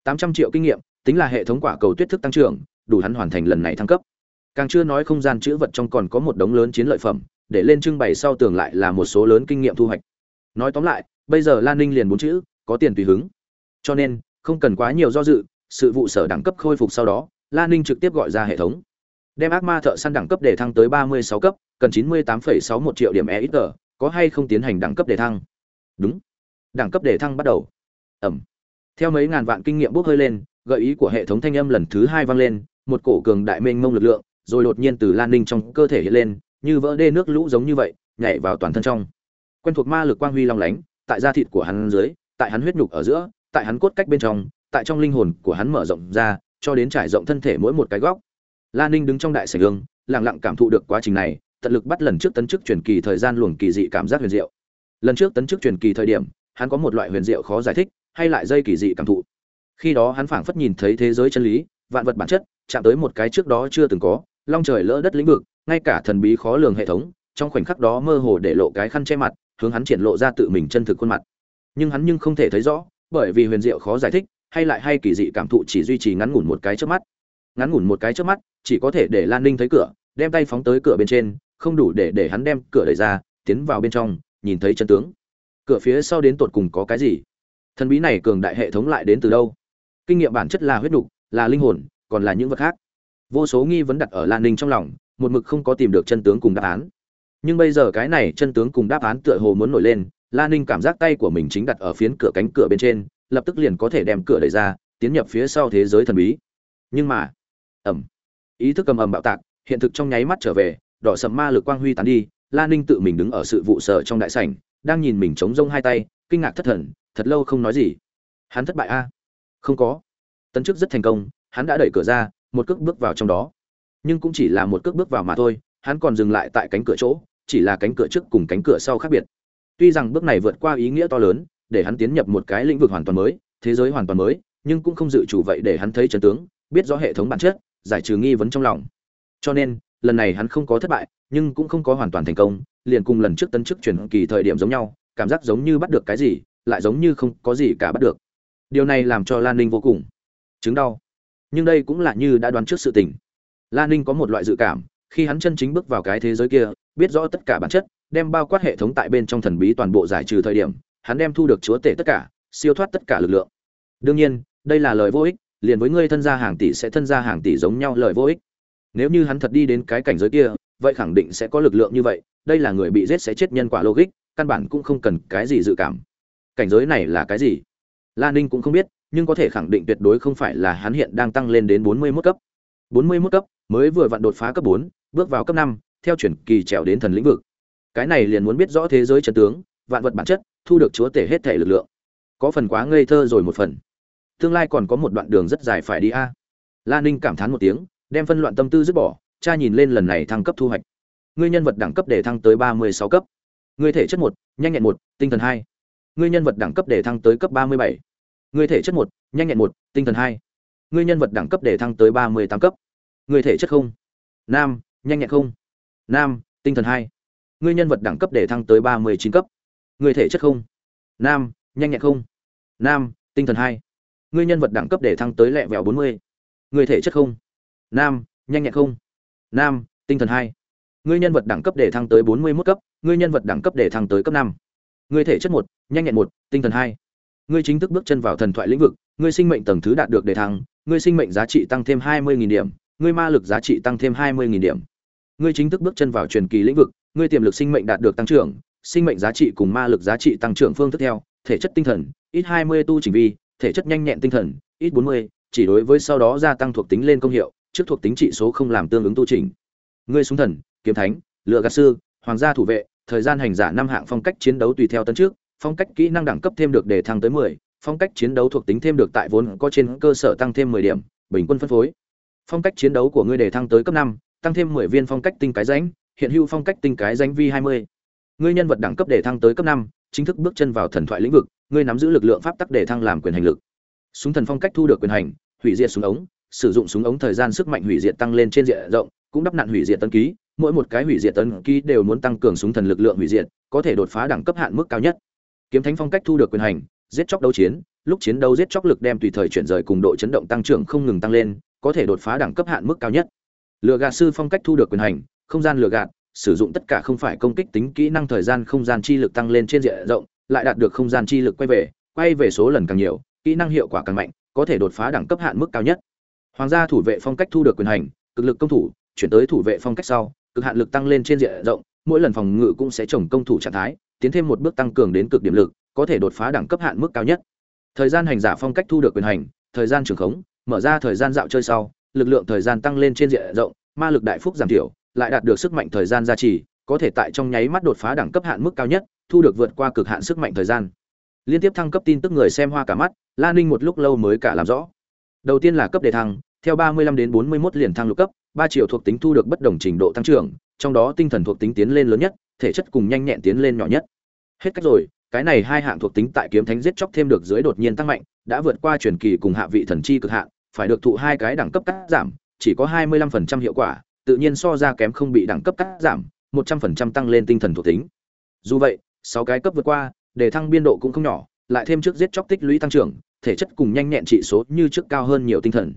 Speaker 1: 800 triệu kinh nghiệm tính là hệ thống quả cầu tuyết thức tăng trưởng đủ hắn hoàn thành lần này thăng cấp. Càng chưa nói không gian chữ vật trong còn có một đống lớn chiến lợi phẩm để lên trưng bày sau tường lại là một số lớn kinh nghiệm thu hoạch. Nói tóm lại bây giờ lan ninh liền bốn chữ có tiền tùy hứng. Cho nên không cần quá nhiều do dự sự vụ sở đẳng cấp khôi phục sau đó lan ninh trực tiếp gọi ra hệ thống. Đem ác ma thợ săn đẳng cấp để thăng tới 36 cấp cần 98,61 triệu điểm EXP, có hay không tiến hành đẳng cấp để thăng? Đúng. Đẳng cấp đề thăng bắt đầu. Ẩm. Theo mấy ngàn vạn kinh nghiệm bốc hơi lên, gợi ý của hệ thống thanh âm lần thứ hai vang lên, một cổ cường đại mênh mông lực lượng, rồi đột nhiên từ Lan Ninh trong cơ thể hiện lên, như vỡ đê nước lũ giống như vậy, nhảy vào toàn thân trong. Quen thuộc ma lực quang huy long lánh, tại da thịt của hắn dưới, tại hắn huyết nhục ở giữa, tại hắn cốt cách bên trong, tại trong linh hồn của hắn mở rộng ra, cho đến trải rộng thân thể mỗi một cái góc. Lan Ninh đứng trong đại sảnh gương lặng lặng cảm thụ được quá trình này, tận lực bắt lần trước tấn chức truyền kỳ thời gian luồng kỳ dị cảm giác huyền diệu. Lần trước tấn chức truyền kỳ thời điểm, hắn có một loại huyền diệu khó giải thích, hay lại dây kỳ dị cảm thụ. Khi đó hắn phảng phất nhìn thấy thế giới chân lý, vạn vật bản chất, chạm tới một cái trước đó chưa từng có, long trời lỡ đất lĩnh vực, ngay cả thần bí khó lường hệ thống, trong khoảnh khắc đó mơ hồ để lộ cái khăn che mặt, hướng hắn triển lộ ra tự mình chân thực khuôn mặt. Nhưng hắn nhưng không thể thấy rõ, bởi vì huyền diệu khó giải thích, hay lại hay kỳ dị cảm thụ chỉ duy trì ngắn ngủn một cái trước mắt. Ngắn ngủn một cái trước mắt, chỉ có thể để Lan Ninh thấy cửa, đem tay phóng tới cửa bên trên, không đủ để để hắn đem cửa đẩy ra tiến vào bên trong nhìn thấy chân tướng cửa phía sau đến tột cùng có cái gì? Thần bí này cường đại hệ thống lại đến từ đâu? Kinh nghiệm bản chất là huyết nục là linh hồn, còn là những vật khác. Vô số nghi vấn đặt ở lan ninh trong lòng, một mực không có tìm được chân tướng cùng đáp án. Nhưng bây giờ cái này chân tướng cùng đáp án tựa hồ muốn nổi lên, lan ninh cảm giác tay của mình chính đặt ở phiến cửa cánh cửa bên trên, lập tức liền có thể đem cửa đẩy ra, tiến nhập phía sau thế giới thần bí. Nhưng mà ẩm ý thức cầm ầm bạo tạc, hiện thực trong nháy mắt trở về, đỏ sầm ma lực quang huy tán đi, Lan ninh tự mình đứng ở sự vụ sở trong đại sảnh đang nhìn mình chống rông hai tay kinh ngạc thất thần thật lâu không nói gì. Hắn thất bại a? Không có. Tấn chức rất thành công hắn đã đẩy cửa ra một cước bước vào trong đó. Nhưng cũng chỉ là một cước bước vào mà thôi hắn còn dừng lại tại cánh cửa chỗ chỉ là cánh cửa trước cùng cánh cửa sau khác biệt. Tuy rằng bước này vượt qua ý nghĩa to lớn để hắn tiến nhập một cái lĩnh vực hoàn toàn mới thế giới hoàn toàn mới nhưng cũng không dự chủ vậy để hắn thấy trần tướng biết rõ hệ thống bản chất giải trừ nghi vấn trong lòng. Cho nên lần này hắn không có thất bại, nhưng cũng không có hoàn toàn thành công, liền cùng lần trước tân chức chuyển kỳ thời điểm giống nhau, cảm giác giống như bắt được cái gì, lại giống như không có gì cả bắt được. Điều này làm cho Lan Ninh vô cùng chứng đau. Nhưng đây cũng là như đã đoán trước sự tình. Lan Ninh có một loại dự cảm, khi hắn chân chính bước vào cái thế giới kia, biết rõ tất cả bản chất, đem bao quát hệ thống tại bên trong thần bí toàn bộ giải trừ thời điểm, hắn đem thu được chúa tể tất cả, siêu thoát tất cả lực lượng. Đương nhiên, đây là lời vô ích, liền với ngươi thân gia hàng tỷ sẽ thân gia hàng tỷ giống nhau lời vô ích nếu như hắn thật đi đến cái cảnh giới kia vậy khẳng định sẽ có lực lượng như vậy, đây là người bị giết sẽ chết nhân quả logic, căn bản cũng không cần cái gì dự cảm. Cảnh giới này là cái gì? Lan ninh cũng không biết, nhưng có thể khẳng định tuyệt đối không phải là hắn hiện đang tăng lên đến bốn mươi 41 cấp. bốn mươi 41 cấp, mới vừa vặn đột phá cấp bốn, bước vào cấp năm, theo chuyển kỳ trèo đến thần lĩnh vực. Cái này liền muốn biết rõ thế giới chân tướng, vạn vật bản chất, thu được chúa tể hết thể lực lượng. Có phần quá ngây thơ rồi một phần. Tương lai còn có một đoạn đường rất dài phải đi a. Lan ninh cảm thán một tiếng, đem phân loạn tâm tư dứt bỏ cha nhìn lên lần này thăng cấp thu hoạch. Ngươi nhân vật đẳng cấp để thăng tới ba mươi sáu cấp. Ngươi thể chất một, nhanh nhẹn một, tinh thần hai. Ngươi nhân vật đẳng cấp để thăng tới cấp ba mươi bảy. Ngươi thể chất một, nhanh nhẹn một, tinh thần hai. Ngươi nhân vật đẳng cấp để thăng tới ba mươi tám cấp. Ngươi thể chất không. Nam, nhanh nhẹn không. Nam, tinh thần hai. Ngươi nhân vật đẳng cấp để thăng tới ba mươi chín cấp. Ngươi thể chất không. Nam, nhanh nhẹn không. Nam, tinh thần hai. Ngươi nhân vật đẳng cấp để thăng tới lẹ vẹo bốn mươi. Ngươi thể chất không. Nam, nhanh nhẹn không nam, tinh thần hai. Ngươi nhân vật đẳng cấp để thăng tới bốn mươi mốt cấp, ngươi nhân vật đẳng cấp để thăng tới cấp năm. Ngươi thể chất một, nhanh nhẹn một, tinh thần hai. Ngươi chính thức bước chân vào thần thoại lĩnh vực, ngươi sinh mệnh tầng thứ đạt được đề thăng, ngươi sinh mệnh giá trị tăng thêm hai mươi điểm, ngươi ma lực giá trị tăng thêm hai mươi điểm. Ngươi chính thức bước chân vào truyền kỳ lĩnh vực, ngươi tiềm lực sinh mệnh đạt được tăng trưởng, sinh mệnh giá trị cùng ma lực giá trị tăng trưởng phương thức theo, thể chất tinh thần, ít hai mươi tu chỉnh vi, thể chất nhanh nhẹn tinh thần, ít bốn mươi, chỉ đối với sau đó gia tăng thuộc tính lên công hiệu trước thuộc tính trị số không làm tương ứng tu chỉnh ngươi súng thần kiếm thánh lựa gạt sư hoàng gia thủ vệ thời gian hành giả năm hạng phong cách chiến đấu tùy theo tấn trước phong cách kỹ năng đẳng cấp thêm được để thăng tới 10, phong cách chiến đấu thuộc tính thêm được tại vốn có trên cơ sở tăng thêm 10 điểm bình quân phân phối. Phong cách chiến đấu của ngươi để thăng tới cấp 5, tăng thêm 10 viên phong cách tinh cái rãnh hiện hữu phong cách tinh cái rãnh vi 20. ngươi nhân vật đẳng cấp để thăng tới cấp 5, chính thức bước chân vào thần thoại lĩnh vực ngươi nắm giữ lực lượng pháp tắc để thăng làm quyền hành lực. Súng thần phong cách thu được quyền hành hủy diệt súng ống sử dụng súng ống thời gian sức mạnh hủy diệt tăng lên trên diện rộng, cũng đắp nạn hủy diệt tấn ký, mỗi một cái hủy diệt tấn ký đều muốn tăng cường súng thần lực lượng hủy diệt, có thể đột phá đẳng cấp hạn mức cao nhất. Kiếm thánh phong cách thu được quyền hành, giết chóc đấu chiến, lúc chiến đấu giết chóc lực đem tùy thời chuyển rời cùng độ chấn động tăng trưởng không ngừng tăng lên, có thể đột phá đẳng cấp hạn mức cao nhất. Lựa gạt sư phong cách thu được quyền hành, không gian lựa gạt, sử dụng tất cả không phải công kích tính kỹ năng thời gian không gian chi lực tăng lên trên diện rộng, lại đạt được không gian chi lực quay về quay về số lần càng nhiều, kỹ năng hiệu quả càng mạnh, có thể đột phá đẳng cấp hạn mức cao nhất hoàng gia thủ vệ phong cách thu được quyền hành, cực lực công thủ, chuyển tới thủ vệ phong cách sau, cực hạn lực tăng lên trên diện rộng, mỗi lần phòng ngự cũng sẽ trồng công thủ trạng thái, tiến thêm một bước tăng cường đến cực điểm lực, có thể đột phá đẳng cấp hạn mức cao nhất. Thời gian hành giả phong cách thu được quyền hành, thời gian trường khống, mở ra thời gian dạo chơi sau, lực lượng thời gian tăng lên trên diện rộng, ma lực đại phúc giảm thiểu, lại đạt được sức mạnh thời gian gia trì, có thể tại trong nháy mắt đột phá đẳng cấp hạn mức cao nhất, thu được vượt qua cực hạn sức mạnh thời gian. Liên tiếp thăng cấp tin tức người xem hoa cả mắt, Lan ninh một lúc lâu mới cả làm rõ. Đầu tiên là cấp đề thăng theo 35 đến 41 liền thăng lục cấp, 3 triệu thuộc tính thu được bất đồng trình độ tăng trưởng, trong đó tinh thần thuộc tính tiến lên lớn nhất, thể chất cùng nhanh nhẹn tiến lên nhỏ nhất. Hết cách rồi, cái này hai hạng thuộc tính tại kiếm thánh giết chóc thêm được dưới đột nhiên tăng mạnh, đã vượt qua truyền kỳ cùng hạ vị thần chi cực hạn, phải được thụ hai cái đẳng cấp cắt giảm, chỉ có 25% hiệu quả, tự nhiên so ra kém không bị đẳng cấp cắt giảm, 100% tăng lên tinh thần thuộc tính. Dù vậy, 6 cái cấp vượt qua, để thăng biên độ cũng không nhỏ, lại thêm trước giết chóc tích lũy tăng trưởng, thể chất cùng nhanh nhẹn trị số như trước cao hơn nhiều tinh thần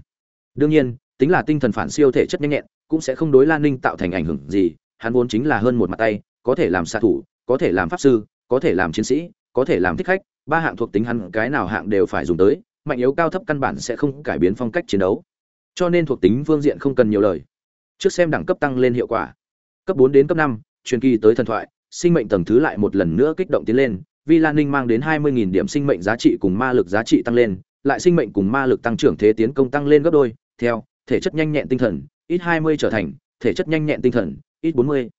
Speaker 1: đương nhiên, tính là tinh thần phản siêu thể chất nhanh nhẹn, cũng sẽ không đối lan ninh tạo thành ảnh hưởng gì, hắn vốn chính là hơn một mặt tay, có thể làm xạ thủ, có thể làm pháp sư, có thể làm chiến sĩ, có thể làm thích khách, ba hạng thuộc tính hắn cái nào hạng đều phải dùng tới, mạnh yếu cao thấp căn bản sẽ không cải biến phong cách chiến đấu. Cho nên thuộc tính phương diện không cần nhiều lời. Trước xem đẳng cấp tăng lên hiệu quả. Cấp bốn đến cấp năm, truyền kỳ tới thần thoại, sinh mệnh tầng thứ lại một lần nữa kích động tiến lên, vì lan ninh mang đến hai mươi điểm sinh mệnh giá trị cùng ma lực giá trị tăng lên lại sinh mệnh cùng ma lực tăng trưởng thế tiến công tăng lên gấp đôi. Theo thể chất nhanh nhẹn tinh thần ít 20 trở thành thể chất nhanh nhẹn tinh thần ít 40.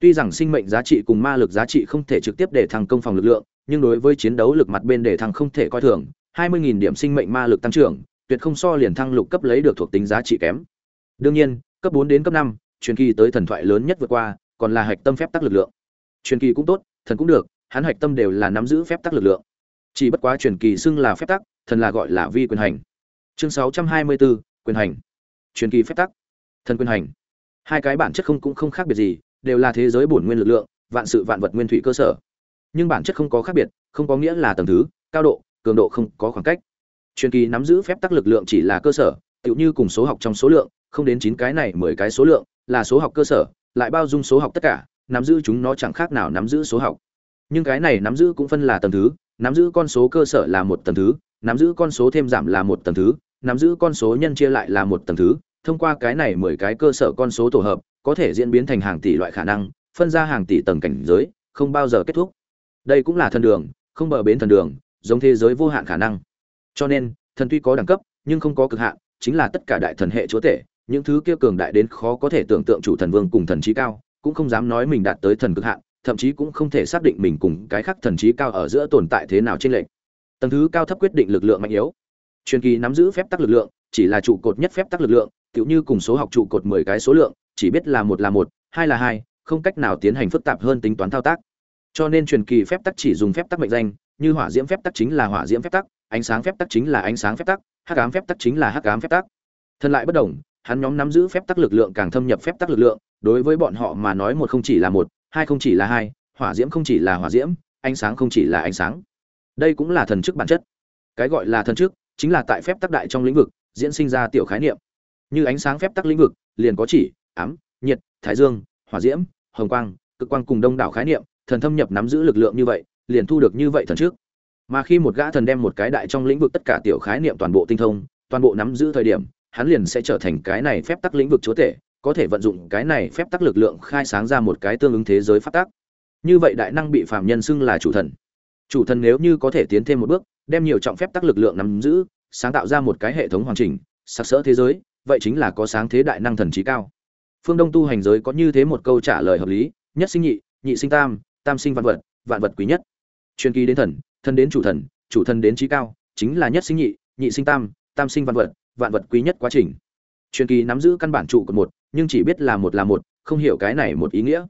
Speaker 1: tuy rằng sinh mệnh giá trị cùng ma lực giá trị không thể trực tiếp để thăng công phòng lực lượng nhưng đối với chiến đấu lực mặt bên để thăng không thể coi thường. 20.000 điểm sinh mệnh ma lực tăng trưởng tuyệt không so liền thăng lục cấp lấy được thuộc tính giá trị kém. Đương nhiên cấp 4 đến cấp 5, truyền kỳ tới thần thoại lớn nhất vượt qua còn là hạch tâm phép tắc lực lượng. Truyền kỳ cũng tốt thần cũng được hắn hạch tâm đều là nắm giữ phép tắc lực lượng. Chỉ bất quá truyền kỳ xưng là phép tắc thần là gọi là vi quyền hành. Chương 624, quyền hành. Truyền kỳ phép tắc. Thần quyền hành. Hai cái bản chất không cũng không khác biệt gì đều là thế giới bổn nguyên lực lượng vạn sự vạn vật nguyên thủy cơ sở. Nhưng bản chất không có khác biệt không có nghĩa là tầng thứ cao độ cường độ không có khoảng cách. Truyền kỳ nắm giữ phép tắc lực lượng chỉ là cơ sở tựu như cùng số học trong số lượng không đến chín cái này mười cái số lượng là số học cơ sở lại bao dung số học tất cả nắm giữ chúng nó chẳng khác nào nắm giữ số học. Nhưng cái này nắm giữ cũng phân là tầng thứ nắm giữ con số cơ sở là một tầng thứ nắm giữ con số thêm giảm là một tầng thứ, nắm giữ con số nhân chia lại là một tầng thứ, thông qua cái này mười cái cơ sở con số tổ hợp, có thể diễn biến thành hàng tỷ loại khả năng, phân ra hàng tỷ tầng cảnh giới, không bao giờ kết thúc. Đây cũng là thần đường, không bờ bến thần đường, giống thế giới vô hạn khả năng. Cho nên, thần tuy có đẳng cấp, nhưng không có cực hạn, chính là tất cả đại thần hệ chúa tể, những thứ kia cường đại đến khó có thể tưởng tượng chủ thần vương cùng thần trí cao, cũng không dám nói mình đạt tới thần cực hạn, thậm chí cũng không thể xác định mình cùng cái khác thần trí cao ở giữa tồn tại thế nào trên lệnh tầng thứ cao thấp quyết định lực lượng mạnh yếu. Truyền kỳ nắm giữ phép tắc lực lượng, chỉ là trụ cột nhất phép tắc lực lượng, tựu như cùng số học trụ cột mười cái số lượng, chỉ biết là một là một, hai là hai, không cách nào tiến hành phức tạp hơn tính toán thao tác. Cho nên truyền kỳ phép tắc chỉ dùng phép tắc mệnh danh, như hỏa diễm phép tắc chính là hỏa diễm phép tắc, ánh sáng phép tắc chính là ánh sáng phép tắc, hắc ám phép tắc chính là hắc ám phép tắc. Thân lại bất đồng, hắn nhóm nắm giữ phép tắc lực lượng càng thâm nhập phép tắc lực lượng, đối với bọn họ mà nói một không chỉ là một, hai không chỉ là hai, hỏa diễm không chỉ là hỏa diễm, ánh sáng không chỉ là ánh sáng đây cũng là thần chức bản chất. Cái gọi là thần chức chính là tại phép tắc đại trong lĩnh vực diễn sinh ra tiểu khái niệm. Như ánh sáng phép tắc lĩnh vực, liền có chỉ, ám, nhiệt, thái dương, hỏa diễm, hồng quang, cực quang cùng đông đảo khái niệm, thần thâm nhập nắm giữ lực lượng như vậy, liền thu được như vậy thần trước mà khi một gã thần đem một cái đại trong lĩnh vực tất cả tiểu khái niệm toàn bộ tinh thông, toàn bộ nắm giữ thời điểm, hắn liền sẽ trở thành cái này phép tắc lĩnh vực chúa tể, có thể vận dụng cái này phép tắc lực lượng khai sáng ra một cái tương ứng thế giới phát tắc. Như vậy đại năng bị phạm nhân xưng là chủ thần chủ thần nếu như có thể tiến thêm một bước, đem nhiều trọng phép tắc lực lượng nắm giữ, sáng tạo ra một cái hệ thống hoàn chỉnh, sặc sỡ thế giới, vậy chính là có sáng thế đại năng thần trí cao. Phương đông tu hành giới có như thế một câu trả lời hợp lý, nhất sinh nhị nhị sinh tam tam sinh vạn vật vạn vật quý nhất. Truyền kỳ đến thần thần đến chủ thần chủ thần đến trí cao, chính là nhất sinh nhị nhị sinh tam tam sinh vạn vật vạn vật quý nhất quá trình. Truyền kỳ nắm giữ căn bản trụ của một, nhưng chỉ biết là một là một, không hiểu cái này một ý nghĩa.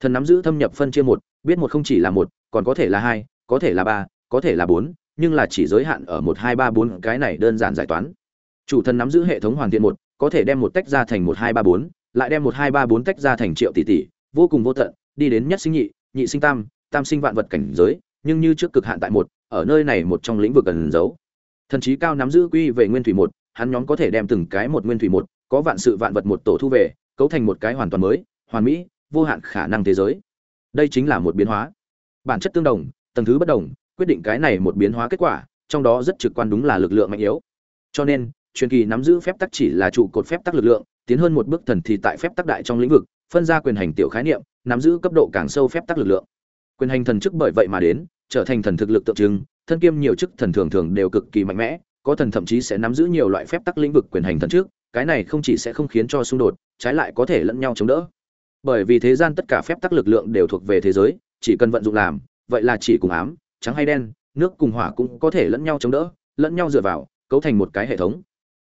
Speaker 1: Thần nắm giữ thâm nhập phân chia một, biết một không chỉ là một, còn có thể là hai có thể là ba, có thể là bốn, nhưng là chỉ giới hạn ở một, hai, ba, bốn, cái này đơn giản giải toán. Chủ thần nắm giữ hệ thống hoàn thiện một, có thể đem một tách ra thành một, hai, ba, bốn, lại đem một, hai, ba, bốn tách ra thành triệu tỷ tỷ, vô cùng vô tận, đi đến nhất sinh nhị nhị sinh tam tam sinh vạn vật cảnh giới, nhưng như trước cực hạn tại một, ở nơi này một trong lĩnh vực cần giấu thần trí cao nắm giữ quy về nguyên thủy một, hắn nhóm có thể đem từng cái một nguyên thủy một, có vạn sự vạn vật một tổ thu về, cấu thành một cái hoàn toàn mới, hoàn mỹ, vô hạn khả năng thế giới. Đây chính là một biến hóa. Bản chất tương đồng tầng thứ bất đồng, quyết định cái này một biến hóa kết quả, trong đó rất trực quan đúng là lực lượng mạnh yếu. Cho nên, truyền kỳ nắm giữ phép tắc chỉ là trụ cột phép tắc lực lượng, tiến hơn một bước thần thì tại phép tắc đại trong lĩnh vực, phân ra quyền hành tiểu khái niệm, nắm giữ cấp độ càng sâu phép tắc lực lượng. Quyền hành thần chức bởi vậy mà đến, trở thành thần thực lực tượng trưng, thân kiêm nhiều chức thần thường thường đều cực kỳ mạnh mẽ, có thần thậm chí sẽ nắm giữ nhiều loại phép tắc lĩnh vực quyền hành thần trước cái này không chỉ sẽ không khiến cho xung đột, trái lại có thể lẫn nhau chống đỡ. Bởi vì thế gian tất cả phép tắc lực lượng đều thuộc về thế giới, chỉ cần vận dụng làm vậy là chỉ cùng ám, trắng hay đen, nước cùng hỏa cũng có thể lẫn nhau chống đỡ, lẫn nhau dựa vào, cấu thành một cái hệ thống.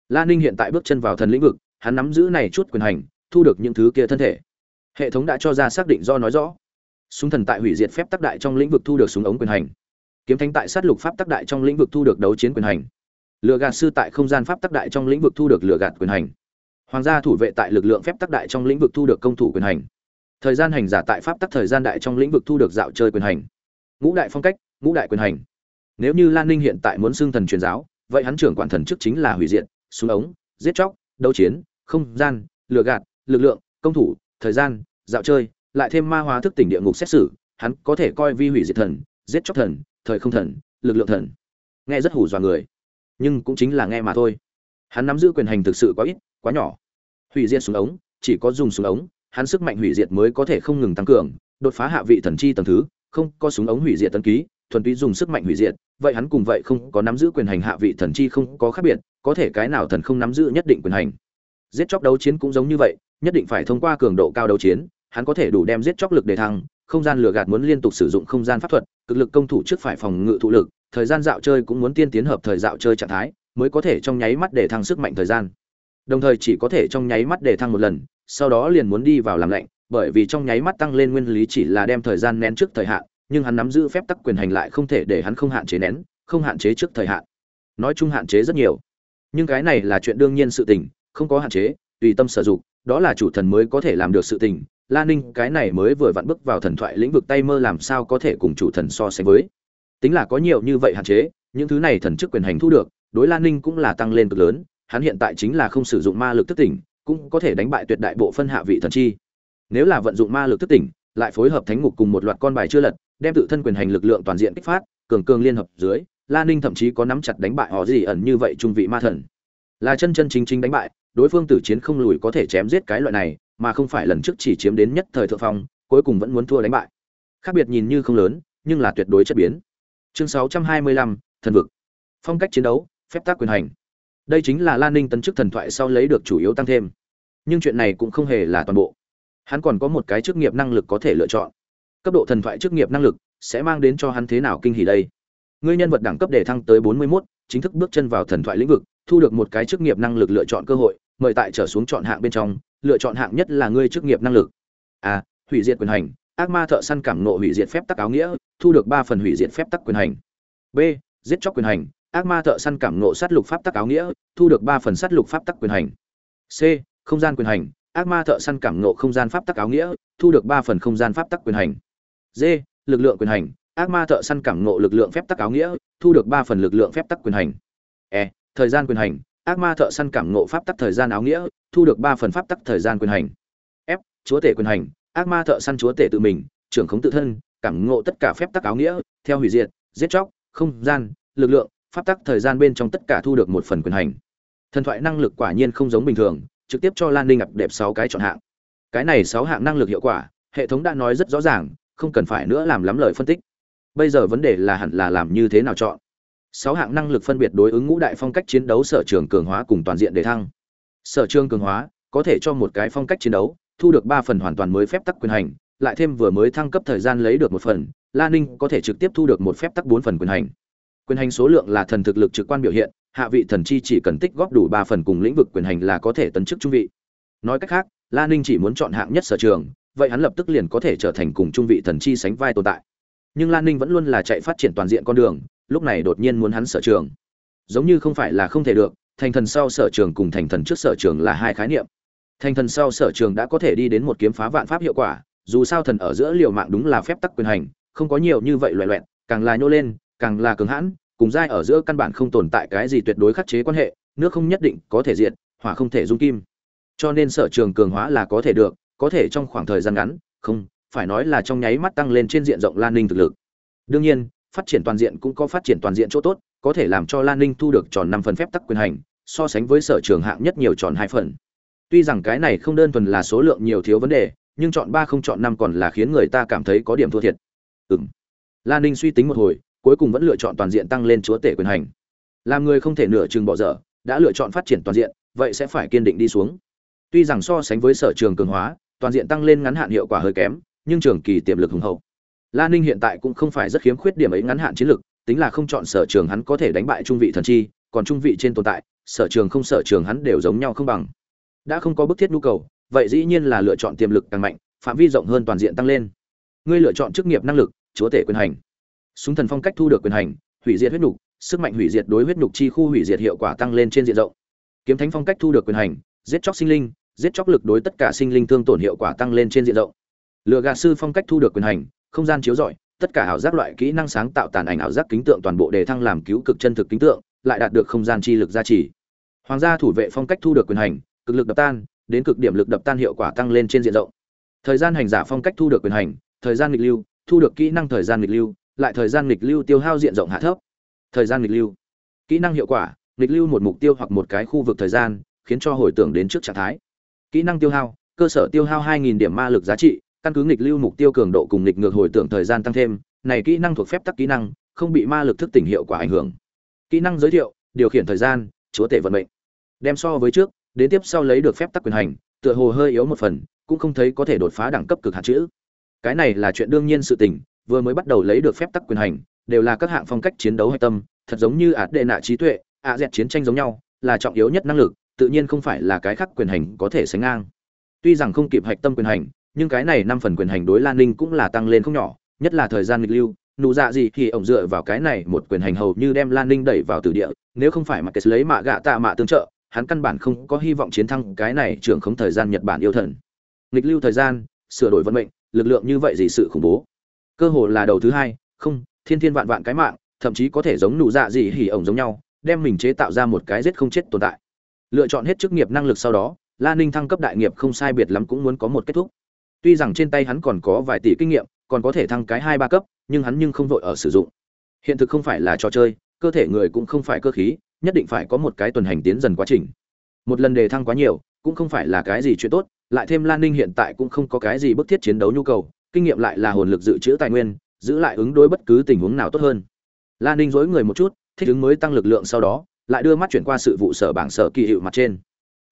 Speaker 1: La ninh hiện tại bước chân vào thần lĩnh vực, hắn nắm giữ này chút quyền hành, thu được những thứ kia thân thể. Hệ thống đã cho ra xác định do nói rõ. Súng thần tại hủy diệt phép tác đại trong lĩnh vực thu được súng ống quyền hành. Kiếm thánh tại sát lục pháp tác đại trong lĩnh vực thu được đấu chiến quyền hành. Lựa gạt sư tại không gian pháp tác đại trong lĩnh vực thu được lựa gạt quyền hành. Hoàng gia thủ vệ tại lực lượng phép tác đại trong lĩnh vực thu được công thủ quyền hành. Thời gian hành giả tại pháp tắc thời gian đại trong lĩnh vực thu được dạo chơi quyền hành ngũ đại phong cách, ngũ đại quyền hành. Nếu như lan ninh hiện tại muốn xưng thần truyền giáo, vậy hắn trưởng quản thần chức chính là hủy diệt, súng ống, giết chóc, đấu chiến, không gian, lừa gạt, lực lượng, công thủ, thời gian, dạo chơi, lại thêm ma hóa thức tỉnh địa ngục xét xử, hắn có thể coi vi hủy diệt thần, giết chóc thần, thời không thần, lực lượng thần. Nghe rất hủ dọa người, nhưng cũng chính là nghe mà thôi. Hắn nắm giữ quyền hành thực sự quá ít, quá nhỏ. Hủy diệt súng ống, chỉ có dùng súng ống, hắn sức mạnh hủy diệt mới có thể không ngừng tăng cường, đột phá hạ vị thần chi tầng thứ không có súng ống hủy diệt tấn ký, thuần túy dùng sức mạnh hủy diệt, vậy hắn cùng vậy không có nắm giữ quyền hành hạ vị thần chi không có khác biệt, có thể cái nào thần không nắm giữ nhất định quyền hành. Giết chóc đấu chiến cũng giống như vậy, nhất định phải thông qua cường độ cao đấu chiến, hắn có thể đủ đem giết chóc lực để thăng, không gian lừa gạt muốn liên tục sử dụng không gian pháp thuật, cực lực công thủ trước phải phòng ngự thụ lực, thời gian dạo chơi cũng muốn tiên tiến hợp thời dạo chơi trạng thái, mới có thể trong nháy mắt để thăng sức mạnh thời gian. Đồng thời chỉ có thể trong nháy mắt để thăng một lần, sau đó liền muốn đi vào làm lạnh bởi vì trong nháy mắt tăng lên nguyên lý chỉ là đem thời gian nén trước thời hạn, nhưng hắn nắm giữ phép tắc quyền hành lại không thể để hắn không hạn chế nén, không hạn chế trước thời hạn. Nói chung hạn chế rất nhiều. Nhưng cái này là chuyện đương nhiên sự tình, không có hạn chế, tùy tâm sử dụng, đó là chủ thần mới có thể làm được sự tình. La ninh, cái này mới vừa vặn bước vào thần thoại lĩnh vực tay mơ làm sao có thể cùng chủ thần so sánh với. Tính là có nhiều như vậy hạn chế, những thứ này thần chức quyền hành thu được, đối la ninh cũng là tăng lên cực lớn, hắn hiện tại chính là không sử dụng ma lực thức tỉnh, cũng có thể đánh bại tuyệt đại bộ phân hạ vị thần chi nếu là vận dụng ma lực thức tỉnh lại phối hợp thánh ngục cùng một loạt con bài chưa lật đem tự thân quyền hành lực lượng toàn diện kích phát cường cường liên hợp dưới la ninh thậm chí có nắm chặt đánh bại họ gì ẩn như vậy trung vị ma thần. Là chân chân chính chính đánh bại đối phương tử chiến không lùi có thể chém giết cái loại này mà không phải lần trước chỉ chiếm đến nhất thời thượng phong cuối cùng vẫn muốn thua đánh bại. Khác biệt nhìn như không lớn nhưng là tuyệt đối chất biến. Chương 625, thần vực. Phong cách chiến đấu phép tác quyền hành. Đây chính là lan ninh tấn chức thần thoại sau lấy được chủ yếu tăng thêm. Nhưng chuyện này cũng không hề là toàn bộ hắn còn có một cái chức nghiệp năng lực có thể lựa chọn. Cấp độ thần thoại chức nghiệp năng lực sẽ mang đến cho hắn thế nào kinh hỉ đây? Ngươi nhân vật đẳng cấp để thăng tới 41, chính thức bước chân vào thần thoại lĩnh vực thu được một cái chức nghiệp năng lực lựa chọn cơ hội mời tại trở xuống chọn hạng bên trong lựa chọn hạng nhất là ngươi chức nghiệp năng lực. A hủy diệt quyền hành ác ma thợ săn cảm nộ hủy diệt phép tắc áo nghĩa thu được ba phần hủy diệt phép tắc quyền hành. B giết chóc quyền hành ác ma thợ săn cảm nộ sát lục pháp tắc áo nghĩa thu được ba phần sát lục pháp tắc quyền hành. C không gian quyền hành ác ma thợ săn cảm nộ không gian pháp tắc áo nghĩa, thu được ba phần không gian pháp tắc quyền hành. D lực lượng quyền hành. Ác ma thợ săn cảm nộ lực lượng phép tắc áo nghĩa, thu được ba phần lực lượng phép tắc quyền hành. E thời gian quyền hành. Ác ma thợ săn cảm nộ pháp tắc thời gian áo nghĩa, thu được ba phần pháp tắc thời gian quyền hành. F, chúa tể quyền hành. Ác ma thợ săn chúa tể tự mình, trưởng khống tự thân, cảm ngộ tất cả phép tắc áo nghĩa, theo hủy diệt, giết chóc, không gian, lực lượng, pháp tắc thời gian bên trong tất cả thu được một phần quyền hành. Thần thoại năng lực quả nhiên không giống bình thường trực tiếp cho lan ninh ập đẹp sáu cái chọn hạng. Cái này sáu hạng năng lực hiệu quả, hệ thống đã nói rất rõ ràng, không cần phải nữa làm lắm lời phân tích. Bây giờ vấn đề là hẳn là làm như thế nào chọn. Sáu hạng năng lực phân biệt đối ứng ngũ đại phong cách chiến đấu sở trường cường hóa cùng toàn diện đề thăng. Sở trường cường hóa, có thể cho một cái phong cách chiến đấu, thu được ba phần hoàn toàn mới phép tắc quyền hành, lại thêm vừa mới thăng cấp thời gian lấy được một phần la ninh có thể trực tiếp thu được một phép tắc bốn phần quyền hành. Quyền hành số lượng là thần thực lực trực quan biểu hiện hạ vị thần chi chỉ cần tích góp đủ ba phần cùng lĩnh vực quyền hành là có thể tấn chức trung vị. Nói cách khác la ninh chỉ muốn chọn hạng nhất sở trường vậy hắn lập tức liền có thể trở thành cùng trung vị thần chi sánh vai tồn tại. Nhưng lan ninh vẫn luôn là chạy phát triển toàn diện con đường lúc này đột nhiên muốn hắn sở trường. Giống như không phải là không thể được thành thần sau sở trường cùng thành thần trước sở trường là hai khái niệm. Thành thần sau sở trường đã có thể đi đến một kiếm phá vạn pháp hiệu quả dù sao thần ở giữa liều mạng đúng là phép tắc quyền hành không có nhiều như vậy loại loẹt, càng là nhô lên càng là cứng hãn cùng giai ở giữa căn bản không tồn tại cái gì tuyệt đối khắc chế quan hệ, nước không nhất định có thể diện hỏa không thể dung kim. Cho nên sở trường cường hóa là có thể được, có thể trong khoảng thời gian ngắn, không, phải nói là trong nháy mắt tăng lên trên diện rộng lan ninh thực lực. Đương nhiên, phát triển toàn diện cũng có phát triển toàn diện chỗ tốt, có thể làm cho lan ninh thu được tròn năm phần phép tắc quyền hành, so sánh với sở trường hạng nhất nhiều tròn hai phần. Tuy rằng cái này không đơn thuần là số lượng nhiều thiếu vấn đề, nhưng chọn ba không chọn năm còn là khiến người ta cảm thấy có điểm thua thiệt. Ừm. lan ninh suy tính một hồi cuối cùng vẫn lựa chọn toàn diện tăng lên chúa tể quyền hành. Làm người không thể nửa chừng bỏ dở, đã lựa chọn phát triển toàn diện, vậy sẽ phải kiên định đi xuống. Tuy rằng so sánh với sở trường cường hóa, toàn diện tăng lên ngắn hạn hiệu quả hơi kém, nhưng trường kỳ tiềm lực hùng hậu. La ninh hiện tại cũng không phải rất khiếm khuyết điểm ấy ngắn hạn chiến lực, tính là không chọn sở trường hắn có thể đánh bại trung vị thần chi, còn trung vị trên tồn tại, sở trường không sở trường hắn đều giống nhau không bằng. Đã không có bức thiết nhu cầu, vậy dĩ nhiên là lựa chọn tiềm lực càng mạnh, phạm vi rộng hơn toàn diện tăng lên. Ngươi lựa chọn chức nghiệp năng lực, chúa tể quyền hành súng thần phong cách thu được quyền hành, hủy diệt huyết nhục, sức mạnh hủy diệt đối huyết nhục chi khu hủy diệt hiệu quả tăng lên trên diện rộng. Kiếm thánh phong cách thu được quyền hành, giết chóc sinh linh, giết chóc lực đối tất cả sinh linh thương tổn hiệu quả tăng lên trên diện rộng. Lựa gà sư phong cách thu được quyền hành, không gian chiếu rọi, tất cả ảo giác loại kỹ năng sáng tạo tàn ảnh ảo giác kính tượng toàn bộ đề thăng làm cứu cực chân thực kính tượng, lại đạt được không gian chi lực gia trì. Hoàng gia thủ vệ phong cách thu được quyền hành, cực lực đập tan, đến cực điểm lực đập tan hiệu quả tăng lên trên diện rộng. Thời gian hành giả phong cách thu được quyền hành, thời gian nghịch lưu, thu được kỹ năng thời gian nghịch lưu lại thời gian nghịch lưu tiêu hao diện rộng hạ thấp. Thời gian nghịch lưu. Kỹ năng hiệu quả, nghịch lưu một mục tiêu hoặc một cái khu vực thời gian, khiến cho hồi tưởng đến trước trạng thái. Kỹ năng tiêu hao, cơ sở tiêu hao 2.000 điểm ma lực giá trị, căn cứ nghịch lưu mục tiêu cường độ cùng nghịch ngược hồi tưởng thời gian tăng thêm, này kỹ năng thuộc phép tắc kỹ năng, không bị ma lực thức tỉnh hiệu quả ảnh hưởng. Kỹ năng giới thiệu, điều khiển thời gian, chúa tể vận mệnh. Đem so với trước, đến tiếp sau lấy được phép tắc quyền hành, tựa hồ hơi yếu một phần, cũng không thấy có thể đột phá đẳng cấp cực hạn chữ. Cái này là chuyện đương nhiên sự tình vừa mới bắt đầu lấy được phép tắc quyền hành, đều là các hạng phong cách chiến đấu hay tâm, thật giống như ạt đệ nạ trí tuệ ạ dẹt chiến tranh giống nhau, là trọng yếu nhất năng lực, tự nhiên không phải là cái khác quyền hành có thể sánh ngang. Tuy rằng không kịp hạch tâm quyền hành, nhưng cái này năm phần quyền hành đối lan ninh cũng là tăng lên không nhỏ, nhất là thời gian nghịch lưu, nụ dạ gì thì ổng dựa vào cái này một quyền hành hầu như đem lan ninh đẩy vào tử địa, nếu không phải mà kết lấy mạ gạ tạ mạ tương trợ, hắn căn bản không có hy vọng chiến thắng cái này trưởng không thời gian nhật bản yêu thần. Nghịch lưu thời gian, sửa đổi vận mệnh, lực lượng như vậy gì sự khủng bố cơ hồ là đầu thứ hai, không, thiên thiên vạn vạn cái mạng, thậm chí có thể giống nụ dạ gì hỉ ổng giống nhau, đem mình chế tạo ra một cái giết không chết tồn tại. Lựa chọn hết chức nghiệp năng lực sau đó, la ninh thăng cấp đại nghiệp không sai biệt lắm cũng muốn có một kết thúc. Tuy rằng trên tay hắn còn có vài tỷ kinh nghiệm, còn có thể thăng cái hai ba cấp, nhưng hắn nhưng không vội ở sử dụng. Hiện thực không phải là trò chơi, cơ thể người cũng không phải cơ khí, nhất định phải có một cái tuần hành tiến dần quá trình. Một lần đề thăng quá nhiều, cũng không phải là cái gì chuyện tốt, lại thêm lan ninh hiện tại cũng không có cái gì bức thiết chiến đấu nhu cầu kinh nghiệm lại là hồn lực dự trữ tài nguyên, giữ lại ứng đối bất cứ tình huống nào tốt hơn. Lan ninh dối người một chút, thích ứng mới tăng lực lượng sau đó, lại đưa mắt chuyển qua sự vụ sở bảng sở kỳ hiệu mặt trên.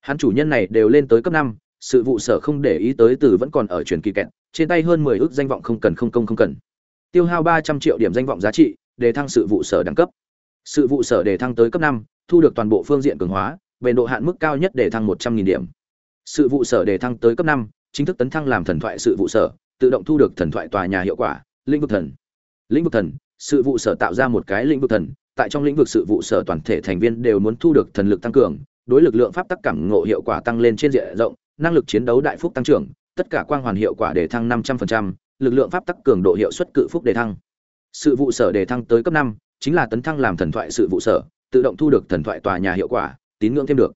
Speaker 1: Hắn chủ nhân này đều lên tới cấp năm, sự vụ sở không để ý tới từ vẫn còn ở truyền kỳ kẹt, trên tay hơn mười ước danh vọng không cần không công không cần. Tiêu hao ba trăm triệu điểm danh vọng giá trị, để thăng sự vụ sở đẳng cấp. Sự vụ sở để thăng tới cấp năm, thu được toàn bộ phương diện cường hóa về độ hạn mức cao nhất để thăng một trăm nghìn điểm. Sự vụ sở để thăng tới cấp năm, chính thức tấn thăng làm thần thoại sự vụ sở tự động thu được thần thoại tòa nhà hiệu quả lĩnh vực thần. Lĩnh vực thần sự vụ sở tạo ra một cái lĩnh vực thần tại trong lĩnh vực sự vụ sở toàn thể thành viên đều muốn thu được thần lực tăng cường đối lực lượng pháp tắc cảm ngộ hiệu quả tăng lên trên diện rộng năng lực chiến đấu đại phúc tăng trưởng tất cả quang hoàn hiệu quả để thăng 500%, lực lượng pháp tắc cường độ hiệu suất cự phúc để thăng. Sự vụ sở để thăng tới cấp năm chính là tấn thăng làm thần thoại sự vụ sở tự động thu được thần thoại tòa nhà hiệu quả tín ngưỡng thêm được.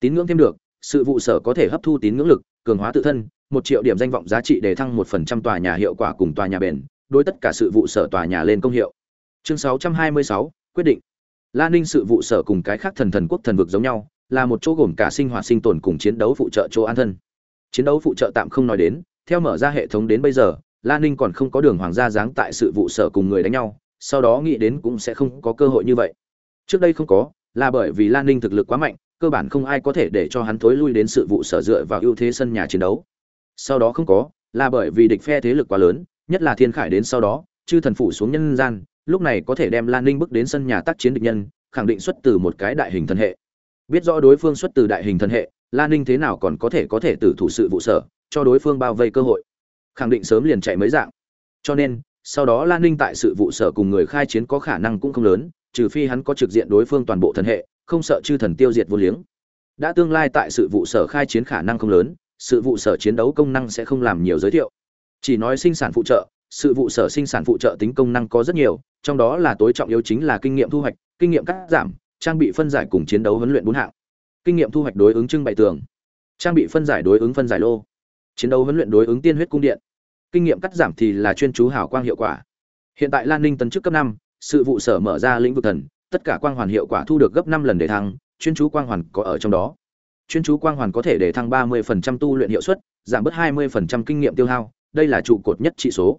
Speaker 1: Tín ngưỡng thêm được sự vụ sở có thể hấp thu tín ngưỡng lực cường hóa tự thân một triệu điểm danh vọng giá trị để thăng một phần trăm tòa nhà hiệu quả cùng tòa nhà bền đối tất cả sự vụ sở tòa nhà lên công hiệu. Chương 626, quyết định. La ninh sự vụ sở cùng cái khác thần thần quốc thần vực giống nhau là một chỗ gồm cả sinh hoạt sinh tồn cùng chiến đấu phụ trợ chỗ an thân. Chiến đấu phụ trợ tạm không nói đến theo mở ra hệ thống đến bây giờ la ninh còn không có đường hoàng gia giáng tại sự vụ sở cùng người đánh nhau sau đó nghĩ đến cũng sẽ không có cơ hội như vậy. Trước đây không có là bởi vì Lan ninh thực lực quá mạnh cơ bản không ai có thể để cho hắn thối lui đến sự vụ sở dựa vào ưu thế sân nhà chiến đấu sau đó không có, là bởi vì địch phe thế lực quá lớn, nhất là thiên khải đến sau đó, chư thần phủ xuống nhân gian, lúc này có thể đem lan ninh bước đến sân nhà tác chiến địch nhân, khẳng định xuất từ một cái đại hình thần hệ. Biết rõ đối phương xuất từ đại hình thần hệ, lan ninh thế nào còn có thể có thể từ thủ sự vụ sở, cho đối phương bao vây cơ hội. Khẳng định sớm liền chạy mấy dạng. Cho nên, sau đó lan ninh tại sự vụ sở cùng người khai chiến có khả năng cũng không lớn, trừ phi hắn có trực diện đối phương toàn bộ thần hệ, không sợ chư thần tiêu diệt vô liếng. Đã tương lai tại sự vụ sở khai chiến khả năng không lớn sự vụ sở chiến đấu công năng sẽ không làm nhiều giới thiệu. Chỉ nói sinh sản phụ trợ, sự vụ sở sinh sản phụ trợ tính công năng có rất nhiều, trong đó là tối trọng yếu chính là kinh nghiệm thu hoạch, kinh nghiệm cắt giảm, trang bị phân giải cùng chiến đấu huấn luyện bốn hạng. Kinh nghiệm thu hoạch đối ứng trưng bày tường, trang bị phân giải đối ứng phân giải lô, chiến đấu huấn luyện đối ứng tiên huyết cung điện. Kinh nghiệm cắt giảm thì là chuyên chú hảo quang hiệu quả. Hiện tại lan ninh tấn chức cấp năm, sự vụ sở mở ra lĩnh vực thần, tất cả quang hoàn hiệu quả thu được gấp năm lần để thăng, chuyên chú quang hoàn có ở trong đó chuyên chú quang hoàn có thể để thăng ba 30% tu luyện hiệu suất, giảm bớt 20% kinh nghiệm tiêu hao, đây là trụ cột nhất trị số.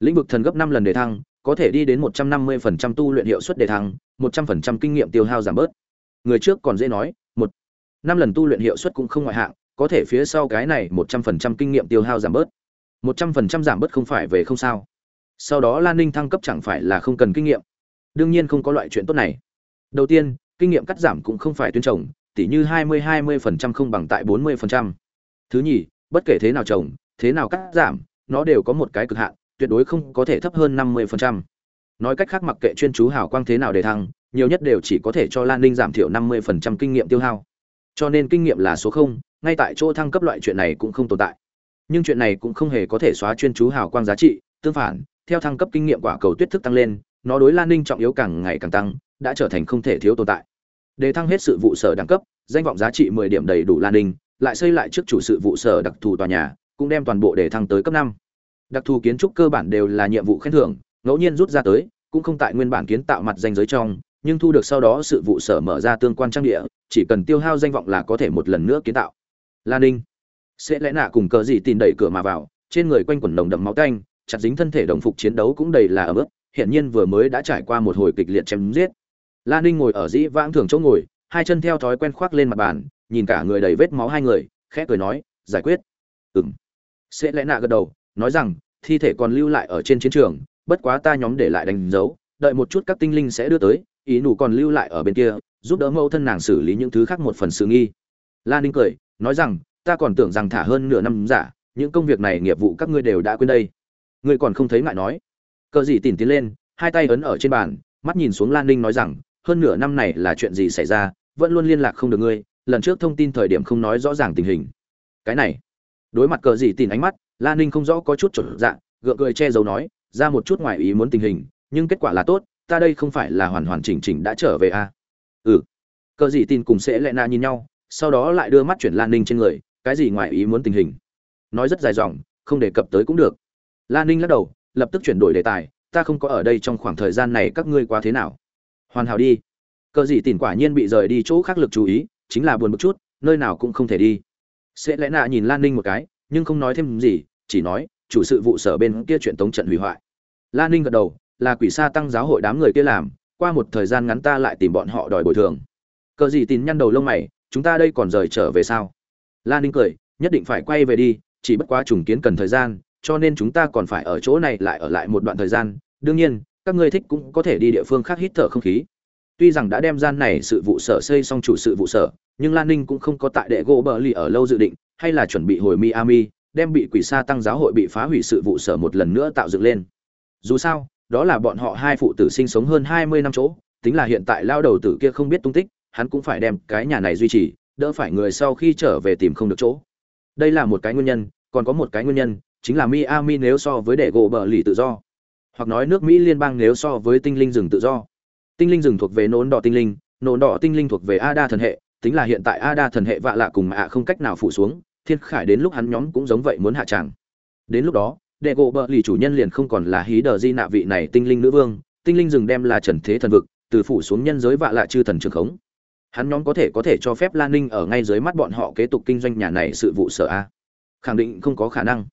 Speaker 1: Lĩnh vực thần gấp năm lần để thăng, có thể đi đến 150% tu luyện hiệu suất để thăng 100% kinh nghiệm tiêu hao giảm bớt. Người trước còn dễ nói, một, năm lần tu luyện hiệu suất cũng không ngoại hạng, có thể phía sau cái này 100% kinh nghiệm tiêu hao giảm bớt. 100% giảm bớt không phải về không sao. Sau đó lan ninh thăng cấp chẳng phải là không cần kinh nghiệm. Đương nhiên không có loại chuyện tốt này. Đầu tiên, kinh nghiệm cắt giảm cũng không phải tuyên trồng tỉ như 20-20% không bằng tại 40%. thứ nhì, bất kể thế nào trồng, thế nào cắt giảm, nó đều có một cái cực hạn, tuyệt đối không có thể thấp hơn 50%. nói cách khác mặc kệ chuyên chú hào quang thế nào để thăng, nhiều nhất đều chỉ có thể cho lan ninh giảm thiểu 50% kinh nghiệm tiêu hao cho nên kinh nghiệm là số không, ngay tại chỗ thăng cấp loại chuyện này cũng không tồn tại nhưng chuyện này cũng không hề có thể xóa chuyên chú hào quang giá trị, tương phản, theo thăng cấp kinh nghiệm quả cầu tuyết thức tăng lên, nó đối lan ninh trọng yếu càng ngày càng tăng, đã trở thành không thể thiếu tồn tại đề thăng hết sự vụ sở đẳng cấp, danh vọng giá trị 10 điểm đầy đủ lan ninh, lại xây lại trước chủ sự vụ sở đặc thù tòa nhà, cũng đem toàn bộ đề thăng tới cấp năm. Đặc thù kiến trúc cơ bản đều là nhiệm vụ khen thưởng, ngẫu nhiên rút ra tới, cũng không tại nguyên bản kiến tạo mặt danh giới trong, nhưng thu được sau đó sự vụ sở mở ra tương quan trang địa, chỉ cần tiêu hao danh vọng là có thể một lần nữa kiến tạo. Lan ninh. Sẽ lẽ nạ cùng cờ gì tìm đẩy cửa mà vào, trên người quanh quẩn nồng đậm máu canh chặt dính thân thể đồng phục chiến đấu cũng đầy là ở mức hiện nhiên vừa mới đã trải qua một hồi kịch liệt chém giết lan ninh ngồi ở dĩ vãng thường chỗ ngồi, hai chân theo thói quen khoác lên mặt bàn, nhìn cả người đầy vết máu hai người, khẽ cười nói, giải quyết. Ừm. sẽ lẽ nạ gật đầu, nói rằng, thi thể còn lưu lại ở trên chiến trường, bất quá ta nhóm để lại đánh dấu, đợi một chút các tinh linh sẽ đưa tới, ý nụ còn lưu lại ở bên kia, giúp đỡ mẫu thân nàng xử lý những thứ khác một phần sự nghi. Lan ninh cười, nói rằng, ta còn tưởng rằng thả hơn nửa năm giả, những công việc này nghiệp vụ các ngươi đều đã quên đây. Ngươi còn không thấy ngại nói. Cờ gì tìm tiến lên, hai tay ấn ở trên bàn, mắt nhìn xuống lan ninh nói rằng hơn nửa năm này là chuyện gì xảy ra, vẫn luôn liên lạc không được ngươi, lần trước thông tin thời điểm không nói rõ ràng tình hình. Cái này, đối mặt cờ gì tìm ánh mắt lan ninh không rõ có chút trở dạng gượng cười che giấu nói, ra một chút ngoài ý muốn tình hình, nhưng kết quả là tốt, ta đây không phải là hoàn hoàn chỉnh chỉnh đã trở về à? ừ. Cờ gì tin cùng sẽ lẽ na nhìn nhau, sau đó lại đưa mắt chuyển lan ninh trên người, cái gì ngoài ý muốn tình hình? Nói rất dài dòng, không đề cập tới cũng được. Lan ninh lắc đầu, lập tức chuyển đổi đề tài, ta không có ở đây trong khoảng thời gian này các ngươi quá thế nào? Hoàn hảo đi. Cờ gì tìm quả nhiên bị rời đi chỗ khác lực chú ý, chính là buồn một chút, nơi nào cũng không thể đi. Sẽ lẽ nạ nhìn lan ninh một cái, nhưng không nói thêm gì, chỉ nói, chủ sự vụ sở bên kia chuyện tống trận hủy hoại. Lan ninh gật đầu, là quỷ sa tăng giáo hội đám người kia làm, qua một thời gian ngắn ta lại tìm bọn họ đòi bồi thường. Cờ gì tìm nhăn đầu lông mày, chúng ta đây còn rời trở về sao? Lan ninh cười, nhất định phải quay về đi, chỉ bất quá trùng kiến cần thời gian, cho nên chúng ta còn phải ở chỗ này lại ở lại một đoạn thời gian. Đương nhiên các ngươi thích cũng có thể đi địa phương khác hít thở không khí. Tuy rằng đã đem gian này sự vụ sở xây xong chủ sự vụ sở, nhưng lan ninh cũng không có tại đệ gỗ bờ lì ở lâu dự định, hay là chuẩn bị hồi miami, đem bị quỷ sa tăng giáo hội bị phá hủy sự vụ sở một lần nữa tạo dựng lên. Dù sao, đó là bọn họ hai phụ tử sinh sống hơn hai mươi năm chỗ, tính là hiện tại lao đầu tử kia không biết tung tích, hắn cũng phải đem cái nhà này duy trì, đỡ phải người sau khi trở về tìm không được chỗ. Đây là một cái nguyên nhân, còn có một cái nguyên nhân, chính là miami nếu so với đệ gỗ bờ lì tự do hoặc nói nước mỹ liên bang nếu so với tinh linh rừng tự do. Tinh linh rừng thuộc về nốn đỏ tinh linh, nốn đỏ tinh linh thuộc về ada thần hệ, tính là hiện tại ada thần hệ vạ lạ cùng ạ không cách nào phủ xuống, thiên khải đến lúc hắn nhóm cũng giống vậy muốn hạ tràng. Đến lúc đó, đệ gỗ bợ lì chủ nhân liền không còn là hí đờ di nạ vị này tinh linh nữ vương, tinh linh rừng đem là trần thế thần vực, từ phủ xuống nhân giới vạ lạ chư thần trường khống. Hắn nhóm có thể có thể cho phép lan ninh ở ngay dưới mắt bọn họ kế tục kinh doanh nhà này sự vụ sở a. Khẳng định không có khả năng.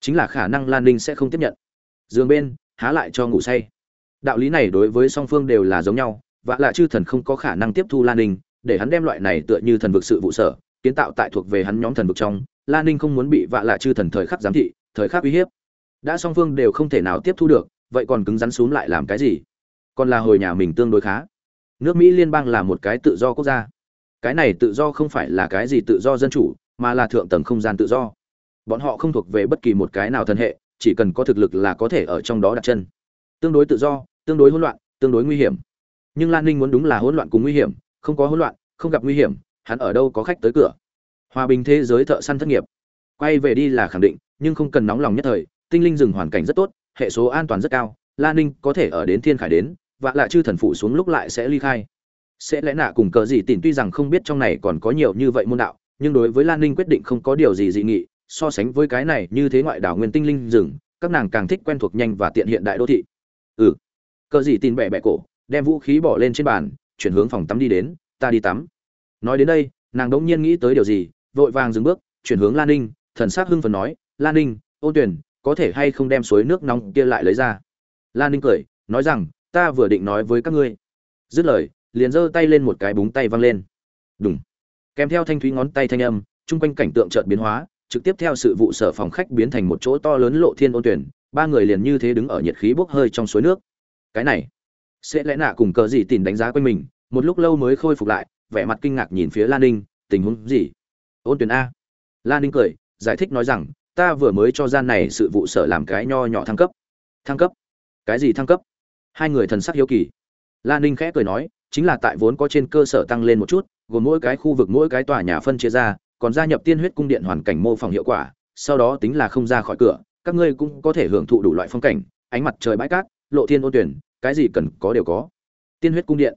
Speaker 1: Chính là khả năng lan ninh sẽ không tiếp nhận. Dương bên há lại cho ngủ say. Đạo lý này đối với song phương đều là giống nhau vạ lạ chư thần không có khả năng tiếp thu lan ninh, để hắn đem loại này tựa như thần vực sự vụ sở, kiến tạo tại thuộc về hắn nhóm thần vực trong lan ninh không muốn bị vạ lạ chư thần thời khắc giám thị, thời khắc uy hiếp. Đã song phương đều không thể nào tiếp thu được, vậy còn cứng rắn xuống lại làm cái gì? Còn là hồi nhà mình tương đối khá. Nước mỹ liên bang là một cái tự do quốc gia. Cái này tự do không phải là cái gì tự do dân chủ, mà là thượng tầng không gian tự do. Bọn họ không thuộc về bất kỳ một cái nào thân hệ chỉ cần có thực lực là có thể ở trong đó đặt chân. Tương đối tự do, tương đối hỗn loạn, tương đối nguy hiểm. Nhưng lan ninh muốn đúng là hỗn loạn cùng nguy hiểm, không có hỗn loạn, không gặp nguy hiểm, hắn ở đâu có khách tới cửa. Hòa bình thế giới thợ săn thất nghiệp. Quay về đi là khẳng định, nhưng không cần nóng lòng nhất thời, tinh linh rừng hoàn cảnh rất tốt, hệ số an toàn rất cao, lan ninh có thể ở đến thiên khải đến và lại chư thần phụ xuống lúc lại sẽ ly khai. Sẽ lẽ nạ cùng cờ gì tìm tuy rằng không biết trong này còn có nhiều như vậy môn đạo, nhưng đối với lan ninh quyết định không có điều gì dị nghị so sánh với cái này như thế ngoại đảo nguyên tinh linh rừng, các nàng càng thích quen thuộc nhanh và tiện hiện đại đô thị. Ừ. Cờ gì tin bẹ bẹ cổ, đem vũ khí bỏ lên trên bàn, chuyển hướng phòng tắm đi đến, ta đi tắm. Nói đến đây, nàng đỗng nhiên nghĩ tới điều gì, vội vàng dừng bước, chuyển hướng lan ninh, thần s á c hưng phần nói, lan ninh ôn tuyển có thể hay không đem suối nước nóng kia lại lấy ra? Lan ninh cười, nói rằng, ta vừa định nói với các ngươi. Dứt lời, liền giơ tay lên một cái búng tay văng lên. Đúng kèm theo thanh thúy ngón tay thanh âm, chung quanh cảnh tượng chợt biến hóa trực tiếp theo sự vụ sở phòng khách biến thành một chỗ to lớn lộ thiên ôn tuyển, ba người liền như thế đứng ở nhiệt khí bốc hơi trong suối nước. Cái này, sẽ lẽ nạ cùng cờ gì tìm đánh giá quanh mình, một lúc lâu mới khôi phục lại, vẻ mặt kinh ngạc nhìn phía lan ninh, tình huống gì? Ôn tuyển a. Lan ninh cười, giải thích nói rằng, ta vừa mới cho gian này sự vụ sở làm cái nho nhỏ thăng cấp. Thăng cấp? Cái gì thăng cấp? Hai người thần sắc hiếu kỳ. Lan ninh khẽ cười nói, chính là tại vốn có trên cơ sở tăng lên một chút, gồm mỗi cái khu vực mỗi cái tòa nhà phân chia ra còn gia nhập tiên huyết cung điện hoàn cảnh mô phỏng hiệu quả, sau đó tính là không ra khỏi cửa, các ngươi cũng có thể hưởng thụ đủ loại phong cảnh, ánh mặt trời bãi cát, lộ thiên ôn tuyển, cái gì cần có đều có. Tiên huyết cung điện.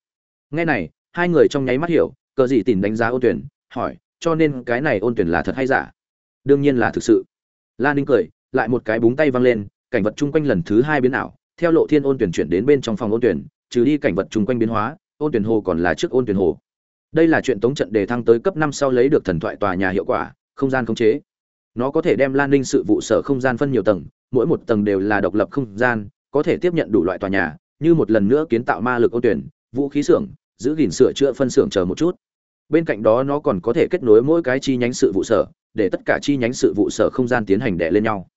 Speaker 1: Ngay này, hai người trong nháy mắt hiểu, cờ gì tìm đánh giá ôn tuyển, hỏi, cho nên cái này ôn tuyển là thật hay giả? Đương nhiên là thực sự. Lan ninh cười, lại một cái búng tay văng lên, cảnh vật chung quanh lần thứ hai biến ảo, theo lộ thiên ôn tuyển chuyển đến bên trong phòng ôn tuyển, trừ đi cảnh vật chung quanh biến hóa, ôn tuyển hồ còn là trước ôn tuyển hồ đây là chuyện tống trận đề thăng tới cấp năm sau lấy được thần thoại tòa nhà hiệu quả, không gian khống chế. Nó có thể đem lan ninh sự vụ sở không gian phân nhiều tầng, mỗi một tầng đều là độc lập không gian, có thể tiếp nhận đủ loại tòa nhà, như một lần nữa kiến tạo ma lực ô tuyển, vũ khí xưởng, giữ gìn sửa chữa phân xưởng chờ một chút. Bên cạnh đó nó còn có thể kết nối mỗi cái chi nhánh sự vụ sở, để tất cả chi nhánh sự vụ sở không gian tiến hành đè lên nhau.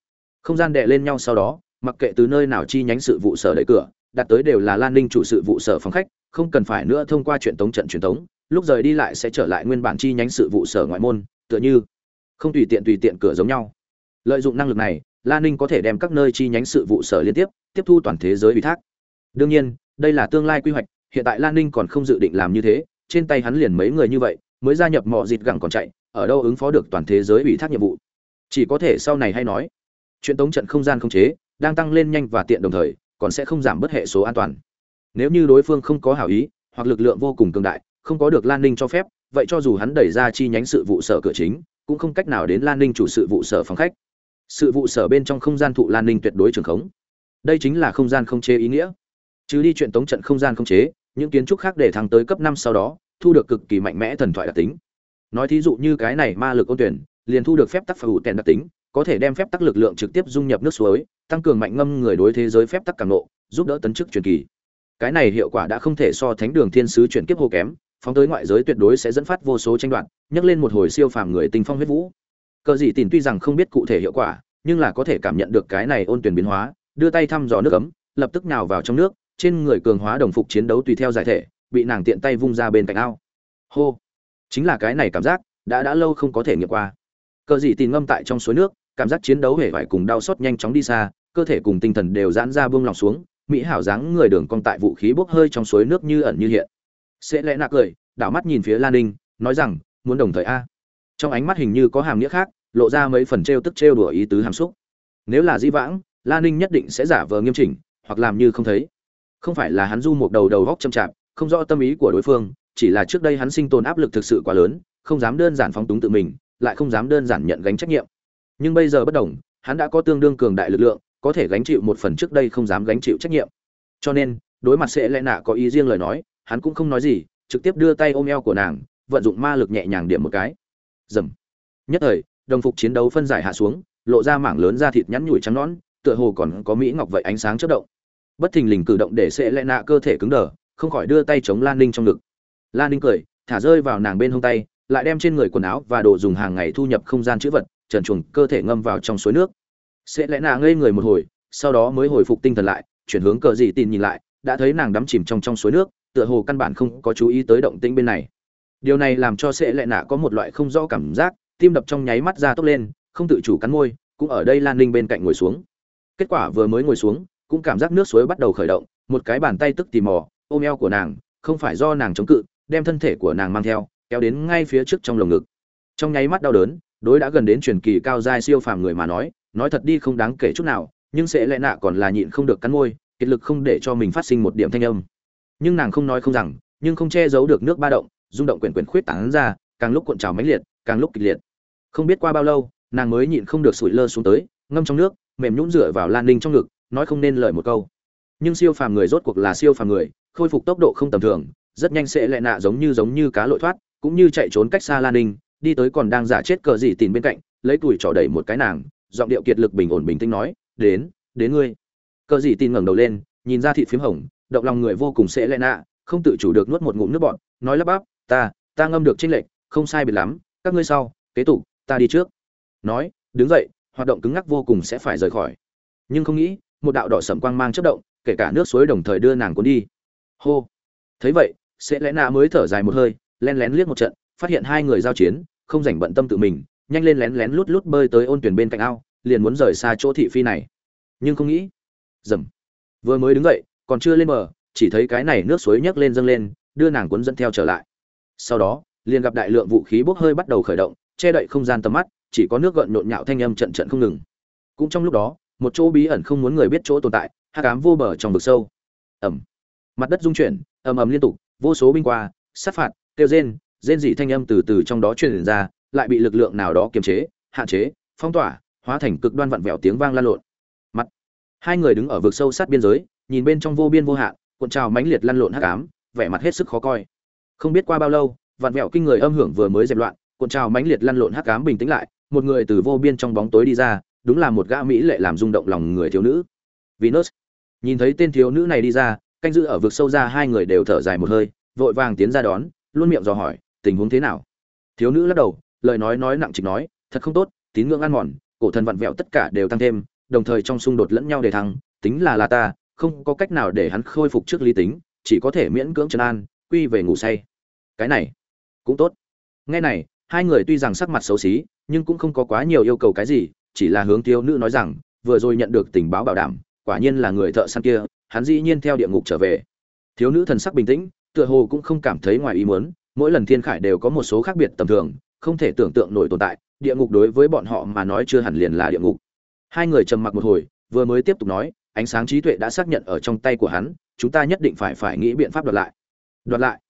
Speaker 1: Không gian đè lên nhau sau đó, mặc kệ từ nơi nào chi nhánh sự vụ sở đẩy cửa, đặt tới đều là lan ninh chủ sự vụ sở phòng khách, không cần phải nữa thông qua chuyện tống trận truyền tống lúc rời đi lại sẽ trở lại nguyên bản chi nhánh sự vụ sở ngoại môn, tựa như không tùy tiện tùy tiện cửa giống nhau. Lợi dụng năng lực này lan ninh có thể đem các nơi chi nhánh sự vụ sở liên tiếp tiếp thu toàn thế giới ủy thác. Đương nhiên, đây là tương lai quy hoạch, hiện tại lan ninh còn không dự định làm như thế, trên tay hắn liền mấy người như vậy, mới gia nhập mọi dịt gẳng còn chạy, ở đâu ứng phó được toàn thế giới ủy thác nhiệm vụ. Chỉ có thể sau này hay nói, chuyện tống trận không gian không chế, đang tăng lên nhanh và tiện đồng thời, còn sẽ không giảm bất hệ số an toàn. Nếu như đối phương không có hảo ý, hoặc lực lượng vô cùng cường đại không có được lan ninh cho phép, vậy cho dù hắn đẩy ra chi nhánh sự vụ sở cửa chính, cũng không cách nào đến lan ninh chủ sự vụ sở phòng khách. Sự vụ sở bên trong không gian thụ lan ninh tuyệt đối trường khống. Đây chính là không gian không chế ý nghĩa. Chứ đi chuyện tống trận không gian không chế, những kiến trúc khác để thăng tới cấp năm sau đó, thu được cực kỳ mạnh mẽ thần thoại đặc tính. Nói thí dụ như cái này ma lực ôn tuyển, liền thu được phép tắc phù tèn đặc tính, có thể đem phép tắc lực lượng trực tiếp dung nhập nước suối, tăng cường mạnh ngâm người đối thế giới phép tắc càng nộ giúp đỡ tấn chức truyền kỳ. Cái này hiệu quả đã không thể so thánh đường thiên sứ chuyển kiếp hô kém phóng tới ngoại giới tuyệt đối sẽ dẫn phát vô số tranh đoạt, nhấc lên một hồi siêu phàm người tinh phong huyết vũ. Cờ dị tìm tuy rằng không biết cụ thể hiệu quả, nhưng là có thể cảm nhận được cái này ôn tuyển biến hóa, đưa tay thăm dò nước ấm, lập tức nào vào trong nước, trên người cường hóa đồng phục chiến đấu tùy theo giải thể, bị nàng tiện tay vung ra bên cạnh ao. Hô! Chính là cái này cảm giác, đã đã lâu không có thể nghiệm qua. Cờ dị tìm ngâm tại trong suối nước, cảm giác chiến đấu hề vải cùng đau xót nhanh chóng đi xa, cơ thể cùng tinh thần đều giãn ra buông lòng xuống, mỹ hảo dáng người đường cong tại vũ khí bốc hơi trong suối nước như ẩn như hiện sẽ lẽ nạ cười, đảo mắt nhìn phía lan ninh, nói rằng, muốn đồng thời a. Trong ánh mắt hình như có hàm nghĩa khác, lộ ra mấy phần trêu tức trêu đùa ý tứ hàm xúc. Nếu là di vãng, lan ninh nhất định sẽ giả vờ nghiêm chỉnh, hoặc làm như không thấy. Không phải là hắn du một đầu đầu góc chậm chạp, không rõ tâm ý của đối phương, chỉ là trước đây hắn sinh tồn áp lực thực sự quá lớn, không dám đơn giản phóng túng tự mình, lại không dám đơn giản nhận gánh trách nhiệm. Nhưng bây giờ bất đồng, hắn đã có tương đương cường đại lực lượng, có thể gánh chịu một phần trước đây không dám gánh chịu trách nhiệm. Cho nên, đối mặt sẽ lẽ nạ có ý riêng lời nói hắn cũng không nói gì, trực tiếp đưa tay ôm eo của nàng, vận dụng ma lực nhẹ nhàng điểm một cái. Dầm. Nhất thời, đồng phục chiến đấu phân giải hạ xuống, lộ ra mảng lớn da thịt nhắn nhủi trắng nõn, tựa hồ còn có mỹ ngọc vậy ánh sáng chất động. Bất thình lình cử động để sẽ lẽ nạ cơ thể cứng đờ, không khỏi đưa tay chống lan ninh trong ngực. Lan ninh cười, thả rơi vào nàng bên hông tay, lại đem trên người quần áo và đồ dùng hàng ngày thu nhập không gian chữ vật, trần chuồng cơ thể ngâm vào trong suối nước. Sẽ lẽ nạ ngây người một hồi, sau đó mới hồi phục tinh thần lại, chuyển hướng cờ dị tin nhìn lại, đã thấy nàng đắm chìm trong trong suối nước tựa hồ căn bản không có chú ý tới động tĩnh bên này. Điều này làm cho sệ lệ nạ có một loại không rõ cảm giác, tim đập trong nháy mắt ra tốc lên, không tự chủ cắn môi, cũng ở đây lan ninh bên cạnh ngồi xuống. Kết quả vừa mới ngồi xuống, cũng cảm giác nước suối bắt đầu khởi động, một cái bàn tay tức tì mò, ôm eo của nàng, không phải do nàng chống cự, đem thân thể của nàng mang theo, kéo đến ngay phía trước trong lồng ngực. Trong nháy mắt đau đớn, đối đã gần đến truyền kỳ cao giai siêu phàm người mà nói nói thật đi không đáng kể chút nào, nhưng sẽ lẽ nạ còn là nhịn không được cắn môi, kiệt lực không để cho mình phát sinh một điểm thanh âm nhưng nàng không nói không rằng, nhưng không che giấu được nước ba động, rung động quyển quyển khuyết tán ra, càng lúc cuộn trào mãnh liệt, càng lúc kịch liệt. Không biết qua bao lâu, nàng mới nhịn không được sủi lơ xuống tới, ngâm trong nước, mềm nhũn dựa vào lan ninh trong ngực, nói không nên lời một câu. Nhưng siêu phàm người rốt cuộc là siêu phàm người, khôi phục tốc độ không tầm thường, rất nhanh sẽ lẹ nạ giống như giống như cá lội thoát, cũng như chạy trốn cách xa lan ninh, đi tới còn đang giả chết cờ gì tìm bên cạnh, lấy tuổi trỏ đẩy một cái nàng, giọng điệu kiệt lực bình ổn bình tĩnh nói, đến đến ngươi. Cờ gì tin ngẩng đầu lên, nhìn ra thị phím hồng động lòng người vô cùng sẽ lẹ nạ, không tự chủ được nuốt một ngụm nước bọt, nói lắp bắp, ta ta ngâm được trinh lệch, không sai biệt lắm, các ngươi sau, kế tục, ta đi trước. Nói, đứng dậy, hoạt động cứng ngắc vô cùng sẽ phải rời khỏi. Nhưng không nghĩ, một đạo đỏ sẩm quang mang chất động, kể cả nước suối đồng thời đưa nàng cuốn đi. Hô. Thấy vậy, sẽ lẽ nạ mới thở dài một hơi len lén liếc một trận, phát hiện hai người giao chiến, không rảnh bận tâm tự mình, nhanh lên lén lén lút lút bơi tới ôn tuyển bên cạnh ao, liền muốn rời xa chỗ thị phi này. Nhưng không nghĩ, dầm, vừa mới đứng dậy còn chưa lên bờ, chỉ thấy cái này nước suối nhấc lên dâng lên, đưa nàng cuốn dẫn theo trở lại. Sau đó, liền gặp đại lượng vũ khí bốc hơi bắt đầu khởi động, che đậy không gian tầm mắt, chỉ có nước gợn nhộn nhạo thanh âm trận trận không ngừng. Cũng trong lúc đó, một chỗ bí ẩn không muốn người biết chỗ tồn tại hát cám vô bờ trong vực sâu. Ẩm mặt đất rung chuyển, ầm ầm liên tục, vô số binh qua, sát phạt, kêu rên rên dị thanh âm từ từ trong đó truyền ra, lại bị lực lượng nào đó kiềm chế, hạn chế, phong tỏa, hóa thành cực đoan vặn vẹo tiếng vang lan lộn. Mặt. Hai người đứng ở vực sâu sát biên giới nhìn bên trong vô biên vô hạn, cuộn trào mãnh liệt lăn lộn hắc ám, vẻ mặt hết sức khó coi. Không biết qua bao lâu, vạn vẹo kinh người âm hưởng vừa mới dẹp loạn, cuộn trào mãnh liệt lăn lộn hắc ám bình tĩnh lại, một người từ vô biên trong bóng tối đi ra, đúng là một gã mỹ lệ làm rung động lòng người thiếu nữ. Venus. Nhìn thấy tên thiếu nữ này đi ra, canh giữ ở vực sâu ra hai người đều thở dài một hơi, vội vàng tiến ra đón, luôn miệng dò hỏi, tình huống thế nào? Thiếu nữ lắc đầu, lời nói nói nặng trịch nói, thật không tốt, tín ngưỡng ăn mòn, cổ thần vặn vẹo tất cả đều tăng thêm, đồng thời trong xung đột lẫn nhau để thăng, tính là là ta không có cách nào để hắn khôi phục trước lý tính, chỉ có thể miễn cưỡng trấn an, quy về ngủ say. Cái này, cũng tốt. Nghe này, hai người tuy rằng sắc mặt xấu xí, nhưng cũng không có quá nhiều yêu cầu cái gì, chỉ là hướng thiếu nữ nói rằng, vừa rồi nhận được tình báo bảo đảm, quả nhiên là người thợ săn kia, hắn dĩ nhiên theo địa ngục trở về. Thiếu nữ thần sắc bình tĩnh, tựa hồ cũng không cảm thấy ngoài ý muốn, mỗi lần thiên khải đều có một số khác biệt tầm thường, không thể tưởng tượng nổi tồn tại, địa ngục đối với bọn họ mà nói chưa hẳn liền là địa ngục. Hai người trầm mặc một hồi, vừa mới tiếp tục nói ánh sáng trí tuệ đã xác nhận ở trong tay của hắn, chúng ta nhất định phải phải nghĩ biện pháp đoạt lại. Đoạt lại?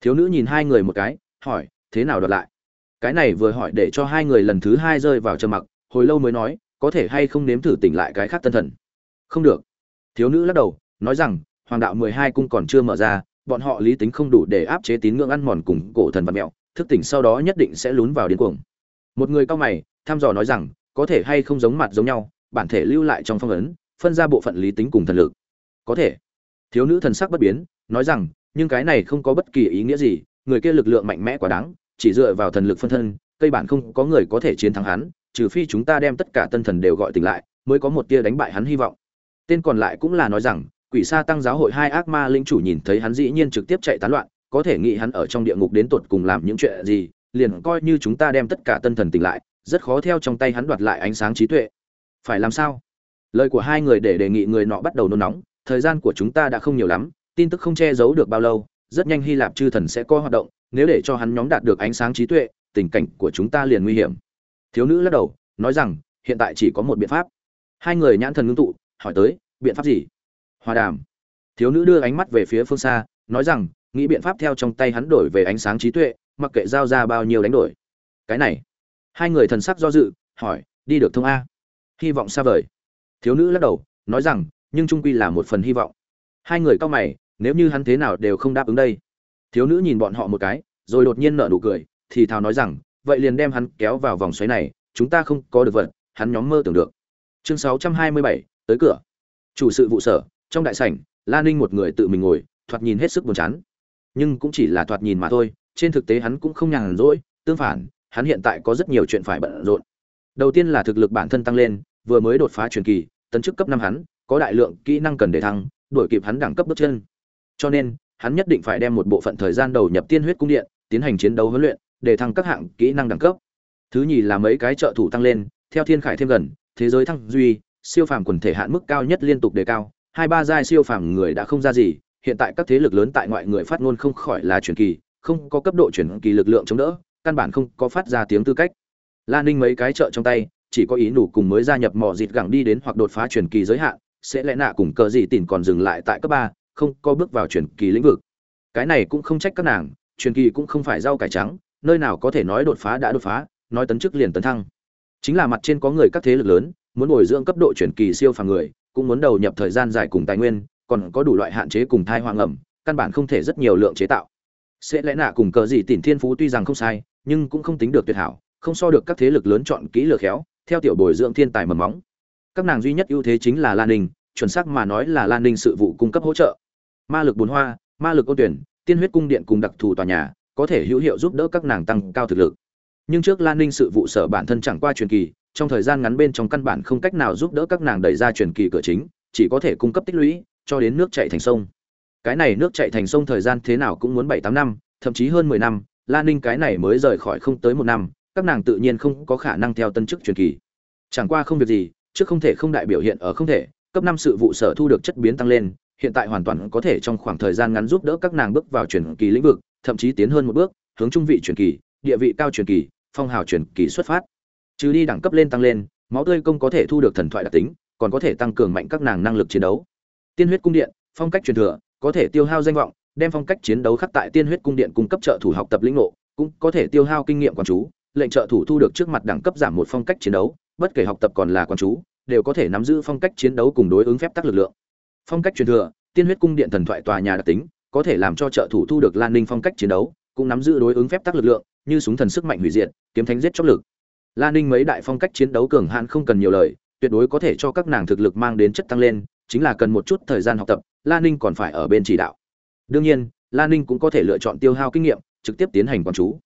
Speaker 1: Thiếu nữ nhìn hai người một cái, hỏi, thế nào đoạt lại? Cái này vừa hỏi để cho hai người lần thứ hai rơi vào trầm mặc, hồi lâu mới nói, có thể hay không nếm thử tỉnh lại cái khác tân thần? Không được. Thiếu nữ lắc đầu, nói rằng, hoàng đạo mười hai cung còn chưa mở ra, bọn họ lý tính không đủ để áp chế tín ngưỡng ăn mòn cùng cổ thần và mẹo, thức tỉnh sau đó nhất định sẽ lún vào điên cuồng. Một người cao mày, thăm dò nói rằng, có thể hay không giống mặt giống nhau, bản thể lưu lại trong phong ấn phân ra bộ phận lý tính cùng thần lực. Có thể. Thiếu nữ thần sắc bất biến, nói rằng, nhưng cái này không có bất kỳ ý nghĩa gì, người kia lực lượng mạnh mẽ quá đáng, chỉ dựa vào thần lực phân thân, cây bản không có người có thể chiến thắng hắn, trừ phi chúng ta đem tất cả tân thần đều gọi tỉnh lại, mới có một tia đánh bại hắn hy vọng. Tên còn lại cũng là nói rằng, quỷ sa tăng giáo hội hai ác ma linh chủ nhìn thấy hắn dĩ nhiên trực tiếp chạy tán loạn, có thể nghĩ hắn ở trong địa ngục đến tột cùng làm những chuyện gì, liền coi như chúng ta đem tất cả tân thần tỉnh lại, rất khó theo trong tay hắn đoạt lại ánh sáng trí tuệ. Phải làm sao? Lời của hai người để đề nghị người nọ bắt đầu nôn nóng, thời gian của chúng ta đã không nhiều lắm, tin tức không che giấu được bao lâu, rất nhanh hy lạp chư thần sẽ có hoạt động, nếu để cho hắn nhóm đạt được ánh sáng trí tuệ, tình cảnh của chúng ta liền nguy hiểm. Thiếu nữ lắc đầu, nói rằng, hiện tại chỉ có một biện pháp. Hai người nhãn thần ngưng tụ, hỏi tới, biện pháp gì? Hòa đàm. Thiếu nữ đưa ánh mắt về phía phương xa, nói rằng, nghĩ biện pháp theo trong tay hắn đổi về ánh sáng trí tuệ, mặc kệ giao ra bao nhiêu đánh đổi. Cái này. Hai người thần sắc do dự, hỏi, đi được thông a. Hy vọng xa vời thiếu nữ lắc đầu nói rằng nhưng trung quy là một phần hy vọng. Hai người cao mày nếu như hắn thế nào đều không đáp ứng đây. Thiếu nữ nhìn bọn họ một cái rồi đột nhiên nở nụ cười thì thào nói rằng vậy liền đem hắn kéo vào vòng xoáy này chúng ta không có được vật hắn nhóm mơ tưởng được. Chương 627, tới cửa. Chủ sự vụ sở trong đại sảnh la ninh một người tự mình ngồi thoạt nhìn hết sức buồn chán. Nhưng cũng chỉ là thoạt nhìn mà thôi trên thực tế hắn cũng không nhàn rỗi tương phản hắn hiện tại có rất nhiều chuyện phải bận rộn. Đầu tiên là thực lực bản thân tăng lên vừa mới đột phá truyền kỳ tấn chức cấp năm hắn, có đại lượng kỹ năng cần để thăng, đuổi kịp hắn đẳng cấp bước chân. Cho nên, hắn nhất định phải đem một bộ phận thời gian đầu nhập tiên huyết cung điện, tiến hành chiến đấu huấn luyện, để thăng các hạng kỹ năng đẳng cấp. Thứ nhì là mấy cái trợ thủ tăng lên, theo thiên khải thêm gần, thế giới thăng duy, siêu phàm quần thể hạn mức cao nhất liên tục đề cao, hai ba giai siêu phàm người đã không ra gì, hiện tại các thế lực lớn tại ngoại người phát ngôn không khỏi là truyền kỳ, không có cấp độ chuyển kỳ lực lượng chống đỡ, căn bản không có phát ra tiếng tư cách. Lan ninh mấy cái trợ trong tay chỉ có ý nụ cùng mới gia nhập mỏ dịt gẳng đi đến hoặc đột phá truyền kỳ giới hạn, sẽ lẽ nạ cùng cờ gì tìm còn dừng lại tại cấp ba, không có bước vào truyền kỳ lĩnh vực. Cái này cũng không trách các nàng, truyền kỳ cũng không phải rau cải trắng, nơi nào có thể nói đột phá đã đột phá, nói tấn chức liền tấn thăng. Chính là mặt trên có người các thế lực lớn, muốn bồi dưỡng cấp độ truyền kỳ siêu phàm người, cũng muốn đầu nhập thời gian dài cùng tài nguyên, còn có đủ loại hạn chế cùng thai hoang ẩm căn bản không thể rất nhiều lượng chế tạo. Sẽ lẽ nạ cùng cờ gì tìm thiên phú tuy rằng không sai, nhưng cũng không tính được tuyệt hảo, không so được các thế lực lớn chọn kỹ lừa khéo theo tiểu bồi dưỡng thiên tài mầm móng. Các nàng duy nhất ưu thế chính là lan ninh, chuẩn xác mà nói là lan ninh sự vụ cung cấp hỗ trợ. Ma lực bốn hoa, ma lực ô tuyển, tiên huyết cung điện cùng đặc thù tòa nhà, có thể hữu hiệu giúp đỡ các nàng tăng cao thực lực. Nhưng trước lan ninh sự vụ sở bản thân chẳng qua truyền kỳ, trong thời gian ngắn bên trong căn bản không cách nào giúp đỡ các nàng đẩy ra truyền kỳ cửa chính, chỉ có thể cung cấp tích lũy, cho đến nước chạy thành sông. Cái này nước chạy thành sông thời gian thế nào cũng muốn bảy tám năm, thậm chí hơn mười năm, lan ninh cái này mới rời khỏi không tới một năm các nàng tự nhiên không có khả năng theo tân chức truyền kỳ. Chẳng qua không việc gì, trước không thể không đại biểu hiện ở không thể, cấp năm sự vụ sở thu được chất biến tăng lên, hiện tại hoàn toàn có thể trong khoảng thời gian ngắn giúp đỡ các nàng bước vào truyền kỳ lĩnh vực, thậm chí tiến hơn một bước, hướng trung vị truyền kỳ, địa vị cao truyền kỳ, phong hào truyền kỳ xuất phát. Trừ đi đẳng cấp lên tăng lên, máu tươi công có thể thu được thần thoại đặc tính, còn có thể tăng cường mạnh các nàng năng lực chiến đấu. Tiên huyết cung điện, phong cách truyền thừa, có thể tiêu hao danh vọng, đem phong cách chiến đấu khắc tại tiên huyết cung điện cung cấp trợ thủ học tập lĩnh ngộ, cũng có thể tiêu hao kinh nghiệm quan chú lệnh trợ thủ thu được trước mặt đẳng cấp giảm một phong cách chiến đấu, bất kể học tập còn là quan chú, đều có thể nắm giữ phong cách chiến đấu cùng đối ứng phép tắc lực lượng. Phong cách truyền thừa, tiên huyết cung điện thần thoại tòa nhà đặc tính, có thể làm cho trợ thủ thu được lan ninh phong cách chiến đấu, cũng nắm giữ đối ứng phép tắc lực lượng, như súng thần sức mạnh hủy diệt, kiếm thánh giết chóc lực. Lan ninh mấy đại phong cách chiến đấu cường hạn không cần nhiều lời, tuyệt đối có thể cho các nàng thực lực mang đến chất tăng lên, chính là cần một chút thời gian học tập, lan ninh còn phải ở bên chỉ đạo. Đương nhiên, lan ninh cũng có thể lựa chọn tiêu hao kinh nghiệm, trực tiếp tiến hành quán chú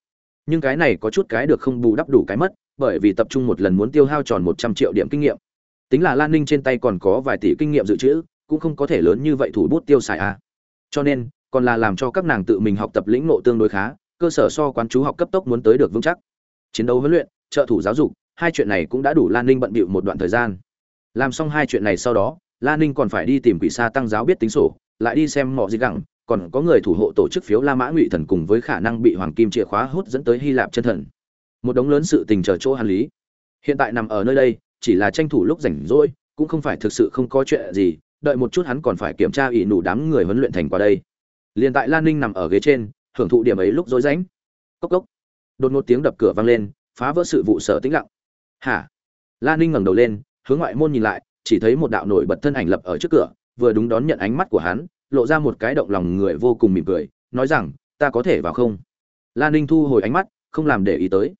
Speaker 1: nhưng cái này có chút cái được không bù đắp đủ cái mất, bởi vì tập trung một lần muốn tiêu hao tròn một trăm triệu điểm kinh nghiệm. Tính là lan ninh trên tay còn có vài tỷ kinh nghiệm dự trữ, cũng không có thể lớn như vậy thủ bút tiêu xài à. cho nên, còn là làm cho các nàng tự mình học tập lĩnh nộ tương đối khá, cơ sở so quán chú học cấp tốc muốn tới được vững chắc. Chiến đấu huấn luyện, trợ thủ giáo dục, hai chuyện này cũng đã đủ lan ninh bận bịu một đoạn thời gian. Làm xong hai chuyện này sau đó, lan ninh còn phải đi tìm quỷ sa tăng giáo biết tính sổ, lại đi xem mọi gì gẳng còn có người thủ hộ tổ chức phiếu la mã ngụy thần cùng với khả năng bị hoàng kim chìa khóa hút dẫn tới hy lạp chân thần. Một đống lớn sự tình chờ chỗ hàn lý. Hiện tại nằm ở nơi đây, chỉ là tranh thủ lúc rảnh rỗi, cũng không phải thực sự không có chuyện gì, đợi một chút hắn còn phải kiểm tra ỷ nủ đám người huấn luyện thành qua đây. Liền tại lan ninh nằm ở ghế trên, hưởng thụ điểm ấy lúc rối rảnh. cốc cốc. Đột ngột tiếng đập cửa vang lên, phá vỡ sự vụ sở tĩnh lặng. Hả? Lan ninh ngẩng đầu lên, hướng ngoại môn nhìn lại, chỉ thấy một đạo nổi bật thân ảnh lập ở trước cửa, vừa đúng đón nhận ánh mắt của hắn lộ ra một cái động lòng người vô cùng mỉm cười, nói rằng, ta có thể vào không? Lan ninh thu hồi ánh mắt, không làm để ý tới.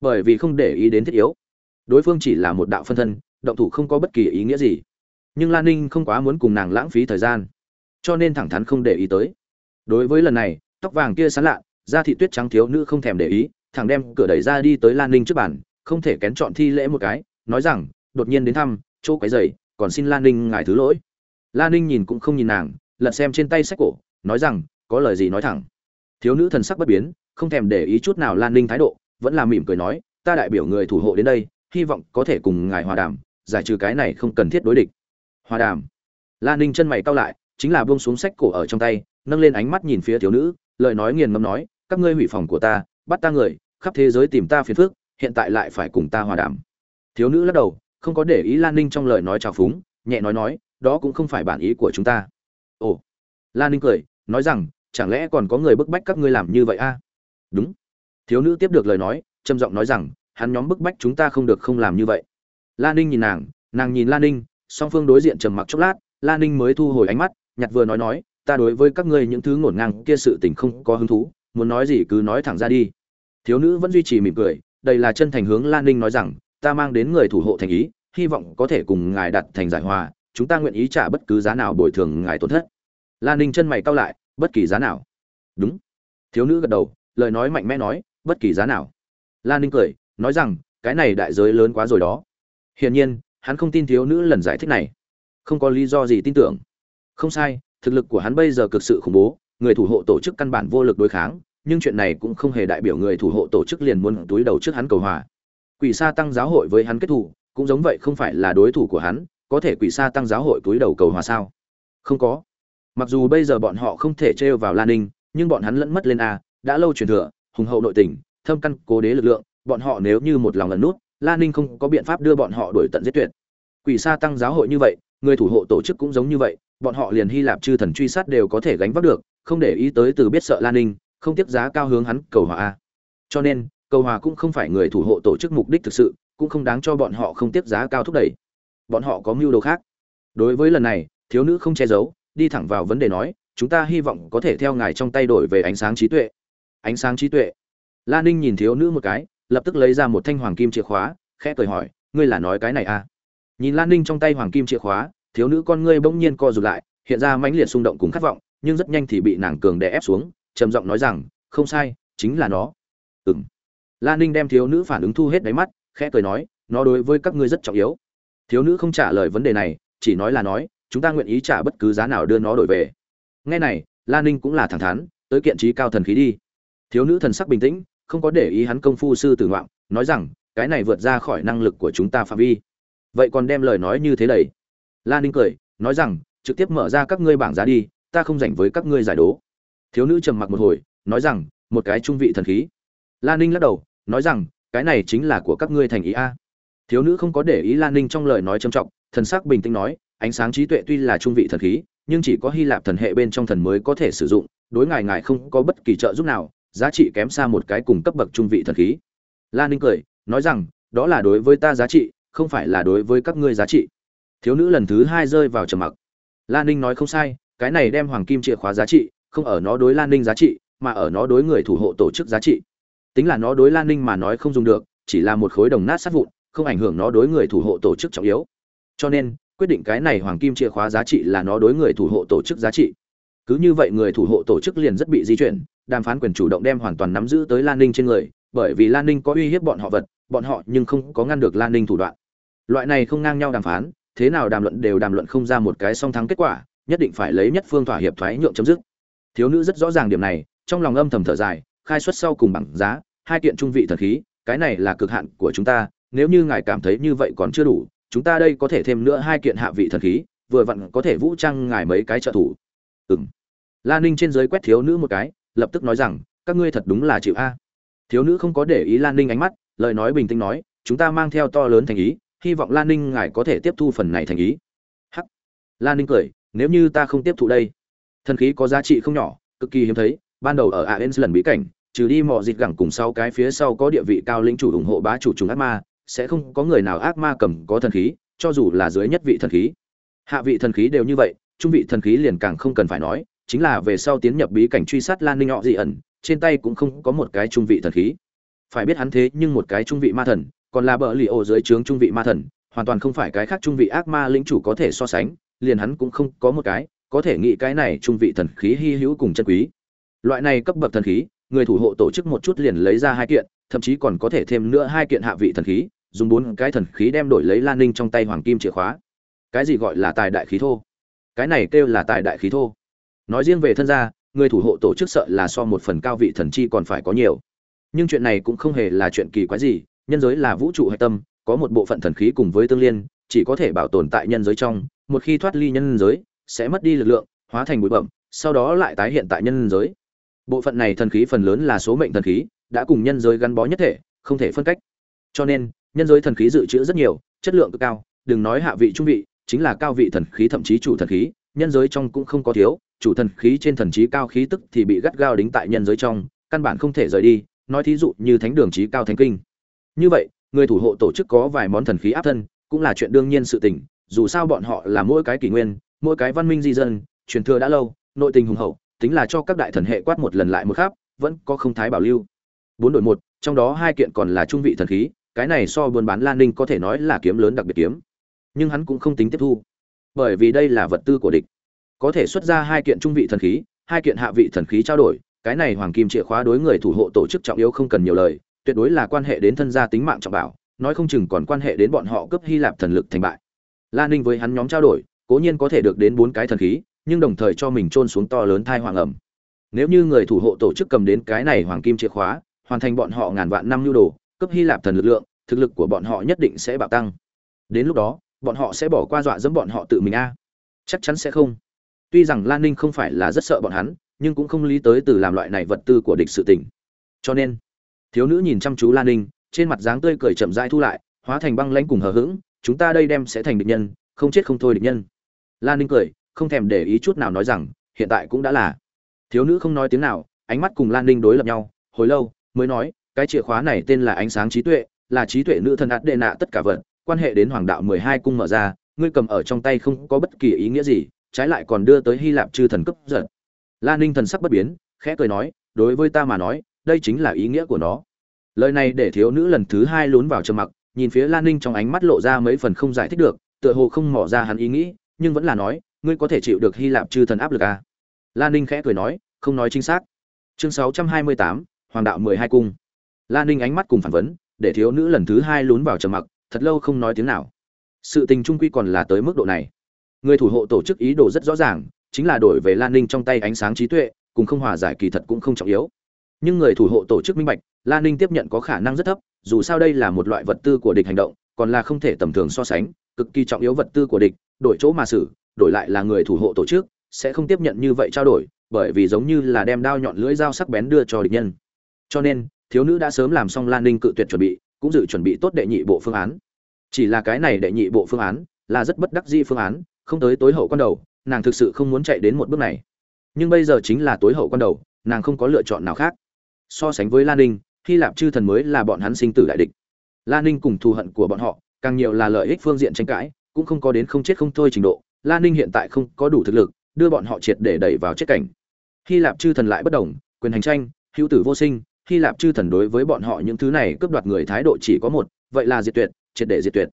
Speaker 1: Bởi vì không để ý đến thiết yếu. Đối phương chỉ là một đạo phân thân, động thủ không có bất kỳ ý nghĩa gì. Nhưng lan ninh không quá muốn cùng nàng lãng phí thời gian, cho nên thẳng thắn không để ý tới. Đối với lần này, tóc vàng kia sán lạ, da thị tuyết trắng thiếu nữ không thèm để ý, thẳng đem cửa đẩy ra đi tới lan ninh trước bàn, không thể kén chọn thi lễ một cái, nói rằng, đột nhiên đến thăm, chỗ quấy dày còn xin lan ninh ngài thứ lỗi. Lan ninh nhìn cũng không nhìn nàng lật xem trên tay sách cổ, nói rằng, có lời gì nói thẳng. Thiếu nữ thần sắc bất biến, không thèm để ý chút nào lan ninh thái độ, vẫn là mỉm cười nói, ta đại biểu người thủ hộ đến đây, hy vọng có thể cùng ngài hòa đàm, giải trừ cái này không cần thiết đối địch. Hòa đàm. Lan ninh chân mày cau lại, chính là buông xuống sách cổ ở trong tay, nâng lên ánh mắt nhìn phía thiếu nữ, lời nói nghiền ngẫm nói, các ngươi hủy phòng của ta, bắt ta người, khắp thế giới tìm ta phiền phức, hiện tại lại phải cùng ta hòa đàm. Thiếu nữ lắc đầu, không có để ý lan ninh trong lời nói trào phúng, nhẹ nói nói, đó cũng không phải bản ý của chúng ta ồ. Lan ninh cười, nói rằng, chẳng lẽ còn có người bức bách các ngươi làm như vậy a? Đúng. Thiếu nữ tiếp được lời nói, trầm giọng nói rằng, hắn nhóm bức bách chúng ta không được không làm như vậy. Lan ninh nhìn nàng nàng nhìn lan ninh, song phương đối diện trầm mặc chốc lát lan ninh mới thu hồi ánh mắt, nhặt vừa nói nói, ta đối với các ngươi những thứ ngổn ngang kia sự tình không có hứng thú, muốn nói gì cứ nói thẳng ra đi. Thiếu nữ vẫn duy trì mỉm cười đây là chân thành hướng lan ninh nói rằng, ta mang đến người thủ hộ thành ý, hy vọng có thể cùng ngài đặt thành giải hòa chúng ta nguyện ý trả bất cứ giá nào bồi thường ngài tổn thất. Lan ninh chân mày cau lại bất kỳ giá nào. Đúng. Thiếu nữ gật đầu lời nói mạnh mẽ nói bất kỳ giá nào. Lan ninh cười nói rằng cái này đại giới lớn quá rồi đó. Hiển nhiên hắn không tin thiếu nữ lần giải thích này. Không có lý do gì tin tưởng. Không sai thực lực của hắn bây giờ cực sự khủng bố người thủ hộ tổ chức căn bản vô lực đối kháng nhưng chuyện này cũng không hề đại biểu người thủ hộ tổ chức liền muốn túi đầu trước hắn cầu hòa. Quỷ sa tăng giáo hội với hắn kết thù, cũng giống vậy không phải là đối thủ của hắn có thể quỷ sa tăng giáo hội túi đầu cầu hòa sao? Không có. Mặc dù bây giờ bọn họ không thể trêu vào lan ninh, nhưng bọn hắn lẫn mất lên a, đã lâu truyền thừa, hùng hậu nội tình, thâm căn cố đế lực lượng, bọn họ nếu như một lòng lần nút lan ninh không có biện pháp đưa bọn họ đuổi tận giết tuyệt. Quỷ sa tăng giáo hội như vậy, người thủ hộ tổ chức cũng giống như vậy, bọn họ liền hy lạp chư thần truy sát đều có thể gánh vác được, không để ý tới từ biết sợ lan ninh, không tiếp giá cao hướng hắn cầu hòa a. Cho nên, cầu hòa cũng không phải người thủ hộ tổ chức mục đích thực sự, cũng không đáng cho bọn họ không tiếp giá cao thúc đẩy bọn họ có mưu đồ khác. Đối với lần này, thiếu nữ không che giấu, đi thẳng vào vấn đề nói, chúng ta hy vọng có thể theo ngài trong tay đổi về ánh sáng trí tuệ. Ánh sáng trí tuệ. La ninh nhìn thiếu nữ một cái, lập tức lấy ra một thanh hoàng kim chìa khóa, khẽ cười hỏi, ngươi là nói cái này à? Nhìn lan ninh trong tay hoàng kim chìa khóa, thiếu nữ con ngươi bỗng nhiên co rụt lại, hiện ra mãnh liệt xung động cùng khát vọng, nhưng rất nhanh thì bị nàng cường đè ép xuống, trầm giọng nói rằng, không sai, chính là nó. Ừng lan ninh đem thiếu nữ phản ứng thu hết đáy mắt, khẽ cười nói, nó đối với các ngươi rất trọng yếu thiếu nữ không trả lời vấn đề này, chỉ nói là nói, chúng ta nguyện ý trả bất cứ giá nào đưa nó đổi về. Nghe này lan ninh cũng là thẳng thắn, tới kiện trí cao thần khí đi. Thiếu nữ thần sắc bình tĩnh, không có để ý hắn công phu sư tử ngoạm, nói rằng, cái này vượt ra khỏi năng lực của chúng ta phạm vi. Vậy còn đem lời nói như thế đầy lan ninh cười, nói rằng, trực tiếp mở ra các ngươi bảng giá đi, ta không dành với các ngươi giải đố. Thiếu nữ trầm mặc một hồi, nói rằng, một cái trung vị thần khí. Lan ninh lắc đầu, nói rằng, cái này chính là của các ngươi thành ý a thiếu nữ không có để ý lan ninh trong lời nói trầm trọng, thần sắc bình tĩnh nói, ánh sáng trí tuệ tuy là trung vị thần khí, nhưng chỉ có hy lạp thần hệ bên trong thần mới có thể sử dụng, đối ngài ngài không có bất kỳ trợ giúp nào, giá trị kém xa một cái cùng cấp bậc trung vị thần khí. Lan ninh cười, nói rằng, đó là đối với ta giá trị, không phải là đối với các ngươi giá trị. Thiếu nữ lần thứ hai rơi vào trầm mặc. Lan ninh nói không sai, cái này đem hoàng kim chìa khóa giá trị, không ở nó đối lan ninh giá trị, mà ở nó đối người thủ hộ tổ chức giá trị. Tính là nó đối lan ninh mà nói không dùng được, chỉ là một khối đồng nát sát vụn không ảnh hưởng nó đối người thủ hộ tổ chức trọng yếu. Cho nên, quyết định cái này hoàng kim chìa khóa giá trị là nó đối người thủ hộ tổ chức giá trị. Cứ như vậy người thủ hộ tổ chức liền rất bị di chuyển, đàm phán quyền chủ động đem hoàn toàn nắm giữ tới lan ninh trên người, bởi vì lan ninh có uy hiếp bọn họ vật, bọn họ nhưng không có ngăn được lan ninh thủ đoạn. Loại này không ngang nhau đàm phán, thế nào đàm luận đều đàm luận không ra một cái song thắng kết quả, nhất định phải lấy nhất phương thỏa hiệp thoái nhượng chấm dứt. Thiếu nữ rất rõ ràng điểm này, trong lòng âm thầm thở dài, khai xuất sau cùng bằng giá, hai kiện trung vị thần khí, cái này là cực hạn của chúng ta nếu như ngài cảm thấy như vậy còn chưa đủ, chúng ta đây có thể thêm nữa hai kiện hạ vị thần khí, vừa vặn có thể vũ trang ngài mấy cái trợ thủ. Ừng la ninh trên giới quét thiếu nữ một cái, lập tức nói rằng, các ngươi thật đúng là chịu a. Thiếu nữ không có để ý lan ninh ánh mắt, lời nói bình tĩnh nói, chúng ta mang theo to lớn thành ý, hy vọng lan ninh ngài có thể tiếp thu phần này thành ý. Hắc. Lan ninh cười, nếu như ta không tiếp thụ đây. Thần khí có giá trị không nhỏ, cực kỳ hiếm thấy, ban đầu ở aens lần bí cảnh, trừ đi mò dịt gẳng cùng sau cái phía sau có địa vị cao lĩnh chủ ủng hộ bá chủ trùng ác ma sẽ không có người nào ác ma cầm có thần khí, cho dù là dưới nhất vị thần khí. Hạ vị thần khí đều như vậy, trung vị thần khí liền càng không cần phải nói, chính là về sau tiến nhập bí cảnh truy sát lan ninh họ dị ẩn, trên tay cũng không có một cái trung vị thần khí. Phải biết hắn thế nhưng một cái trung vị ma thần, còn là bờ lì ô dưới trướng trung vị ma thần, hoàn toàn không phải cái khác trung vị ác ma lĩnh chủ có thể so sánh, liền hắn cũng không có một cái, có thể nghĩ cái này trung vị thần khí hy hữu cùng chân quý. Loại này cấp bậc thần khí người thủ hộ tổ chức một chút liền lấy ra hai kiện, thậm chí còn có thể thêm nữa hai kiện hạ vị thần khí, dùng bốn cái thần khí đem đổi lấy lan ninh trong tay hoàng kim chìa khóa. Cái gì gọi là tài đại khí thô? Cái này kêu là tài đại khí thô. Nói riêng về thân gia, người thủ hộ tổ chức sợ là so một phần cao vị thần chi còn phải có nhiều. Nhưng chuyện này cũng không hề là chuyện kỳ quái gì, nhân giới là vũ trụ hạch tâm, có một bộ phận thần khí cùng với tương liên, chỉ có thể bảo tồn tại nhân giới trong, một khi thoát ly nhân giới, sẽ mất đi lực lượng, hóa thành bụi bậm sau đó lại tái hiện tại nhân giới bộ phận này thần khí phần lớn là số mệnh thần khí, đã cùng nhân giới gắn bó nhất thể, không thể phân cách. Cho nên, nhân giới thần khí dự trữ rất nhiều, chất lượng cực cao, đừng nói hạ vị trung vị, chính là cao vị thần khí thậm chí chủ thần khí, nhân giới trong cũng không có thiếu, chủ thần khí trên thần trí cao khí tức thì bị gắt gao đính tại nhân giới trong, căn bản không thể rời đi, nói thí dụ như thánh đường trí cao thánh kinh. Như vậy, người thủ hộ tổ chức có vài món thần khí áp thân, cũng là chuyện đương nhiên sự tình, dù sao bọn họ là mỗi cái kỷ nguyên, mỗi cái văn minh di dân, truyền thừa đã lâu, nội tình hùng hậu tính là cho các đại thần hệ quát một lần lại một khắp, vẫn có không thái bảo lưu. Bốn đội một trong đó hai kiện còn là trung vị thần khí cái này so buôn bán lan ninh có thể nói là kiếm lớn đặc biệt kiếm. Nhưng hắn cũng không tính tiếp thu bởi vì đây là vật tư của địch. Có thể xuất ra hai kiện trung vị thần khí hai kiện hạ vị thần khí trao đổi cái này hoàng kim chìa khóa đối người thủ hộ tổ chức trọng yếu không cần nhiều lời tuyệt đối là quan hệ đến thân gia tính mạng trọng bảo nói không chừng còn quan hệ đến bọn họ cướp hy lạp thần lực thành bại. Lan ninh với hắn nhóm trao đổi cố nhiên có thể được đến bốn cái thần khí nhưng đồng thời cho mình trôn xuống to lớn thai hoàng ẩm. Nếu như người thủ hộ tổ chức cầm đến cái này hoàng kim chìa khóa, hoàn thành bọn họ ngàn vạn năm nhu đồ, cấp hy lạp thần lực lượng, thực lực của bọn họ nhất định sẽ bạo tăng. Đến lúc đó, bọn họ sẽ bỏ qua dọa dẫm bọn họ tự mình a. Chắc chắn sẽ không. Tuy rằng lan ninh không phải là rất sợ bọn hắn, nhưng cũng không lý tới từ làm loại này vật tư của địch sự tình. Cho nên, thiếu nữ nhìn chăm chú lan ninh, trên mặt dáng tươi cười chậm rãi thu lại, hóa thành băng lãnh cùng hờ hững, chúng ta đây đem sẽ thành địch nhân, không chết không thôi địch nhân. Lan ninh cười không thèm để ý chút nào nói rằng, hiện tại cũng đã là. Thiếu nữ không nói tiếng nào, ánh mắt cùng lan ninh đối lập nhau, hồi lâu, mới nói, cái chìa khóa này tên là ánh sáng trí tuệ, là trí tuệ nữ thần ạt đệ nạ tất cả vật, quan hệ đến hoàng đạo mười hai cung mở ra, ngươi cầm ở trong tay không có bất kỳ ý nghĩa gì, trái lại còn đưa tới hy lạp chư thần cấp giật lan ninh thần sắc bất biến, khẽ cười nói, đối với ta mà nói, đây chính là ý nghĩa của nó. Lời này để thiếu nữ lần thứ hai lún vào trầm mặc, nhìn phía lan ninh trong ánh mắt lộ ra mấy phần không giải thích được, tựa hồ không mỏ ra hắn ý nghĩ, nhưng vẫn là nói ngươi có thể chịu được hy lạp chư thần áp lực à? lan ninh khẽ cười nói, không nói chính xác. Chương sáu trăm hai mươi tám, hoàng đạo mười hai cung. Lan ninh ánh mắt cùng phản vấn, để thiếu nữ lần thứ hai lún vào trầm mặc, thật lâu không nói tiếng nào. Sự tình trung quy còn là tới mức độ này. Người thủ hộ tổ chức ý đồ rất rõ ràng, chính là đổi về lan ninh trong tay ánh sáng trí tuệ, cùng không hòa giải kỳ thật cũng không trọng yếu. Nhưng người thủ hộ tổ chức minh bạch lan ninh tiếp nhận có khả năng rất thấp, dù sao đây là một loại vật tư của địch hành động, còn là không thể tầm thường so sánh, cực kỳ trọng yếu vật tư của địch, đổi chỗ mà xử đổi lại là người thủ hộ tổ chức, sẽ không tiếp nhận như vậy trao đổi, bởi vì giống như là đem đao nhọn lưỡi dao sắc bén đưa cho địch nhân. Cho nên, thiếu nữ đã sớm làm xong lan ninh cự tuyệt chuẩn bị, cũng dự chuẩn bị tốt đệ nhị bộ phương án. Chỉ là cái này đệ nhị bộ phương án là rất bất đắc dĩ phương án, không tới tối hậu quan đầu, nàng thực sự không muốn chạy đến một bước này. Nhưng bây giờ chính là tối hậu quan đầu, nàng không có lựa chọn nào khác. So sánh với lan ninh, hy lạp chư thần mới là bọn hắn sinh tử đại địch. Lan ninh cùng thù hận của bọn họ, càng nhiều là lợi ích phương diện tranh cãi, cũng không có đến không chết không thôi trình độ lan ninh hiện tại không có đủ thực lực, đưa bọn họ triệt để đẩy vào chết cảnh. Hy lạp chư thần lại bất đồng, quyền hành tranh, hữu tử vô sinh, hy lạp chư thần đối với bọn họ những thứ này cướp đoạt người thái độ chỉ có một, vậy là diệt tuyệt, triệt để diệt tuyệt.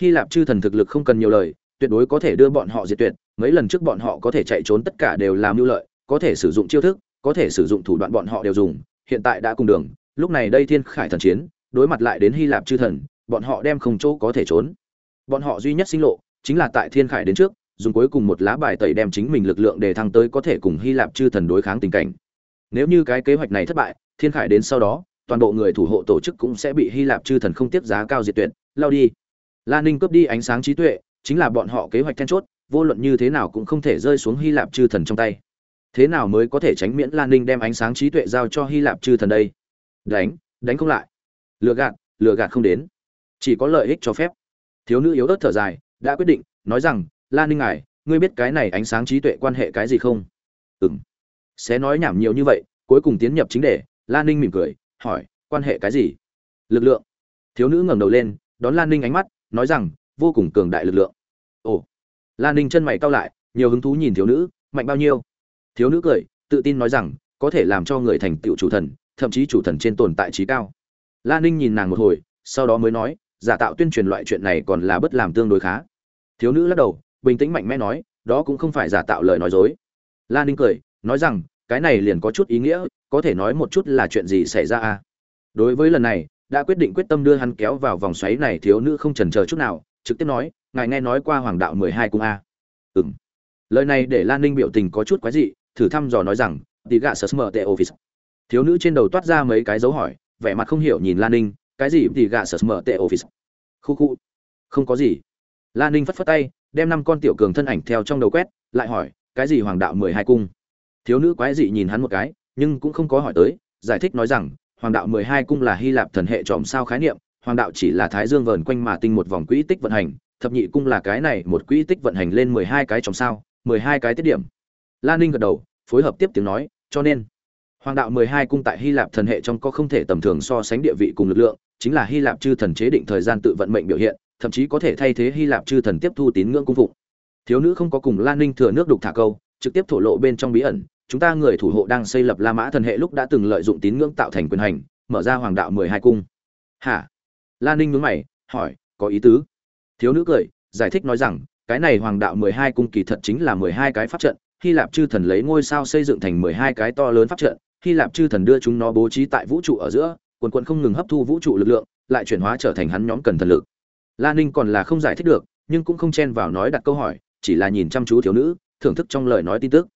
Speaker 1: Hy lạp chư thần thực lực không cần nhiều lời, tuyệt đối có thể đưa bọn họ diệt tuyệt, mấy lần trước bọn họ có thể chạy trốn tất cả đều làm mưu lợi, có thể sử dụng chiêu thức, có thể sử dụng thủ đoạn bọn họ đều dùng, hiện tại đã cùng đường, lúc này đây thiên khải thần chiến, đối mặt lại đến hy lạp chư thần, bọn họ đem không chỗ có thể trốn. Bọn họ duy nhất sinh lộ chính là tại thiên khải đến trước dùng cuối cùng một lá bài tẩy đem chính mình lực lượng để thăng tới có thể cùng hy lạp chư thần đối kháng tình cảnh. Nếu như cái kế hoạch này thất bại, thiên khải đến sau đó, toàn bộ người thủ hộ tổ chức cũng sẽ bị hy lạp chư thần không tiếp giá cao diệt tuyệt, lao đi. Lan ninh cướp đi ánh sáng trí tuệ, chính là bọn họ kế hoạch then chốt, vô luận như thế nào cũng không thể rơi xuống hy lạp chư thần trong tay. Thế nào mới có thể tránh miễn lan ninh đem ánh sáng trí tuệ giao cho hy lạp chư thần đây? Đánh đánh không lại. Lừa gạt lừa gạt không đến. Chỉ có lợi ích cho phép. Thiếu nữ yếu ớt thở dài, đã quyết định, nói rằng lan ninh ngài, ngươi biết cái này ánh sáng trí tuệ quan hệ cái gì không? Ừ m sẽ nói nhảm nhiều như vậy, cuối cùng tiến nhập chính đề lan ninh mỉm cười, hỏi, quan hệ cái gì? Lực lượng. Thiếu nữ ngẩng đầu lên, đón lan ninh ánh mắt, nói rằng, vô cùng cường đại lực lượng. Ồ. Lan ninh chân mày cao lại, nhiều hứng thú nhìn thiếu nữ, mạnh bao nhiêu? Thiếu nữ cười, tự tin nói rằng, có thể làm cho người thành tựu chủ thần, thậm chí chủ thần trên tồn tại trí cao. Lan ninh nhìn nàng một hồi, sau đó mới nói, giả tạo tuyên truyền loại chuyện này còn là bất làm tương đối khá. Thiếu nữ lắc đầu bình tĩnh mạnh mẽ nói, đó cũng không phải giả tạo lời nói dối. Lan ninh cười, nói rằng, cái này liền có chút ý nghĩa, có thể nói một chút là chuyện gì xảy ra à? Đối với lần này, đã quyết định quyết tâm đưa hắn kéo vào vòng xoáy này thiếu nữ không chần chờ chút nào, trực tiếp nói, ngài nghe nói qua hoàng đạo mười hai cung a. Ừng lời này để lan ninh biểu tình có chút quái dị, thử thăm dò nói rằng tỷ gạ sơ smờ tệ office thiếu nữ trên đầu toát ra mấy cái dấu hỏi, vẻ mặt không hiểu nhìn lan ninh, cái gì tỷ gạ sơ smờ tệ office khu khu. Không có gì. Lan ninh phất phất tay đem năm con tiểu cường thân ảnh theo trong đầu quét, lại hỏi, cái gì hoàng đạo mười hai cung? Thiếu nữ quái dị nhìn hắn một cái, nhưng cũng không có hỏi tới, giải thích nói rằng, hoàng đạo mười hai cung là hy lạp thần hệ tròm sao khái niệm, hoàng đạo chỉ là thái dương vờn quanh mà tinh một vòng quỹ tích vận hành, thập nhị cung là cái này một quỹ tích vận hành lên mười hai cái tròm sao, mười hai cái tiết điểm. Lan ninh gật đầu, phối hợp tiếp tiếng nói, cho nên, hoàng đạo mười hai cung tại hy lạp thần hệ trong có không thể tầm thường so sánh địa vị cùng lực lượng, chính là hy lạp chư thần chế định thời gian tự vận mệnh biểu hiện thậm chí có thể thay thế hy lạp chư thần tiếp thu tín ngưỡng cung phụng thiếu nữ không có cùng lan ninh thừa nước đục thả câu trực tiếp thổ lộ bên trong bí ẩn chúng ta người thủ hộ đang xây lập La Mã thần hệ lúc đã từng lợi dụng tín ngưỡng tạo thành quyền hành, mở ra hoàng đạo mười hai cung. Hả? Lan Ninh nhướng mày, hỏi, có ý tứ? Thiếu nữ cười, giải thích nói rằng, cái này hoàng đạo mười hai cung kỳ thật chính là mười hai cái pháp trận, Hy Lạp chư thần lấy ngôi sao xây dựng thành mười hai cái to lớn pháp trận, hy lạp chư thần đưa chúng nó bố trí tại vũ trụ ở giữa quần quần không ngừng hấp thu vũ trụ lực lượng lại chuyển hóa trở thành hắn nhóm cần thần lực la ninh còn là không giải thích được, nhưng cũng không chen vào nói đặt câu hỏi, chỉ là nhìn chăm chú thiếu nữ, thưởng thức trong lời nói tin tức.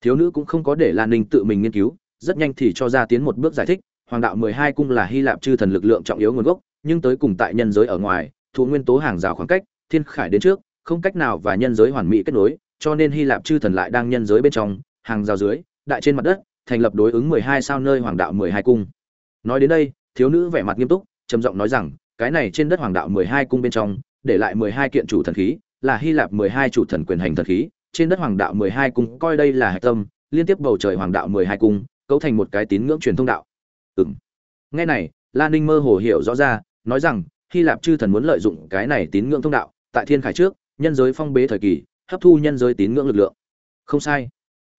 Speaker 1: Thiếu nữ cũng không có để la ninh tự mình nghiên cứu, rất nhanh thì cho ra tiến một bước giải thích, hoàng đạo mười hai cung là hy lạp chư thần lực lượng trọng yếu nguồn gốc, nhưng tới cùng tại nhân giới ở ngoài thu nguyên tố hàng rào khoảng cách, thiên khải đến trước, không cách nào và nhân giới hoàn mỹ kết nối, cho nên hy lạp chư thần lại đang nhân giới bên trong, hàng rào dưới, đại trên mặt đất, thành lập đối ứng mười hai sao nơi hoàng đạo mười hai cung. Nói đến đây, thiếu nữ vẻ mặt nghiêm túc, trầm giọng nói rằng cái này trên đất hoàng đạo mười hai cung bên trong, để lại mười hai kiện chủ thần khí, là hy lạp mười hai chủ thần quyền hành thần khí. Trên đất hoàng đạo mười hai cung, coi đây là hạch tâm, liên tiếp bầu trời hoàng đạo mười hai cung, cấu thành một cái tín ngưỡng truyền thông đạo. Ừm. nghe này lan ninh mơ hồ hiểu rõ ra, nói rằng, hy lạp chư thần muốn lợi dụng cái này tín ngưỡng thông đạo, tại thiên khải trước, nhân giới phong bế thời kỳ, hấp thu nhân giới tín ngưỡng lực lượng. Không sai.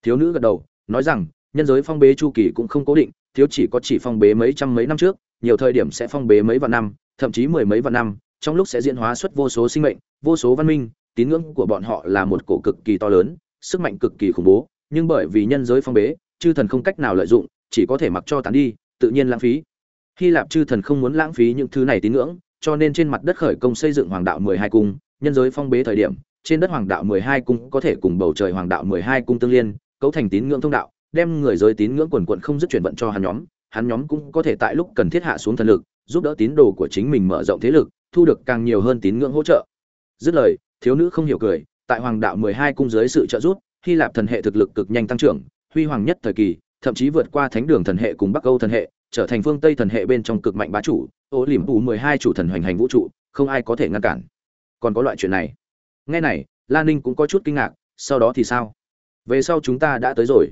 Speaker 1: Thiếu nữ gật đầu, nói rằng, nhân giới phong bế chu kỳ cũng không cố định, thiếu chỉ có chỉ phong bế mấy trăm mấy năm trước, nhiều thời điểm sẽ phong bế mấy vạn năm thậm chí mười mấy vạn năm, trong lúc sẽ diễn hóa xuất vô số sinh mệnh, vô số văn minh, tín ngưỡng của bọn họ là một cổ cực kỳ to lớn, sức mạnh cực kỳ khủng bố, nhưng bởi vì nhân giới phong bế, chư thần không cách nào lợi dụng, chỉ có thể mặc cho tán đi, tự nhiên lãng phí. Hy lạp chư thần không muốn lãng phí những thứ này tín ngưỡng, cho nên trên mặt đất khởi công xây dựng hoàng đạo mười hai cung, nhân giới phong bế thời điểm, trên đất hoàng đạo mười hai cung có thể cùng bầu trời hoàng đạo mười hai cung tương liên, cấu thành tín ngưỡng thông đạo, đem người giới tín ngưỡng quần quận không dứt chuyển vận cho hắn nhóm hắn nhóm cũng có thể tại lúc cần thiết hạ xuống thần lực giúp đỡ tín đồ của chính mình mở rộng thế lực, thu được càng nhiều hơn tín ngưỡng hỗ trợ. Dứt lời, thiếu nữ không hiểu cười, tại hoàng đạo mười hai cung dưới sự trợ giúp, hy lạp thần hệ thực lực cực nhanh tăng trưởng, huy hoàng nhất thời kỳ, thậm chí vượt qua thánh đường thần hệ cùng bắc âu thần hệ, trở thành phương tây thần hệ bên trong cực mạnh bá chủ, ô Liễm Vũ mười hai chủ thần hoành hành vũ trụ, không ai có thể ngăn cản. Còn có loại chuyện này. Nghe này, lan ninh cũng có chút kinh ngạc, sau đó thì sao? Về sau chúng ta đã tới rồi.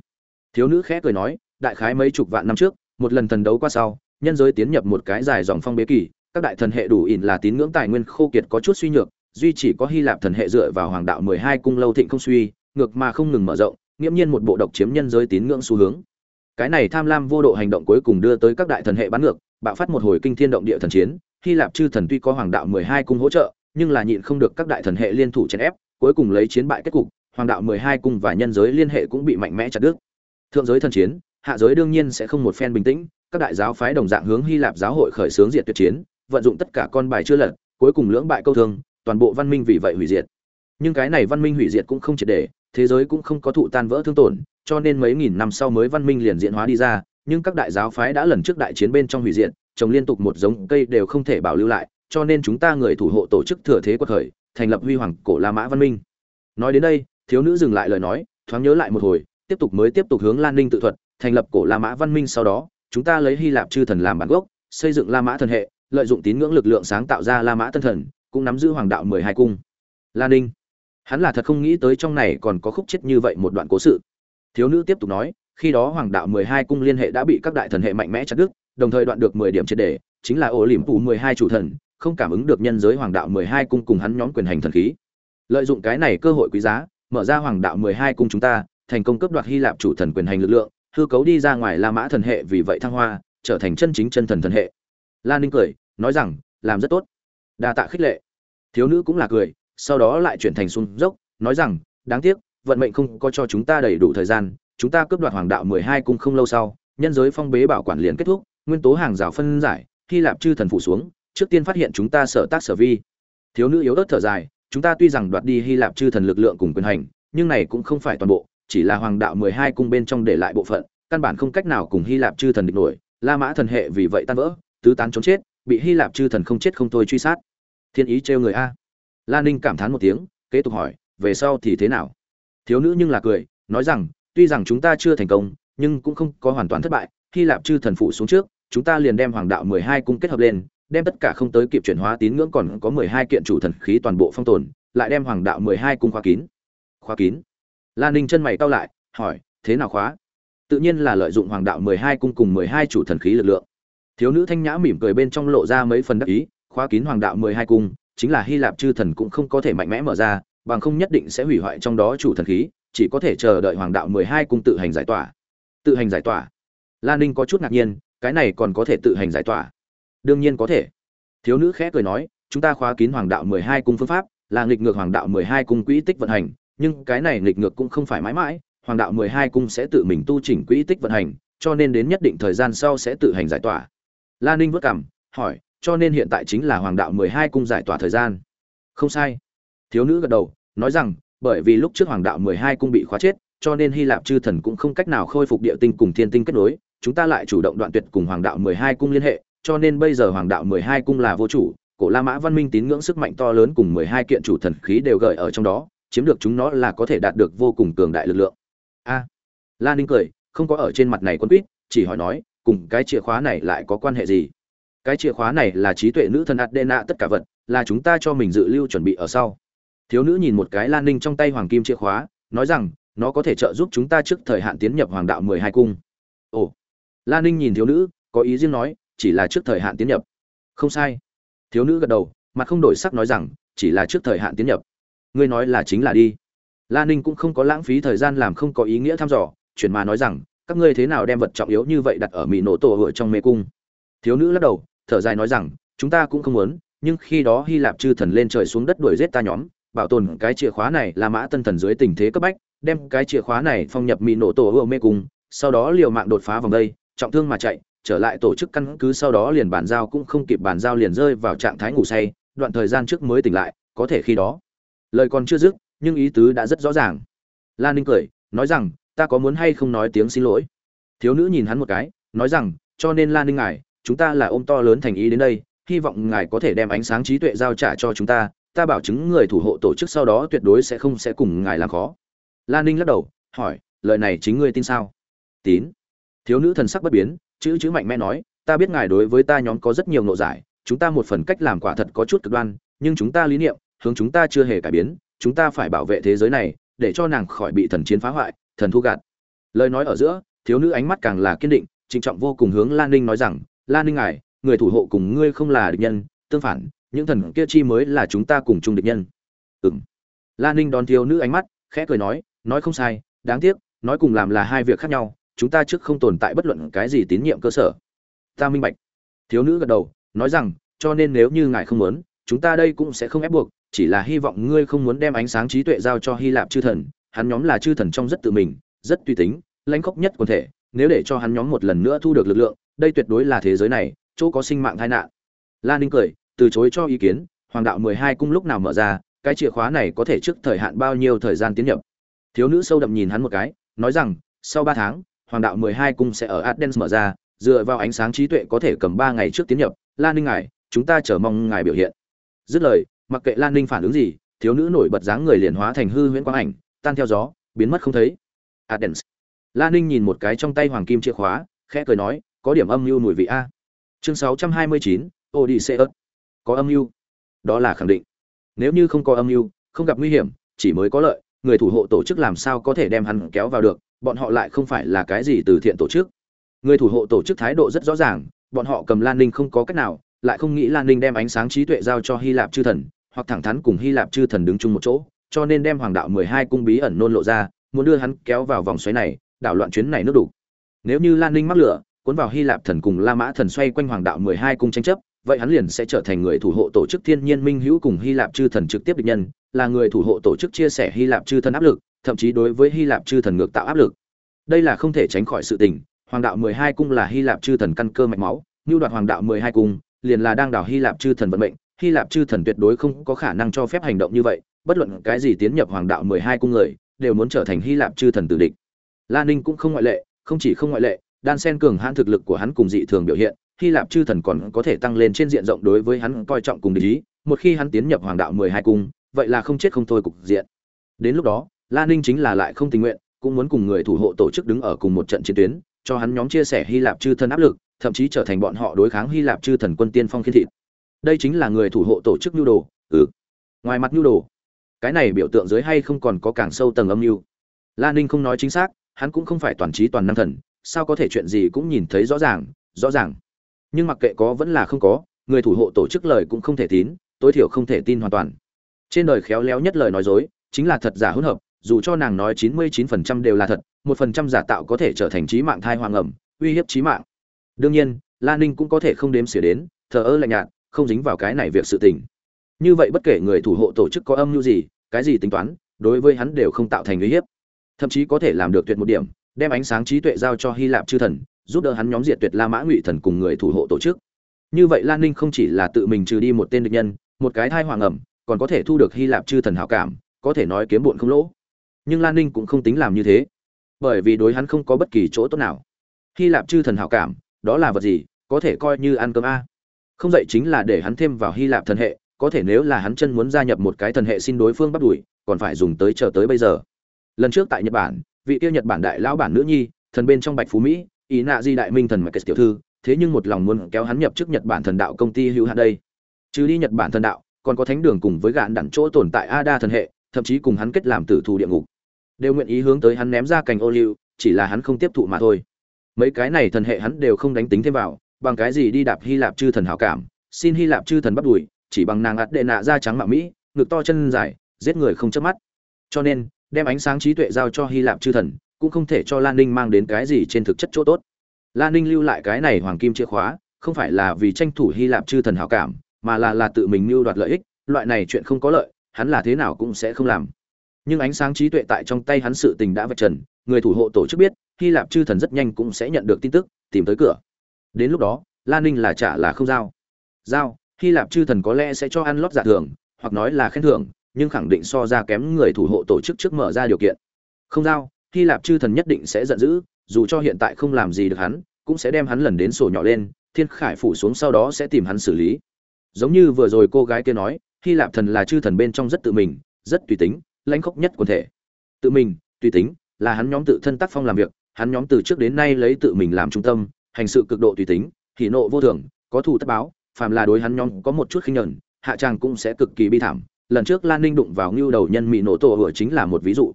Speaker 1: Thiếu nữ khẽ cười nói, đại khái mấy chục vạn năm trước, một lần thần đấu qua sau nhân giới tiến nhập một cái dài dòng phong bế kỳ, các đại thần hệ đủ ỉn là tín ngưỡng tài nguyên khô kiệt có chút suy nhược, duy chỉ có hy lạp thần hệ dựa vào hoàng đạo mười hai cung lâu thịnh không suy, ngược mà không ngừng mở rộng, nghiễm nhiên một bộ độc chiếm nhân giới tín ngưỡng xu hướng. Cái này tham lam vô độ hành động cuối cùng đưa tới các đại thần hệ bắn ngược, bạo phát một hồi kinh thiên động địa thần chiến, hy lạp chư thần tuy có hoàng đạo mười hai cung hỗ trợ, nhưng là nhịn không được các đại thần hệ liên thủ chèn ép, cuối cùng lấy chiến bại kết cục, hoàng đạo mười hai cung và nhân giới liên hệ cũng bị mạnh mẽ chặt đứt. Thượng giới thần chiến, hạ giới đương nhiên sẽ không một phen bình tĩnh các đại giáo phái đồng dạng hướng hy lạp giáo hội khởi xướng diệt tuyệt chiến, vận dụng tất cả con bài chưa lật, cuối cùng lưỡng bại câu thương, toàn bộ văn minh vì vậy hủy diệt. Nhưng cái này văn minh hủy diệt cũng không triệt để, thế giới cũng không có thụ tan vỡ thương tổn, cho nên mấy nghìn năm sau mới văn minh liền diễn hóa đi ra, nhưng các đại giáo phái đã lần trước đại chiến bên trong hủy diệt, trồng liên tục một giống cây đều không thể bảo lưu lại, cho nên chúng ta người thủ hộ tổ chức thừa thế quật khởi, thành lập huy hoàng cổ la mã văn minh. Nói đến đây, thiếu nữ dừng lại lời nói, thoáng nhớ lại một hồi, tiếp tục mới tiếp tục hướng lan ninh tự thuật, thành lập cổ la mã văn minh sau đó chúng ta lấy hy lạp chư thần làm bản gốc, xây dựng la mã thần hệ, lợi dụng tín ngưỡng lực lượng sáng tạo ra la mã tân thần, cũng nắm giữ hoàng đạo mười hai cung. Lan ninh. Hắn là thật không nghĩ tới trong này còn có khúc chết như vậy một đoạn cố sự. Thiếu nữ tiếp tục nói, khi đó hoàng đạo mười hai cung liên hệ đã bị các đại thần hệ mạnh mẽ chặt đứt, đồng thời đoạn được mười điểm triệt đề, chính là ổ liềm phủ mười hai chủ thần, không cảm ứng được nhân giới hoàng đạo mười hai cung cùng hắn nhóm quyền hành thần khí. Lợi dụng cái này cơ hội quý giá, mở ra hoàng đạo mười hai cung chúng ta, thành công cấp đoạt hy lạp chủ thần quyền hành lực lượng hư cấu đi ra ngoài la mã thần hệ vì vậy thăng hoa, trở thành chân chính chân thần thần hệ. Lan ninh cười, nói rằng, làm rất tốt. Đa tạ khích lệ. Thiếu nữ cũng là cười, sau đó lại chuyển thành xuống dốc, nói rằng, đáng tiếc, vận mệnh không có cho chúng ta đầy đủ thời gian, chúng ta cướp đoạt hoàng đạo mười hai cung không lâu sau, nhân giới phong bế bảo quản liền kết thúc, nguyên tố hàng rào phân giải, hy lạp chư thần phủ xuống, trước tiên phát hiện chúng ta sở tác sở vi. Thiếu nữ yếu ớt thở dài, chúng ta tuy rằng đoạt đi hy lạp chư thần lực lượng cùng quyền hành, nhưng này cũng không phải toàn bộ chỉ là hoàng đạo mười hai cung bên trong để lại bộ phận, căn bản không cách nào cùng hy lạp chư thần địch nổi. La mã thần hệ vì vậy tan vỡ, tứ tán trốn chết, bị hy lạp chư thần không chết không thôi truy sát. Thiên ý trêu người a. La ninh cảm thán một tiếng, kế tục hỏi, về sau thì thế nào? Thiếu nữ nhưng là cười, nói rằng, tuy rằng chúng ta chưa thành công, nhưng cũng không có hoàn toàn thất bại, hy lạp chư thần phụ xuống trước, chúng ta liền đem hoàng đạo mười hai cung kết hợp lên, đem tất cả không tới kịp chuyển hóa tín ngưỡng còn có mười hai kiện chủ thần khí toàn bộ phong tồn, lại đem hoàng đạo mười hai cung khóa kín. Khóa kín? Lan ninh chân mày cau lại, hỏi, thế nào khóa? Tự nhiên là lợi dụng hoàng đạo mười hai cung cùng mười hai chủ thần khí lực lượng. Thiếu nữ thanh nhã mỉm cười bên trong lộ ra mấy phần đắc ý, khóa kín hoàng đạo mười hai cung, chính là hy lạp chư thần cũng không có thể mạnh mẽ mở ra, bằng không nhất định sẽ hủy hoại trong đó chủ thần khí, chỉ có thể chờ đợi hoàng đạo mười hai cung tự hành giải tỏa. Tự hành giải tỏa? Lan ninh có chút ngạc nhiên, cái này còn có thể tự hành giải tỏa? Đương nhiên có thể. Thiếu nữ khẽ cười nói, chúng ta khóa kín hoàng đạo mười hai cung phương pháp, là nghịch ngược hoàng đạo mười hai cung quỹ tích vận hành nhưng cái này nghịch ngược cũng không phải mãi mãi hoàng đạo mười hai cung sẽ tự mình tu chỉnh quỹ tích vận hành cho nên đến nhất định thời gian sau sẽ tự hành giải tỏa. La ninh vất cằm, hỏi cho nên hiện tại chính là hoàng đạo mười hai cung giải tỏa thời gian? Không sai. Thiếu nữ gật đầu nói rằng bởi vì lúc trước hoàng đạo mười hai cung bị khóa chết cho nên hy lạp chư thần cũng không cách nào khôi phục địa tinh cùng thiên tinh kết nối chúng ta lại chủ động đoạn tuyệt cùng hoàng đạo mười hai cung liên hệ cho nên bây giờ hoàng đạo mười hai cung là vô chủ cổ la mã văn minh tín ngưỡng sức mạnh to lớn cùng mười hai kiện chủ thần khí đều gợi ở trong đó chiếm được chúng nó là có thể đạt được vô cùng cường đại lực lượng. A à, la ninh cười không có ở trên mặt này quân quýt chỉ hỏi nói cùng cái chìa khóa này lại có quan hệ gì? Cái chìa khóa này là trí tuệ nữ thần adena tất cả vật là chúng ta cho mình dự lưu chuẩn bị ở sau. Thiếu nữ nhìn một cái lan ninh trong tay hoàng kim chìa khóa nói rằng nó có thể trợ giúp chúng ta trước thời hạn tiến nhập hoàng đạo mười hai cung. Ồ. Lan ninh nhìn thiếu nữ có ý riêng nói chỉ là trước thời hạn tiến nhập. Không sai. Thiếu nữ gật đầu mặt không đổi sắc nói rằng chỉ là trước thời hạn tiến nhập ngươi nói là chính là đi. La ninh cũng không có lãng phí thời gian làm không có ý nghĩa thăm dò, chuyển mà nói rằng, các ngươi thế nào đem vật trọng yếu như vậy đặt ở mỹ nổ tổ hội trong mê cung? Thiếu nữ lắc đầu, thở dài nói rằng, chúng ta cũng không muốn, nhưng khi đó hy lạp chư thần lên trời xuống đất đuổi giết ta nhóm, bảo tồn cái chìa khóa này là mã tân thần dưới tình thế cấp bách, đem cái chìa khóa này phong nhập mỹ nổ tổ hội mê cung, sau đó liều mạng đột phá vòng đây, trọng thương mà chạy, trở lại tổ chức căn cứ sau đó liền bàn giao cũng không kịp bàn giao liền rơi vào trạng thái ngủ say, đoạn thời gian trước mới tỉnh lại, có thể khi đó lời còn chưa dứt, nhưng ý tứ đã rất rõ ràng. Lan ninh cười, nói rằng, ta có muốn hay không nói tiếng xin lỗi? Thiếu nữ nhìn hắn một cái, nói rằng, cho nên lan ninh ngài, chúng ta là ôm to lớn thành ý đến đây, hy vọng ngài có thể đem ánh sáng trí tuệ giao trả cho chúng ta ta bảo chứng người thủ hộ tổ chức sau đó tuyệt đối sẽ không sẽ cùng ngài làm khó. Lan ninh lắc đầu, hỏi, lời này chính ngươi tin sao? Tín. Thiếu nữ thần sắc bất biến, chữ chữ mạnh mẽ nói, ta biết ngài đối với ta nhóm có rất nhiều nộ giải, chúng ta một phần cách làm quả thật có chút cực đoan, nhưng chúng ta lý niệm hướng chúng ta chưa hề cải biến, chúng ta phải bảo vệ thế giới này, để cho nàng khỏi bị thần chiến phá hoại, thần thu gạt. Lời nói ở giữa, thiếu nữ ánh mắt càng là kiên định, trịnh trọng vô cùng hướng lan ninh nói rằng, lan ninh ngài, người thủ hộ cùng ngươi không là địch nhân, tương phản, những thần kia chi mới là chúng ta cùng chung địch nhân. Ừng lan ninh đón thiếu nữ ánh mắt, khẽ cười nói nói không sai, đáng tiếc, nói cùng làm là hai việc khác nhau, chúng ta trước không tồn tại bất luận cái gì tín nhiệm cơ sở. Ta minh bạch. Thiếu nữ gật đầu, nói rằng, cho nên nếu như ngài không muốn, chúng ta đây cũng sẽ không ép buộc chỉ là hy vọng ngươi không muốn đem ánh sáng trí tuệ giao cho hy lạp chư thần hắn nhóm là chư thần trong rất tự mình rất tùy tính lãnh khốc nhất quần thể nếu để cho hắn nhóm một lần nữa thu được lực lượng đây tuyệt đối là thế giới này chỗ có sinh mạng tai nạn. Lan ninh cười từ chối cho ý kiến hoàng đạo mười hai cung lúc nào mở ra cái chìa khóa này có thể trước thời hạn bao nhiêu thời gian tiến nhập? Thiếu nữ sâu đậm nhìn hắn một cái nói rằng sau ba tháng hoàng đạo mười hai cung sẽ ở Athens mở ra, dựa vào ánh sáng trí tuệ có thể cầm ba ngày trước tiến nhập, Lan Ninh ngài, chúng ta chờ mong ngài biểu hiện. Dứt lời, mặc kệ Lan Ninh phản ứng gì, thiếu nữ nổi bật dáng người liền hóa thành hư huyễn quang ảnh, tan theo gió, biến mất không thấy. adens Lan Ninh nhìn một cái trong tay hoàng kim chìa khóa, khẽ cười nói, có điểm âm mưu mùi vị a. Chương sáu trăm hai mươi chín, Odysseus. Có âm mưu. Đó là khẳng định. Nếu như không có âm mưu, không gặp nguy hiểm, chỉ mới có lợi, người thủ hộ tổ chức làm sao có thể đem hắn kéo vào được, bọn họ lại không phải là cái gì từ thiện tổ chức người thủ hộ tổ chức thái độ rất rõ ràng bọn họ cầm lan ninh không có cách nào lại không nghĩ lan ninh đem ánh sáng trí tuệ giao cho hy lạp chư thần hoặc thẳng thắn cùng hy lạp chư thần đứng chung một chỗ, cho nên đem hoàng đạo mười hai cung bí ẩn nôn lộ ra, muốn đưa hắn kéo vào vòng xoáy này, đảo loạn chuyến này nước đủ nếu như lan ninh mắc lửa, cuốn vào hy lạp thần cùng la mã thần xoay quanh hoàng đạo mười hai cung tranh chấp, vậy hắn liền sẽ trở thành người thủ hộ tổ chức thiên nhiên minh hữu cùng hy lạp chư thần trực tiếp địch nhân, là người thủ hộ tổ chức chia sẻ hy lạp chư thần áp lực, thậm chí đối với hy lạp chư thần ngược tạo áp lực. Đây là không thể tránh khỏi sự tình, hoàng đạo mười hai cung là hy lạp chư thần căn cơ mạch máu, như đoạt hoàng đạo mười hai cung, liền là đang đảo hy lạp chư thần vận mệnh hy lạp chư thần tuyệt đối không có khả năng cho phép hành động như vậy, bất luận cái gì tiến nhập hoàng đạo mười hai cung người, đều muốn trở thành hy lạp chư thần tử địch. La ninh cũng không ngoại lệ, không chỉ không ngoại lệ, đan sen cường hãn thực lực của hắn cùng dị thường biểu hiện, hy lạp chư thần còn có thể tăng lên trên diện rộng đối với hắn coi trọng cùng địch ý, một khi hắn tiến nhập hoàng đạo mười hai cung, vậy là không chết không thôi cục diện. Đến lúc đó, la ninh chính là lại không tình nguyện, cũng muốn cùng người thủ hộ tổ chức đứng ở cùng một trận chiến tuyến, cho hắn nhóm chia sẻ hy lạp chư thần áp lực, thậm chí trở thành bọn họ đối kháng hy lạp chư thần quân tiên phong khiến thịt đây chính là người thủ hộ tổ chức nhu đồ ừ. Ngoài mặt nhu đồ cái này biểu tượng dưới hay không còn có càng sâu tầng âm mưu. La ninh không nói chính xác hắn cũng không phải toàn trí toàn năng thần sao có thể chuyện gì cũng nhìn thấy rõ ràng rõ ràng. Nhưng mặc kệ có vẫn là không có người thủ hộ tổ chức lời cũng không thể tín tối thiểu không thể tin hoàn toàn. Trên đời khéo léo nhất lời nói dối chính là thật giả hỗn hợp dù cho nàng nói 99% đều là thật, một phần trăm giả tạo có thể trở thành chí mạng thai hoàng ẩm, uy hiếp chí mạng. Đương nhiên, Lan Ninh cũng có thể không đếm xỉa đến, thờ ơ lạnh nhạt, không dính vào cái này việc sự tình. Như vậy bất kể người thủ hộ tổ chức có âm mưu gì, cái gì tính toán, đối với hắn đều không tạo thành uy hiếp. Thậm chí có thể làm được tuyệt một điểm, đem ánh sáng trí tuệ giao cho hy lạp chư thần giúp đỡ hắn nhóm diệt tuyệt la mã ngụy thần cùng người thủ hộ tổ chức như vậy lan ninh không chỉ là tự mình trừ đi một tên địch nhân một cái thai hoàng ẩm còn có thể thu được hy lạp chư thần hảo cảm có thể nói kiếm bụn không lỗ nhưng lan ninh cũng không tính làm như thế bởi vì đối hắn không có bất kỳ chỗ tốt nào hy lạp chư thần hảo cảm đó là vật gì có thể coi như ăn cơm a không dạy chính là để hắn thêm vào hy lạp thần hệ, có thể nếu là hắn chân muốn gia nhập một cái thần hệ xin đối phương bắt đuổi, còn phải dùng tới chờ tới bây giờ. Lần trước tại nhật bản, vị tiêu nhật bản đại lão bản nữ nhi, thần bên trong bạch phú mỹ, ý nạ di đại minh thần mạch tiểu thư, thế nhưng một lòng muốn kéo hắn nhập chức nhật bản thần đạo công ty hữu hạn đây. Trừ đi nhật bản thần đạo, còn có thánh đường cùng với gạn đẳng chỗ tồn tại ada thần hệ, thậm chí cùng hắn kết làm tử thù địa ngục. Đều nguyện ý hướng tới hắn ném ra cành ô liu, chỉ là hắn không tiếp thụ mà thôi. Mấy cái này thần hệ hắn đều không đánh tính thêm vào bằng cái gì đi đạp hy lạp chư thần hảo cảm, xin hy lạp chư thần bắt đuổi, chỉ bằng nàng ắt đệ nạ da trắng mạ mỹ, ngực to chân dài, giết người không chớp mắt. Cho nên, đem ánh sáng trí tuệ giao cho hy lạp chư thần, cũng không thể cho lan ninh mang đến cái gì trên thực chất chỗ tốt. Lan ninh lưu lại cái này hoàng kim chìa khóa, không phải là vì tranh thủ hy lạp chư thần hảo cảm, mà là là tự mình mưu đoạt lợi ích, loại này chuyện không có lợi, hắn là thế nào cũng sẽ không làm. Nhưng ánh sáng trí tuệ tại trong tay hắn sự tình đã vạch trần, người thủ hộ tổ chức biết, hy lạp chư thần rất nhanh cũng sẽ nhận được tin tức, tìm tới cửa đến lúc đó lan ninh là trả là không giao. Giao, hy lạp chư thần có lẽ sẽ cho ăn lót giả thưởng, hoặc nói là khen thưởng, nhưng khẳng định so ra kém người thủ hộ tổ chức trước mở ra điều kiện. Không giao, hy lạp chư thần nhất định sẽ giận dữ, dù cho hiện tại không làm gì được hắn, cũng sẽ đem hắn lần đến sổ nhỏ lên, thiên khải phủ xuống sau đó sẽ tìm hắn xử lý. Giống như vừa rồi cô gái kia nói, hy lạp thần là chư thần bên trong rất tự mình, rất tùy tính, lãnh khốc nhất quần thể. Tự mình, tùy tính, là hắn nhóm tự thân tác phong làm việc, hắn nhóm từ trước đến nay lấy tự mình làm trung tâm hành sự cực độ tùy tính, hỉ nộ vô thường, có thù tất báo, phàm là đối hắn nhóm có một chút khinh nhẫn, hạ tràng cũng sẽ cực kỳ bi thảm. Lần trước lan ninh đụng vào ngưu đầu nhân mỹ nổ tổ hựa chính là một ví dụ.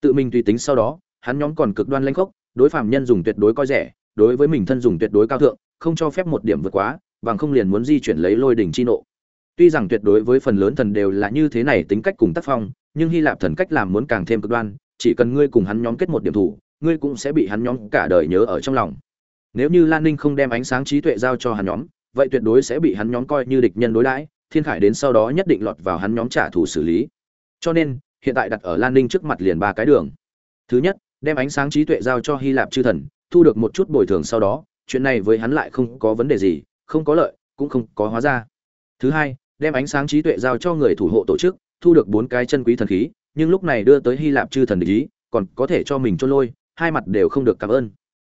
Speaker 1: Tự mình tùy tính sau đó, hắn nhóm còn cực đoan lãnh khốc, đối phàm nhân dùng tuyệt đối coi rẻ, đối với mình thân dùng tuyệt đối cao thượng, không cho phép một điểm vượt quá, bằng không liền muốn di chuyển lấy lôi đỉnh chi nộ. Tuy rằng tuyệt đối với phần lớn thần đều là như thế này tính cách cùng tác phong, nhưng hy lạp thần cách làm muốn càng thêm cực đoan, chỉ cần ngươi cùng hắn nhóm kết một điểm thủ, ngươi cũng sẽ bị hắn nhóm cả đời nhớ ở trong lòng nếu như lan ninh không đem ánh sáng trí tuệ giao cho hắn nhóm, vậy tuyệt đối sẽ bị hắn nhóm coi như địch nhân đối đãi, thiên khải đến sau đó nhất định lọt vào hắn nhóm trả thù xử lý. Cho nên, hiện tại đặt ở lan ninh trước mặt liền ba cái đường. Thứ nhất, đem ánh sáng trí tuệ giao cho hy lạp chư thần, thu được một chút bồi thường sau đó, chuyện này với hắn lại không có vấn đề gì, không có lợi, cũng không có hóa ra. Thứ hai, đem ánh sáng trí tuệ giao cho người thủ hộ tổ chức, thu được bốn cái chân quý thần khí, nhưng lúc này đưa tới hy lạp chư thần ý, còn có thể cho mình trôn lôi, hai mặt đều không được cảm ơn.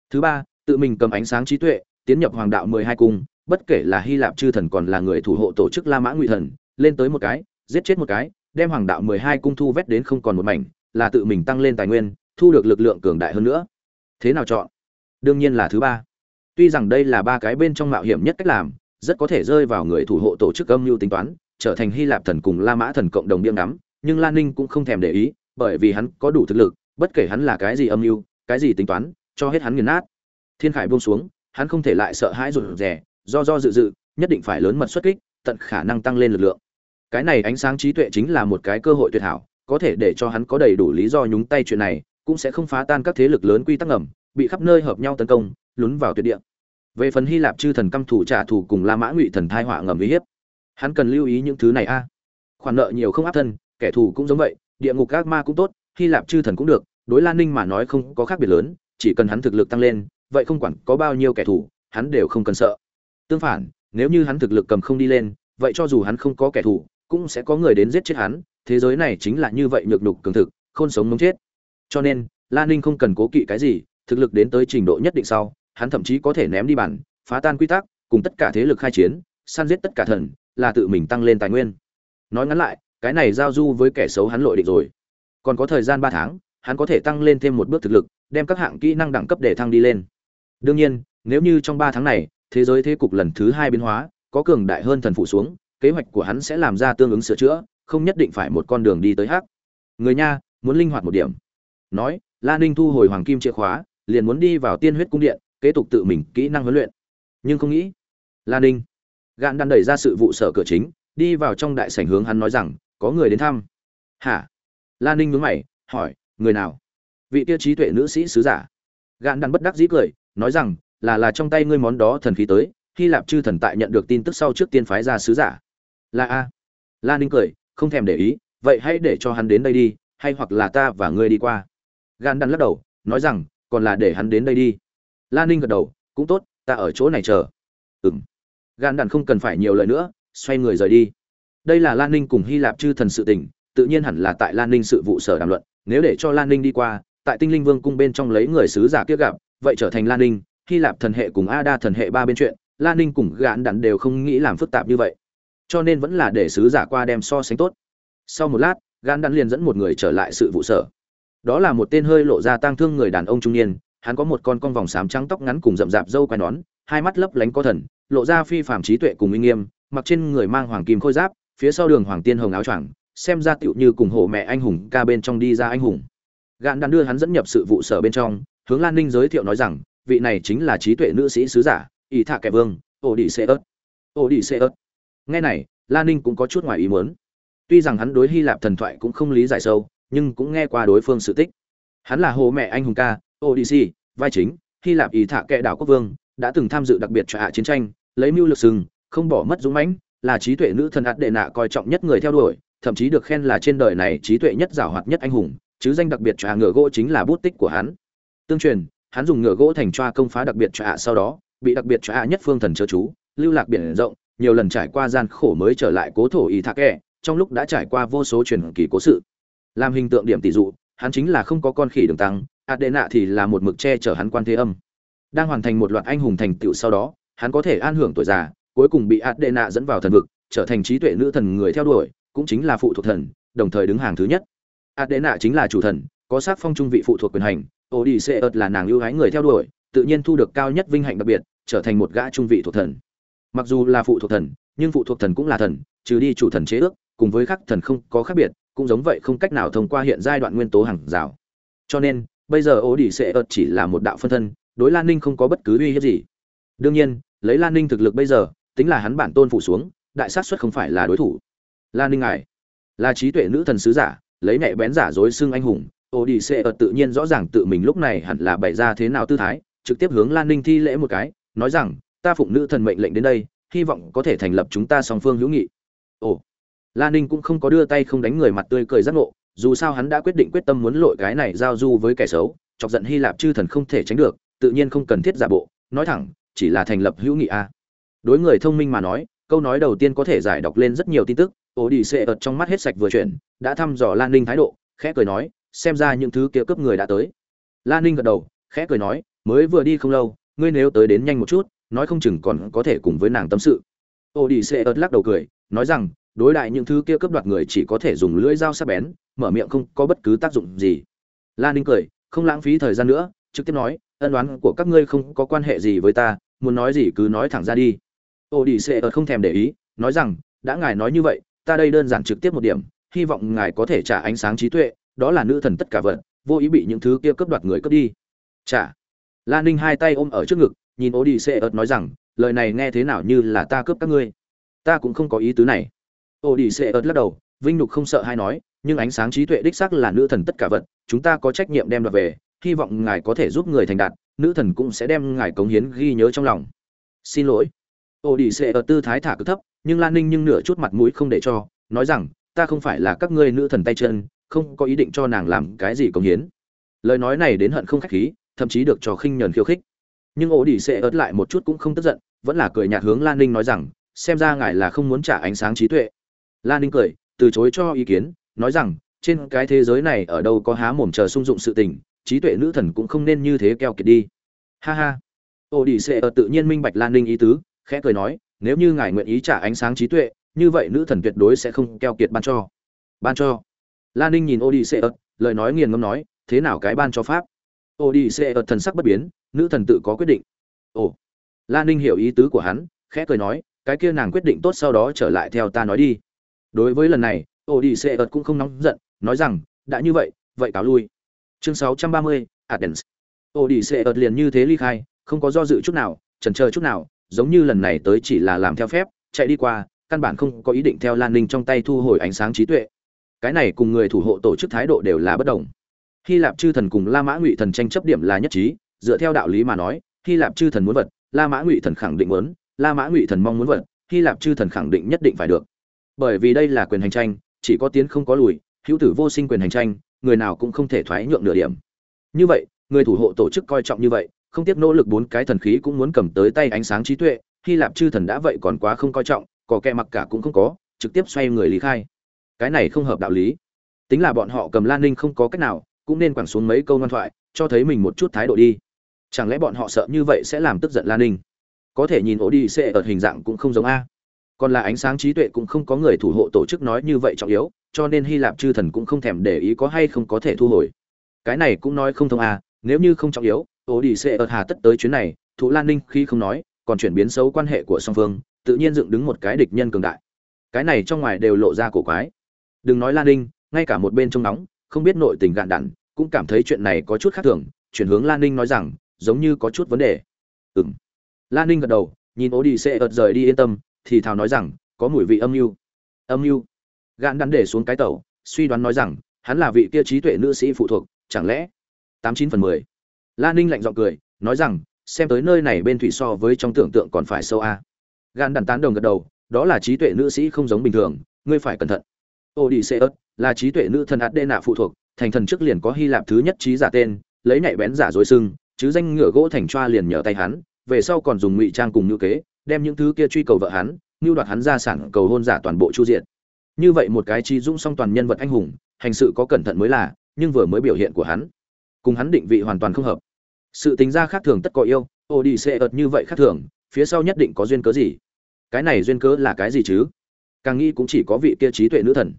Speaker 1: Thứ ba tự mình cầm ánh sáng trí tuệ, tiến nhập hoàng đạo mười hai cung, bất kể là hy lạp chư thần còn là người thủ hộ tổ chức la mã ngụy thần, lên tới một cái, giết chết một cái, đem hoàng đạo mười hai cung thu vét đến không còn một mảnh, là tự mình tăng lên tài nguyên, thu được lực lượng cường đại hơn nữa. Thế nào chọn? Đương nhiên là thứ ba. Tuy rằng đây là ba cái bên trong mạo hiểm nhất cách làm, rất có thể rơi vào người thủ hộ tổ chức âm mưu tính toán, trở thành hy lạp thần cùng la mã thần cộng đồng điên ngắm, nhưng lan ninh cũng không thèm để ý, bởi vì hắn có đủ thực lực, bất kể hắn là cái gì âm mưu, cái gì tính toán, cho hết hắn nghiền nát thiên khải buông xuống, hắn không thể lại sợ hãi rụt rè, do do dự dự, nhất định phải lớn mật xuất kích, tận khả năng tăng lên lực lượng. Cái này ánh sáng trí tuệ chính là một cái cơ hội tuyệt hảo, có thể để cho hắn có đầy đủ lý do nhúng tay chuyện này, cũng sẽ không phá tan các thế lực lớn quy tắc ngầm, bị khắp nơi hợp nhau tấn công, lún vào tuyệt địa. Về phần hy lạp chư thần căm thủ trả thù cùng la mã ngụy thần thai họa ngầm uy hiếp, hắn cần lưu ý những thứ này a. Khoản nợ nhiều không áp thân, kẻ thù cũng giống vậy, địa ngục các ma cũng tốt, hy lạp chư thần cũng được, đối lan ninh mà nói không có khác biệt lớn, chỉ cần hắn thực lực tăng lên vậy không quản có bao nhiêu kẻ thù, hắn đều không cần sợ. Tương phản, nếu như hắn thực lực cầm không đi lên, vậy cho dù hắn không có kẻ thù, cũng sẽ có người đến giết chết hắn, thế giới này chính là như vậy nhược nhục cường thực, khôn sống mống chết. Cho nên lan ninh không cần cố kỵ cái gì, thực lực đến tới trình độ nhất định sau, hắn thậm chí có thể ném đi bản, phá tan quy tắc, cùng tất cả thế lực khai chiến, săn giết tất cả thần, là tự mình tăng lên tài nguyên. Nói ngắn lại, cái này giao du với kẻ xấu hắn lội định rồi. Còn có thời gian ba tháng, hắn có thể tăng lên thêm một bước thực lực, đem các hạng kỹ năng đẳng cấp để thăng đi lên đương nhiên, nếu như trong ba tháng này, thế giới thế cục lần thứ hai biến hóa, có cường đại hơn thần phụ xuống, kế hoạch của hắn sẽ làm ra tương ứng sửa chữa, không nhất định phải một con đường đi tới hắc. Người nha, muốn linh hoạt một điểm. Nói, la ninh thu hồi hoàng kim chìa khóa, liền muốn đi vào tiên huyết cung điện, kế tục tự mình kỹ năng huấn luyện. Nhưng không nghĩ, la ninh gạn đan đẩy ra sự vụ sở cửa chính, đi vào trong đại sảnh hướng hắn nói rằng, có người đến thăm. Hả? La ninh nhướng mày, hỏi, người nào? Vị tiêu trí tuệ nữ sĩ sứ giả. Gạn đan bất đắc dĩ cười nói rằng, là là trong tay ngươi món đó thần khí tới, hy lạp chư thần tại nhận được tin tức sau trước tiên phái ra sứ giả. Là a. La ninh cười, không thèm để ý, vậy hãy để cho hắn đến đây đi, hay hoặc là ta và ngươi đi qua. Gan đắn lắc đầu, nói rằng, còn là để hắn đến đây đi. Lan ninh gật đầu, cũng tốt, ta ở chỗ này chờ. Ừng gan đàn không cần phải nhiều lời nữa, xoay người rời đi. Đây là lan ninh cùng hy lạp chư thần sự tình, tự nhiên hẳn là tại lan ninh sự vụ sở đàm luận, nếu để cho lan ninh đi qua, tại tinh linh vương cung bên trong lấy người sứ giả kia gặp vậy trở thành lan ninh, hy lạp thần hệ cùng a đa thần hệ ba bên chuyện lan ninh cùng gạn đặn đều không nghĩ làm phức tạp như vậy. Cho nên vẫn là để sứ giả qua đem so sánh tốt. Sau một lát, gạn đặn liền dẫn một người trở lại sự vụ sở. Đó là một tên hơi lộ ra tang thương người đàn ông trung niên, hắn có một con con vòng xám trắng tóc ngắn cùng rậm rạp râu quai nón, hai mắt lấp lánh có thần, lộ ra phi phàm trí tuệ cùng uy nghiêm, mặc trên người mang hoàng kim khôi giáp, phía sau đường hoàng tiên hồng áo choàng, xem ra tựu như cùng hộ mẹ anh hùng ca bên trong đi ra anh hùng. Gạn đàn đưa hắn dẫn nhập sự vụ sở bên trong hướng lan ninh giới thiệu nói rằng, vị này chính là trí tuệ nữ sĩ sứ giả ỷ thạ kẻ vương ổ đi xê ớt. Ổ đi xê ớt. Nghe này, lan ninh cũng có chút ngoài ý muốn. Tuy rằng hắn đối hy lạp thần thoại cũng không lý giải sâu, nhưng cũng nghe qua đối phương sự tích. Hắn là hồ mẹ anh hùng ca odyssey vai chính, hy lạp ỷ thạ kẻ đảo quốc vương, đã từng tham dự đặc biệt cho hạ chiến tranh, lấy mưu lực sừng, không bỏ mất dũng mãnh, là trí tuệ nữ thần ạt đệ nạ coi trọng nhất người theo đuổi, thậm chí được khen là trên đời này trí tuệ nhất giảo hoạt nhất anh hùng, chứ danh đặc biệt cho hạ ngựa gỗ chính là bút tích của hắn tương truyền, hắn dùng ngựa gỗ thành choa công phá đặc biệt cho hạ sau đó, bị đặc biệt cho hạ nhất phương thần chớ chú, lưu lạc biển rộng, nhiều lần trải qua gian khổ mới trở lại cố thổ y thạc kẹ trong lúc đã trải qua vô số truyền kỳ cố sự. Làm hình tượng điểm tỷ dụ, hắn chính là không có con khỉ đường tăng adena thì là một mực che chở hắn quan thế âm. Đang hoàn thành một loạt anh hùng thành tựu sau đó, hắn có thể an hưởng tuổi già, cuối cùng bị adena dẫn vào thần vực, trở thành trí tuệ nữ thần người theo đuổi, cũng chính là phụ thuộc thần, đồng thời đứng hàng thứ nhất. adena chính là chủ thần, có sắc phong trung vị phụ thuộc quyền hành Odysseus là nàng ưu ái người theo đuổi, tự nhiên thu được cao nhất vinh hạnh đặc biệt, trở thành một gã trung vị thuộc thần. Mặc dù là phụ thuộc thần, nhưng phụ thuộc thần cũng là thần, trừ đi chủ thần chế ước, cùng với các thần không có khác biệt, cũng giống vậy không cách nào thông qua hiện giai đoạn nguyên tố hàng rào. Cho nên, bây giờ Odysseus chỉ là một đạo phân thân, đối Lan Ninh không có bất cứ uy hiếp gì. Đương nhiên, lấy Lan Ninh thực lực bây giờ, tính là hắn bản tôn phủ xuống, đại sát suất không phải là đối thủ. Lan Ninh ngài, là trí tuệ nữ thần sứ giả, lấy nhẹ bén giả dối xưng anh hùng, Odyssey tự nhiên rõ ràng tự mình lúc này hẳn là bày ra thế nào tư thái, trực tiếp hướng Lan Ninh thi lễ một cái, nói rằng, ta phụng nữ thần mệnh lệnh đến đây, hy vọng có thể thành lập chúng ta song phương hữu nghị. Ồ. Lan Ninh cũng không có đưa tay không đánh người mặt tươi cười giác ngộ, dù sao hắn đã quyết định quyết tâm muốn lội cái này giao du với kẻ xấu, chọc giận Hy Lạp chư thần không thể tránh được, tự nhiên không cần thiết giả bộ, nói thẳng, chỉ là thành lập hữu nghị a. Đối người thông minh mà nói, câu nói đầu tiên có thể giải đọc lên rất nhiều tin tức, Odyssey ợt trong mắt hết sạch vừa chuyển, đã thăm dò Lan Ninh thái độ, khẽ cười nói, xem ra những thứ kia cướp người đã tới. Lan ninh gật đầu, khẽ cười nói, mới vừa đi không lâu, ngươi nếu tới đến nhanh một chút, nói không chừng còn có thể cùng với nàng tâm sự. Ô đi xê ớt lắc đầu cười, nói rằng, đối đại những thứ kia cướp đoạt người chỉ có thể dùng lưỡi dao sắc bén, mở miệng không có bất cứ tác dụng gì. Lan ninh cười, không lãng phí thời gian nữa, trực tiếp nói, ân đoán của các ngươi không có quan hệ gì với ta, muốn nói gì cứ nói thẳng ra đi. Ô đi xê ớt không thèm để ý, nói rằng, đã ngài nói như vậy, ta đây đơn giản trực tiếp một điểm, hy vọng ngài có thể trả ánh sáng trí tuệ đó là nữ thần tất cả vật, vô ý bị những thứ kia cướp đoạt người cướp đi. Chả la ninh hai tay ôm ở trước ngực, nhìn ô đi xê ớt nói rằng, lời này nghe thế nào như là ta cướp các ngươi. Ta cũng không có ý tứ này. Ô đi xê ớt lắc đầu, vinh nhục không sợ hay nói, nhưng ánh sáng trí tuệ đích xác là nữ thần tất cả vật, chúng ta có trách nhiệm đem đoạt về, hy vọng ngài có thể giúp người thành đạt, nữ thần cũng sẽ đem ngài cống hiến ghi nhớ trong lòng. Xin lỗi. Ô đi xê ớt tư thái thả cực thấp, nhưng lan ninh nhưng nửa chút mặt mũi không để cho, nói rằng, ta không phải là các ngươi nữ thần tay chân không có ý định cho nàng làm cái gì công hiến. Lời nói này đến hận không khách khí, thậm chí được cho khinh nhờn khiêu khích. Nhưng ổ đỉ sẽ ớt lại một chút cũng không tức giận, vẫn là cười nhạt hướng lan ninh nói rằng, xem ra ngài là không muốn trả ánh sáng trí tuệ. Lan ninh cười, từ chối cho ý kiến, nói rằng, trên cái thế giới này ở đâu có há mồm chờ sung dụng sự tình, trí tuệ nữ thần cũng không nên như thế keo kiệt đi. Ha ha. Ổ Đỉ sẽ ớt tự nhiên minh bạch lan ninh ý tứ, khẽ cười nói, nếu như ngài nguyện ý trả ánh sáng trí tuệ, như vậy nữ thần tuyệt đối sẽ không keo kiệt ban cho. Ban cho. Lan Ninh nhìn Odysseus, lời nói nghiền ngẫm nói, thế nào cái ban cho pháp? Odysseus thần sắc bất biến, nữ thần tự có quyết định. Ồ. Lan Ninh hiểu ý tứ của hắn, khẽ cười nói, cái kia nàng quyết định tốt sau đó trở lại theo ta nói đi. Đối với lần này, Odysseus cũng không nóng giận, nói rằng, đã như vậy, vậy cáo lui. Chương 630, Athens. Odysseus liền như thế ly khai, không có do dự chút nào, chần chờ chút nào, giống như lần này tới chỉ là làm theo phép, chạy đi qua, căn bản không có ý định theo Lan Ninh trong tay thu hồi ánh sáng trí tuệ cái này cùng người thủ hộ tổ chức thái độ đều là bất đồng. Hy lạp chư thần cùng la mã ngụy thần tranh chấp điểm là nhất trí, dựa theo đạo lý mà nói, hy lạp chư thần muốn vật, la mã ngụy thần khẳng định muốn, la mã ngụy thần mong muốn vật, hy lạp chư thần khẳng định nhất định phải được. Bởi vì đây là quyền hành tranh, chỉ có tiến không có lùi, hữu tử vô sinh quyền hành tranh, người nào cũng không thể thoái nhượng nửa điểm. Như vậy, người thủ hộ tổ chức coi trọng như vậy, không tiếp nỗ lực bốn cái thần khí cũng muốn cầm tới tay ánh sáng trí tuệ, hy lạp chư thần đã vậy còn quá không coi trọng, có kẻ mặc cả cũng không có, trực tiếp xoay người lý khai cái này không hợp đạo lý. Tính là bọn họ cầm lan ninh không có cách nào, cũng nên quẳng xuống mấy câu ngoan thoại, cho thấy mình một chút thái độ đi. Chẳng lẽ bọn họ sợ như vậy sẽ làm tức giận lan ninh? Có thể nhìn ổ đi xê ở hình dạng cũng không giống a. Còn là ánh sáng trí tuệ cũng không có người thủ hộ tổ chức nói như vậy trọng yếu, cho nên hy lạp chư thần cũng không thèm để ý có hay không có thể thu hồi. Cái này cũng nói không thông a, nếu như không trọng yếu ổ đi xê ở hà tất tới chuyến này, thủ lan ninh khi không nói, còn chuyển biến xấu quan hệ của song phương, tự nhiên dựng đứng một cái địch nhân cường đại. Cái này trong ngoài đều lộ ra cổ quái đừng nói lan ninh, ngay cả một bên trong nóng, không biết nội tình gạn đặn cũng cảm thấy chuyện này có chút khác thường, chuyển hướng lan ninh nói rằng, giống như có chút vấn đề. Ừng lan ninh gật đầu, nhìn ố đi sẽ ợt rời đi yên tâm, thì thào nói rằng, có mùi vị âm mưu. Âm mưu. Gạn đắn để xuống cái tàu, suy đoán nói rằng, hắn là vị kia trí tuệ nữ sĩ phụ thuộc, chẳng lẽ? Tám chín phần mười. Lan ninh lạnh giọng cười, nói rằng, xem tới nơi này bên thủy so với trong tưởng tượng còn phải sâu a. Gạn đắn tán đồng gật đầu, đó là trí tuệ nữ sĩ không giống bình thường, ngươi phải cẩn thận. Odysseus, là trí tuệ nữ thần Athena phụ thuộc, thành thần trước liền có hy lạp thứ nhất trí giả tên, lấy nhạy bén giả dối sưng chứ danh ngựa gỗ thành choa liền nhờ tay hắn, về sau còn dùng ngụy trang cùng như kế, đem những thứ kia truy cầu vợ hắn như đoạt hắn gia sản cầu hôn giả toàn bộ chu diện như vậy một cái trí dũng song toàn nhân vật anh hùng, hành sự có cẩn thận mới là, nhưng vừa mới biểu hiện của hắn, cùng hắn định vị hoàn toàn không hợp. Sự tính ra khác thường tất có yêu, Odysseus như vậy khác thường, phía sau nhất định có duyên cớ gì? Cái này duyên cớ là cái gì chứ? Càng nghĩ cũng chỉ có vị kia trí tuệ nữ thần.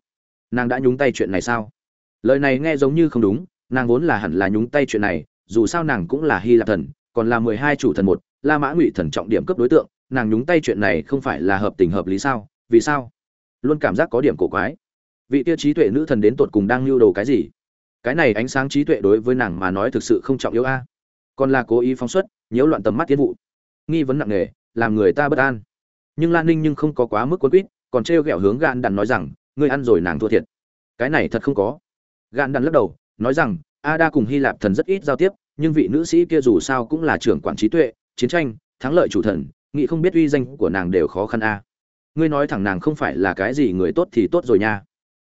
Speaker 1: Nàng đã nhúng tay chuyện này sao? Lời này nghe giống như không đúng, nàng vốn là hẳn là nhúng tay chuyện này, dù sao nàng cũng là hy lạp thần, còn là mười hai chủ thần một, la mã ngụy thần trọng điểm cấp đối tượng, nàng nhúng tay chuyện này không phải là hợp tình hợp lý sao? Vì sao? Luôn cảm giác có điểm cổ quái. Vị tiêu trí tuệ nữ thần đến tột cùng đang lưu đồ cái gì? Cái này ánh sáng trí tuệ đối với nàng mà nói thực sự không trọng yếu a. Còn là cố ý phóng xuất, nhiễu loạn tầm mắt tiến vụ. Nghi vấn nặng nề, làm người ta bất an. Nhưng lan ninh nhưng không có quá mức quân quýt còn trêu ghẹo hướng gan đàn nói rằng, ngươi ăn rồi nàng thua thiệt. Cái này thật không có. Gan đàn lắc đầu, nói rằng ada cùng hy lạp thần rất ít giao tiếp, nhưng vị nữ sĩ kia dù sao cũng là trưởng quản trí tuệ, chiến tranh, thắng lợi chủ thần, nghĩ không biết uy danh của nàng đều khó khăn a. Ngươi nói thẳng nàng không phải là cái gì người tốt thì tốt rồi nha.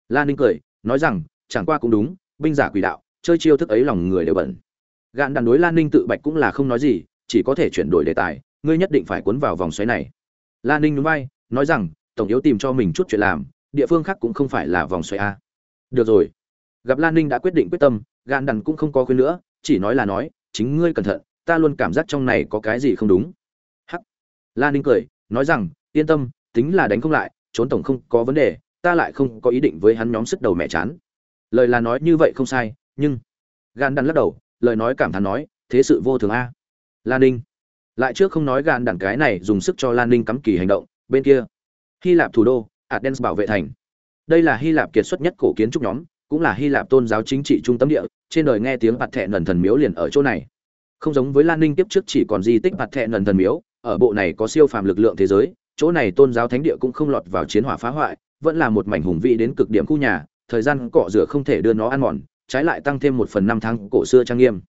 Speaker 1: Lan ninh cười, nói rằng, chẳng qua cũng đúng, binh giả quỷ đạo, chơi chiêu thức ấy lòng người đều bẩn. Gạn đàn đối lan ninh tự bạch cũng là không nói gì, chỉ có thể chuyển đổi đề tài, ngươi nhất định phải cuốn vào vòng xoáy này. Lan ninh núi bay nói rằng tổng yếu tìm cho mình chút chuyện làm, địa phương khác cũng không phải là vòng xoay a. Được rồi. Gặp lan ninh đã quyết định quyết tâm gan đằn cũng không có khuyên nữa, chỉ nói là nói, chính ngươi cẩn thận, ta luôn cảm giác trong này có cái gì không đúng. Hắc. Lan ninh cười, nói rằng, yên tâm, tính là đánh không lại, trốn tổng không có vấn đề, ta lại không có ý định với hắn nhóm sức đầu mẹ chán. Lời là nói như vậy không sai, nhưng gan đằn lắc đầu, lời nói cảm thán nói, thế sự vô thường a. Lan ninh. Lại trước không nói gan đằn cái này dùng sức cho lan ninh cắm kỳ hành động, bên kia hy lạp thủ đô, athens bảo vệ thành. Đây là hy lạp kiệt xuất nhất cổ kiến trúc nhóm, cũng là hy lạp tôn giáo chính trị trung tâm địa, trên đời nghe tiếng bạt thệ nần thần miếu liền ở chỗ này. Không giống với lan ninh tiếp trước chỉ còn di tích bạt thệ nần thần miếu, ở bộ này có siêu phàm lực lượng thế giới, chỗ này tôn giáo thánh địa cũng không lọt vào chiến hỏa phá hoại, vẫn là một mảnh hùng vĩ đến cực điểm khu nhà, thời gian cọ rửa không thể đưa nó ăn mòn, trái lại tăng thêm một phần năm tháng cổ xưa trang nghiêm.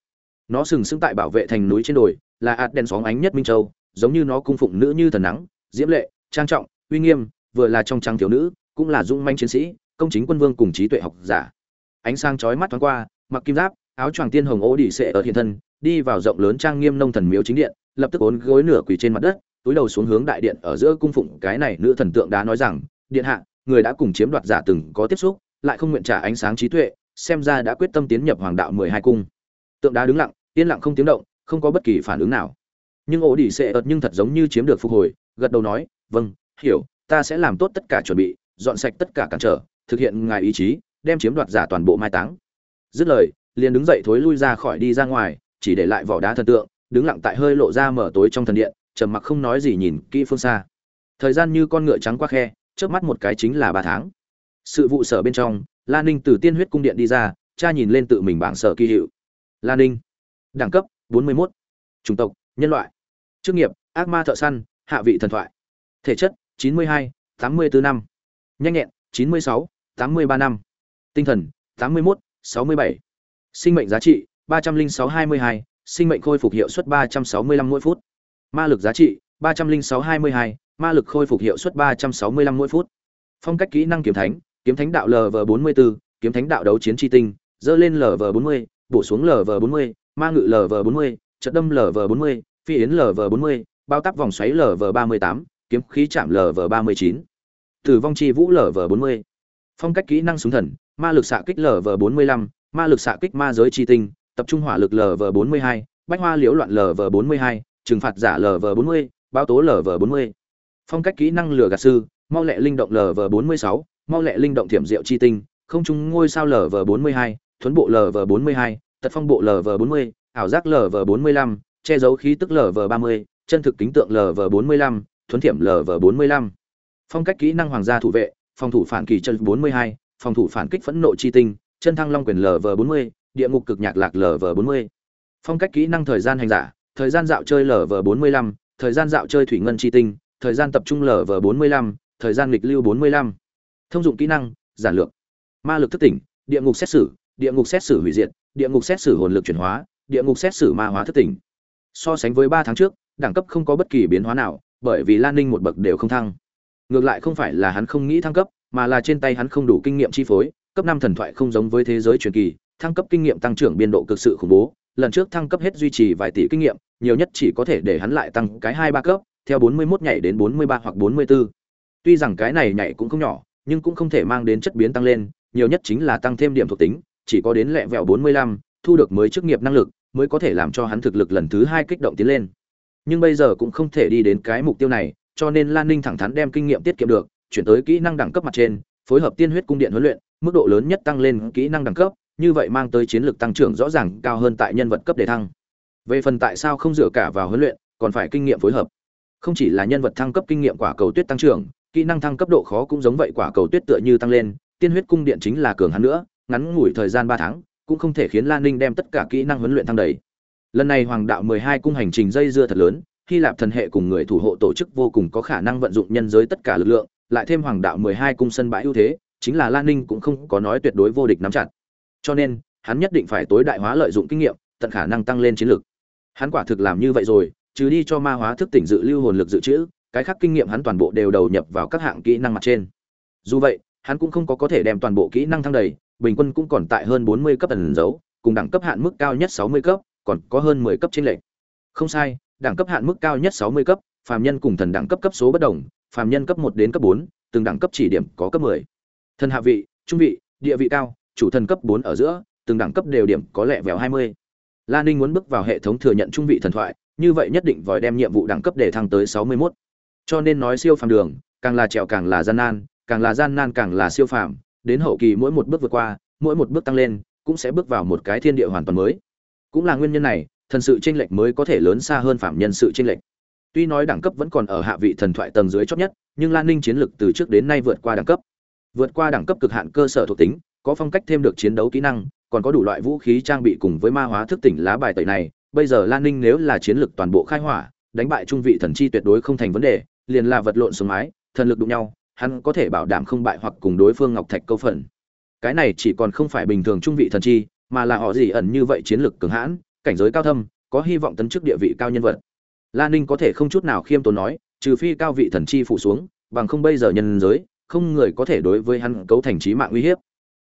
Speaker 1: Nó sừng sững tại bảo vệ thành núi trên đồi, là ạt đèn sóng ánh nhất minh châu, giống như nó cung phụng nữ như thần nắng, diễm lệ, trang trọng uy nghiêm, vừa là trong trắng thiếu nữ, cũng là dung manh chiến sĩ, công chính quân vương cùng trí tuệ học giả. Ánh sáng chói mắt thoáng qua, mặc kim giáp, áo choàng tiên hồng ô đi xệ ở hiện thân, đi vào rộng lớn trang nghiêm nông thần miếu chính điện, lập tức ốn gối nửa quỳ trên mặt đất, túi đầu xuống hướng đại điện ở giữa cung phụng. Cái này nữ thần tượng đá nói rằng, điện hạ, người đã cùng chiếm đoạt giả từng có tiếp xúc, lại không nguyện trả ánh sáng trí tuệ, xem ra đã quyết tâm tiến nhập hoàng đạo mười hai cung. Tượng đá đứng lặng, yên lặng không tiếng động, không có bất kỳ phản ứng nào. Nhưng ổ đỉ xệ ợt nhưng thật giống như chiếm được phục hồi, gật đầu nói vâng hiểu, ta sẽ làm tốt tất cả chuẩn bị, dọn sạch tất cả cản trở, thực hiện ngài ý chí, đem chiếm đoạt giả toàn bộ mai táng. Dứt lời, liền đứng dậy thối lui ra khỏi đi ra ngoài, chỉ để lại vỏ đá thần tượng, đứng lặng tại hơi lộ ra mở tối trong thần điện, trầm mặc không nói gì nhìn kỹ phương xa. Thời gian như con ngựa trắng qua khe, trước mắt một cái chính là ba tháng. Sự vụ sở bên trong lan ninh từ tiên huyết cung điện đi ra, cha nhìn lên tự mình bảng sở kỳ hiệu. Lan ninh. Đẳng cấp 41. chủng tộc, nhân loại. Chức nghiệp, ác ma thợ săn, hạ vị thần thoại. Thể chất 92, 84 năm. Nhanh nhẹn 96, 83 năm. Tinh thần 81, 67. sinh mệnh giá trị 306 22, sinh mệnh khôi phục hiệu suất 365 mỗi phút. Ma lực giá trị 306-22, ma lực khôi phục hiệu suất 365 mỗi phút. Phong cách kỹ năng kiếm thánh kiếm thánh đạo lv 44 kiếm thánh đạo đấu chiến tri tinh dơ lên lv 40 bổ xuống lv 40 ma ngự lv bốn mươi trận đâm lv bốn mươi phi yến lv bốn mươi bao tắp vòng xoáy lv ba mươi tám kiếm khí chạm lv ba mươi chín tử vong chi vũ lv bốn mươi phong cách kỹ năng súng thần ma lực xạ kích lv bốn mươi lăm ma lực xạ kích ma giới chi tinh tập trung hỏa lực lv bốn mươi hai bách hoa liễu loạn lv bốn mươi hai trừng phạt giả lv bốn mươi bao tố lv bốn mươi phong cách kỹ năng lửa gạt sư mau lẹ linh động lv bốn mươi sáu mau lẹ linh động thiểm diệu chi tinh không trung ngôi sao lv bốn mươi hai thuấn bộ lv bốn mươi hai tật phong bộ lv bốn mươi ảo giác lv bốn mươi lăm che giấu khí tức lv ba mươi chân thực kính tượng lv bốn mươi lăm thuấn thiểm lv bốn mươi lăm. Phong cách kỹ năng hoàng gia thủ vệ, phòng thủ phản kỳ chân bốn mươi hai, phòng thủ phản kích phẫn nộ chi tinh, chân thăng long quyền lv bốn mươi, địa ngục cực nhạc lạc lv bốn mươi. Phong cách kỹ năng thời gian hành giả, thời gian dạo chơi lv bốn mươi lăm, thời gian dạo chơi thủy ngân chi tinh, thời gian tập trung lv bốn mươi lăm, thời gian nghịch lưu bốn mươi lăm. Thông dụng kỹ năng, giản lược. Ma lực thức tỉnh, địa ngục xét xử, địa ngục xét xử hủy diệt, địa ngục xét xử hồn lực chuyển hóa, địa ngục xét xử ma hóa thức tỉnh. So sánh với ba tháng trước, đẳng cấp không có bất kỳ biến hóa nào bởi vì lan ninh một bậc đều không thăng ngược lại không phải là hắn không nghĩ thăng cấp, mà là trên tay hắn không đủ kinh nghiệm chi phối, cấp năm thần thoại không giống với thế giới truyền kỳ, thăng cấp kinh nghiệm tăng trưởng biên độ cực sự khủng bố, lần trước thăng cấp hết duy trì vài tỷ kinh nghiệm, nhiều nhất chỉ có thể để hắn lại tăng cái hai ba cấp, theo bốn mươi 41 nhảy đến bốn mươi ba hoặc bốn mươi 44. tuy rằng cái này nhảy cũng không nhỏ, nhưng cũng không thể mang đến chất biến tăng lên, nhiều nhất chính là tăng thêm điểm thuộc tính, chỉ có đến lẹ vẹo bốn mươi lăm, thu được mới chức nghiệp năng lực, mới có thể làm cho hắn thực lực lần thứ hai kích động tiến lên nhưng bây giờ cũng không thể đi đến cái mục tiêu này, cho nên lan ninh thẳng thắn đem kinh nghiệm tiết kiệm được, chuyển tới kỹ năng đẳng cấp mặt trên, phối hợp tiên huyết cung điện huấn luyện, mức độ lớn nhất tăng lên kỹ năng đẳng cấp, như vậy mang tới chiến lược tăng trưởng rõ ràng cao hơn tại nhân vật cấp đề thăng. Về phần tại sao không dựa cả vào huấn luyện, còn phải kinh nghiệm phối hợp. Không chỉ là nhân vật thăng cấp kinh nghiệm quả cầu tuyết tăng trưởng, kỹ năng thăng cấp độ khó cũng giống vậy quả cầu tuyết tựa như tăng lên, tiên huyết cung điện chính là cường hắn nữa, ngắn ngủi thời gian ba tháng, cũng không thể khiến lan ninh đem tất cả kỹ năng huấn luyện thăng đầy lần này hoàng đạo mười hai cung hành trình dây dưa thật lớn, hy lạp thần hệ cùng người thủ hộ tổ chức vô cùng có khả năng vận dụng nhân giới tất cả lực lượng, lại thêm hoàng đạo mười hai cung sân bãi ưu thế, chính là lan ninh cũng không có nói tuyệt đối vô địch nắm chặt. Cho nên, hắn nhất định phải tối đại hóa lợi dụng kinh nghiệm, tận khả năng tăng lên chiến lược hắn quả thực làm như vậy rồi, trừ đi cho ma hóa thức tỉnh dự lưu hồn lực dự trữ, cái khác kinh nghiệm hắn toàn bộ đều đầu nhập vào các hạng kỹ năng mặt trên. Dù vậy, hắn cũng không có có thể đem toàn bộ kỹ năng thăng đầy, bình quân cũng còn tại hơn bốn mươi cấp ẩn dấu, cùng đẳng cấp hạn mức cao nhất sáu mươi cấp còn có hơn mười cấp trên lệch không sai đẳng cấp hạn mức cao nhất sáu mươi cấp phàm nhân cùng thần đẳng cấp cấp số bất đồng phàm nhân cấp một đến cấp bốn từng đẳng cấp chỉ điểm có cấp mười thần hạ vị trung vị địa vị cao chủ thần cấp bốn ở giữa từng đẳng cấp đều điểm có lẽ vẹo hai mươi Lan Ninh muốn bước vào hệ thống thừa nhận trung vị thần thoại, như vậy nhất định vòi đem nhiệm vụ đẳng cấp để thăng tới 61. Cho nên nói siêu phàm đường, càng là trèo càng là gian nan, càng là gian nan càng là siêu phàm, đến hậu kỳ mỗi một bước vượt qua, mỗi một bước tăng lên, cũng sẽ bước vào một cái thiên địa hoàn toàn mới. Cũng là nguyên nhân này, thần sự chênh lệch mới có thể lớn xa hơn phạm nhân sự chênh lệch. Tuy nói đẳng cấp vẫn còn ở hạ vị thần thoại tầng dưới chót nhất, nhưng Lan Ninh chiến lực từ trước đến nay vượt qua đẳng cấp. Vượt qua đẳng cấp cực hạn cơ sở thuộc tính, có phong cách thêm được chiến đấu kỹ năng, còn có đủ loại vũ khí trang bị cùng với ma hóa thức tỉnh lá bài tẩy này, bây giờ Lan Ninh nếu là chiến lực toàn bộ khai hỏa, đánh bại trung vị thần chi tuyệt đối không thành vấn đề, liền là vật lộn xuống mái, thần lực đụng nhau, hắn có thể bảo đảm không bại hoặc cùng đối phương ngọc thạch câu phần. Cái này chỉ còn không phải bình thường trung vị thần chi, mà là họ gì ẩn như vậy chiến lực cường hãn, cảnh giới cao thâm, có hy vọng tấn chức địa vị cao nhân vật. Lan Ninh có thể không chút nào khiêm tốn nói, trừ phi cao vị thần chi phụ xuống, bằng không bây giờ nhân giới, không người có thể đối với hắn cấu thành chí mạng uy hiếp.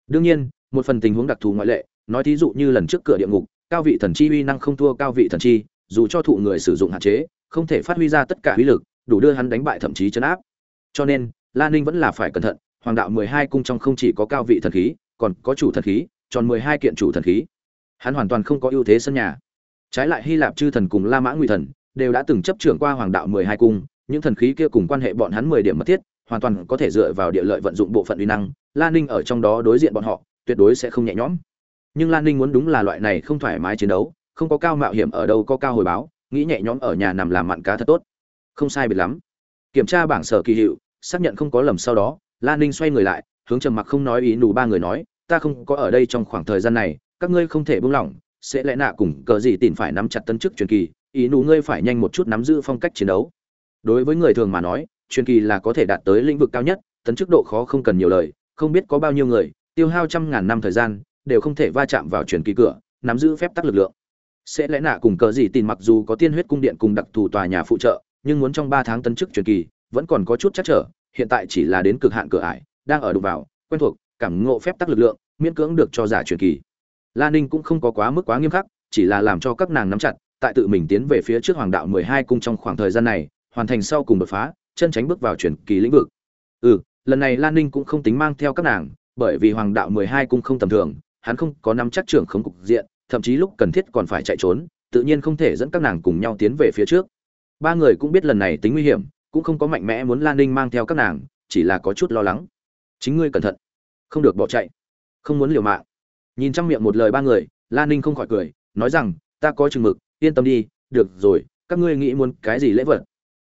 Speaker 1: Đương nhiên, một phần tình huống đặc thù ngoại lệ, nói thí dụ như lần trước cửa địa ngục, cao vị thần chi uy năng không thua cao vị thần chi, dù cho thụ người sử dụng hạn chế, không thể phát huy ra tất cả uy lực, đủ đưa hắn đánh bại thậm chí chấn áp. Cho nên, Lan Ninh vẫn là phải cẩn thận, Hoàng đạo mười hai cung trong không chỉ có cao vị thần khí, còn có chủ thần khí, tròn mười hai kiện chủ thần khí. Hắn hoàn toàn không có ưu thế sân nhà. Trái lại Hy Lạp chư thần cùng La Mã Ngụy thần đều đã từng chấp trưởng qua Hoàng đạo mười hai cung, những thần khí kia cùng quan hệ bọn hắn mười điểm mật thiết, hoàn toàn có thể dựa vào địa lợi vận dụng bộ phận uy năng, Lan Ninh ở trong đó đối diện bọn họ, tuyệt đối sẽ không nhẹ nhõm. Nhưng Lan Ninh muốn đúng là loại này không thoải mái chiến đấu, không có cao mạo hiểm ở đâu có cao hồi báo, nghĩ nhẹ nhõm ở nhà nằm làm mặn cá thật tốt. Không sai biệt lắm. Kiểm tra bảng sở kỳ hiệu, xác nhận không có lầm sau đó, Lan Ninh xoay người lại, hướng Trầm Mặc không nói ý nụ ba người nói, ta không có ở đây trong khoảng thời gian này, các ngươi không thể buông lỏng, sẽ lẽ nạ cùng cờ gì tìm phải nắm chặt tân chức truyền kỳ, ý nụ ngươi phải nhanh một chút nắm giữ phong cách chiến đấu. Đối với người thường mà nói, truyền kỳ là có thể đạt tới lĩnh vực cao nhất, tấn chức độ khó không cần nhiều lời, không biết có bao nhiêu người, tiêu hao trăm ngàn năm thời gian, đều không thể va chạm vào truyền kỳ cửa, nắm giữ phép tắc lực lượng. Sẽ lẽ nạ cùng cờ gì tìm mặc dù có tiên huyết cung điện cùng đặc thù tòa nhà phụ trợ, nhưng muốn trong ba tháng tấn chức truyền kỳ, vẫn còn có chút chắc trở, hiện tại chỉ là đến cực hạn cửa ải, đang ở đụng vào, quen thuộc, cảm ngộ phép tắc lực lượng, miễn cưỡng được cho giả truyền kỳ. La Ninh cũng không có quá mức quá nghiêm khắc, chỉ là làm cho các nàng nắm chặt tại tự mình tiến về phía trước hoàng đạo mười hai cung trong khoảng thời gian này hoàn thành sau cùng đột phá chân tránh bước vào truyền kỳ lĩnh vực. Ừ lần này lan ninh cũng không tính mang theo các nàng bởi vì hoàng đạo mười hai cung không tầm thường hắn không có nắm chắc trưởng khống cục diện thậm chí lúc cần thiết còn phải chạy trốn tự nhiên không thể dẫn các nàng cùng nhau tiến về phía trước. Ba người cũng biết lần này tính nguy hiểm cũng không có mạnh mẽ muốn lan ninh mang theo các nàng chỉ là có chút lo lắng. Chính ngươi cẩn thận không được bỏ chạy, không muốn liều mạng. Nhìn trong miệng một lời ba người lan ninh không khỏi cười, nói rằng, ta có chừng mực, yên tâm đi, được rồi, các ngươi nghĩ muốn cái gì lễ vật?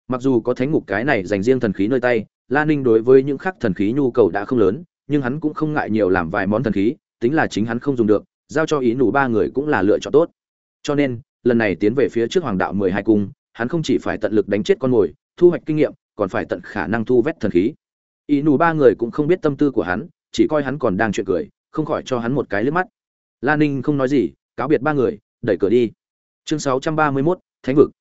Speaker 1: Mặc dù có thánh ngục cái này dành riêng thần khí nơi tay lan ninh đối với những khác thần khí nhu cầu đã không lớn, nhưng hắn cũng không ngại nhiều làm vài món thần khí, tính là chính hắn không dùng được, giao cho ý nủ ba người cũng là lựa chọn tốt. Cho nên, lần này tiến về phía trước hoàng đạo mười hai cung, hắn không chỉ phải tận lực đánh chết con mồi, thu hoạch kinh nghiệm, còn phải tận khả năng thu vét thần khí. Ý nủ ba người cũng không biết tâm tư của hắn chỉ coi hắn còn đang chuyện cười không khỏi cho hắn một cái liếc mắt. Lan ninh không nói gì cáo biệt ba người đẩy cửa đi. Chương 631, thánh vực.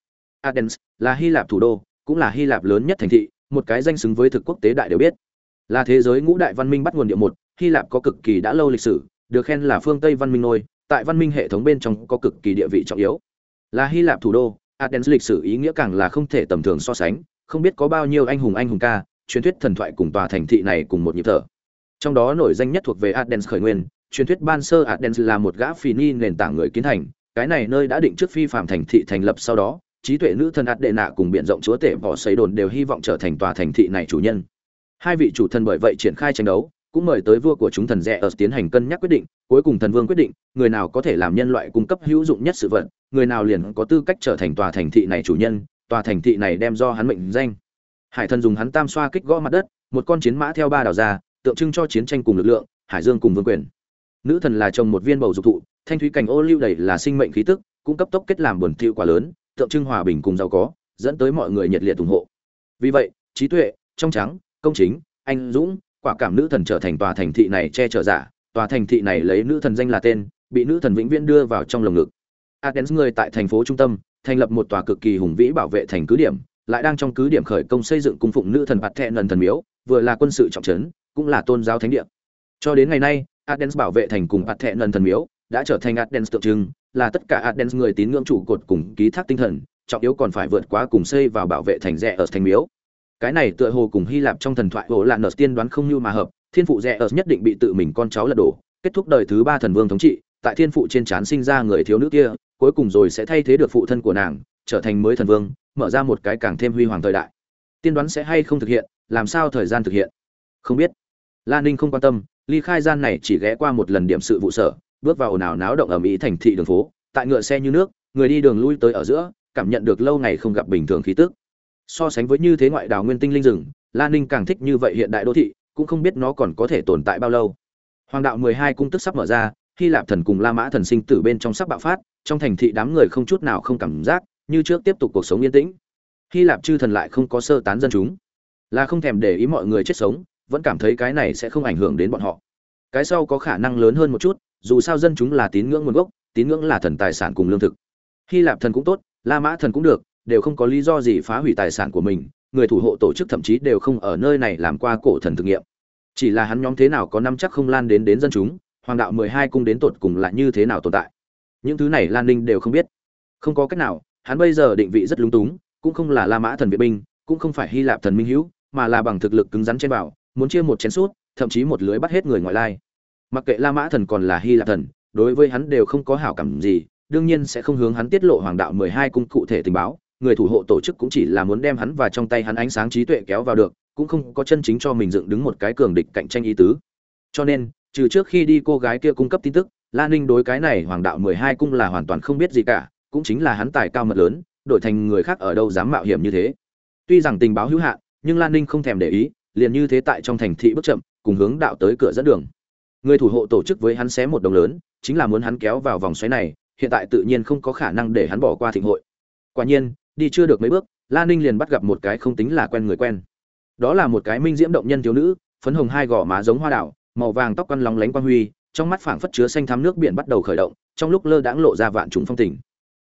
Speaker 1: Athens là hy lạp thủ đô cũng là hy lạp lớn nhất thành thị một cái danh xứng với thực quốc tế đại đều biết. Là thế giới ngũ đại văn minh bắt nguồn địa một hy lạp có cực kỳ đã lâu lịch sử được khen là phương tây văn minh nôi tại văn minh hệ thống bên trong có cực kỳ địa vị trọng yếu. Là hy lạp thủ đô athens lịch sử ý nghĩa càng là không thể tầm thường so sánh không biết có bao nhiêu anh hùng anh hùng ca truyền thuyết thần thoại cùng tòa thành thị này cùng một nhịp thở trong đó nổi danh nhất thuộc về athens khởi nguyên, truyền thuyết ban sơ athens là một gã phi ni nền tảng người kiến thành, cái này nơi đã định trước phi phạm thành thị thành lập sau đó, trí tuệ nữ thần ạt cùng biện rộng chúa tể bỏ xây đồn đều hy vọng trở thành tòa thành thị này chủ nhân. Hai vị chủ thần bởi vậy triển khai tranh đấu, cũng mời tới vua của chúng thần rẻ ở tiến hành cân nhắc quyết định, cuối cùng thần vương quyết định, người nào có thể làm nhân loại cung cấp hữu dụng nhất sự vật, người nào liền có tư cách trở thành tòa thành thị này chủ nhân, tòa thành thị này đem do hắn mệnh danh. Hải thần dùng hắn tam xoa kích gõ mặt đất, một con chiến mã theo ba đảo ra tượng trưng cho chiến tranh cùng lực lượng, hải dương cùng vương quyền. Nữ thần là chồng một viên bầu dục thụ, thanh thúy cảnh ô lưu đầy là sinh mệnh khí tức, cũng cấp tốc kết làm buồn thiệu quả lớn, tượng trưng hòa bình cùng giàu có, dẫn tới mọi người nhiệt liệt ủng hộ. Vì vậy, trí tuệ, trong trắng, công chính, anh dũng, quả cảm nữ thần trở thành tòa thành thị này che chở giả, tòa thành thị này lấy nữ thần danh là tên, bị nữ thần vĩnh viễn đưa vào trong lồng ngực. Athens người tại thành phố trung tâm, thành lập một tòa cực kỳ hùng vĩ bảo vệ thành cứ điểm, lại đang trong cứ điểm khởi công xây dựng cung phụng nữ thần bạt thẹn lần thần miếu, vừa là quân sự trọng trấn cũng là tôn giáo thánh địa cho đến ngày nay Athens bảo vệ thành cùng Athens lần thần miếu đã trở thành Athens tượng trưng, là tất cả Athens người tín ngưỡng trụ cột cùng ký thác tinh thần, trọng yếu còn phải vượt qua cùng xây vào bảo vệ thành rẻ ở thành miếu. Cái này tựa hồ cùng Hy Lạp trong thần thoại hồ là nợ tiên đoán không như mà hợp, thiên phụ rẻ ở nhất định bị tự mình con cháu lật đổ, kết thúc đời thứ ba thần vương thống trị, tại thiên phụ trên trán sinh ra người thiếu nữ kia, cuối cùng rồi sẽ thay thế được phụ thân của nàng, trở thành mới thần vương, mở ra một cái càng thêm huy hoàng thời đại. Tiên đoán sẽ hay không thực hiện, làm sao thời gian thực hiện? Không biết. La Ninh không quan tâm, ly khai gian này chỉ ghé qua một lần điểm sự vụ sở, bước vào ồn ào náo động ở mỹ thành thị đường phố tại ngựa xe như nước người đi đường lui tới ở giữa cảm nhận được lâu ngày không gặp bình thường khí tức. So sánh với như thế ngoại đào nguyên tinh linh rừng La ninh càng thích như vậy hiện đại đô thị cũng không biết nó còn có thể tồn tại bao lâu. Hoàng đạo mười hai cung tức sắp mở ra hy lạp thần cùng la mã thần sinh tử bên trong sắp bạo phát trong thành thị đám người không chút nào không cảm giác như trước tiếp tục cuộc sống yên tĩnh. Hy lạp chư thần lại không có sơ tán dân chúng. Là không thèm để ý mọi người chết sống vẫn cảm thấy cái này sẽ không ảnh hưởng đến bọn họ. Cái sau có khả năng lớn hơn một chút, dù sao dân chúng là tín ngưỡng nguồn gốc, tín ngưỡng là thần tài sản cùng lương thực. Hy lạp thần cũng tốt, la mã thần cũng được, đều không có lý do gì phá hủy tài sản của mình, người thủ hộ tổ chức thậm chí đều không ở nơi này làm qua cổ thần thực nghiệm. Chỉ là hắn nhóm thế nào có năm chắc không lan đến đến dân chúng, hoàng đạo mười hai cung đến tột cùng là như thế nào tồn tại? Những thứ này lan ninh đều không biết. Không có cách nào, hắn bây giờ định vị rất lúng túng, cũng không là la mã thần vệ binh, cũng không phải hy lạp thần minh hữu, mà là bằng thực lực cứng rắn trên bảo muốn chia một chén suốt thậm chí một lưới bắt hết người ngoại lai. Mặc kệ la mã thần còn là hy lạp thần, đối với hắn đều không có hảo cảm gì, đương nhiên sẽ không hướng hắn tiết lộ hoàng đạo mười hai cung cụ thể tình báo, người thủ hộ tổ chức cũng chỉ là muốn đem hắn và trong tay hắn ánh sáng trí tuệ kéo vào được, cũng không có chân chính cho mình dựng đứng một cái cường địch cạnh tranh ý tứ. Cho nên, trừ trước khi đi cô gái kia cung cấp tin tức, la ninh đối cái này hoàng đạo mười hai cung là hoàn toàn không biết gì cả, cũng chính là hắn tài cao mật lớn, đổi thành người khác ở đâu dám mạo hiểm như thế. Tuy rằng tình báo hữu hạn, nhưng lan ninh không thèm để ý liền như thế tại trong thành thị bước chậm cùng hướng đạo tới cửa dẫn đường. Người thủ hộ tổ chức với hắn xé một đồng lớn chính là muốn hắn kéo vào vòng xoáy này hiện tại tự nhiên không có khả năng để hắn bỏ qua thịnh hội. Quả nhiên đi chưa được mấy bước la ninh liền bắt gặp một cái không tính là quen người quen. Đó là một cái minh diễm động nhân thiếu nữ phấn hồng hai gò má giống hoa đào, màu vàng tóc quăn lóng lánh quang huy trong mắt phảng phất chứa xanh thắm nước biển bắt đầu khởi động trong lúc lơ đãng lộ ra vạn trùng phong tình.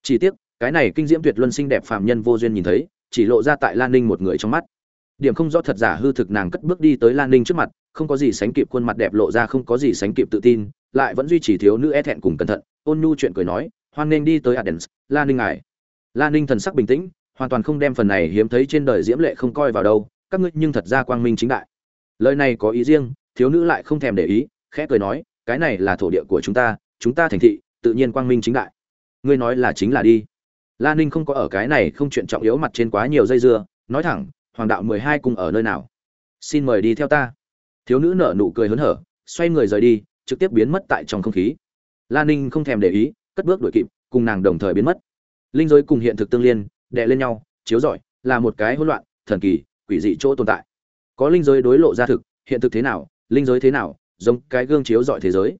Speaker 1: Chỉ tiếc cái này kinh diễm tuyệt luân xinh đẹp phàm nhân vô duyên nhìn thấy chỉ lộ ra tại lan ninh một người trong mắt điểm không rõ thật giả hư thực nàng cất bước đi tới lan ninh trước mặt, không có gì sánh kịp khuôn mặt đẹp lộ ra không có gì sánh kịp tự tin, lại vẫn duy trì thiếu nữ e thẹn cùng cẩn thận, ôn nhu chuyện cười nói, hoan nghênh đi tới adens Lan ninh ngài. Lan ninh thần sắc bình tĩnh, hoàn toàn không đem phần này hiếm thấy trên đời diễm lệ không coi vào đâu, các ngươi nhưng thật ra quang minh chính đại. Lời này có ý riêng, thiếu nữ lại không thèm để ý, khẽ cười nói, cái này là thổ địa của chúng ta chúng ta thành thị, tự nhiên quang minh chính đại. Ngươi nói là chính là đi. Lan ninh không có ở cái này không chuyện trọng yếu mặt trên quá nhiều dây dưa, nói thẳng hoàng đạo mười hai cung ở nơi nào? Xin mời đi theo ta. Thiếu nữ nở nụ cười hớn hở, xoay người rời đi, trực tiếp biến mất tại trong không khí. Lan ninh không thèm để ý, cất bước đuổi kịp, cùng nàng đồng thời biến mất. Linh giới cùng hiện thực tương liên, đè lên nhau, chiếu rọi, là một cái hỗn loạn, thần kỳ, quỷ dị chỗ tồn tại. Có linh giới đối lộ ra thực, hiện thực thế nào, linh giới thế nào, giống cái gương chiếu rọi thế giới.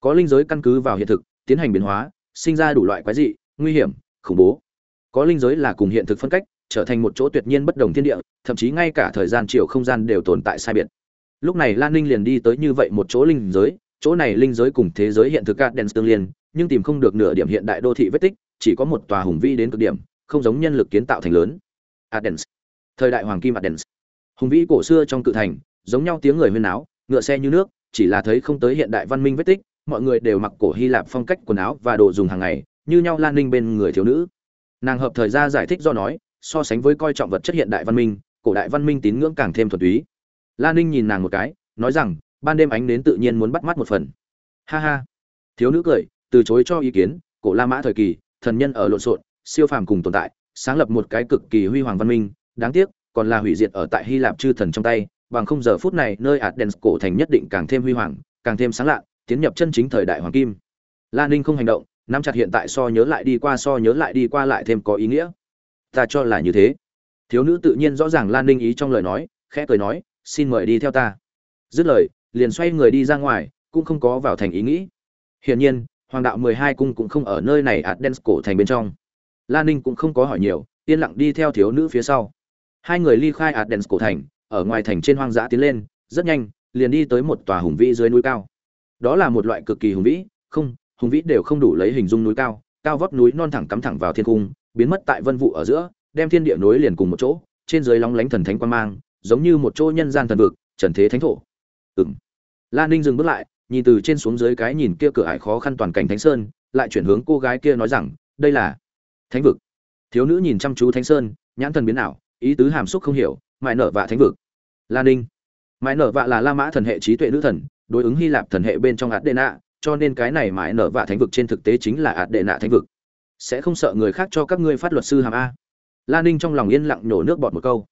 Speaker 1: Có linh giới căn cứ vào hiện thực, tiến hành biến hóa, sinh ra đủ loại quái dị, nguy hiểm, khủng bố. Có linh giới là cùng hiện thực phân cách trở thành một chỗ tuyệt nhiên bất đồng thiên địa thậm chí ngay cả thời gian chiều không gian đều tồn tại sai biệt lúc này lan ninh liền đi tới như vậy một chỗ linh giới chỗ này linh giới cùng thế giới hiện thực đèn tương liên nhưng tìm không được nửa điểm hiện đại đô thị vết tích chỉ có một tòa hùng vĩ đến cực điểm không giống nhân lực kiến tạo thành lớn Adens. Thời đại hoàng kim Adens. Hùng vĩ cổ xưa trong cự thành, giống nhau tiếng người huyên náo, ngựa xe như nước, chỉ là thấy không tới hiện đại văn minh vết tích, mọi người đều mặc cổ Hy Lạp phong cách quần áo và đồ dùng hàng ngày, như nhau Lan Ninh bên người thiếu nữ. Nàng hợp thời ra giải thích do nói, so sánh với coi trọng vật chất hiện đại văn minh, cổ đại văn minh tín ngưỡng càng thêm thuần túy. Lan Ninh nhìn nàng một cái, nói rằng, ban đêm ánh đến tự nhiên muốn bắt mắt một phần. Ha ha. Thiếu nữ cười, từ chối cho ý kiến, cổ La Mã thời kỳ, thần nhân ở lộn xộn, siêu phàm cùng tồn tại, sáng lập một cái cực kỳ huy hoàng văn minh, đáng tiếc, còn là hủy diệt ở tại Hy Lạp chư thần trong tay, bằng không giờ phút này nơi Athens cổ thành nhất định càng thêm huy hoàng, càng thêm sáng lạ, tiến nhập chân chính thời đại hoàng kim. Lan Ninh không hành động, nắm chặt hiện tại so nhớ lại đi qua so nhớ lại đi qua lại thêm có ý nghĩa. Ta cho là như thế. Thiếu nữ tự nhiên rõ ràng Lan Ninh ý trong lời nói, khẽ cười nói, xin mời đi theo ta. Dứt lời, liền xoay người đi ra ngoài, cũng không có vào thành ý nghĩ. Hiển nhiên, Hoàng đạo mười hai cung cũng không ở nơi này Athens cổ thành bên trong. Lan Ninh cũng không có hỏi nhiều, yên lặng đi theo thiếu nữ phía sau. Hai người ly khai Athens cổ thành, ở ngoài thành trên hoang dã tiến lên, rất nhanh, liền đi tới một tòa hùng vĩ dưới núi cao. Đó là một loại cực kỳ hùng vĩ, không, hùng vĩ đều không đủ lấy hình dung núi cao, cao vóc núi non thẳng cắm thẳng vào thiên cung, biến mất tại vân vụ ở giữa, đem thiên địa nối liền cùng một chỗ, trên dưới lóng lánh thần thánh quan mang, giống như một chỗ nhân gian thần vực, trần thế thánh thổ. Ừm. Lan Ninh dừng bước lại, nhìn từ trên xuống dưới cái nhìn kia cửa ải khó khăn toàn cảnh thánh sơn, lại chuyển hướng cô gái kia nói rằng, đây là thánh vực thiếu nữ nhìn chăm chú thánh sơn nhãn thần biến ảo ý tứ hàm xúc không hiểu mãi nở vạ thánh vực la ninh mãi nở vạ là la mã thần hệ trí tuệ nữ thần đối ứng hy lạp thần hệ bên trong ạt đệ nạ cho nên cái này mãi nở vạ thánh vực trên thực tế chính là ạt đệ nạ thánh vực sẽ không sợ người khác cho các ngươi phát luật sư hàm a. La ninh trong lòng yên lặng nhổ nước bọt một câu.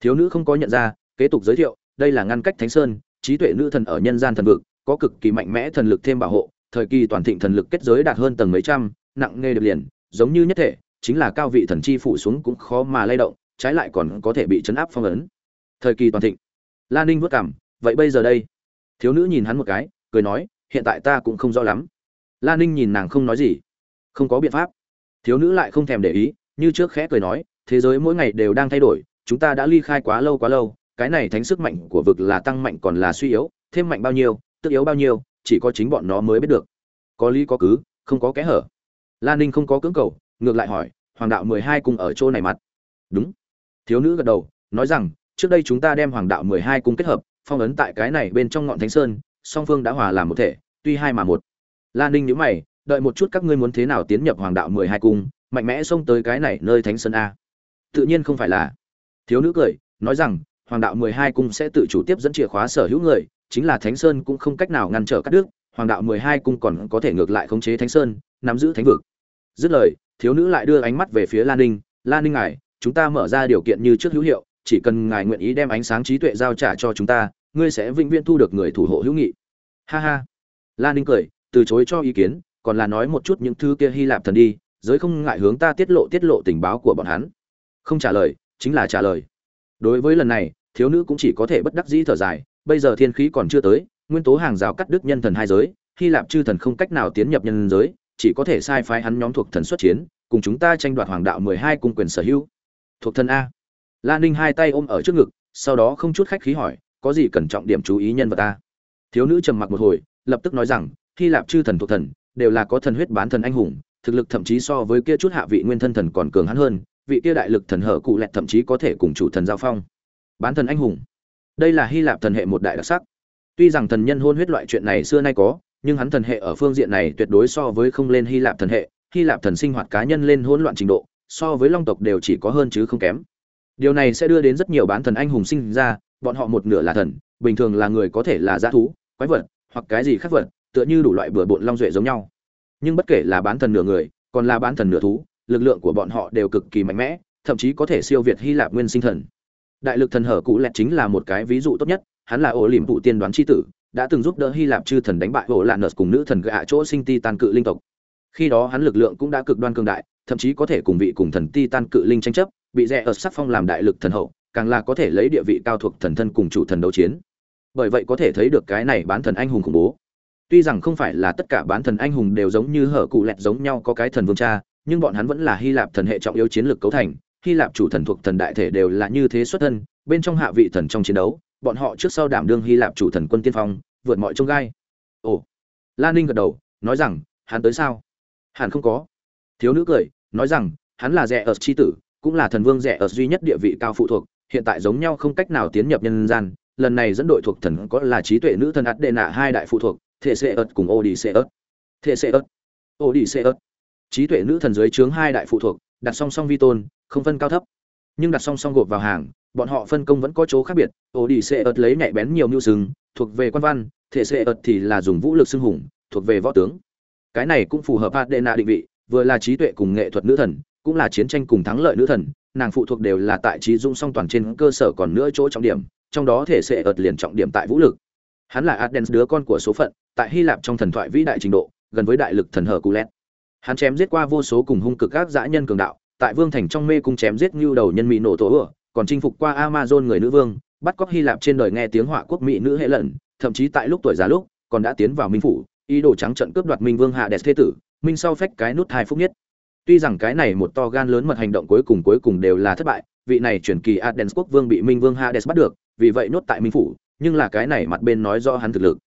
Speaker 1: Thiếu nữ không có nhận ra, kế tục giới thiệu, đây là ngăn cách thánh sơn, trí tuệ nữ thần ở nhân gian thần vực, có cực kỳ mạnh mẽ thần lực thêm bảo hộ, thời kỳ toàn thịnh thần lực kết giới đạt hơn tầng mấy trăm, nặng nghề được liền, giống như nhất thể, chính là cao vị thần chi phủ xuống cũng khó mà lay động, trái lại còn có thể bị chấn áp phong ấn. Thời kỳ toàn thịnh. Lan ninh vất cảm vậy bây giờ đây? Thiếu nữ nhìn hắn một cái, cười nói, hiện tại ta cũng không rõ lắm. Lan ninh nhìn nàng không nói gì. Không có biện pháp thiếu nữ lại không thèm để ý, như trước khẽ cười nói, thế giới mỗi ngày đều đang thay đổi, chúng ta đã ly khai quá lâu quá lâu, cái này thánh sức mạnh của vực là tăng mạnh còn là suy yếu, thêm mạnh bao nhiêu, tức yếu bao nhiêu, chỉ có chính bọn nó mới biết được. Có lý có cứ, không có kẽ hở. Lan ninh không có cưỡng cầu, ngược lại hỏi, hoàng đạo mười hai cung ở chỗ này mặt? Đúng. Thiếu nữ gật đầu, nói rằng, trước đây chúng ta đem hoàng đạo mười hai cung kết hợp, phong ấn tại cái này bên trong ngọn thánh sơn, song phương đã hòa làm một thể, tuy hai mà một. Lan ninh nhữ mày đợi một chút các ngươi muốn thế nào tiến nhập hoàng đạo mười hai cung, mạnh mẽ xông tới cái này nơi thánh sơn a. Tự nhiên không phải là. Thiếu nữ cười, nói rằng, hoàng đạo mười hai cung sẽ tự chủ tiếp dẫn chìa khóa sở hữu người, chính là thánh sơn cũng không cách nào ngăn trở các đức, hoàng đạo mười hai cung còn có thể ngược lại khống chế thánh sơn, nắm giữ thánh vực. Dứt lời, thiếu nữ lại đưa ánh mắt về phía lan ninh lan ninh ngài, chúng ta mở ra điều kiện như trước hữu hiệu, chỉ cần ngài nguyện ý đem ánh sáng trí tuệ giao trả cho chúng ta, ngươi sẽ vĩnh viễn thu được người thủ hộ hữu nghị. Ha ha. Lan ninh cười, từ chối cho ý kiến còn là nói một chút những thứ kia hy lạp thần đi giới không ngại hướng ta tiết lộ tiết lộ tình báo của bọn hắn không trả lời chính là trả lời đối với lần này thiếu nữ cũng chỉ có thể bất đắc dĩ thở dài bây giờ thiên khí còn chưa tới nguyên tố hàng rào cắt đứt nhân thần hai giới hy lạp chư thần không cách nào tiến nhập nhân giới chỉ có thể sai phái hắn nhóm thuộc thần xuất chiến, cùng chúng ta tranh đoạt hoàng đạo 12 cung quyền sở hữu. Thuộc thần a. Lan Ninh hai tay ôm ở trước ngực, sau đó không chút khách khí hỏi, có gì cần trọng điểm chú ý nhân vật ta? Thiếu nữ trầm mặc một hồi, lập tức nói rằng, Hy Lạp chư thần thuộc thần, đều là có thần huyết bán thần anh hùng, thực lực thậm chí so với kia chút hạ vị nguyên thân thần còn cường hắn hơn, vị kia đại lực thần hở cụ lẹt thậm chí có thể cùng chủ thần giao phong. Bán thần anh hùng. Đây là Hy Lạp thần hệ một đại đặc sắc. Tuy rằng thần nhân hôn huyết loại chuyện này xưa nay có, nhưng hắn thần hệ ở phương diện này tuyệt đối so với không lên Hy Lạp thần hệ, hy lạp thần sinh hoạt cá nhân lên hỗn loạn trình độ so với long tộc đều chỉ có hơn chứ không kém điều này sẽ đưa đến rất nhiều bán thần anh hùng sinh ra bọn họ một nửa là thần bình thường là người có thể là dã thú quái vật hoặc cái gì khác vật tựa như đủ loại bừa bộn long duệ giống nhau. Nhưng bất kể là bán thần nửa người, còn là bán thần nửa thú, lực lượng của bọn họ đều cực kỳ mạnh mẽ, thậm chí có thể siêu việt hy lạp nguyên sinh thần. Đại lực thần hở cụ lẹt chính là một cái ví dụ tốt nhất, hắn là ổ liềm phụ tiên đoán chi tử, đã từng giúp đỡ hy lạp chư thần đánh bại ổ lạn nợ cùng nữ thần gạ chỗ sinh ti tan cự linh tộc. Khi đó hắn lực lượng cũng đã cực đoan cường đại, thậm chí có thể cùng vị cùng thần ti tan cự linh tranh chấp, bị rẽ ở sắc phong làm đại lực thần hậu, càng là có thể lấy địa vị cao thuộc thần thân cùng chủ thần đấu chiến. Bởi vậy có thể thấy được cái này bán thần anh hùng khủng bố tuy rằng không phải là tất cả bán thần anh hùng đều giống như hở cụ lẹt giống nhau có cái thần vương cha, nhưng bọn hắn vẫn là hy lạp thần hệ trọng yếu chiến lược cấu thành. Hy lạp chủ thần thuộc thần đại thể đều là như thế xuất thân, bên trong hạ vị thần trong chiến đấu, bọn họ trước sau đảm đương hy lạp chủ thần quân tiên phong, vượt mọi trông gai. Ồ. Lan ninh gật đầu, nói rằng, hắn tới sao? Hẳn không có. Thiếu nữ cười, nói rằng, hắn là rẻ ở c h i tử, cũng là thần vương rẻ ở duy nhất địa vị cao phụ thuộc, hiện tại giống nhau không cách nào tiến nhập nhân gian, lần này dẫn đội thuộc thần có là trí tuệ nữ thần ắt đệ nạ hai đại phụ thuộc thể xê ớt cùng ô đi xê ớt. Thể xê ớt. Ô đi xê ớt. Trí tuệ nữ thần dưới trướng hai đại phụ thuộc, đặt song song vi tôn, không phân cao thấp. Nhưng đặt song song gộp vào hàng, bọn họ phân công vẫn có chỗ khác biệt. Ô đi xê ớt lấy nhạy bén nhiều mưu sừng, thuộc về quan văn thể xê ớt thì là dùng vũ lực xưng hùng, thuộc về võ tướng. Cái này cũng phù hợp Adena đệ nạ định vị, vừa là trí tuệ cùng nghệ thuật nữ thần, cũng là chiến tranh cùng thắng lợi nữ thần, nàng phụ thuộc đều là tại trí dung song toàn trên cơ sở còn nữa chỗ trọng điểm, trong đó thể sẽ ợt liền trọng điểm tại vũ lực. Hắn là adens đứa con của số phận tại hy lạp trong thần thoại vĩ đại trình độ, gần với đại lực thần hở culet hắn chém giết qua vô số cùng hung cực các dã nhân cường đạo, tại vương thành trong mê cung chém giết như đầu nhân mỹ nổ tổ ửa còn chinh phục qua amazon người nữ vương, bắt cóc hy lạp trên đời nghe tiếng họa quốc mỹ nữ hệ lần thậm chí tại lúc tuổi già lúc, còn đã tiến vào minh phủ, ý đồ trắng trận cướp đoạt minh vương hạ đẹp thế tử, minh sau phách cái nút hai phúc nhất. Tuy rằng cái này một to gan lớn mật hành động cuối cùng cuối cùng đều là thất bại, vị này chuyển kỳ adens quốc vương bị minh vương hades bắt được, vì vậy nốt tại minh phủ, nhưng là cái này mặt bên nói rõ hắn thực lực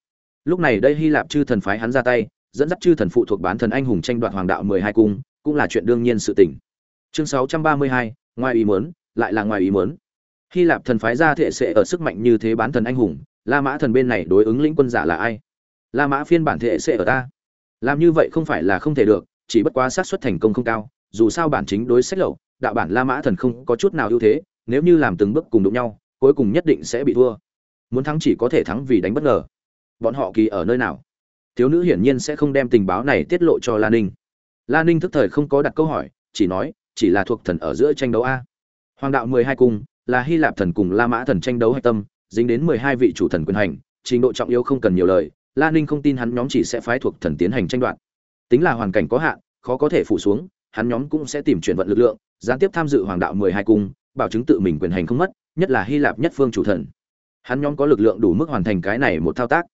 Speaker 1: lúc này đây hy lạp chư thần phái hắn ra tay, dẫn dắt chư thần phụ thuộc bán thần anh hùng tranh đoạt hoàng đạo mười hai cung, cũng là chuyện đương nhiên sự tình. Chương sáu trăm ba mươi hai, ngoài ý muốn, lại là ngoài ý muốn. Hy lạp thần phái ra thể sẽ ở sức mạnh như thế bán thần anh hùng, la mã thần bên này đối ứng lĩnh quân giả là ai? La mã phiên bản thể sẽ ở ta. Làm như vậy không phải là không thể được, chỉ bất quá xác suất thành công không cao, dù sao bản chính đối sách lậu, đạo bản la mã thần không có chút nào ưu thế, nếu như làm từng bước cùng đụng nhau, cuối cùng nhất định sẽ bị thua. Muốn thắng chỉ có thể thắng vì đánh bất ngờ bọn họ kỳ ở nơi nào? Thiếu nữ hiển nhiên sẽ không đem tình báo này tiết lộ cho lan ninh. Lan ninh thức thời không có đặt câu hỏi, chỉ nói, chỉ là thuộc thần ở giữa tranh đấu a. Hoàng đạo mười hai cung, là hy lạp thần cùng la mã thần tranh đấu hạch tâm, dính đến mười hai vị chủ thần quyền hành, trình độ trọng yếu không cần nhiều lời lan ninh không tin hắn nhóm chỉ sẽ phái thuộc thần tiến hành tranh đoạt. Tính là hoàn cảnh có hạn, khó có thể phủ xuống, hắn nhóm cũng sẽ tìm chuyển vận lực lượng, gián tiếp tham dự hoàng đạo mười hai cung, bảo chứng tự mình quyền hành không mất, nhất là hy lạp nhất phương chủ thần. Hắn nhóm có lực lượng đủ mức hoàn thành cái này một thao tác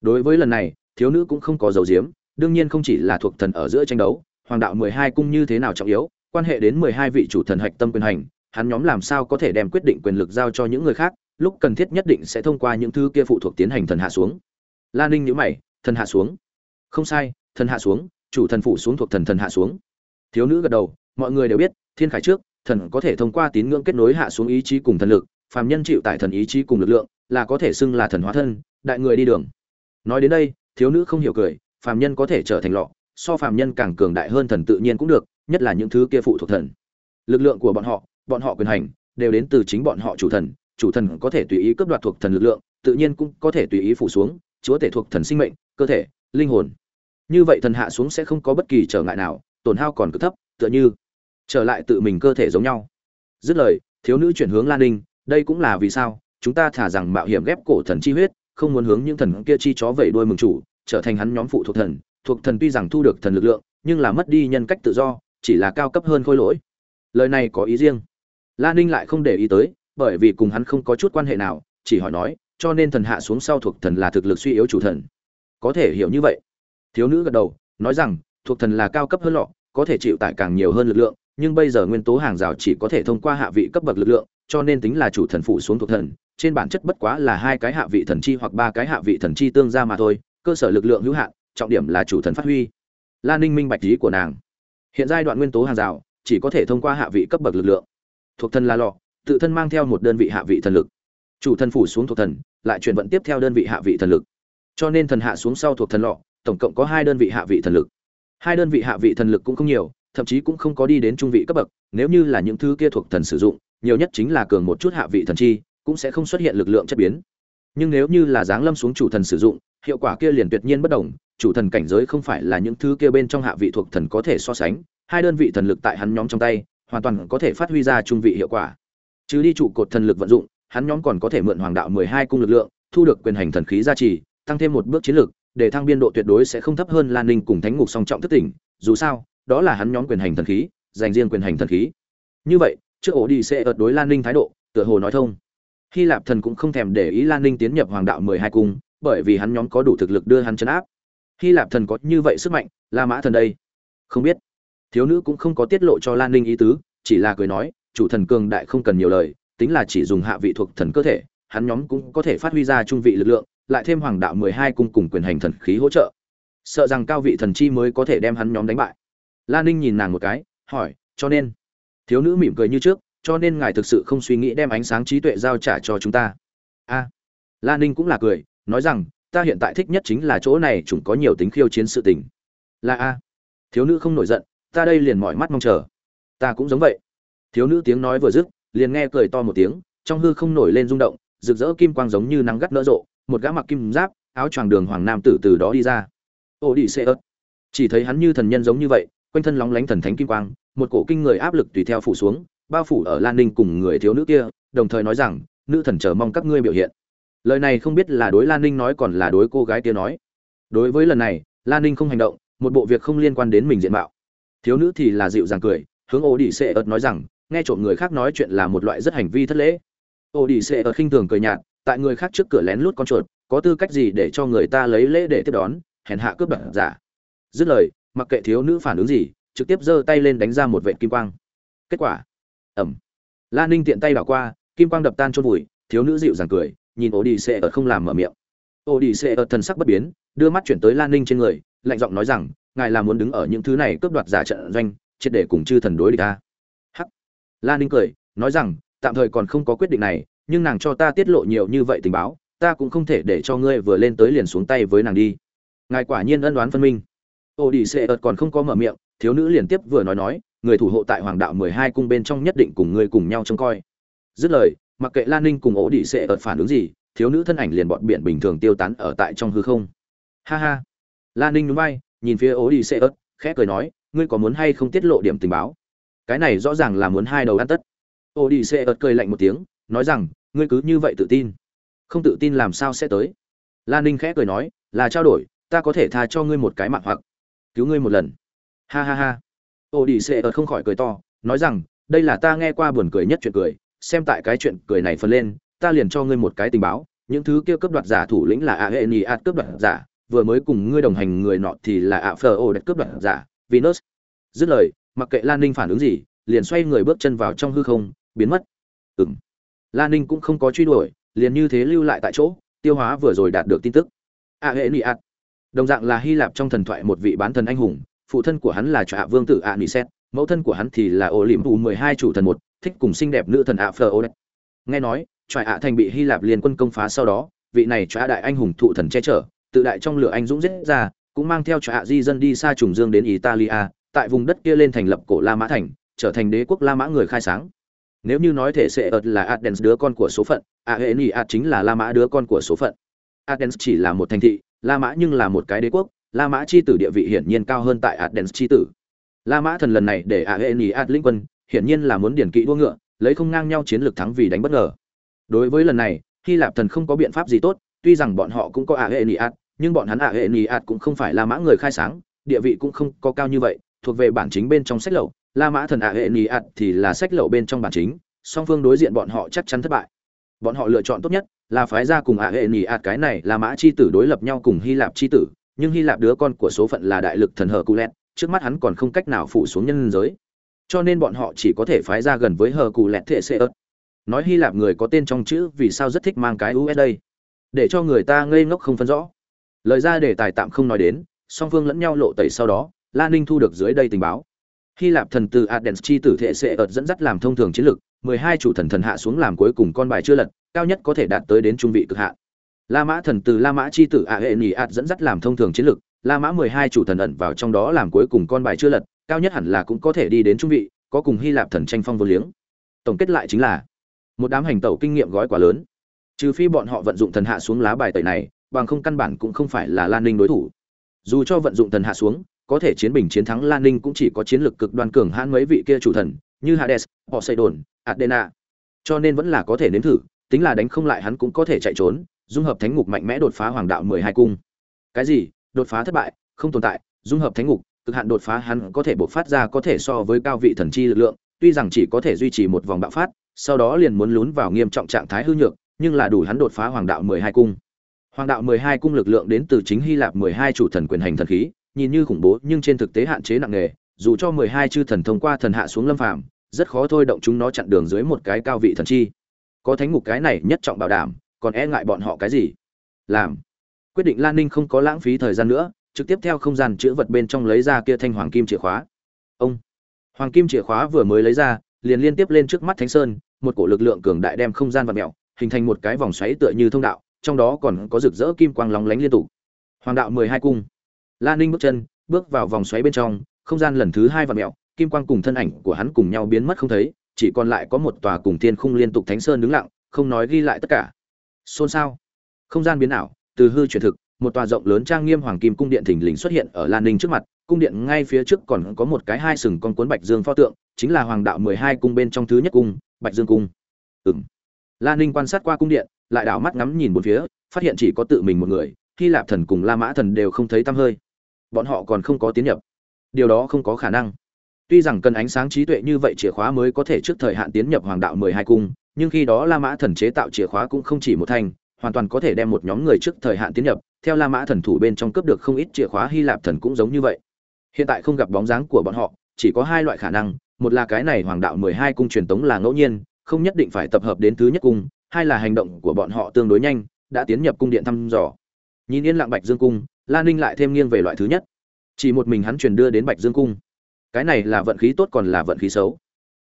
Speaker 1: đối với lần này, thiếu nữ cũng không có dầu diếm đương nhiên không chỉ là thuộc thần ở giữa tranh đấu, hoàng đạo mười hai cung như thế nào trọng yếu, quan hệ đến mười hai vị chủ thần hạch tâm quyền hành, hắn nhóm làm sao có thể đem quyết định quyền lực giao cho những người khác, lúc cần thiết nhất định sẽ thông qua những thứ kia phụ thuộc tiến hành thần hạ xuống. La ninh nhữ mày, thần hạ xuống. Không sai, thần hạ xuống, chủ thần phụ xuống thuộc thần thần hạ xuống. Thiếu nữ gật đầu, mọi người đều biết, thiên khải trước, thần có thể thông qua tín ngưỡng kết nối hạ xuống ý chí cùng thần lực, phàm nhân chịu tại thần ý chí cùng lực lượng, là có thể xưng là thần hóa thân, đại người đi đường nói đến đây, thiếu nữ không hiểu cười, phàm nhân có thể trở thành lọ, so phàm nhân càng cường đại hơn thần tự nhiên cũng được, nhất là những thứ kia phụ thuộc thần. Lực lượng của bọn họ bọn họ quyền hành, đều đến từ chính bọn họ chủ thần chủ thần có thể tùy ý cướp đoạt thuộc thần lực lượng, tự nhiên cũng có thể tùy ý phủ xuống, chúa tể thuộc thần sinh mệnh, cơ thể, linh hồn. Như vậy thần hạ xuống sẽ không có bất kỳ trở ngại nào, tổn hao còn cực thấp, tựa như trở lại tự mình cơ thể giống nhau. Dứt lời, thiếu nữ chuyển hướng lan ninh, đây cũng là vì sao, chúng ta thả rằng mạo hiểm ghép cổ thần chi huyết không muốn hướng những thần kia chi chó vẩy đuôi mừng chủ, trở thành hắn nhóm phụ thuộc thần. Thuộc thần tuy rằng thu được thần lực lượng, nhưng là mất đi nhân cách tự do, chỉ là cao cấp hơn khôi lỗi. Lời này có ý riêng. La ninh lại không để ý tới, bởi vì cùng hắn không có chút quan hệ nào, chỉ hỏi nói, cho nên thần hạ xuống sau thuộc thần là thực lực suy yếu chủ thần. Có thể hiểu như vậy. Thiếu nữ gật đầu, nói rằng, thuộc thần là cao cấp hơn lọ, có thể chịu tải càng nhiều hơn lực lượng, nhưng bây giờ nguyên tố hàng rào chỉ có thể thông qua hạ vị cấp bậc lực lượng, cho nên tính là chủ thần phụ xuống thuộc thần trên bản chất bất quá là hai cái hạ vị thần chi hoặc ba cái hạ vị thần chi tương ra mà thôi, cơ sở lực lượng hữu hạn, trọng điểm là chủ thần phát huy. Lan ninh minh bạch lý của nàng. Hiện giai đoạn nguyên tố hàng rào, chỉ có thể thông qua hạ vị cấp bậc lực lượng. Thuộc thần là lọ, tự thân mang theo một đơn vị hạ vị thần lực. Chủ thần phủ xuống thuộc thần, lại chuyển vận tiếp theo đơn vị hạ vị thần lực. Cho nên thần hạ xuống sau thuộc thần lọ, tổng cộng có hai đơn vị hạ vị thần lực. Hai đơn vị hạ vị thần lực cũng không nhiều, thậm chí cũng không có đi đến trung vị cấp bậc, nếu như là những thứ kia thuộc thần sử dụng, nhiều nhất chính là cường một chút hạ vị thần chi cũng sẽ không xuất hiện lực lượng chất biến. Nhưng nếu như là giáng lâm xuống chủ thần sử dụng, hiệu quả kia liền tuyệt nhiên bất đồng, chủ thần cảnh giới không phải là những thứ kia bên trong hạ vị thuộc thần có thể so sánh, hai đơn vị thần lực tại hắn nhóm trong tay, hoàn toàn có thể phát huy ra trung vị hiệu quả. Chứ đi trụ cột thần lực vận dụng, hắn nhóm còn có thể mượn hoàng đạo mười hai cung lực lượng, thu được quyền hành thần khí gia trì, tăng thêm một bước chiến lược để thăng biên độ tuyệt đối sẽ không thấp hơn lan ninh cùng thánh ngục song trọng thất tỉnh. Dù sao, đó là hắn nhóm quyền hành thần khí, dành riêng quyền hành thần khí. Như vậy, trước ổ đi sẽ ợt đối lan ninh thái độ, tựa hồ nói thông hy lạp thần cũng không thèm để ý lan ninh tiến nhập hoàng đạo mười hai cung, bởi vì hắn nhóm có đủ thực lực đưa hắn chấn áp. Hy lạp thần có như vậy sức mạnh, la mã thần đây? Không biết. Thiếu nữ cũng không có tiết lộ cho lan ninh ý tứ, chỉ là cười nói, chủ thần cường đại không cần nhiều lời, tính là chỉ dùng hạ vị thuộc thần cơ thể, hắn nhóm cũng có thể phát huy ra trung vị lực lượng, lại thêm hoàng đạo mười hai cung cùng quyền hành thần khí hỗ trợ. Sợ rằng cao vị thần chi mới có thể đem hắn nhóm đánh bại. Lan ninh nhìn nàng một cái, hỏi, cho nên? Thiếu nữ mỉm cười như trước cho nên ngài thực sự không suy nghĩ đem ánh sáng trí tuệ giao trả cho chúng ta. A, La ninh cũng là cười, nói rằng, ta hiện tại thích nhất chính là chỗ này chúng có nhiều tính khiêu chiến sự tình. Là a. Thiếu nữ không nổi giận, ta đây liền mỏi mắt mong chờ. Ta cũng giống vậy. Thiếu nữ tiếng nói vừa dứt, liền nghe cười to một tiếng, trong hư không nổi lên rung động, rực rỡ kim quang giống như nắng gắt nỡ rộ, một gã mặc kim giáp, áo choàng đường hoàng nam tử từ đó đi ra. Ô đi xe ớt. Chỉ thấy hắn như thần nhân giống như vậy, quanh thân lóng lánh thần thánh kim quang, một cổ kinh người áp lực tùy theo phủ xuống bao phủ ở lan ninh cùng người thiếu nữ kia, đồng thời nói rằng, nữ thần chờ mong các ngươi biểu hiện. Lời này không biết là đối lan ninh nói còn là đối cô gái kia nói. Đối với lần này, lan ninh không hành động, một bộ việc không liên quan đến mình diện mạo. Thiếu nữ thì là dịu dàng cười, hướng ô đi xê ớt nói rằng, nghe trộm người khác nói chuyện là một loại rất hành vi thất lễ. Ô đi xê ớt khinh thường cười nhạt, tại người khác trước cửa lén lút con chuột, có tư cách gì để cho người ta lấy lễ để tiếp đón, hèn hạ cướp đoạt giả. Dứt lời, mặc kệ thiếu nữ phản ứng gì, trực tiếp giơ tay lên đánh ra một vệ kim quang. Kết quả ẩm. La ninh tiện tay đảo qua, kim quang đập tan chôn vùi, thiếu nữ dịu dàng cười, nhìn ổ đi xệ ợt không làm mở miệng. Ổ đi xệ ợt thần sắc bất biến, đưa mắt chuyển tới lan ninh trên người, lạnh giọng nói rằng, ngài là muốn đứng ở những thứ này cướp đoạt giả trận doanh, triệt để cùng chư thần đối địch ta. Hắc. Lan ninh cười, nói rằng, tạm thời còn không có quyết định này, nhưng nàng cho ta tiết lộ nhiều như vậy tình báo, ta cũng không thể để cho ngươi vừa lên tới liền xuống tay với nàng đi. Ngài quả nhiên ân đoán phân minh. Ô đi xệ ợt còn không có mở miệng, thiếu nữ liền tiếp vừa nói nói người thủ hộ tại hoàng đạo mười hai cung bên trong nhất định cùng ngươi cùng nhau trông coi. Dứt lời, mặc kệ lan ninh cùng ổ đĩ xệ ợt phản ứng gì, thiếu nữ thân ảnh liền bọn biển bình thường tiêu tán ở tại trong hư không. Ha ha. Lan ninh núi bay nhìn phía ổ đĩ xệ ợt, khẽ cười nói, ngươi có muốn hay không tiết lộ điểm tình báo? Cái này rõ ràng là muốn hai đầu ăn tất. Ổ đĩ xệ ợt cười lạnh một tiếng, nói rằng, ngươi cứ như vậy tự tin. Không tự tin làm sao sẽ tới? Lan ninh khẽ cười nói, là trao đổi, ta có thể tha cho ngươi một cái mạng hoặc. Cứu ngươi một lần. Ha ha ha ô đi xệ ớt không khỏi cười to, nói rằng, đây là ta nghe qua buồn cười nhất chuyện cười, xem tại cái chuyện cười này phân lên, ta liền cho ngươi một cái tình báo, những thứ kia cấp đoạt giả thủ lĩnh là a hệ ni a cướp đoạt giả, vừa mới cùng ngươi đồng hành người nọ thì là a phờ ô đất cướp đoạt giả, venus. Dứt lời, mặc kệ lan ninh phản ứng gì, liền xoay người bước chân vào trong hư không, biến mất. Ừng lan ninh cũng không có truy đuổi, liền như thế lưu lại tại chỗ, tiêu hóa vừa rồi đạt được tin tức. A hệ ni a đồng dạng là hy lạp trong thần thoại một vị bán thần anh hùng phụ thân của hắn là trọa vương tử a xét mẫu thân của hắn thì là ô liệm vụ mười hai chủ thần một thích cùng xinh đẹp nữ thần a phờ ô nghe nói trại ạ thành bị hy lạp liên quân công phá sau đó vị này trọa đại anh hùng thụ thần che chở tự đại trong lửa anh dũng giết ra cũng mang theo trạ di dân đi xa trùng dương đến italia tại vùng đất kia lên thành lập cổ la mã thành trở thành đế quốc la mã người khai sáng. Nếu như nói thể sẽ ợt là adens đứa con của số phận a hệ ni a chính là la mã đứa con của số phận. Adens chỉ là một thành thị La Mã nhưng là một cái đế quốc, La Mã chi tử địa vị hiển nhiên cao hơn tại Adens chi tử. La Mã thần lần này để Aeneas linh quân, hiển nhiên là muốn điển kỵ đua ngựa, lấy không ngang nhau chiến lược thắng vì đánh bất ngờ. Đối với lần này, Hy Lạp thần không có biện pháp gì tốt, tuy rằng bọn họ cũng có Aeneas, nhưng bọn hắn Aeneas cũng không phải La Mã người khai sáng, địa vị cũng không có cao như vậy, thuộc về bản chính bên trong sách lậu, La Mã thần Aeneas thì là sách lậu bên trong bản chính, song phương đối diện bọn họ chắc chắn thất bại. Bọn họ lựa chọn tốt nhất là phái ra cùng Aeni Ad cái này La mã chi tử đối lập nhau cùng hy lạp chi tử nhưng hy lạp đứa con của số phận là đại lực thần hờ cụ lẹt trước mắt hắn còn không cách nào phủ xuống nhân giới. Cho nên bọn họ chỉ có thể phái ra gần với hờ cụ lẹt thệ xê ớt. Nói hy lạp người có tên trong chữ vì sao rất thích mang cái us đây? Để cho người ta ngây ngốc không phân rõ. Lời ra để tài tạm không nói đến, song phương lẫn nhau lộ tẩy sau đó, la ninh thu được dưới đây tình báo. Hy lạp thần từ adens chi tử thệ xệ ợt dẫn dắt làm thông thường chiến lược, mười hai chủ thần thần hạ xuống làm cuối cùng con bài chưa lật, cao nhất có thể đạt tới đến trung vị cực hạn La Mã thần từ La Mã chi tử A Hệ ạt dẫn dắt làm thông thường chiến lực, la mã mười hai chủ thần ẩn vào trong đó làm cuối cùng con bài chưa lật cao nhất hẳn là cũng có thể đi đến trung vị có cùng hy lạp thần tranh phong vô liếng. Tổng kết lại chính là một đám hành tẩu kinh nghiệm gói quá lớn. Trừ phi bọn họ vận dụng thần hạ xuống lá bài tẩy này bằng không căn bản cũng không phải là lan ninh đối thủ. Dù cho vận dụng thần hạ xuống có thể chiến bình chiến thắng lan ninh cũng chỉ có chiến lược cực đoan cường hãn mấy vị kia chủ thần như hades họ xây đồn cho nên vẫn là có thể nếm thử tính là đánh không lại hắn cũng có thể chạy trốn dung hợp thánh ngục mạnh mẽ đột phá hoàng đạo mười hai cung. Cái gì? Đột phá thất bại, không tồn tại, dung hợp thánh ngục, cực hạn đột phá hắn có thể bộc phát ra có thể so với cao vị thần chi lực lượng, tuy rằng chỉ có thể duy trì một vòng bạo phát, sau đó liền muốn lún vào nghiêm trọng trạng thái hư nhược, nhưng là đủ hắn đột phá hoàng đạo mười hai cung. Hoàng đạo mười hai cung lực lượng đến từ chính hy lạp mười hai chủ thần quyền hành thần khí, nhìn như khủng bố nhưng trên thực tế hạn chế nặng nề, dù cho mười hai chư thần thông qua thần hạ xuống lâm phàm, rất khó thôi động chúng nó chặn đường dưới một cái cao vị thần chi. Có thánh ngục cái này nhất trọng bảo đảm còn e ngại bọn họ cái gì? Làm. Quyết định lan ninh không có lãng phí thời gian nữa, trực tiếp theo không gian chữ vật bên trong lấy ra kia thanh hoàng kim chìa khóa. Ông. Hoàng kim chìa khóa vừa mới lấy ra, liền liên tiếp lên trước mắt thánh sơn, một cổ lực lượng cường đại đem không gian vật mẹo hình thành một cái vòng xoáy tựa như thông đạo, trong đó còn có rực rỡ kim quang lóng lánh liên tục. Hoàng đạo mười hai cung. Lan ninh bước chân, bước vào vòng xoáy bên trong, không gian lần thứ hai vật mẹo kim quang cùng thân ảnh của hắn cùng nhau biến mất không thấy, chỉ còn lại có một tòa cùng thiên khung liên tục thánh sơn đứng lặng, không nói ghi lại tất cả xôn xao. Không gian biến ảo, từ hư chuyển thực, một tòa rộng lớn trang nghiêm hoàng kim cung điện thình lình xuất hiện ở lan ninh trước mặt. Cung điện ngay phía trước còn có một cái hai sừng con cuốn bạch dương pho tượng, chính là hoàng đạo mười hai cung bên trong thứ nhất cung, bạch dương cung. Ừng lan ninh quan sát qua cung điện, lại đảo mắt ngắm nhìn một phía, phát hiện chỉ có tự mình một người, hy lạp thần cùng la mã thần đều không thấy tăm hơi. Bọn họ còn không có tiến nhập. Điều đó không có khả năng. Tuy rằng cần ánh sáng trí tuệ như vậy chìa khóa mới có thể trước thời hạn tiến nhập hoàng đạo mười hai cung nhưng khi đó la mã thần chế tạo chìa khóa cũng không chỉ một thành, hoàn toàn có thể đem một nhóm người trước thời hạn tiến nhập. Theo la mã thần thủ bên trong cướp được không ít chìa khóa, hy lạp thần cũng giống như vậy. Hiện tại không gặp bóng dáng của bọn họ, chỉ có hai loại khả năng, một là cái này hoàng đạo mười hai cung truyền tống là ngẫu nhiên, không nhất định phải tập hợp đến thứ nhất cung, hai là hành động của bọn họ tương đối nhanh, đã tiến nhập cung điện thăm dò. Nhìn yên lặng bạch dương cung lan ninh lại thêm nghiêng về loại thứ nhất. Chỉ một mình hắn truyền đưa đến bạch dương cung. Cái này là vận khí tốt còn là vận khí xấu.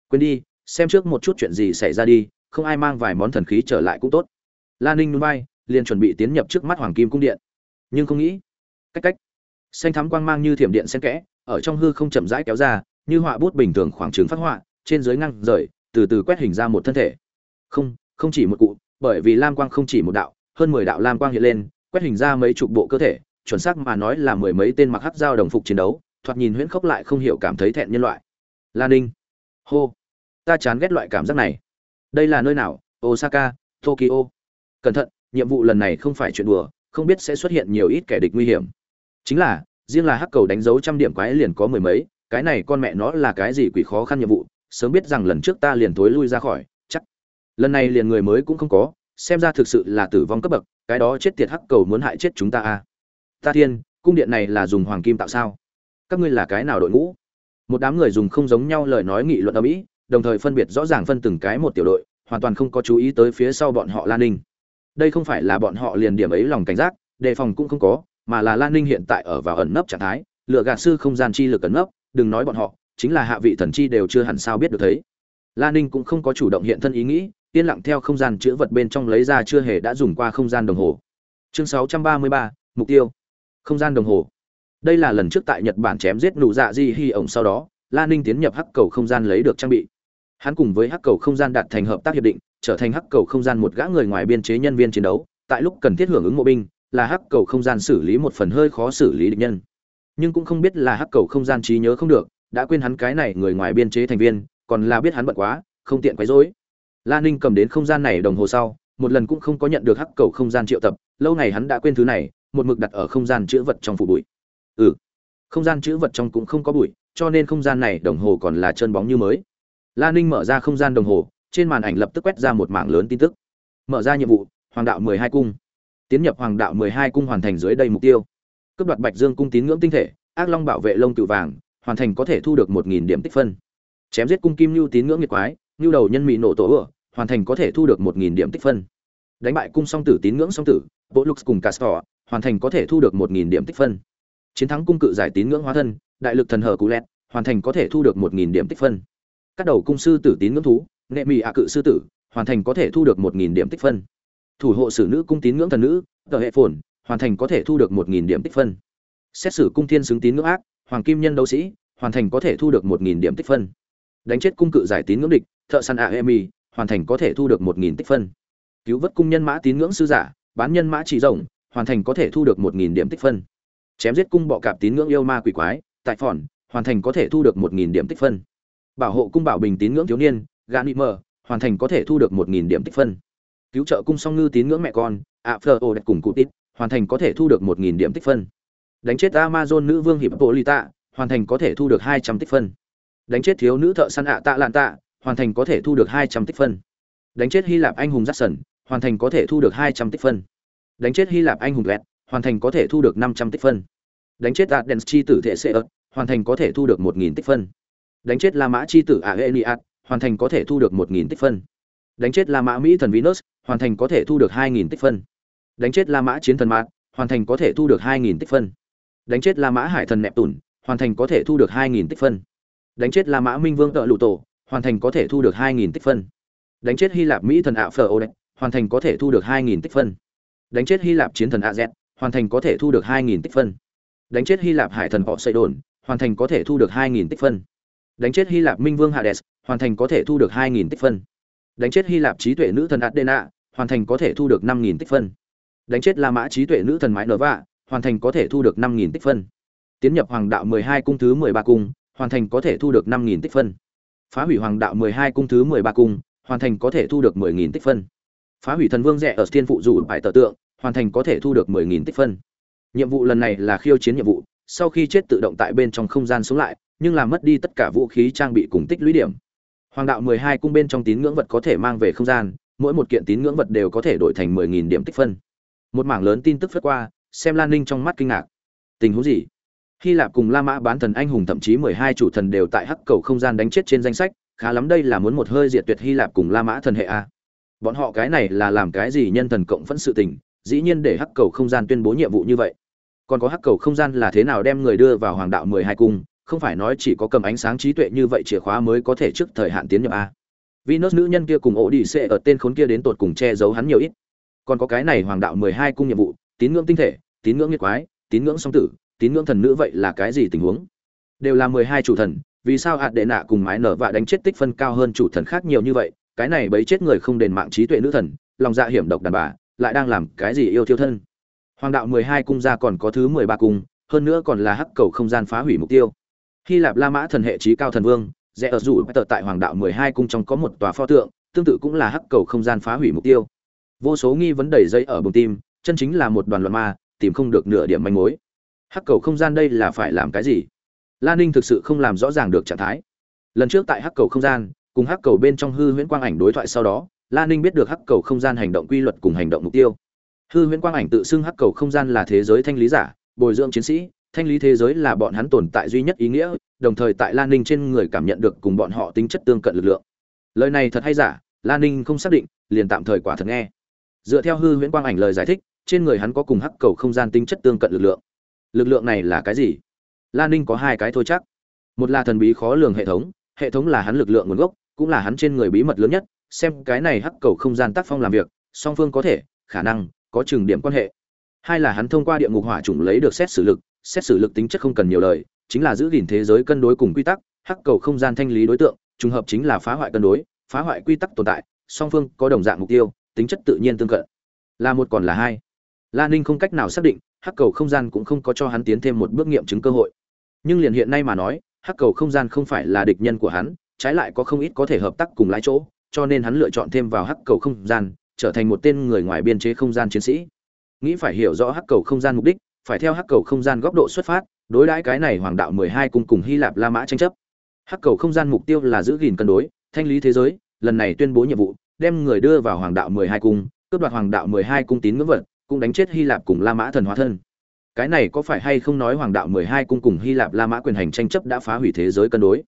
Speaker 1: Quên đi, xem trước một chút chuyện gì xảy ra đi không ai mang vài món thần khí trở lại cũng tốt. Lan ninh núi bay liền chuẩn bị tiến nhập trước mắt hoàng kim cung điện. Nhưng không nghĩ, cách cách, xanh thắm quang mang như thiểm điện xen kẽ, ở trong hư không chậm rãi kéo ra, như họa bút bình thường khoảng trường phát họa, trên dưới ngăn rời, từ từ quét hình ra một thân thể. Không không chỉ một cụ, bởi vì lam quang không chỉ một đạo, hơn mười đạo lam quang hiện lên, quét hình ra mấy chục bộ cơ thể, chuẩn xác mà nói là mười mấy tên mặc hắc dao đồng phục chiến đấu, thoạt nhìn huyễn khốc lại không hiểu cảm thấy thẹn nhân loại. Lan ninh, hô, ta chán ghét loại cảm giác này đây là nơi nào? Osaka, tokyo. Cẩn thận, nhiệm vụ lần này không phải chuyện đùa, không biết sẽ xuất hiện nhiều ít kẻ địch nguy hiểm. Chính là, riêng là hắc cầu đánh dấu trăm điểm quái liền có mười mấy, cái này con mẹ nó là cái gì quỷ khó khăn nhiệm vụ? Sớm biết rằng lần trước ta liền thối lui ra khỏi, chắc. Lần này liền người mới cũng không có, xem ra thực sự là tử vong cấp bậc, cái đó chết tiệt hắc cầu muốn hại chết chúng ta à? Ta thiên, cung điện này là dùng hoàng kim tạo sao? Các ngươi là cái nào đội ngũ? Một đám người dùng không giống nhau lời nói nghị luận ở mỹ đồng thời phân biệt rõ ràng phân từng cái một tiểu đội hoàn toàn không có chú ý tới phía sau bọn họ lan ninh. Đây không phải là bọn họ liền điểm ấy lòng cảnh giác đề phòng cũng không có mà là lan ninh hiện tại ở vào ẩn nấp trạng thái lựa gạt sư không gian chi lực ẩn nấp đừng nói bọn họ chính là hạ vị thần chi đều chưa hẳn sao biết được thấy. Lan ninh cũng không có chủ động hiện thân ý nghĩ yên lặng theo không gian chữ vật bên trong lấy ra chưa hề đã dùng qua không gian đồng hồ. Chương 633, mục tiêu. Không gian đồng hồ. Đây là lần trước tại nhật bản chém giết nụ dạ di hy ổng sau đó lan ninh tiến nhập hắc cầu không gian lấy được trang bị hắn cùng với hắc cầu không gian đạt thành hợp tác hiệp định, trở thành hắc cầu không gian một gã người ngoài biên chế nhân viên chiến đấu, tại lúc cần thiết hưởng ứng mộ binh, là hắc cầu không gian xử lý một phần hơi khó xử lý địch nhân. Nhưng cũng không biết là hắc cầu không gian trí nhớ không được, đã quên hắn cái này người ngoài biên chế thành viên, còn là biết hắn bận quá, không tiện quấy rối. Lan ninh cầm đến không gian này đồng hồ sau, một lần cũng không có nhận được hắc cầu không gian triệu tập, lâu ngày hắn đã quên thứ này, một mực đặt ở không gian chữ vật trong phủ bụi. Ừ không gian chữ vật trong cũng không có bụi, cho nên không gian này đồng hồ còn là trơn bóng như mới. Lan ninh mở ra không gian đồng hồ, trên màn ảnh lập tức quét ra một mảng lớn tin tức. Mở ra nhiệm vụ, hoàng đạo mười hai cung. Tiến nhập hoàng đạo mười hai cung hoàn thành dưới đây mục tiêu. Cướp đoạt bạch dương cung tín ngưỡng tinh thể, ác long bảo vệ lông tự vàng, hoàn thành có thể thu được một nghìn điểm tích phân. Chém giết cung kim lưu tín ngưỡng nghiệt quái lưu đầu nhân mỹ nổ tổ ửa hoàn thành có thể thu được một nghìn điểm tích phân. Đánh bại cung song tử tín ngưỡng song tử bộ lux cùng castor, hoàn thành có thể thu được một nghìn điểm tích phân. Chiến thắng cung cự giải tín ngưỡng hóa thân, đại lực thần hờ cú lẹt, hoàn thành có thể thu được một nghìn điểm tích phân các đầu cung sư tử tín ngưỡng thú, nghệ mỹ ạ cự sư tử, hoàn thành có thể thu được một nghìn điểm tích phân. Thủ hộ sử nữ cung tín ngưỡng thần nữ, tờ hệ phồn, hoàn thành có thể thu được một nghìn điểm tích phân. Xét xử cung thiên xứng tín ngưỡng ác, hoàng kim nhân đấu sĩ, hoàn thành có thể thu được một nghìn điểm tích phân. Đánh chết cung cự giải tín ngưỡng địch, thợ săn a emi hoàn thành có thể thu được một nghìn tích phân. Cứu vớt cung nhân mã tín ngưỡng sư giả, bán nhân mã chỉ rồng hoàn thành có thể thu được một nghìn điểm tích phân. Chém giết cung bọ cạp tín ngưỡng yêu ma quỷ quái, tại phòn, hoàn thành có thể thu được một nghìn điểm tích phân bảo hộ cung bảo bình tín ngưỡng thiếu niên, gã nị mờ, hoàn thành có thể thu được một nghìn điểm tích phân. Cứu trợ cung song ngư tín ngưỡng mẹ con, ạ phờ ô đẹp cùng cụ tít, hoàn thành có thể thu được một nghìn điểm tích phân. Đánh chết amazon nữ vương hiệp bộ lita hoàn thành có thể thu được hai trăm tích phân. Đánh chết thiếu nữ thợ săn ạ tạ lạn tạ, hoàn thành có thể thu được hai trăm tích phân. Đánh chết hy lạp anh hùng jackson, hoàn thành có thể thu được hai trăm tích phân. Đánh chết hy lạp anh hùng lẹt hoàn thành có thể thu được năm trăm tích phân. Đánh chết đạt đèn chi tử thể sệ ớt hoàn thành có thể thu được một nghìn tích phân đánh chết la mã chi tử a eliad hoàn thành có thể thu được một nghìn tích phân. Đánh chết la mã mỹ thần venus, hoàn thành có thể thu được hai nghìn tích phân. Đánh chết la mã chiến thần mạt, hoàn thành có thể thu được hai nghìn tích phân. Đánh chết la mã hải thần nẹp tùn hoàn thành có thể thu được hai nghìn tích phân. Đánh chết la mã minh vương tợ lụ tổ, hoàn thành có thể thu được hai nghìn tích phân. Đánh chết hy lạp mỹ thần ạ phờ ô hoàn thành có thể thu được hai nghìn tích phân. Đánh chết hy lạp chiến thần a z, hoàn thành có thể thu được hai nghìn tích phân. Đánh chết hy lạp hải thần họ xây đồn, hoàn thành có thể thu được hai nghìn tích phân đánh chết hy lạp minh vương hades, hoàn thành có thể thu được 2.000 tích phân. Đánh chết hy lạp trí tuệ nữ thần adena hoàn thành có thể thu được 5.000 tích phân. Đánh chết la mã trí tuệ nữ thần mãi nở vạ, hoàn thành có thể thu được 5.000 tích phân. Tiến nhập hoàng đạo 12 cung thứ 13 cung, hoàn thành có thể thu được 5.000 tích phân. Phá hủy hoàng đạo 12 cung thứ 13 cung, hoàn thành có thể thu được 10.000 tích phân. Phá hủy thần vương rẻ ở thiên phụ rủ bài tờ tượng, hoàn thành có thể thu được 10.000 tích phân. Nhiệm vụ lần này là khiêu chiến nhiệm vụ, sau khi chết tự động tại bên trong không gian sống lại nhưng làm mất đi tất cả vũ khí trang bị cùng tích lũy điểm. Hoàng đạo mười hai cung bên trong tín ngưỡng vật có thể mang về không gian, mỗi một kiện tín ngưỡng vật đều có thể đổi thành mười nghìn điểm tích phân. Một mảng lớn tin tức phất qua, xem lan ninh trong mắt kinh ngạc. Tình huống gì? Hy lạp cùng la mã bán thần anh hùng thậm chí mười hai chủ thần đều tại hắc cầu không gian đánh chết trên danh sách, khá lắm đây là muốn một hơi diệt tuyệt hy lạp cùng la mã thần hệ a. Bọn họ cái này là làm cái gì nhân thần cộng phẫn sự tình, dĩ nhiên để hắc cầu không gian tuyên bố nhiệm vụ như vậy. Còn có hắc cầu không gian là thế nào đem người đưa vào hoàng đạo mười hai cung không phải nói chỉ có cầm ánh sáng trí tuệ như vậy chìa khóa mới có thể trước thời hạn tiến nhập a Venus nữ nhân kia cùng ổ đi xệ ở tên khốn kia đến tột cùng che giấu hắn nhiều ít. Còn có cái này hoàng đạo mười hai cung nhiệm vụ, tín ngưỡng tinh thể, tín ngưỡng nghiệt quái, tín ngưỡng song tử, tín ngưỡng thần nữ vậy là cái gì tình huống? Đều là mười hai chủ thần, vì sao hạt đệ nạ cùng mái nở và đánh chết tích phân cao hơn chủ thần khác nhiều như vậy? Cái này bấy chết người không đền mạng trí tuệ nữ thần, lòng dạ hiểm độc đàn bà, lại đang làm cái gì yêu thiêu thân? Hoàng đạo mười hai cung ra còn có thứ mười ba cung, hơn nữa còn là hắc cầu không gian phá hủy mục tiêu. Hy Lạp La Mã thần hệ trí cao thần vương, rẽ ở rủ tờ tại hoàng đạo mười hai cung trong có một tòa pho tượng tương tự cũng là hắc cầu không gian phá hủy mục tiêu. Vô số nghi vấn đầy dây ở bồng tim chân chính là một đoàn loạn ma tìm không được nửa điểm manh mối. Hắc cầu không gian đây là phải làm cái gì? Lan ninh thực sự không làm rõ ràng được trạng thái. Lần trước tại hắc cầu không gian cùng hắc cầu bên trong hư huyễn quang ảnh đối thoại sau đó lan ninh biết được hắc cầu không gian hành động quy luật cùng hành động mục tiêu. Hư huyễn quang ảnh tự xưng hắc cầu không gian là thế giới thanh lý giả bồi dưỡng chiến sĩ thanh lý thế giới là bọn hắn tồn tại duy nhất ý nghĩa, đồng thời tại lan ninh trên người cảm nhận được cùng bọn họ tính chất tương cận lực lượng. Lời này thật hay giả lan ninh không xác định, liền tạm thời quả thật nghe. Dựa theo hư huyễn quang ảnh lời giải thích, trên người hắn có cùng hắc cầu không gian tính chất tương cận lực lượng. Lực lượng này là cái gì? Lan ninh có hai cái thôi chắc. Một là thần bí khó lường hệ thống hệ thống là hắn lực lượng nguồn gốc, cũng là hắn trên người bí mật lớn nhất, xem cái này hắc cầu không gian tác phong làm việc, song phương có thể, khả năng, có chừng điểm quan hệ. Hai là hắn thông qua địa ngục hỏa chủng lấy được xét xử lực xét xử lực tính chất không cần nhiều lời, chính là giữ gìn thế giới cân đối cùng quy tắc, hắc cầu không gian thanh lý đối tượng, trùng hợp chính là phá hoại cân đối, phá hoại quy tắc tồn tại, song phương có đồng dạng mục tiêu, tính chất tự nhiên tương cận. Là một còn là hai. La ninh không cách nào xác định, hắc cầu không gian cũng không có cho hắn tiến thêm một bước nghiệm chứng cơ hội. Nhưng liền hiện nay mà nói, hắc cầu không gian không phải là địch nhân của hắn, trái lại có không ít có thể hợp tác cùng lái chỗ, cho nên hắn lựa chọn thêm vào hắc cầu không gian, trở thành một tên người ngoài biên chế không gian chiến sĩ. Nghĩ phải hiểu rõ hắc cầu không gian mục đích phải theo hắc cầu không gian góc độ xuất phát, đối đãi cái này hoàng đạo mười hai cung cùng hy lạp la mã tranh chấp. Hắc cầu không gian mục tiêu là giữ gìn cân đối, thanh lý thế giới, lần này tuyên bố nhiệm vụ, đem người đưa vào hoàng đạo mười hai cung, cướp đoạt hoàng đạo mười hai cung tín ngưỡng vật, cũng đánh chết hy lạp cùng la mã thần hóa thân. Cái này có phải hay không nói hoàng đạo mười hai cung cùng hy lạp la mã quyền hành tranh chấp đã phá hủy thế giới cân đối?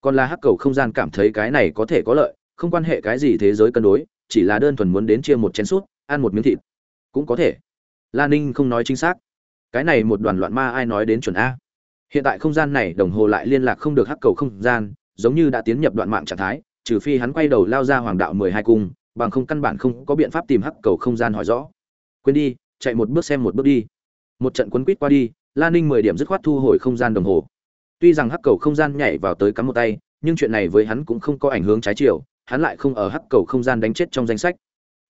Speaker 1: Còn là hắc cầu không gian cảm thấy cái này có thể có lợi, không quan hệ cái gì thế giới cân đối, chỉ là đơn thuần muốn đến chia một chén suốt ăn một miếng thịt. Cũng có thể. La ninh không nói chính xác cái này một đoàn loạn ma ai nói đến chuẩn a. Hiện tại không gian này đồng hồ lại liên lạc không được hắc cầu không gian, giống như đã tiến nhập đoạn mạng trạng thái, trừ phi hắn quay đầu lao ra hoàng đạo mười hai cung, bằng không căn bản không có biện pháp tìm hắc cầu không gian hỏi rõ. Quên đi, chạy một bước xem một bước đi. Một trận quấn quýt qua đi lan ninh mười điểm dứt khoát thu hồi không gian đồng hồ. Tuy rằng hắc cầu không gian nhảy vào tới cắm một tay, nhưng chuyện này với hắn cũng không có ảnh hưởng trái chiều, hắn lại không ở hắc cầu không gian đánh chết trong danh sách.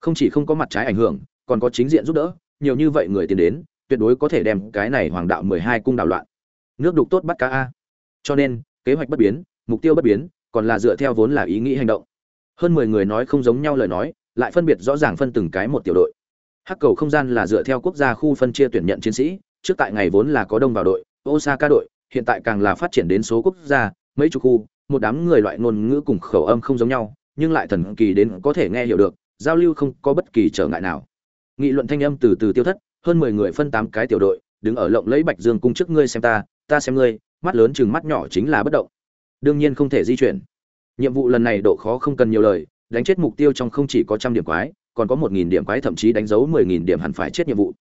Speaker 1: Không chỉ không có mặt trái ảnh hưởng, còn có chính diện giúp đỡ, nhiều như vậy người tiến đến tuyệt đối có thể đem cái này hoàng đạo mười hai cung đảo loạn. Nước đục tốt bắt cá a. Cho nên, kế hoạch bất biến, mục tiêu bất biến, còn là dựa theo vốn là ý nghĩ hành động. Hơn mười người nói không giống nhau lời nói, lại phân biệt rõ ràng phân từng cái một tiểu đội. Hắc cầu không gian là dựa theo quốc gia khu phân chia tuyển nhận chiến sĩ, trước tại ngày vốn là có đông vào đội, osaka đội, hiện tại càng là phát triển đến số quốc gia, mấy chục khu, một đám người loại ngôn ngữ cùng khẩu âm không giống nhau, nhưng lại thần kỳ đến có thể nghe hiểu được, giao lưu không có bất kỳ trở ngại nào. Nghị luận thanh âm từ từ tiêu thất hơn mười người phân tám cái tiểu đội, đứng ở lộng lấy bạch dương cung trước ngươi xem ta ta xem ngươi, mắt lớn chừng mắt nhỏ chính là bất động. Đương nhiên không thể di chuyển. Nhiệm vụ lần này độ khó không cần nhiều lời, đánh chết mục tiêu trong không chỉ có trăm điểm quái, còn có một nghìn điểm quái thậm chí đánh dấu mười nghìn điểm hẳn phải chết nhiệm vụ.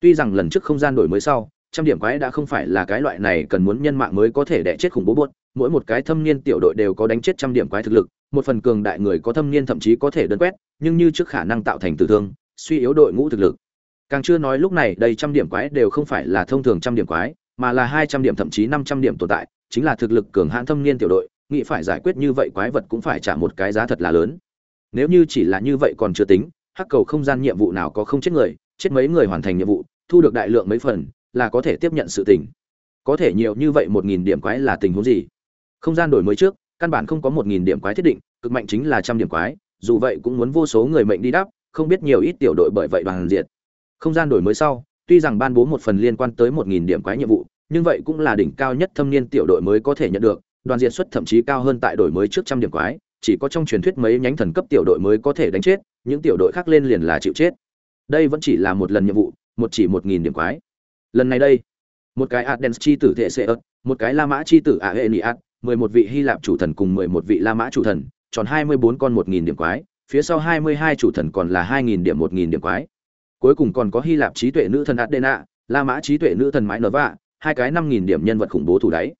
Speaker 1: Tuy rằng lần trước không gian đổi mới sau, trăm điểm quái đã không phải là cái loại này cần muốn nhân mạng mới có thể đẻ chết khủng bố buốt, mỗi một cái thâm niên tiểu đội đều có đánh chết trăm điểm quái thực lực, một phần cường đại người có thâm niên thậm chí có thể đơn quét, nhưng như trước khả năng tạo thành tử thương, suy yếu đội ngũ thực lực càng chưa nói lúc này đây trăm điểm quái đều không phải là thông thường trăm điểm quái, mà là hai trăm điểm thậm chí năm trăm điểm tồn tại, chính là thực lực cường hãn thâm niên tiểu đội, nghĩ phải giải quyết như vậy quái vật cũng phải trả một cái giá thật là lớn. Nếu như chỉ là như vậy còn chưa tính, hắc cầu không gian nhiệm vụ nào có không chết người, chết mấy người hoàn thành nhiệm vụ, thu được đại lượng mấy phần, là có thể tiếp nhận sự tình. Có thể nhiều như vậy một nghìn điểm quái là tình huống gì? Không gian đổi mới trước, căn bản không có một nghìn điểm quái thiết định, cực mạnh chính là trăm điểm quái, dù vậy cũng muốn vô số người mệnh đi đáp, không biết nhiều ít tiểu đội bởi vậy đoàn diệt không gian đổi mới sau, tuy rằng ban bố một phần liên quan tới một nghìn điểm quái nhiệm vụ, nhưng vậy cũng là đỉnh cao nhất thâm niên tiểu đội mới có thể nhận được, đoàn diện xuất thậm chí cao hơn tại đổi mới trước trăm điểm quái, chỉ có trong truyền thuyết mấy nhánh thần cấp tiểu đội mới có thể đánh chết, những tiểu đội khác lên liền là chịu chết. Đây vẫn chỉ là một lần nhiệm vụ, một chỉ một nghìn điểm quái. Lần này đây, một cái adens chi tử thể sê ớt một cái la mã chi tử aeniat mười một vị hy lạp chủ thần cùng mười một vị la mã chủ thần, tròn hai mươi bốn con một nghìn điểm quái, phía sau hai mươi hai chủ thần còn là hai nghìn điểm, một nghìn điểm quái cuối cùng còn có hy lạp trí tuệ nữ thần adena, la mã trí tuệ nữ thần mãi nở vạ, hai cái năm nghìn điểm nhân vật khủng bố thủ đáy.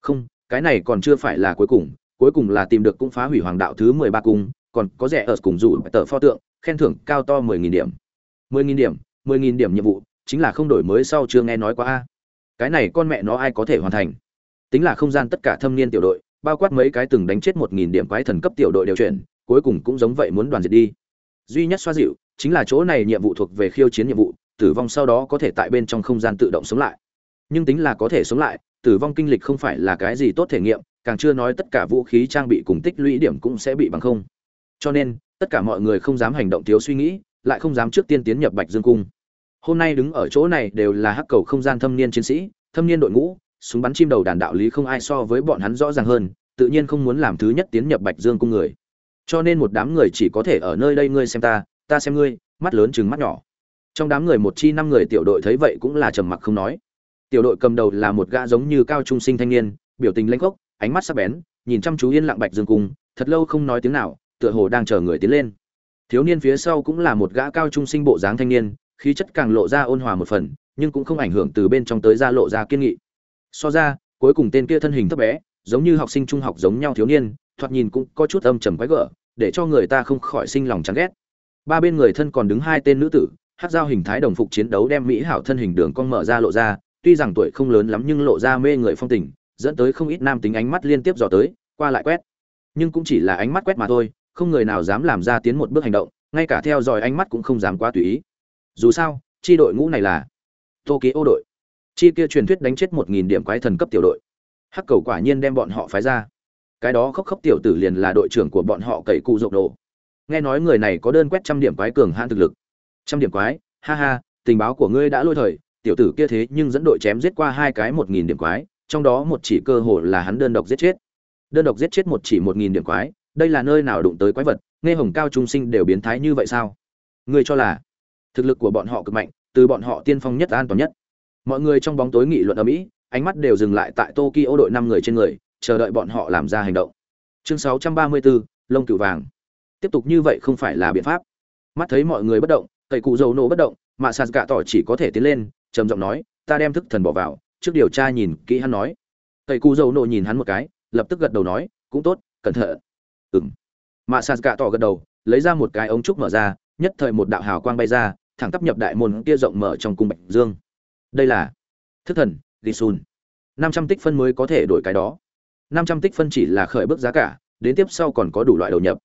Speaker 1: Không, cái này còn chưa phải là cuối cùng cuối cùng là tìm được cũng phá hủy hoàng đạo thứ mười ba cung, còn có rẻ ở cùng rủ tờ pho tượng, khen thưởng cao to mười nghìn điểm. Mười nghìn điểm, mười nghìn điểm nhiệm vụ, chính là không đổi mới sau chưa nghe nói quá a. Cái này con mẹ nó ai có thể hoàn thành? Tính là không gian tất cả thâm niên tiểu đội, bao quát mấy cái từng đánh chết một nghìn điểm quái thần cấp tiểu đội đều chuyển, cuối cùng cũng giống vậy muốn đoàn diệt đi duy nhất xoa dịu chính là chỗ này nhiệm vụ thuộc về khiêu chiến nhiệm vụ, tử vong sau đó có thể tại bên trong không gian tự động sống lại. Nhưng tính là có thể sống lại, tử vong kinh lịch không phải là cái gì tốt thể nghiệm, càng chưa nói tất cả vũ khí trang bị cùng tích lũy điểm cũng sẽ bị bằng không. Cho nên, tất cả mọi người không dám hành động thiếu suy nghĩ, lại không dám trước tiên tiến nhập bạch dương cung. Hôm nay đứng ở chỗ này đều là hắc cầu không gian thâm niên chiến sĩ, thâm niên đội ngũ, súng bắn chim đầu đàn đạo lý không ai so với bọn hắn rõ ràng hơn, tự nhiên không muốn làm thứ nhất tiến nhập bạch dương cung người cho nên một đám người chỉ có thể ở nơi đây ngươi xem ta ta xem ngươi, mắt lớn chừng mắt nhỏ. Trong đám người một chi năm người tiểu đội thấy vậy cũng là trầm mặc không nói. Tiểu đội cầm đầu là một gã giống như cao trung sinh thanh niên, biểu tình lanh gốc ánh mắt sắc bén, nhìn chăm chú yên lặng bạch dương cung, thật lâu không nói tiếng nào, tựa hồ đang chờ người tiến lên. Thiếu niên phía sau cũng là một gã cao trung sinh bộ dáng thanh niên, khí chất càng lộ ra ôn hòa một phần, nhưng cũng không ảnh hưởng từ bên trong tới ra lộ ra kiên nghị. So ra, cuối cùng tên kia thân hình thấp bé, giống như học sinh trung học giống nhau thiếu niên, thoạt nhìn cũng có chút âm trầm quái gở để cho người ta không khỏi sinh lòng chán ghét. Ba bên người thân còn đứng hai tên nữ tử, hát dao hình thái đồng phục chiến đấu đem mỹ hảo thân hình đường cong mở ra lộ ra, tuy rằng tuổi không lớn lắm nhưng lộ ra mê người phong tình, dẫn tới không ít nam tính ánh mắt liên tiếp dò tới, qua lại quét. Nhưng cũng chỉ là ánh mắt quét mà thôi, không người nào dám làm ra tiến một bước hành động, ngay cả theo dõi ánh mắt cũng không dám quá tùy ý. Dù sao, chi đội ngũ này là tô ký ô đội. Chi kia truyền thuyết đánh chết một nghìn điểm quái thần cấp tiểu đội. Hắc cầu quả nhiên đem bọn họ phái ra cái đó khóc khóc tiểu tử liền là đội trưởng của bọn họ cậy cụ rộng đồ. Nghe nói người này có đơn quét trăm điểm quái cường hạn thực lực. Trăm điểm quái, ha ha, tình báo của ngươi đã lôi thời, tiểu tử kia thế nhưng dẫn đội chém giết qua hai cái một nghìn điểm quái, trong đó một chỉ cơ hồ là hắn đơn độc giết chết. Đơn độc giết chết một chỉ một nghìn điểm quái, đây là nơi nào đụng tới quái vật, nghe hồng cao trung sinh đều biến thái như vậy sao? Ngươi cho là thực lực của bọn họ cực mạnh, từ bọn họ tiên phong nhất an toàn nhất. Mọi người trong bóng tối nghị luận ở mỹ ánh mắt đều dừng lại tại tokyo đội năm người trên người chờ đợi bọn họ làm ra hành động. Chương 634, lông cửu vàng. Tiếp tục như vậy không phải là biện pháp. Mắt thấy mọi người bất động cậy cụ dầu nổ bất động mà sạt gạ tỏ chỉ có thể tiến lên trầm giọng nói ta đem thức thần bỏ vào trước điều tra nhìn kỹ hắn nói. Cậy cụ dầu nổ nhìn hắn một cái lập tức gật đầu nói cũng tốt cẩn thận. Ừng mạ sạt gạ tỏ gật đầu lấy ra một cái ống trúc mở ra nhất thời một đạo hào quang bay ra thẳng tắp nhập đại môn kia rộng mở trong cung bạch dương. Đây là thức thần ghi xùn năm trăm tích phân mới có thể đổi cái đó năm trăm tích phân chỉ là khởi bước giá cả, đến tiếp sau còn có đủ loại đầu nhập.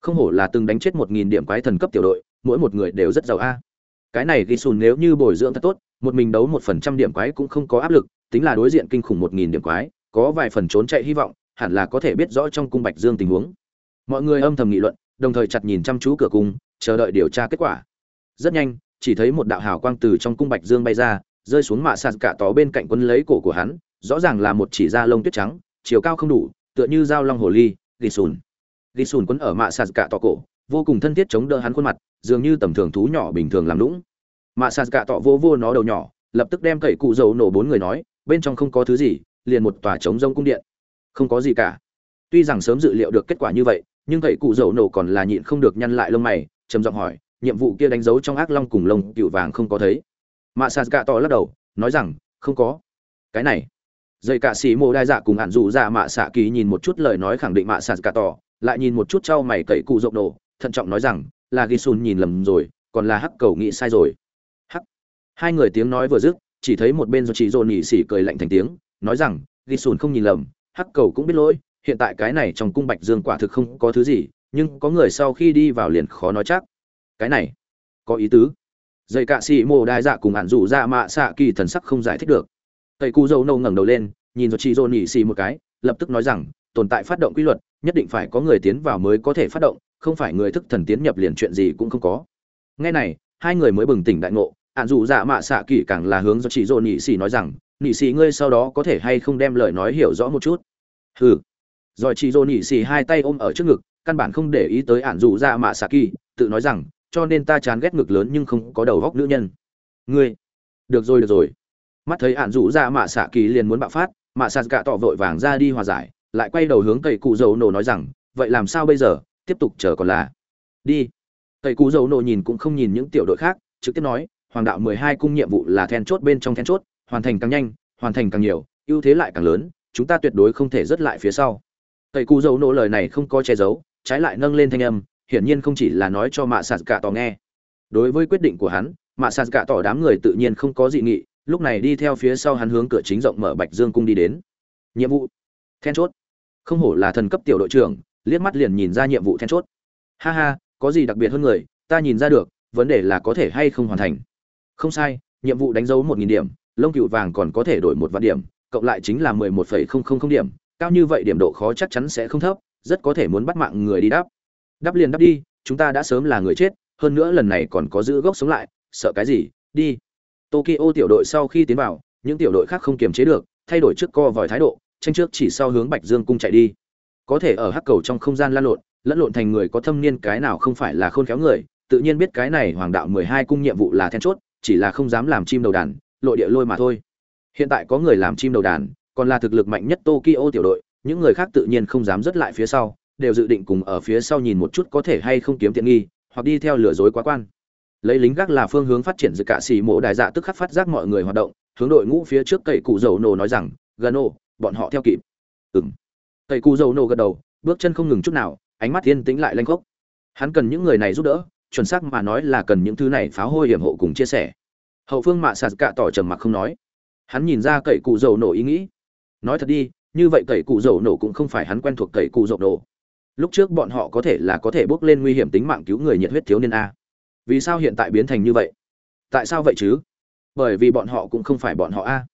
Speaker 1: Không hổ là từng đánh chết một nghìn điểm quái thần cấp tiểu đội, mỗi một người đều rất giàu a. Cái này ghi sùn nếu như bồi dưỡng thật tốt, một mình đấu một phần trăm điểm quái cũng không có áp lực, tính là đối diện kinh khủng một nghìn điểm quái, có vài phần trốn chạy hy vọng, hẳn là có thể biết rõ trong cung bạch dương tình huống. Mọi người âm thầm nghị luận, đồng thời chặt nhìn chăm chú cửa cung, chờ đợi điều tra kết quả. Rất nhanh, chỉ thấy một đạo hào quang từ trong cung bạch dương bay ra, rơi xuống mạ sạt cả tó bên cạnh quân lấy cổ của hắn, rõ ràng là một chỉ da lông tuyết trắng chiều cao không đủ, tựa như dao long hồ ly, ghi sùn. Ghi sùn quấn ở mạ sạt cả tỏ cổ, vô cùng thân thiết chống đỡ hắn khuôn mặt, dường như tầm thường thú nhỏ bình thường làm lũng. Mạ sạt cả tỏ vô vô nó đầu nhỏ, lập tức đem cậy cụ dầu nổ bốn người nói, bên trong không có thứ gì, liền một tòa trống rông cung điện. Không có gì cả. Tuy rằng sớm dự liệu được kết quả như vậy, nhưng cậy cụ dầu nổ còn là nhịn không được nhăn lại lông mày, trầm giọng hỏi, nhiệm vụ kia đánh dấu trong ác long cùng lông cựu vàng không có thấy. Mạ sạt cả tỏ lắc đầu, nói rằng, không có. Cái này dây cạ sĩ mô đai dạ cùng hạn dù dạ mạ xạ kỳ nhìn một chút lời nói khẳng định mạ xạ cả tỏ, lại nhìn một chút trao mày cậy cụ rộng nổ thận trọng nói rằng, là ghi xùn nhìn lầm rồi, còn là hắc cầu nghĩ sai rồi. Hắc. Hai người tiếng nói vừa dứt, chỉ thấy một bên do chị dồn nhị xỉ cười lạnh thành tiếng, nói rằng, ghi xùn không nhìn lầm, hắc cầu cũng biết lỗi, hiện tại cái này trong cung bạch dương quả thực không có thứ gì, nhưng có người sau khi đi vào liền khó nói chắc. Cái này, có ý tứ. Dây cạ sĩ mô đai dạ cùng hạn dù dạ mạ xạ kỳ thần sắc không giải thích được tây cụ dâu nâu ngẩng đầu lên, nhìn rồi chị dồn nhị xì một cái, lập tức nói rằng, tồn tại phát động quy luật, nhất định phải có người tiến vào mới có thể phát động, không phải người thức thần tiến nhập liền chuyện gì cũng không có. Ngay này, hai người mới bừng tỉnh đại ngộ, ạn Dụ dạ mạ xạ kỳ càng là hướng do chị dồn nhị xì nói rằng nhị xì, ngươi sau đó có thể hay không đem lời nói hiểu rõ một chút? Hừ. Rồi chị dồn nhị xì hai tay ôm ở trước ngực, căn bản không để ý tới ạn Dụ dạ mạ xạ kỳ, tự nói rằng, cho nên ta chán ghét ngực lớn nhưng không có đầu góc nữ nhân. Ngươi. Được rồi được rồi mắt thấy ạn rủ ra mạ xạ kỳ liền muốn bạo phát, mạ xạ cả tỏ vội vàng ra đi hòa giải, lại quay đầu hướng cây cụ dầu nổ nói rằng, vậy làm sao bây giờ? Tiếp tục chờ còn là đi. Cây cụ dầu nổ nhìn cũng không nhìn những tiểu đội khác, trực tiếp nói, hoàng đạo mười hai cung nhiệm vụ là then chốt bên trong then chốt, hoàn thành càng nhanh, hoàn thành càng nhiều, ưu thế lại càng lớn, chúng ta tuyệt đối không thể rớt lại phía sau. Cây cụ dầu nổ lời này không có che giấu, trái lại nâng lên thanh âm, hiển nhiên không chỉ là nói cho mạ sạt cả tỏ nghe. Đối với quyết định của hắn, mạ sạt cả tỏ đám người tự nhiên không có dị nghị lúc này đi theo phía sau hắn hướng cửa chính rộng mở bạch dương cung đi đến. Nhiệm vụ. Then chốt. Không hổ là thần cấp tiểu đội trưởng, liếc mắt liền nhìn ra nhiệm vụ then chốt. Ha ha, có gì đặc biệt hơn người, ta nhìn ra được, vấn đề là có thể hay không hoàn thành. Không sai, nhiệm vụ đánh dấu một nghìn điểm, lông cựu vàng còn có thể đổi một vạn điểm, cộng lại chính là mười một phẩy không không không điểm, cao như vậy điểm độ khó chắc chắn sẽ không thấp, rất có thể muốn bắt mạng người đi đáp. Đáp liền đáp đi, chúng ta đã sớm là người chết, hơn nữa lần này còn có giữ gốc sống lại, sợ cái gì, đi. Tokyo tiểu đội sau khi tiến vào, những tiểu đội khác không kiềm chế được, thay đổi trước co vòi thái độ, tranh trước chỉ sau hướng Bạch Dương cung chạy đi. Có thể ở hắc cầu trong không gian lan lộn, lẫn lộn thành người có thâm niên cái nào không phải là khôn khéo người, tự nhiên biết cái này hoàng đạo 12 cung nhiệm vụ là then chốt, chỉ là không dám làm chim đầu đàn, lội địa lôi mà thôi. Hiện tại có người làm chim đầu đàn, còn là thực lực mạnh nhất Tokyo tiểu đội, những người khác tự nhiên không dám rớt lại phía sau, đều dự định cùng ở phía sau nhìn một chút có thể hay không kiếm tiện nghi, hoặc đi theo lừa dối quá quan lấy lính gác là phương hướng phát triển giữa cả xì mộ đại dạ tức khắc phát giác mọi người hoạt động, hướng đội ngũ phía trước cậy cụ dầu nổ nói rằng, gần ô, bọn họ theo kịp. Ừng cậy cụ dầu nổ gật đầu, bước chân không ngừng chút nào, ánh mắt yên tĩnh lại lanh khốc. Hắn cần những người này giúp đỡ, chuẩn xác mà nói là cần những thứ này phá hôi hiểm hộ cùng chia sẻ. Hậu phương mạ sạt cạ tỏ trầm mặc không nói. Hắn nhìn ra cậy cụ dầu nổ ý nghĩ. Nói thật đi, như vậy cậy cụ dầu nổ cũng không phải hắn quen thuộc cậy cụ dầu nổ. Lúc trước bọn họ có thể là có thể bước lên nguy hiểm tính mạng cứu người nhiệt huyết thiếu niên a vì sao hiện tại biến thành như vậy? Tại sao vậy chứ? Bởi vì bọn họ cũng không phải bọn họ a.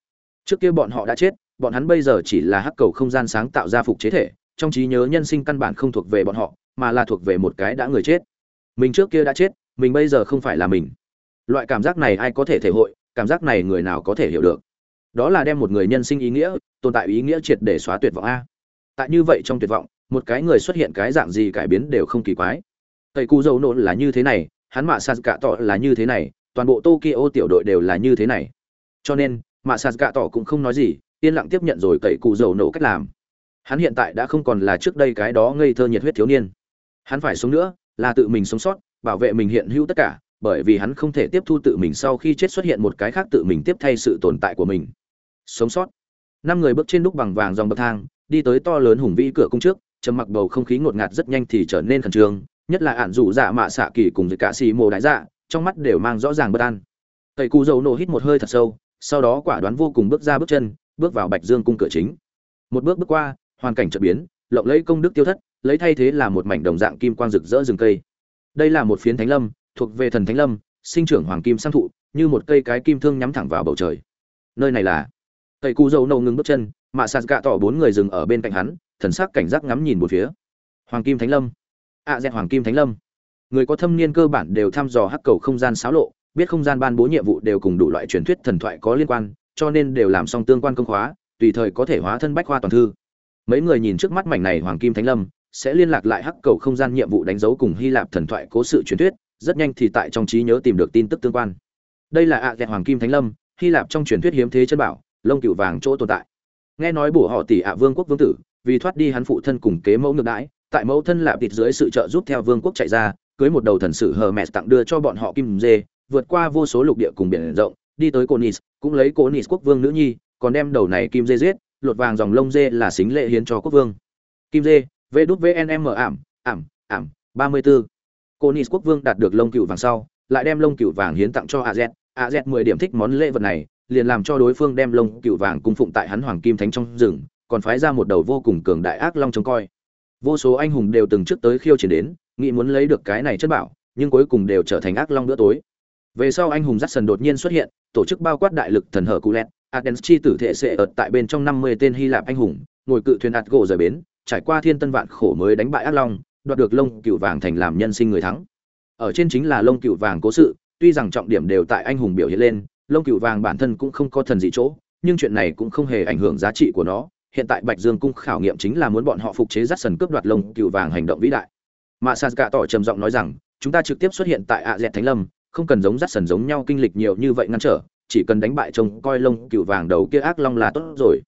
Speaker 1: Trước kia bọn họ đã chết, bọn hắn bây giờ chỉ là hắc cầu không gian sáng tạo ra phục chế thể, trong trí nhớ nhân sinh căn bản không thuộc về bọn họ, mà là thuộc về một cái đã người chết. Mình trước kia đã chết, mình bây giờ không phải là mình. Loại cảm giác này ai có thể thể hội, cảm giác này người nào có thể hiểu được? Đó là đem một người nhân sinh ý nghĩa, tồn tại ý nghĩa triệt để xóa tuyệt vọng a. Tại như vậy trong tuyệt vọng, một cái người xuất hiện cái dạng gì cải biến đều không kỳ quái. Tây cu dâu nộn là như thế này hắn mạ sạt gạ tỏ là như thế này, toàn bộ tokyo tiểu đội đều là như thế này. Cho nên, mạ sạt gạ tỏ cũng không nói gì, yên lặng tiếp nhận rồi cậy cụ dầu nổ cách làm. Hắn hiện tại đã không còn là trước đây cái đó ngây thơ nhiệt huyết thiếu niên. Hắn phải sống nữa, là tự mình sống sót, bảo vệ mình hiện hữu tất cả, bởi vì hắn không thể tiếp thu tự mình sau khi chết xuất hiện một cái khác tự mình tiếp thay sự tồn tại của mình. Sống sót. Năm người bước trên đúc bằng vàng dòng bậc thang, đi tới to lớn hùng vĩ cửa cung trước, trầm mặc bầu không khí ngột ngạt rất nhanh thì trở nên khẩn trương nhất là ạn dụ dạ mạ xạ kỳ cùng với cả xì mồ đại dạ trong mắt đều mang rõ ràng bất an. Tẩy cù dầu nổ hít một hơi thật sâu, sau đó quả đoán vô cùng bước ra bước chân, bước vào bạch dương cung cửa chính. Một bước bước qua, hoàn cảnh chợt biến, lộng lấy công đức tiêu thất, lấy thay thế là một mảnh đồng dạng kim quang rực rỡ rừng cây. Đây là một phiến thánh lâm, thuộc về thần thánh lâm, sinh trưởng hoàng kim sang thụ, như một cây cái kim thương nhắm thẳng vào bầu trời. Nơi này là tẩy cù dầu nổ ngừng bước chân, mạ sạt gạ tỏ bốn người dừng ở bên cạnh hắn, thần sắc cảnh giác ngắm nhìn một phía. Hoàng kim thánh lâm ạ à, dẹt hoàng kim thánh lâm. Người có thâm niên cơ bản đều thăm dò hắc cầu không gian xáo lộ biết không gian ban bố nhiệm vụ đều cùng đủ loại truyền thuyết thần thoại có liên quan cho nên đều làm xong tương quan công khóa tùy thời có thể hóa thân bách khoa toàn thư. Mấy người nhìn trước mắt mảnh này hoàng kim thánh lâm sẽ liên lạc lại hắc cầu không gian nhiệm vụ đánh dấu cùng hy lạp thần thoại cố sự truyền thuyết rất nhanh thì tại trong trí nhớ tìm được tin tức tương quan. Đây là ạ à dẹt hoàng kim thánh lâm hy lạp trong truyền thuyết hiếm thế chân bảo lông cựu vàng chỗ tồn tại. Nghe nói bổ họ tỷ ạ vương quốc vương tử vì thoát đi hắn phụ thân cùng kế mẫu ngược đãi tại mẫu thân lạp thịt dưới sự trợ giúp theo vương quốc chạy ra, cưới một đầu thần sử hờ mẹ tặng đưa cho bọn họ kim dê, vượt qua vô số lục địa cùng biển rộng, đi tới conis cũng lấy conis quốc vương nữ nhi, còn đem đầu này kim dê giết, lột vàng dòng lông dê là xính lệ hiến cho quốc vương. Kim dê v đút vnm ảm ảm ảm, ba mươi b ố conis quốc vương đạt được lông cựu vàng sau, lại đem lông cựu vàng hiến tặng cho az az mười điểm thích món lễ vật này, liền làm cho đối phương đem lông cựu vàng cung phụng tại hắn hoàng kim thánh trong rừng, còn phái ra một đầu vô cùng cường đại ác long trông coi vô số anh hùng đều từng trước tới khiêu chiến đến nghĩ muốn lấy được cái này chất bảo nhưng cuối cùng đều trở thành ác long bữa tối về sau anh hùng Jackson đột nhiên xuất hiện tổ chức bao quát đại lực thần hở cụ lẹt Athens chi tử thể sẽ ợt tại bên trong năm mươi tên Hy Lạp anh hùng, ngồi cự thuyền ạt gỗ rời bến, trải qua thiên tân vạn khổ mới đánh bại ác long, đoạt được lông cựu vàng thành làm nhân sinh người thắng. Ở trên chính là lông cựu vàng cố sự, tuy rằng trọng điểm đều tại anh hùng biểu hiện lên, lông cựu vàng bản thân cũng không có thần gì chỗ, nhưng chuyện này cũng không hề ảnh hưởng giá trị của nó. Hiện tại Bạch Dương cung khảo nghiệm chính là muốn bọn họ phục chế rắt sần cướp đoạt lông cựu vàng hành động vĩ đại. Mạ Sasuke tỏ trầm giọng nói rằng, chúng ta trực tiếp xuất hiện tại ạ dẹt thánh lâm không cần giống rắt sần giống nhau kinh lịch nhiều như vậy ngăn trở chỉ cần đánh bại trông coi lông cựu vàng đầu kia ác long là tốt rồi.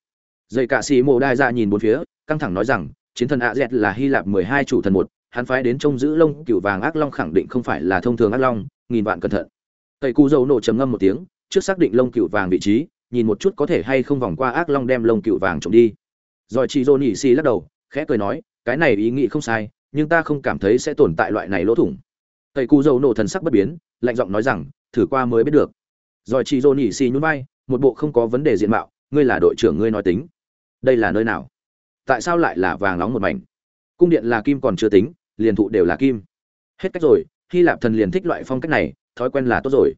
Speaker 1: Dây cạ sĩ mộ đai ra nhìn bốn phía căng thẳng nói rằng chiến thần ạ dẹt là hy lạp mười hai chủ thần một hắn phái đến trông giữ lông cựu vàng ác long khẳng định không phải là thông thường ác long nghìn vạn cẩn thận. Tẩy cù dầu nổ trầm ngâm một tiếng trước xác định lông cựu vàng vị trí nhìn một chút có thể hay không vòng qua ác long đem lông cựu vàng trộm đi rồi chị dô nhị xì lắc đầu, khẽ cười nói, cái này ý nghĩ không sai, nhưng ta không cảm thấy sẽ tồn tại loại này lỗ thủng. Tẩy cù dầu nổ thần sắc bất biến, lạnh giọng nói rằng, thử qua mới biết được. Rồi chị dô nhị xì nhún vai, một bộ không có vấn đề diện mạo, ngươi là đội trưởng ngươi nói tính. Đây là nơi nào? Tại sao lại là vàng nóng một mảnh? Cung điện là kim còn chưa tính, liền thụ đều là kim. Hết cách rồi, hy lạp thần liền thích loại phong cách này, thói quen là tốt rồi.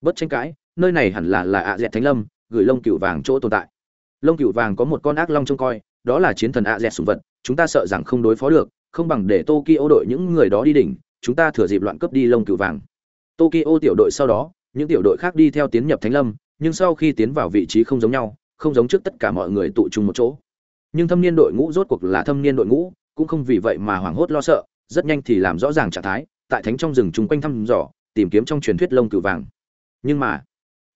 Speaker 1: Bất tranh cãi, nơi này hẳn là là ạ dẹt thánh lâm, gửi lông cựu vàng chỗ tồn tại. Lông cựu vàng có một con ác long trông coi đó là chiến thần ạ dẹt sùng vật, chúng ta sợ rằng không đối phó được, không bằng để tokyo đội những người đó đi đỉnh, chúng ta thừa dịp loạn cướp đi lông cựu vàng. Tokyo tiểu đội sau đó, những tiểu đội khác đi theo tiến nhập thánh lâm, nhưng sau khi tiến vào vị trí không giống nhau, không giống trước tất cả mọi người tụ chung một chỗ. Nhưng thâm niên đội ngũ rốt cuộc là thâm niên đội ngũ, cũng không vì vậy mà hoảng hốt lo sợ, rất nhanh thì làm rõ ràng trạng thái, tại thánh trong rừng chung quanh thăm dò, tìm kiếm trong truyền thuyết lông cựu vàng. Nhưng mà,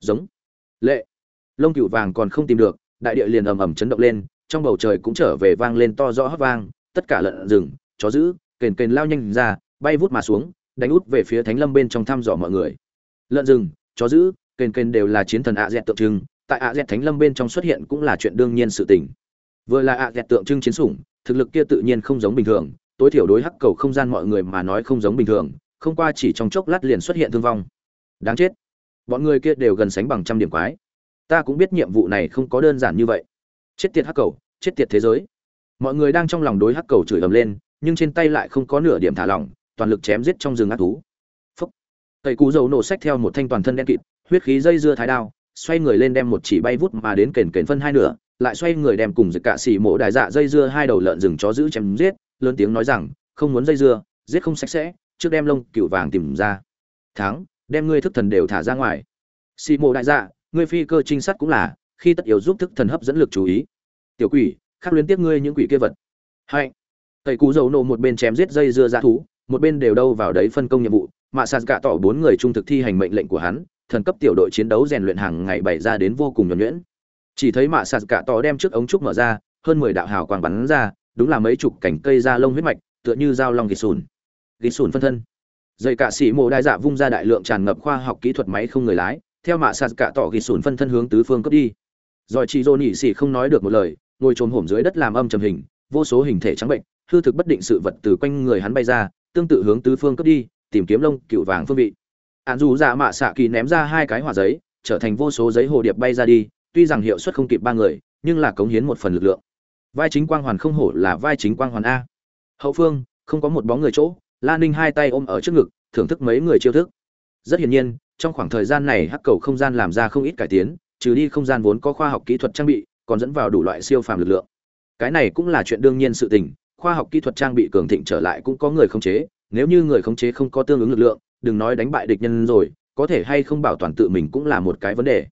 Speaker 1: giống, lệ, lông cựu vàng còn không tìm được, đại địa liền ầm ầm chấn động lên trong bầu trời cũng trở về vang lên to rõ hót vang, tất cả lợn rừng, chó dữ, kền kền lao nhanh ra, bay vút mà xuống, đánh út về phía thánh lâm bên trong thăm dò mọi người. Lợn rừng, chó dữ, kền kền đều là chiến thần ạ dẹt tượng trưng, tại ạ dẹt thánh lâm bên trong xuất hiện cũng là chuyện đương nhiên sự tình. Vừa là ạ dẹt tượng trưng chiến sủng, thực lực kia tự nhiên không giống bình thường, tối thiểu đối hắc cầu không gian mọi người mà nói không giống bình thường, không qua chỉ trong chốc lát liền xuất hiện thương vong. Đáng chết. Bọn người kia đều gần sánh bằng trăm điểm quái. Ta cũng biết nhiệm vụ này không có đơn giản như vậy chết tiệt hắc cầu, chết tiệt thế giới. Mọi người đang trong lòng đối hắc cầu chửi ầm lên, nhưng trên tay lại không có nửa điểm thả lỏng, toàn lực chém giết trong rừng ác thú. Phúc. Tẩy cú dầu nổ sách theo một thanh toàn thân đen kịt, huyết khí dây dưa thái đao, xoay người lên đem một chỉ bay vút mà đến kền kền phân hai nửa, lại xoay người đem cùng dịch cạ xỉ mộ đại dạ dây dưa hai đầu lợn rừng chó giữ chém giết, lớn tiếng nói rằng, không muốn dây dưa, giết không sạch sẽ, trước đem lông cựu vàng tìm ra. Thắng, đem ngươi thức thần đều thả ra ngoài. Xỉ mộ đại dạ ngươi phi cơ trinh sát cũng là khi tất yếu giúp thức thần hấp dẫn lực chú ý. Tiểu quỷ khác liên tiếp ngươi những quỷ kia vật. Hạnh, tẩy cú dầu nổ một bên chém giết dây dưa ra thú một bên đều đâu vào đấy phân công nhiệm vụ mạ sạt cả tỏ bốn người trung thực thi hành mệnh lệnh của hắn thần cấp tiểu đội chiến đấu rèn luyện hàng ngày bày ra đến vô cùng nhuẩn nhuyễn. Chỉ thấy mạ sạt cả tỏ đem trước ống trúc mở ra hơn mười đạo hào quang bắn ra đúng là mấy chục cảnh cây da lông huyết mạch tựa như dao long ghịt sùn. Ghịt sùn phân thân. Dây cạ sĩ mộ đại dạ vung ra đại lượng tràn ngập khoa học kỹ thuật máy không người lái theo mạ sạt cả tỏ ghịt sùn phân thân hướng tứ phương cướp đi rồi chị dô nhị xỉ không nói được một lời, ngồi trồm hổm dưới đất làm âm trầm hình, vô số hình thể trắng bệnh, hư thực bất định sự vật từ quanh người hắn bay ra, tương tự hướng tứ phương cướp đi, tìm kiếm lông, cựu vàng phương vị. Hạn dù dạ mạ xạ kỳ ném ra hai cái hỏa giấy, trở thành vô số giấy hồ điệp bay ra đi, tuy rằng hiệu suất không kịp ba người, nhưng là cống hiến một phần lực lượng. Vai chính quang hoàn không hổ là vai chính quang hoàn a. Hậu phương, không có một bóng người chỗ, la ninh hai tay ôm ở trước ngực, thưởng thức mấy người chiêu thức. Rất hiển nhiên, trong khoảng thời gian này hắc cầu không gian làm ra không ít cải tiến trừ đi không gian vốn có khoa học kỹ thuật trang bị, còn dẫn vào đủ loại siêu phàm lực lượng. Cái này cũng là chuyện đương nhiên sự tình, khoa học kỹ thuật trang bị cường thịnh trở lại cũng có người khống chế, nếu như người khống chế không có tương ứng lực lượng, đừng nói đánh bại địch nhân rồi, có thể hay không bảo toàn tự mình cũng là một cái vấn đề.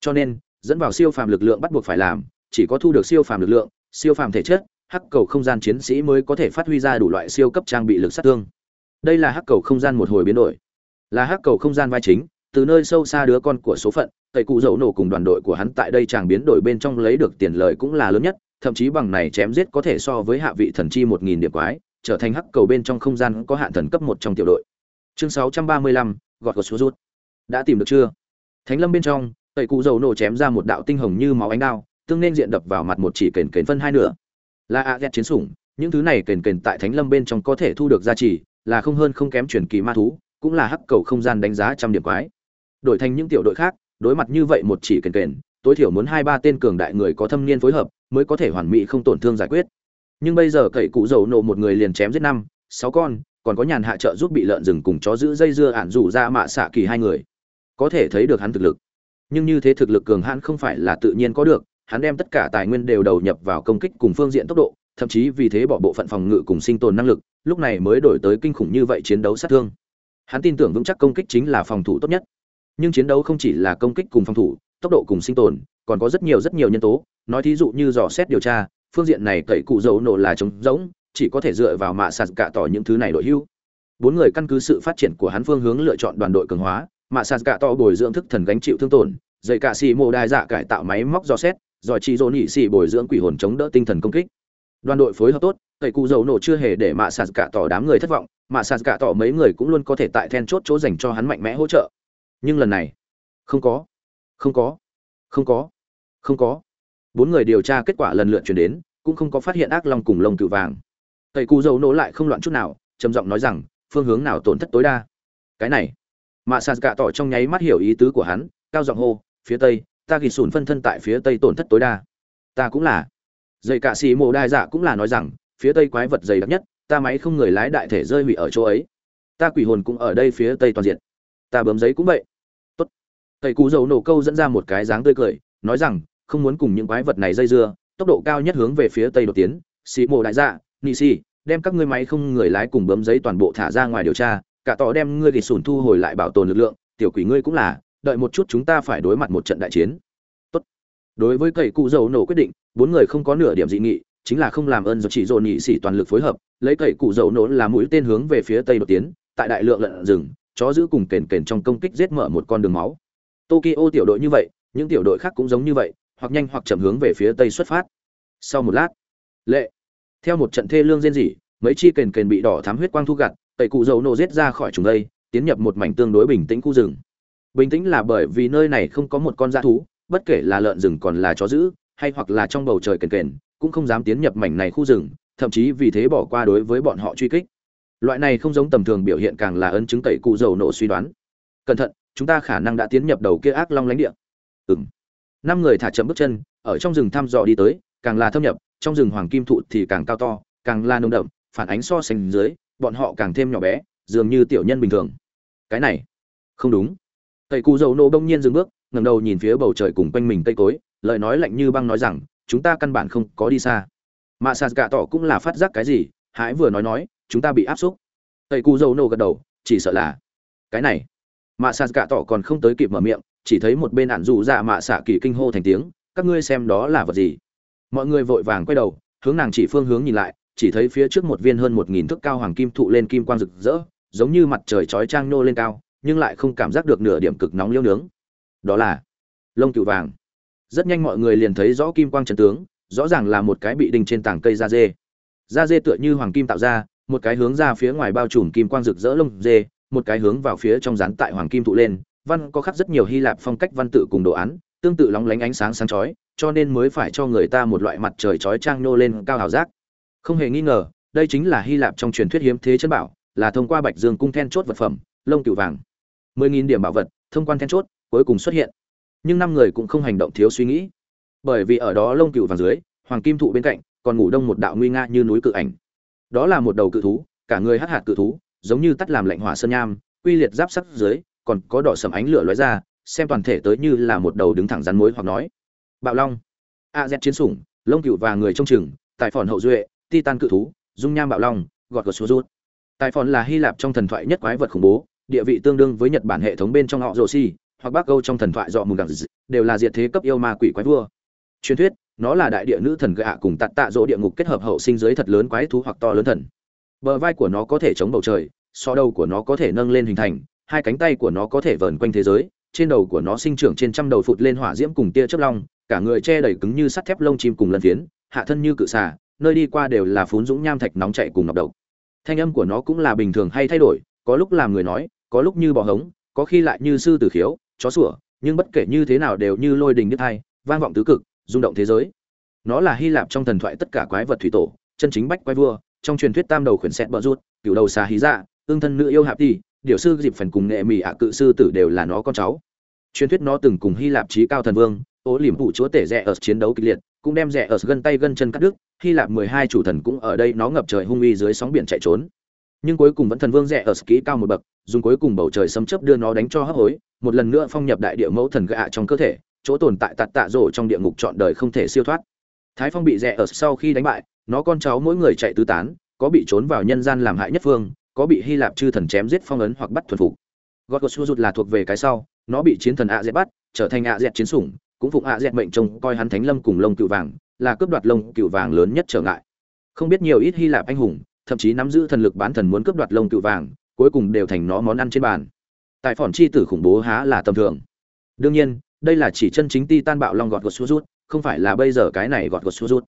Speaker 1: Cho nên, dẫn vào siêu phàm lực lượng bắt buộc phải làm, chỉ có thu được siêu phàm lực lượng, siêu phàm thể chất, hắc cầu không gian chiến sĩ mới có thể phát huy ra đủ loại siêu cấp trang bị lực sát thương. Đây là hắc cầu không gian một hồi biến đổi. Là hắc cầu không gian vai chính, từ nơi sâu xa đứa con của số phận tẩy cụ Dầu nổ cùng đoàn đội của hắn tại đây chàng biến đổi bên trong lấy được tiền lời cũng là lớn nhất, thậm chí bằng này chém giết có thể so với hạ vị thần chi một nghìn điểm quái, trở thành hắc cầu bên trong không gian có hạn thần cấp một trong tiểu đội. Chương sáu trăm ba mươi lăm, gọt gọt số rút. Đã tìm được chưa? Thánh lâm bên trong, tẩy cụ dầu nổ chém ra một đạo tinh hồng như máu ánh đao, tương nên diện đập vào mặt một chỉ kền kền phân hai nửa. Là a ghét chiến sủng, những thứ này kền kền tại thánh lâm bên trong có thể thu được giá trị là không hơn không kém truyền kỳ ma thú, cũng là hắc cầu không gian đánh giá trăm điểm quái. Đổi thành những tiểu đội khác đối mặt như vậy một chỉ kền kền, tối thiểu muốn hai ba tên cường đại người có thâm niên phối hợp mới có thể hoàn mỹ không tổn thương giải quyết. Nhưng bây giờ cậy cụ dầu nộ một người liền chém giết năm, sáu con, còn có nhàn hạ trợ giúp bị lợn rừng cùng chó giữ dây dưa ản rủ ra mạ xạ kỳ hai người. Có thể thấy được hắn thực lực. Nhưng như thế thực lực cường hãn không phải là tự nhiên có được, hắn đem tất cả tài nguyên đều đầu nhập vào công kích cùng phương diện tốc độ, thậm chí vì thế bỏ bộ phận phòng ngự cùng sinh tồn năng lực, lúc này mới đổi tới kinh khủng như vậy chiến đấu sát thương. Hắn tin tưởng vững chắc công kích chính là phòng thủ tốt nhất nhưng chiến đấu không chỉ là công kích cùng phòng thủ, tốc độ cùng sinh tồn, còn có rất nhiều rất nhiều nhân tố. Nói thí dụ như dò xét điều tra, phương diện này cậy cụ dấu nổ là trống rỗng, chỉ có thể dựa vào mạ sạt cả tỏ những thứ này đội hưu. Bốn người căn cứ sự phát triển của hắn phương hướng lựa chọn đoàn đội cường hóa, mạ sạt cả tỏ bồi dưỡng thức thần gánh chịu thương tổn dạy cả xì mô đai dạ cải tạo máy móc dò xét giỏi chi dỗ nhị xì bồi dưỡng quỷ hồn chống đỡ tinh thần công kích. Đoàn đội phối hợp tốt, cậy cụ dầu nổ chưa hề để mạ sạt cả tỏ đám người thất vọng, mạ sạt cả tỏ mấy người cũng luôn có thể tại then chốt chỗ dành cho hắn mạnh mẽ hỗ trợ nhưng lần này, không có không có không có không có. Bốn người điều tra kết quả lần lượt chuyển đến, cũng không có phát hiện ác long cùng lông cựu vàng. Tẩy cù dầu nổ lại không loạn chút nào, trầm giọng nói rằng, phương hướng nào tổn thất tối đa? Cái này. Mạ sạt gạ tỏ trong nháy mắt hiểu ý tứ của hắn, cao giọng hô, phía tây, ta ghi sùn phân thân tại phía tây tổn thất tối đa. Ta cũng là. Dây cạ xì mộ đai dạ cũng là nói rằng, phía tây quái vật dày đặc nhất, ta máy không người lái đại thể rơi hủy ở chỗ ấy. Ta quỷ hồn cũng ở đây phía tây toàn diện ta bấm giấy cũng vậy. Tốt. Tẩy cú dầu nổ câu dẫn ra một cái dáng tươi cười, nói rằng, không muốn cùng những quái vật này dây dưa, tốc độ cao nhất hướng về phía tây đột tiến. Xì mộ đại dạ nị xì đem các ngươi máy không người lái cùng bấm giấy toàn bộ thả ra ngoài điều tra, cả tỏ đem ngươi gỉ sùn thu hồi lại bảo tồn lực lượng, tiểu quỷ ngươi cũng là, đợi một chút chúng ta phải đối mặt một trận đại chiến. Tốt. Đối với cậy cụ dầu nổ quyết định, bốn người không có nửa điểm dị nghị, chính là không làm ơn do chỉ dồn nhị xỉ toàn lực phối hợp, lấy cậy cụ dầu nổ là mũi tên hướng về phía tây đột tiến, tại đại lượng lợn rừng chó giữ cùng kền kền trong công kích giết mở một con đường máu. Tokyo tiểu đội như vậy, những tiểu đội khác cũng giống như vậy, hoặc nhanh hoặc chậm hướng về phía tây xuất phát. Sau một lát, lệ, theo một trận thê lương rên rỉ, mấy chi kền kền bị đỏ thám huyết quang thu gặt, tẩy cụ dầu nổ giết ra khỏi chúng đây, tiến nhập một mảnh tương đối bình tĩnh khu rừng. Bình tĩnh là bởi vì nơi này không có một con dã thú, bất kể là lợn rừng còn là chó dữ hay hoặc là trong bầu trời kền kền, cũng không dám tiến nhập mảnh này khu rừng, thậm chí vì thế bỏ qua đối với bọn họ truy kích loại này không giống tầm thường biểu hiện càng là ấn chứng tẩy cụ dầu nổ suy đoán. Cẩn thận, chúng ta khả năng đã tiến nhập đầu kia ác long lãnh địa. Ừng năm người thả chậm bước chân, ở trong rừng thăm dò đi tới, càng là thâm nhập, trong rừng hoàng kim thụ thì càng cao to, càng là nông đậm, phản ánh so sánh dưới, bọn họ càng thêm nhỏ bé, dường như tiểu nhân bình thường. Cái này, không đúng. Tẩy cù dầu nổ đông nhiên dừng bước, ngẩng đầu nhìn phía bầu trời cùng quanh mình cây cối, lời nói lạnh như băng nói rằng, chúng ta căn bản không có đi xa. Mà sạt gạ tỏ cũng là phát giác cái gì, hãi vừa nói nói chúng ta bị áp xúc. Tây cu dầu nô gật đầu, chỉ sợ là cái này. Mạ sạt gạ tỏ còn không tới kịp mở miệng, chỉ thấy một bên ạn dù dạ mạ xạ kỳ kinh hô thành tiếng, các ngươi xem đó là vật gì? Mọi người vội vàng quay đầu, hướng nàng chỉ phương hướng nhìn lại, chỉ thấy phía trước một viên hơn một nghìn thước cao hoàng kim thụ lên kim quang rực rỡ, giống như mặt trời chói trang nô lên cao, nhưng lại không cảm giác được nửa điểm cực nóng liêu nướng. Đó là lông cựu vàng. Rất nhanh mọi người liền thấy rõ kim quang trần tướng, rõ ràng là một cái bị đinh trên tảng cây da dê. Da dê tựa như hoàng kim tạo ra một cái hướng ra phía ngoài bao trùm kim quang rực rỡ lông dê, một cái hướng vào phía trong rán tại hoàng kim thụ lên, văn có khắc rất nhiều hy lạp phong cách văn tự cùng đồ án, tương tự lóng lánh ánh sáng sáng chói, cho nên mới phải cho người ta một loại mặt trời chói chang nô lên cao hào giác. Không hề nghi ngờ, đây chính là hy lạp trong truyền thuyết hiếm thế chân bảo, là thông qua bạch dương cung then chốt vật phẩm, lông cừu vàng. Mười nghìn điểm bảo vật, thông quan then chốt, cuối cùng xuất hiện. Nhưng năm người cũng không hành động thiếu suy nghĩ. Bởi vì ở đó lông cừu vàng dưới, hoàng kim thụ bên cạnh, còn ngủ đông một đạo nguy nga như núi cự ảnh đó là một đầu cự thú, cả người hắc hạt cự thú, giống như tắt làm lạnh hỏa sơn nham, quy liệt giáp sắc dưới, còn có đỏ sầm ánh lửa lóe ra, xem toàn thể tới như là một đầu đứng thẳng rắn mối hoặc nói. Bạo long, a z chiến sủng, lông cựu và người trông chừng, tại phòn hậu duệ, titan cự thú, dung nham bạo long, gọt gọt xuống rút. Tại phòn là hy lạp trong thần thoại nhất quái vật khủng bố, địa vị tương đương với nhật bản hệ thống bên trong họ rồ si hoặc bắc âu trong thần thoại dọ mùng gẳng đều là diệt thế cấp yêu ma quỷ quái vua truyền thuyết, nó là đại địa nữ thần gạ cùng tạt tạ dỗ địa ngục kết hợp hậu sinh dưới thật lớn quái thú hoặc to lớn thần. Bờ vai của nó có thể chống bầu trời, so đầu của nó có thể nâng lên hình thành, hai cánh tay của nó có thể vờn quanh thế giới, trên đầu của nó sinh trưởng trên trăm đầu phụt lên hỏa diễm cùng tia chớp long, cả người che đầy cứng như sắt thép lông chim cùng lân phiến, hạ thân như cự xà, nơi đi qua đều là phún dũng nham thạch nóng chạy cùng ngọc độc. Thanh âm của nó cũng là bình thường hay thay đổi, có lúc làm người nói, có lúc như bò hống, có khi lại như sư tử khiếu, chó sủa, nhưng bất kể như thế nào đều như lôi đình đứt hai, vang vọng tứ cực rung động thế giới. Nó là hy lạp trong thần thoại tất cả quái vật thủy tổ, chân chính bách quái vua, trong truyền thuyết tam đầu khuyển xét bờ rút cựu đầu xà hí dạ ương thân nữ yêu hạp đi điều sư dịp phần cùng nghệ mỹ ạ cự sư tử đều là nó con cháu. Truyền thuyết nó từng cùng hy lạp trí cao thần vương ố liềm phụ chúa tể rẽ ở chiến đấu kịch liệt, cũng đem rẽ ở gân tay gân chân cắt đứt, hy lạp mười hai chủ thần cũng ở đây nó ngập trời hung uy dưới sóng biển chạy trốn. Nhưng cuối cùng vẫn thần vương rẽ ở kỹ cao một bậc, dùng cuối cùng bầu trời sấm chớp đưa nó đánh cho hấp hối, một lần nữa phong nhập đại địa mẫu thần gạ trong cơ thể chỗ tồn tại tạt tạ rổ trong địa ngục trọn đời không thể siêu thoát. Thái phong bị rẽ ở sau khi đánh bại, nó con cháu mỗi người chạy tứ tán, có bị trốn vào nhân gian làm hại nhất phương, có bị hy lạp chư thần chém giết phong ấn hoặc bắt thuần phục. Gót gót rút là thuộc về cái sau, nó bị chiến thần ạ dẹt bắt, trở thành ạ dẹt chiến sủng, cũng phụng ạ dẹt mệnh trông coi hắn thánh lâm cùng lông cựu vàng, là cướp đoạt lông cựu vàng lớn nhất trở ngại. Không biết nhiều ít hy lạp anh hùng, thậm chí nắm giữ thần lực bán thần muốn cướp đoạt lông cựu vàng, cuối cùng đều thành nó món ăn trên bàn. Tại phỏn chi tử khủng bố há là tầm thường. Đương nhiên đây là chỉ chân chính ti tan bạo long gọt gọt xuống rút, không phải là bây giờ cái này gọt gọt xuống rút.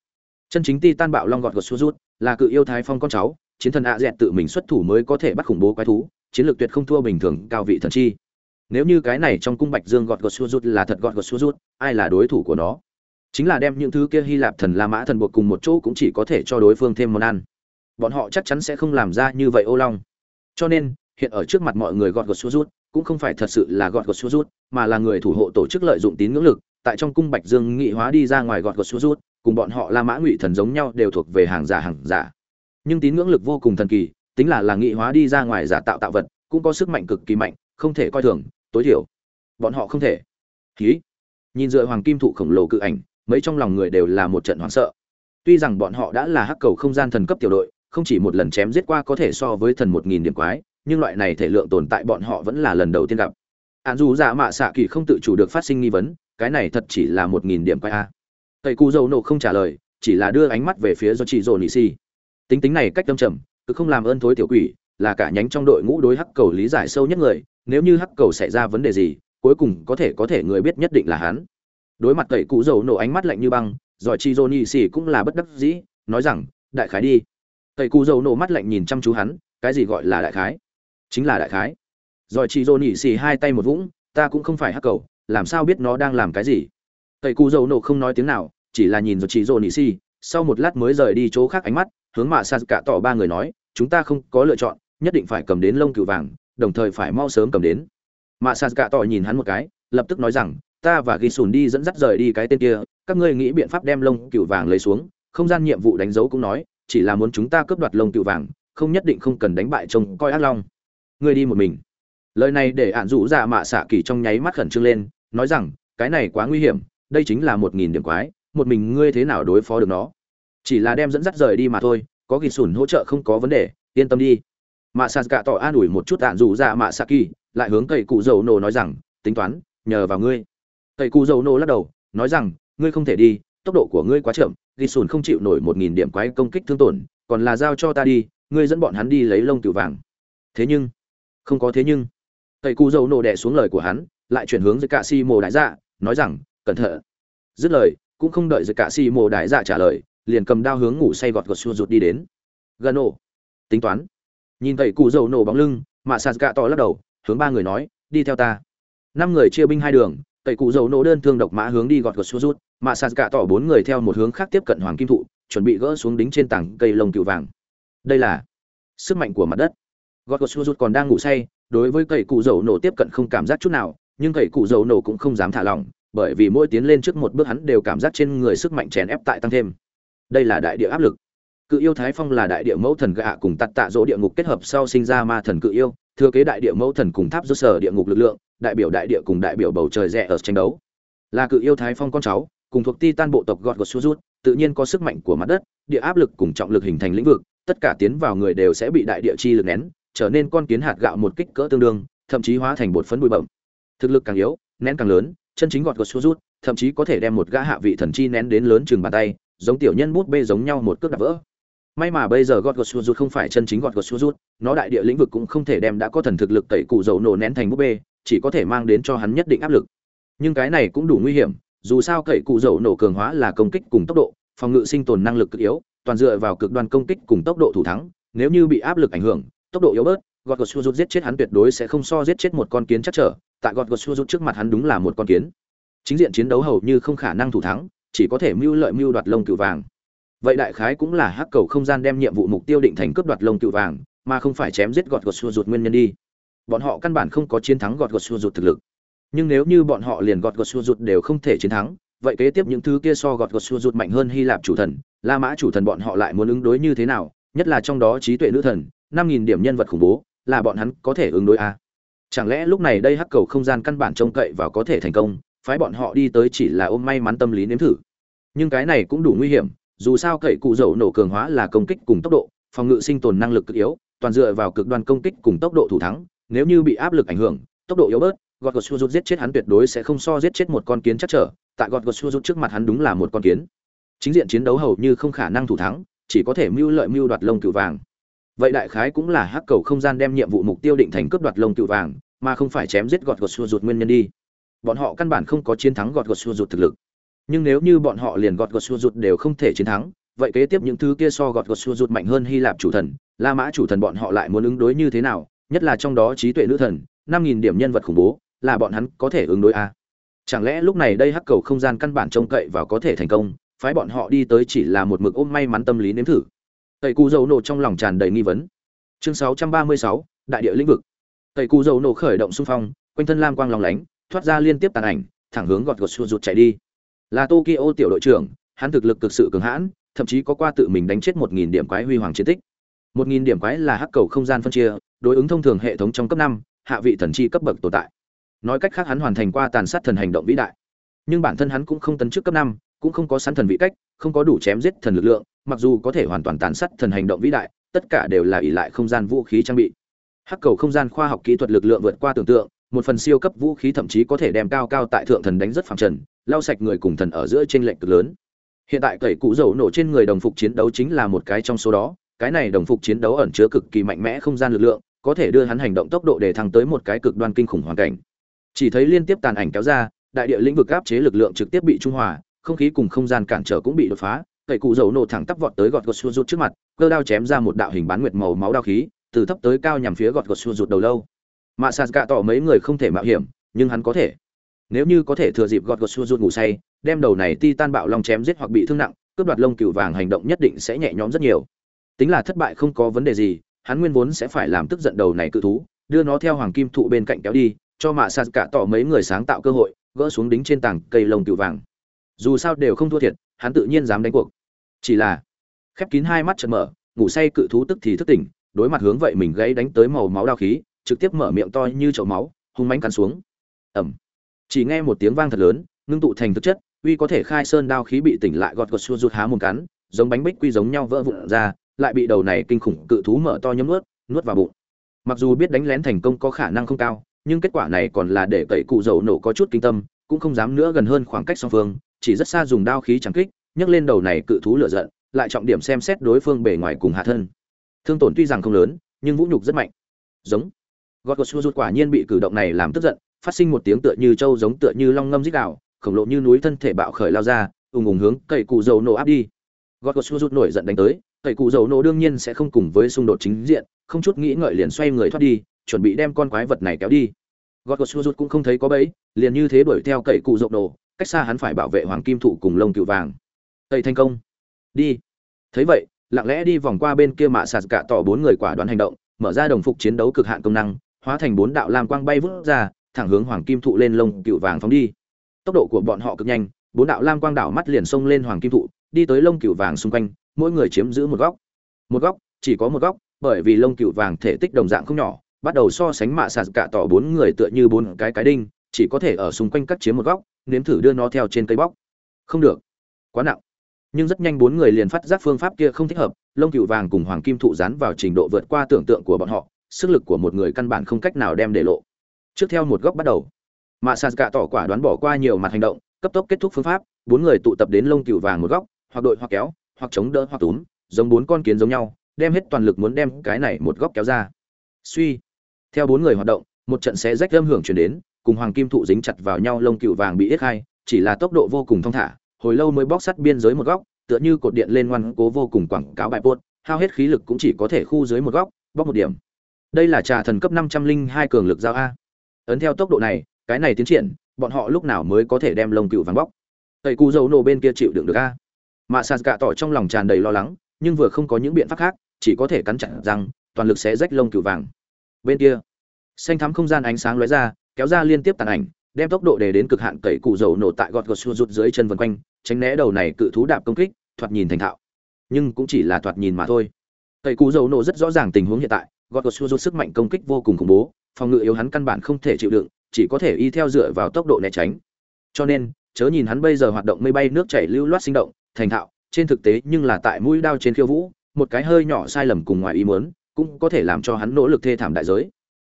Speaker 1: Chân chính ti tan bạo long gọt gọt xuống rút là cự yêu thái phong con cháu, chiến thần ạ dẹt tự mình xuất thủ mới có thể bắt khủng bố quái thú, chiến lược tuyệt không thua bình thường, cao vị thần chi. Nếu như cái này trong cung bạch dương gọt gọt xuống rút là thật gọt gọt xuống rút, ai là đối thủ của nó? Chính là đem những thứ kia hy lạp thần la mã thần buộc cùng một chỗ cũng chỉ có thể cho đối phương thêm món ăn. Bọn họ chắc chắn sẽ không làm ra như vậy, ô long. Cho nên, hiện ở trước mặt mọi người gọt gọt xuống rút cũng không phải thật sự là gọt gọt xua rút, mà là người thủ hộ tổ chức lợi dụng tín ngưỡng lực, tại trong cung bạch dương nghị hóa đi ra ngoài gọt gọt xua rút, cùng bọn họ la mã ngụy thần giống nhau đều thuộc về hàng giả hàng giả. Nhưng tín ngưỡng lực vô cùng thần kỳ, tính là là nghị hóa đi ra ngoài giả tạo tạo vật, cũng có sức mạnh cực kỳ mạnh, không thể coi thường, tối thiểu. Bọn họ không thể. Ký nhìn dựa hoàng kim thụ khổng lồ cự ảnh, mấy trong lòng người đều là một trận hoảng sợ. Tuy rằng bọn họ đã là hắc cầu không gian thần cấp tiểu đội, không chỉ một lần chém giết qua có thể so với thần một nghìn điểm quái nhưng loại này thể lượng tồn tại bọn họ vẫn là lần đầu tiên gặp. Ạn dù dạ mạ xạ kỳ không tự chủ được phát sinh nghi vấn, cái này thật chỉ là một nghìn điểm quay a. Tây cu dâu nộ không trả lời, chỉ là đưa ánh mắt về phía do chị dồn nị si tính tính này cách tâm trầm, cứ không làm ơn thối tiểu quỷ, là cả nhánh trong đội ngũ đối hắc cầu lý giải sâu nhất người, nếu như hắc cầu xảy ra vấn đề gì, cuối cùng có thể có thể người biết nhất định là hắn. Đối mặt tẩy cụ dầu nổ ánh mắt lạnh như băng giỏi chi dô nỉ xì cũng là bất đắc dĩ, nói rằng, đại khái đi. Tẩy cụ dầu nổ mắt lạnh nhìn chăm chú hắn, cái gì gọi là đại khái? Chính là đại khái. Giỏi chị dô nhị xì hai tay một vũng, ta cũng không phải hắc cầu, làm sao biết nó đang làm cái gì? Tẩy cụ dầu nổ không nói tiếng nào, chỉ là nhìn giỏi chị dô nhị xì, sau một lát mới rời đi chỗ khác ánh mắt, hướng mạ sa cả tỏ ba người nói, chúng ta không có lựa chọn, nhất định phải cầm đến lông cựu vàng, đồng thời phải mau sớm cầm đến. Mạ sa cả tỏ nhìn hắn một cái, lập tức nói rằng, ta và ghi sùn đi dẫn dắt rời đi cái tên kia, các ngươi nghĩ biện pháp đem lông cựu vàng lấy xuống. Không gian nhiệm vụ đánh dấu cũng nói, chỉ là muốn chúng ta cướp đoạt lông cựu vàng, không nhất định không cần đánh bại trông coi ác long ngươi đi một mình. Lời này để ạn dụ dạ mạ xạ kỳ trong nháy mắt khẩn trương lên, nói rằng, cái này quá nguy hiểm, đây chính là một nghìn điểm quái, một mình ngươi thế nào đối phó được nó? Chỉ là đem dẫn dắt rời đi mà thôi, có ghi sùn hỗ trợ không có vấn đề, yên tâm đi. Mạ xạ cả tỏ an ủi một chút ạn dụ dạ mạ xạ kỳ, lại hướng cậy cụ dầu nổ nói rằng, tính toán, nhờ vào ngươi. Cậy cụ dầu nổ lắc đầu, nói rằng, ngươi không thể đi, tốc độ của ngươi quá chậm, ghi sùn không chịu nổi một nghìn điểm quái công kích thương tổn, còn là giao cho ta đi, ngươi dẫn bọn hắn đi lấy lông cựu vàng. Thế nhưng không có thế nhưng. Tẩy cù dầu nổ đẻ xuống lời của hắn, lại chuyển hướng với cạ si mồ đại dạ nói rằng, cẩn thận. Dứt lời, cũng không đợi với cạ si mồ đại dạ trả lời, liền cầm đao hướng ngủ say gọt gọt xua rụt đi đến. Gần ổ tính toán. Nhìn tẩy cù dầu nổ bóng lưng mà sạt cạ to lắc đầu, hướng ba người nói, đi theo ta. Năm người chia binh hai đường, tẩy cụ dầu nổ đơn thương độc mã hướng đi gọt gọt xuống rút mà sạt cạ tỏ bốn người theo một hướng khác tiếp cận hoàng kim thụ, chuẩn bị gỡ xuống đính trên tảng cây lồng cựu vàng. Đây là sức mạnh của mặt đất gọt gọt rút còn đang ngủ say, đối với cậy cụ dầu nổ tiếp cận không cảm giác chút nào, nhưng cậy cụ dầu nổ cũng không dám thả lỏng, bởi vì mỗi tiến lên trước một bước hắn đều cảm giác trên người sức mạnh chèn ép tại tăng thêm. Đây là đại địa áp lực. Cự yêu thái phong là đại địa mẫu thần gạ cùng tạt tạ dỗ địa ngục kết hợp sau sinh ra ma thần cự yêu, thừa kế đại địa mẫu thần cùng tháp do sở địa ngục lực lượng, đại biểu đại địa cùng đại biểu bầu trời rẽ ở tranh đấu. Là cự yêu thái phong con cháu, cùng thuộc ti tan bộ tộc gọt gọt rút, tự nhiên có sức mạnh của mặt đất, địa áp lực cùng trọng lực hình thành lĩnh vực, tất cả tiến vào người đều sẽ bị đại địa chi lực nén trở nên con kiến hạt gạo một kích cỡ tương đương, thậm chí hóa thành bột phấn bụi bậm. thực lực càng yếu, nén càng lớn, chân chính gọt gọt rút, thậm chí có thể đem một gã hạ vị thần chi nén đến lớn chừng bàn tay, giống tiểu nhân bút bê giống nhau một cước đạp vỡ may mà bây giờ gọt gọt rút không phải chân chính gọt gọt rút, nó đại địa lĩnh vực cũng không thể đem đã có thần thực lực tẩy cụ dầu nổ nén thành bút bê, chỉ có thể mang đến cho hắn nhất định áp lực nhưng cái này cũng đủ nguy hiểm, dù sao cậy cụ dầu nổ cường hóa là công kích cùng tốc độ, phòng ngự sinh tồn năng lực cực yếu, toàn dựa vào cực đoan công kích cùng tốc độ thủ thắng, nếu như bị áp lực ảnh hưởng tốc độ yếu bớt gọt gọt rút giết chết hắn tuyệt đối sẽ không so giết chết một con kiến chắc trở, tại gọt gọt rút trước mặt hắn đúng là một con kiến. Chính diện chiến đấu hầu như không khả năng thủ thắng, chỉ có thể mưu lợi mưu đoạt lông cựu vàng. Vậy đại khái cũng là hắc cầu không gian đem nhiệm vụ mục tiêu định thành cướp đoạt lông cựu vàng, mà không phải chém giết gọt gọt xua rụt nguyên nhân đi. Bọn họ căn bản không có chiến thắng gọt gọt xua rụt thực lực. Nhưng nếu như bọn họ liền gọt gọt xua rụt đều không thể chiến thắng, vậy kế tiếp những thứ kia so gọt gọt xua rụt mạnh hơn hy lạp chủ thần, la mã chủ thần bọn họ lại muốn ứng đối như thế nào, nhất là trong đó trí tuệ nữ thần năm nghìn điểm nhân vật khủng bố, là bọn hắn có thể ứng đối à? chẳng lẽ lúc này đây hắc cầu không gian căn bản trông cậy vào có thể thành công, phái bọn họ đi tới chỉ là ôm may mắn tâm lý nếm thử. Nhưng cái này cũng đủ nguy hiểm, dù sao cậy cụ dầu nổ cường hóa là công kích cùng tốc độ, phòng ngự sinh tồn năng lực cực yếu, toàn dựa vào cực đoan công kích cùng tốc độ thủ thắng, nếu như bị áp lực ảnh hưởng, tốc độ yếu bớt gọt gọt xua rút giết chết hắn tuyệt đối sẽ không so giết chết một con kiến chắc trở, tại gọt gọt xua rút trước mặt hắn đúng là một con kiến. Chính diện chiến đấu hầu như không khả năng thủ thắng, chỉ có thể mưu lợi mưu đoạt lông cựu vàng vậy đại khái cũng là hắc cầu không gian đem nhiệm vụ mục tiêu định thành cướp đoạt lông cựu vàng, mà không phải chém giết gọt gọt xua rụt nguyên nhân đi. Bọn họ căn bản không có chiến thắng gọt gọt xua rụt thực lực. Nhưng nếu như bọn họ liền gọt gọt xua rụt đều không thể chiến thắng, vậy kế tiếp những thứ kia so gọt gọt xua rụt mạnh hơn hy lạp chủ thần, la mã chủ thần bọn họ lại muốn ứng đối như thế nào? Nhất là trong đó trí tuệ nữ thần, năm nghìn điểm nhân vật khủng bố, là bọn hắn có thể ứng đối a à? chẳng lẽ lúc này đây hắc cầu không gian căn bản trông cậy và có thể thành công, phái bọn họ đi tới chỉ là một mực ôm may mắn tâm lý nếm thử? Tẩy cù dầu nổ trong lòng tràn đầy nghi vấn. Chương 636, đại địa lĩnh vực. Tẩy cù dầu nổ khởi động xung phong quanh thân lam quang lòng lánh thoát ra liên tiếp tàn ảnh thẳng hướng gọt gọt xua rụt chạy đi. Là tokyo tiểu đội trưởng hắn thực lực cực sự cường hãn thậm chí có qua tự mình đánh chết một nghìn điểm quái huy hoàng chiến tích. Một nghìn điểm quái là hắc cầu không gian phân chia đối ứng thông thường hệ thống trong cấp năm hạ vị thần chi cấp bậc tồn tại. Nói cách khác hắn hoàn thành qua tàn sát thần hành động vĩ đại. Nhưng bản thân hắn cũng không tấn trước cấp năm cũng không có sẵn thần vị cách, không có đủ chém giết thần lực lượng, mặc dù có thể hoàn toàn tàn sát thần hành động vĩ đại, tất cả đều là ỷ lại không gian vũ khí trang bị. Hắc cầu không gian khoa học kỹ thuật lực lượng vượt qua tưởng tượng, một phần siêu cấp vũ khí thậm chí có thể đem cao cao tại thượng thần đánh rất phẳng trần, lau sạch người cùng thần ở giữa trên lệnh cực lớn. Hiện tại cậy cụ dầu nổ trên người đồng phục chiến đấu chính là một cái trong số đó, cái này đồng phục chiến đấu ẩn chứa cực kỳ mạnh mẽ không gian lực lượng, có thể đưa hắn hành động tốc độ để thăng tới một cái cực đoan kinh khủng hoàn cảnh. Chỉ thấy liên tiếp tàn ảnh kéo ra, đại địa lĩnh vực áp chế lực lượng trực tiếp bị trung hòa không khí cùng không gian cản trở cũng bị đột phá, cậy cụ dầu nổ thẳng tắp vọt tới gọt gọt xua rút trước mặt, cơ đao chém ra một đạo hình bán nguyệt màu máu đao khí, từ thấp tới cao nhằm phía gọt gọt xua rút đầu lâu. Mà sạt gạ tỏ mấy người không thể mạo hiểm, nhưng hắn có thể. Nếu như có thể thừa dịp gọt gọt xua rút ngủ say, đem đầu này ti tan bạo long chém giết hoặc bị thương nặng, cướp đoạt lông cựu vàng hành động nhất định sẽ nhẹ nhõm rất nhiều. Tính là thất bại không có vấn đề gì, hắn nguyên vốn sẽ phải làm tức giận đầu này cự thú, đưa nó theo hoàng kim thụ bên cạnh kéo đi, cho mạ sạt cả tỏ mấy người sáng tạo cơ hội, gỡ xuống đính trên tảng cây lông cựu vàng dù sao đều không thua thiệt, hắn tự nhiên dám đánh cuộc. Chỉ là, khép kín hai mắt chợt mở, ngủ say cự thú tức thì thức tỉnh, đối mặt hướng vậy mình gãy đánh tới màu máu đao khí, trực tiếp mở miệng to như chậu máu, hung mãnh cắn xuống. Ẩm chỉ nghe một tiếng vang thật lớn, ngưng tụ thành thực chất, uy có thể khai sơn đao khí bị tỉnh lại gọt gọt xua rút há một cắn, giống bánh bích quy giống nhau vỡ vụn ra, lại bị đầu này kinh khủng cự thú mở to nhấm nuốt nuốt vào bụng. Mặc dù biết đánh lén thành công có khả năng không cao, nhưng kết quả này còn là để cậy cụ dầu nổ có chút kinh tâm, cũng không dám nữa gần hơn khoảng cách song phương chỉ rất xa dùng đao khí chẳng kích, nhấc lên đầu này cự thú lửa giận, lại trọng điểm xem xét đối phương bề ngoài cùng hạ thân. Thương tổn tuy rằng không lớn, nhưng vũ nhục rất mạnh. Giống. Gọt gọt rút quả nhiên bị cử động này làm tức giận, phát sinh một tiếng tựa như trâu giống tựa như long ngâm dích đạo khổng lồ như núi thân thể bạo khởi lao ra, ùng ùng hướng cậy cụ dầu nổ áp đi. Gọt gọt rút nổi giận đánh tới, cậy cụ dầu nổ đương nhiên sẽ không cùng với xung đột chính diện, không chút nghĩ ngợi liền xoay người thoát đi, chuẩn bị đem con quái vật này kéo đi. Gọt gọt rút cũng không thấy có bẫy, liền như thế đuổi theo cậy cụ dầu nổ cách xa hắn phải bảo vệ hoàng kim thụ cùng lông cựu vàng. Tây thành công, đi. Thấy vậy, lặng lẽ đi vòng qua bên kia mạ sạt cả tỏ bốn người quả đoán hành động, mở ra đồng phục chiến đấu cực hạn công năng, hóa thành bốn đạo lam quang bay vút ra, thẳng hướng hoàng kim thụ lên lông cựu vàng phóng đi. Tốc độ của bọn họ cực nhanh, bốn đạo lam quang đảo mắt liền xông lên hoàng kim thụ, đi tới lông cựu vàng xung quanh, mỗi người chiếm giữ một góc. Một góc, chỉ có một góc, bởi vì lông cựu vàng thể tích đồng dạng không nhỏ, bắt đầu so sánh mạ sạt cả tỏ bốn người tựa như bốn cái cái đinh, chỉ có thể ở xung quanh cắt chiếm một góc nếm thử đưa nó theo trên cây bóc. Không được. Quá nặng. Nhưng rất nhanh bốn người liền phát giác phương pháp kia không thích hợp, lông cựu vàng cùng hoàng kim thụ dán vào trình độ vượt qua tưởng tượng của bọn họ, sức lực của một người căn bản không cách nào đem để lộ. Trước theo một góc bắt đầu mạ sạt cả tỏ quả đoán bỏ qua nhiều mặt hành động, cấp tốc kết thúc phương pháp, bốn người tụ tập đến lông cựu vàng một góc, hoặc đội hoặc kéo, hoặc chống đỡ hoặc túm, giống bốn con kiến giống nhau, đem hết toàn lực muốn đem cái này một góc kéo ra. Suy. Theo bốn người hoạt động, một trận xé rách âm hưởng chuyển đến cùng hoàng kim thụ dính chặt vào nhau, lông cựu vàng bị yết hai chỉ là tốc độ vô cùng thong thả, hồi lâu mới bóc sắt biên giới một góc, tựa như cột điện lên ngoan cố vô cùng quảng cáo bài bốt hao hết khí lực cũng chỉ có thể khu dưới một góc, bóc một điểm. Đây là trà thần cấp năm trăm linh hai cường lực giao a. Ấn theo tốc độ này, cái này tiến triển, bọn họ lúc nào mới có thể đem lông cựu vàng bóc? Tẩy cù dầu nổ bên kia chịu đựng được a. Mà sạt gạ tỏ trong lòng tràn đầy lo lắng, nhưng vừa không có những biện pháp khác, chỉ có thể cắn chặt răng toàn lực sẽ rách lông cựu vàng. Bên kia, xanh thắm không gian ánh sáng lóe ra kéo ra liên tiếp tàn ảnh, đem tốc độ để đến cực hạn cậy cụ dầu nổ tại gọt gọt xua rút dưới chân vân quanh, tránh né đầu này cự thú đạp công kích, thoạt nhìn thành thạo. Nhưng cũng chỉ là thoạt nhìn mà thôi. Cậy cụ dầu nổ rất rõ ràng tình huống hiện tại, gọt gọt xua rút sức mạnh công kích vô cùng khủng bố, phòng ngự yếu hắn căn bản không thể chịu đựng, chỉ có thể y theo dựa vào tốc độ né tránh. Cho nên, chớ nhìn hắn bây giờ hoạt động mây bay nước chảy lưu loát sinh động, thành thạo, trên thực tế nhưng là tại mũi đao trên khiêu vũ, một cái hơi nhỏ sai lầm cùng ngoài ý muốn, cũng có thể làm cho hắn nỗ lực thê thảm đại giới.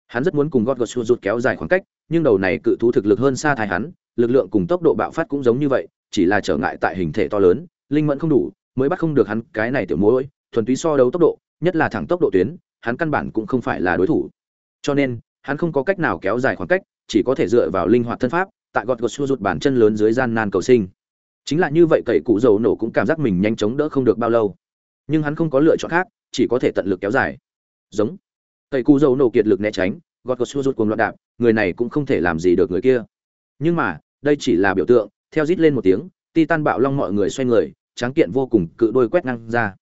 Speaker 1: Hắn rất muốn cùng gót gót xua rút kéo dài khoảng cách nhưng đầu này cự thú thực lực hơn xa thái hắn, lực lượng cùng tốc độ bạo phát cũng giống như vậy, chỉ là trở ngại tại hình thể to lớn, linh mẫn không đủ, mới bắt không được hắn cái này tiểu mối thuần túy so đấu tốc độ, nhất là thẳng tốc độ tuyến, hắn căn bản cũng không phải là đối thủ. Cho nên, hắn không có cách nào kéo dài khoảng cách, chỉ có thể dựa vào linh hoạt thân pháp, tại gọt gọt xua rụt bàn chân lớn dưới gian nan cầu sinh. Chính là như vậy cậy cụ dầu nổ cũng cảm giác mình nhanh chóng đỡ không được bao lâu. Nhưng hắn không có lựa chọn khác, chỉ có thể tận lực kéo dài. Giống. Cậy cụ dầu nổ kiệt lực né tránh, gọt gọt xua rụt cùng loạn đạp người này cũng không thể làm gì được người kia. Nhưng mà, đây chỉ là biểu tượng, theo rít lên một tiếng, titan bạo long mọi người xoay người, tráng kiện vô cùng, cự đôi quét ngang ra.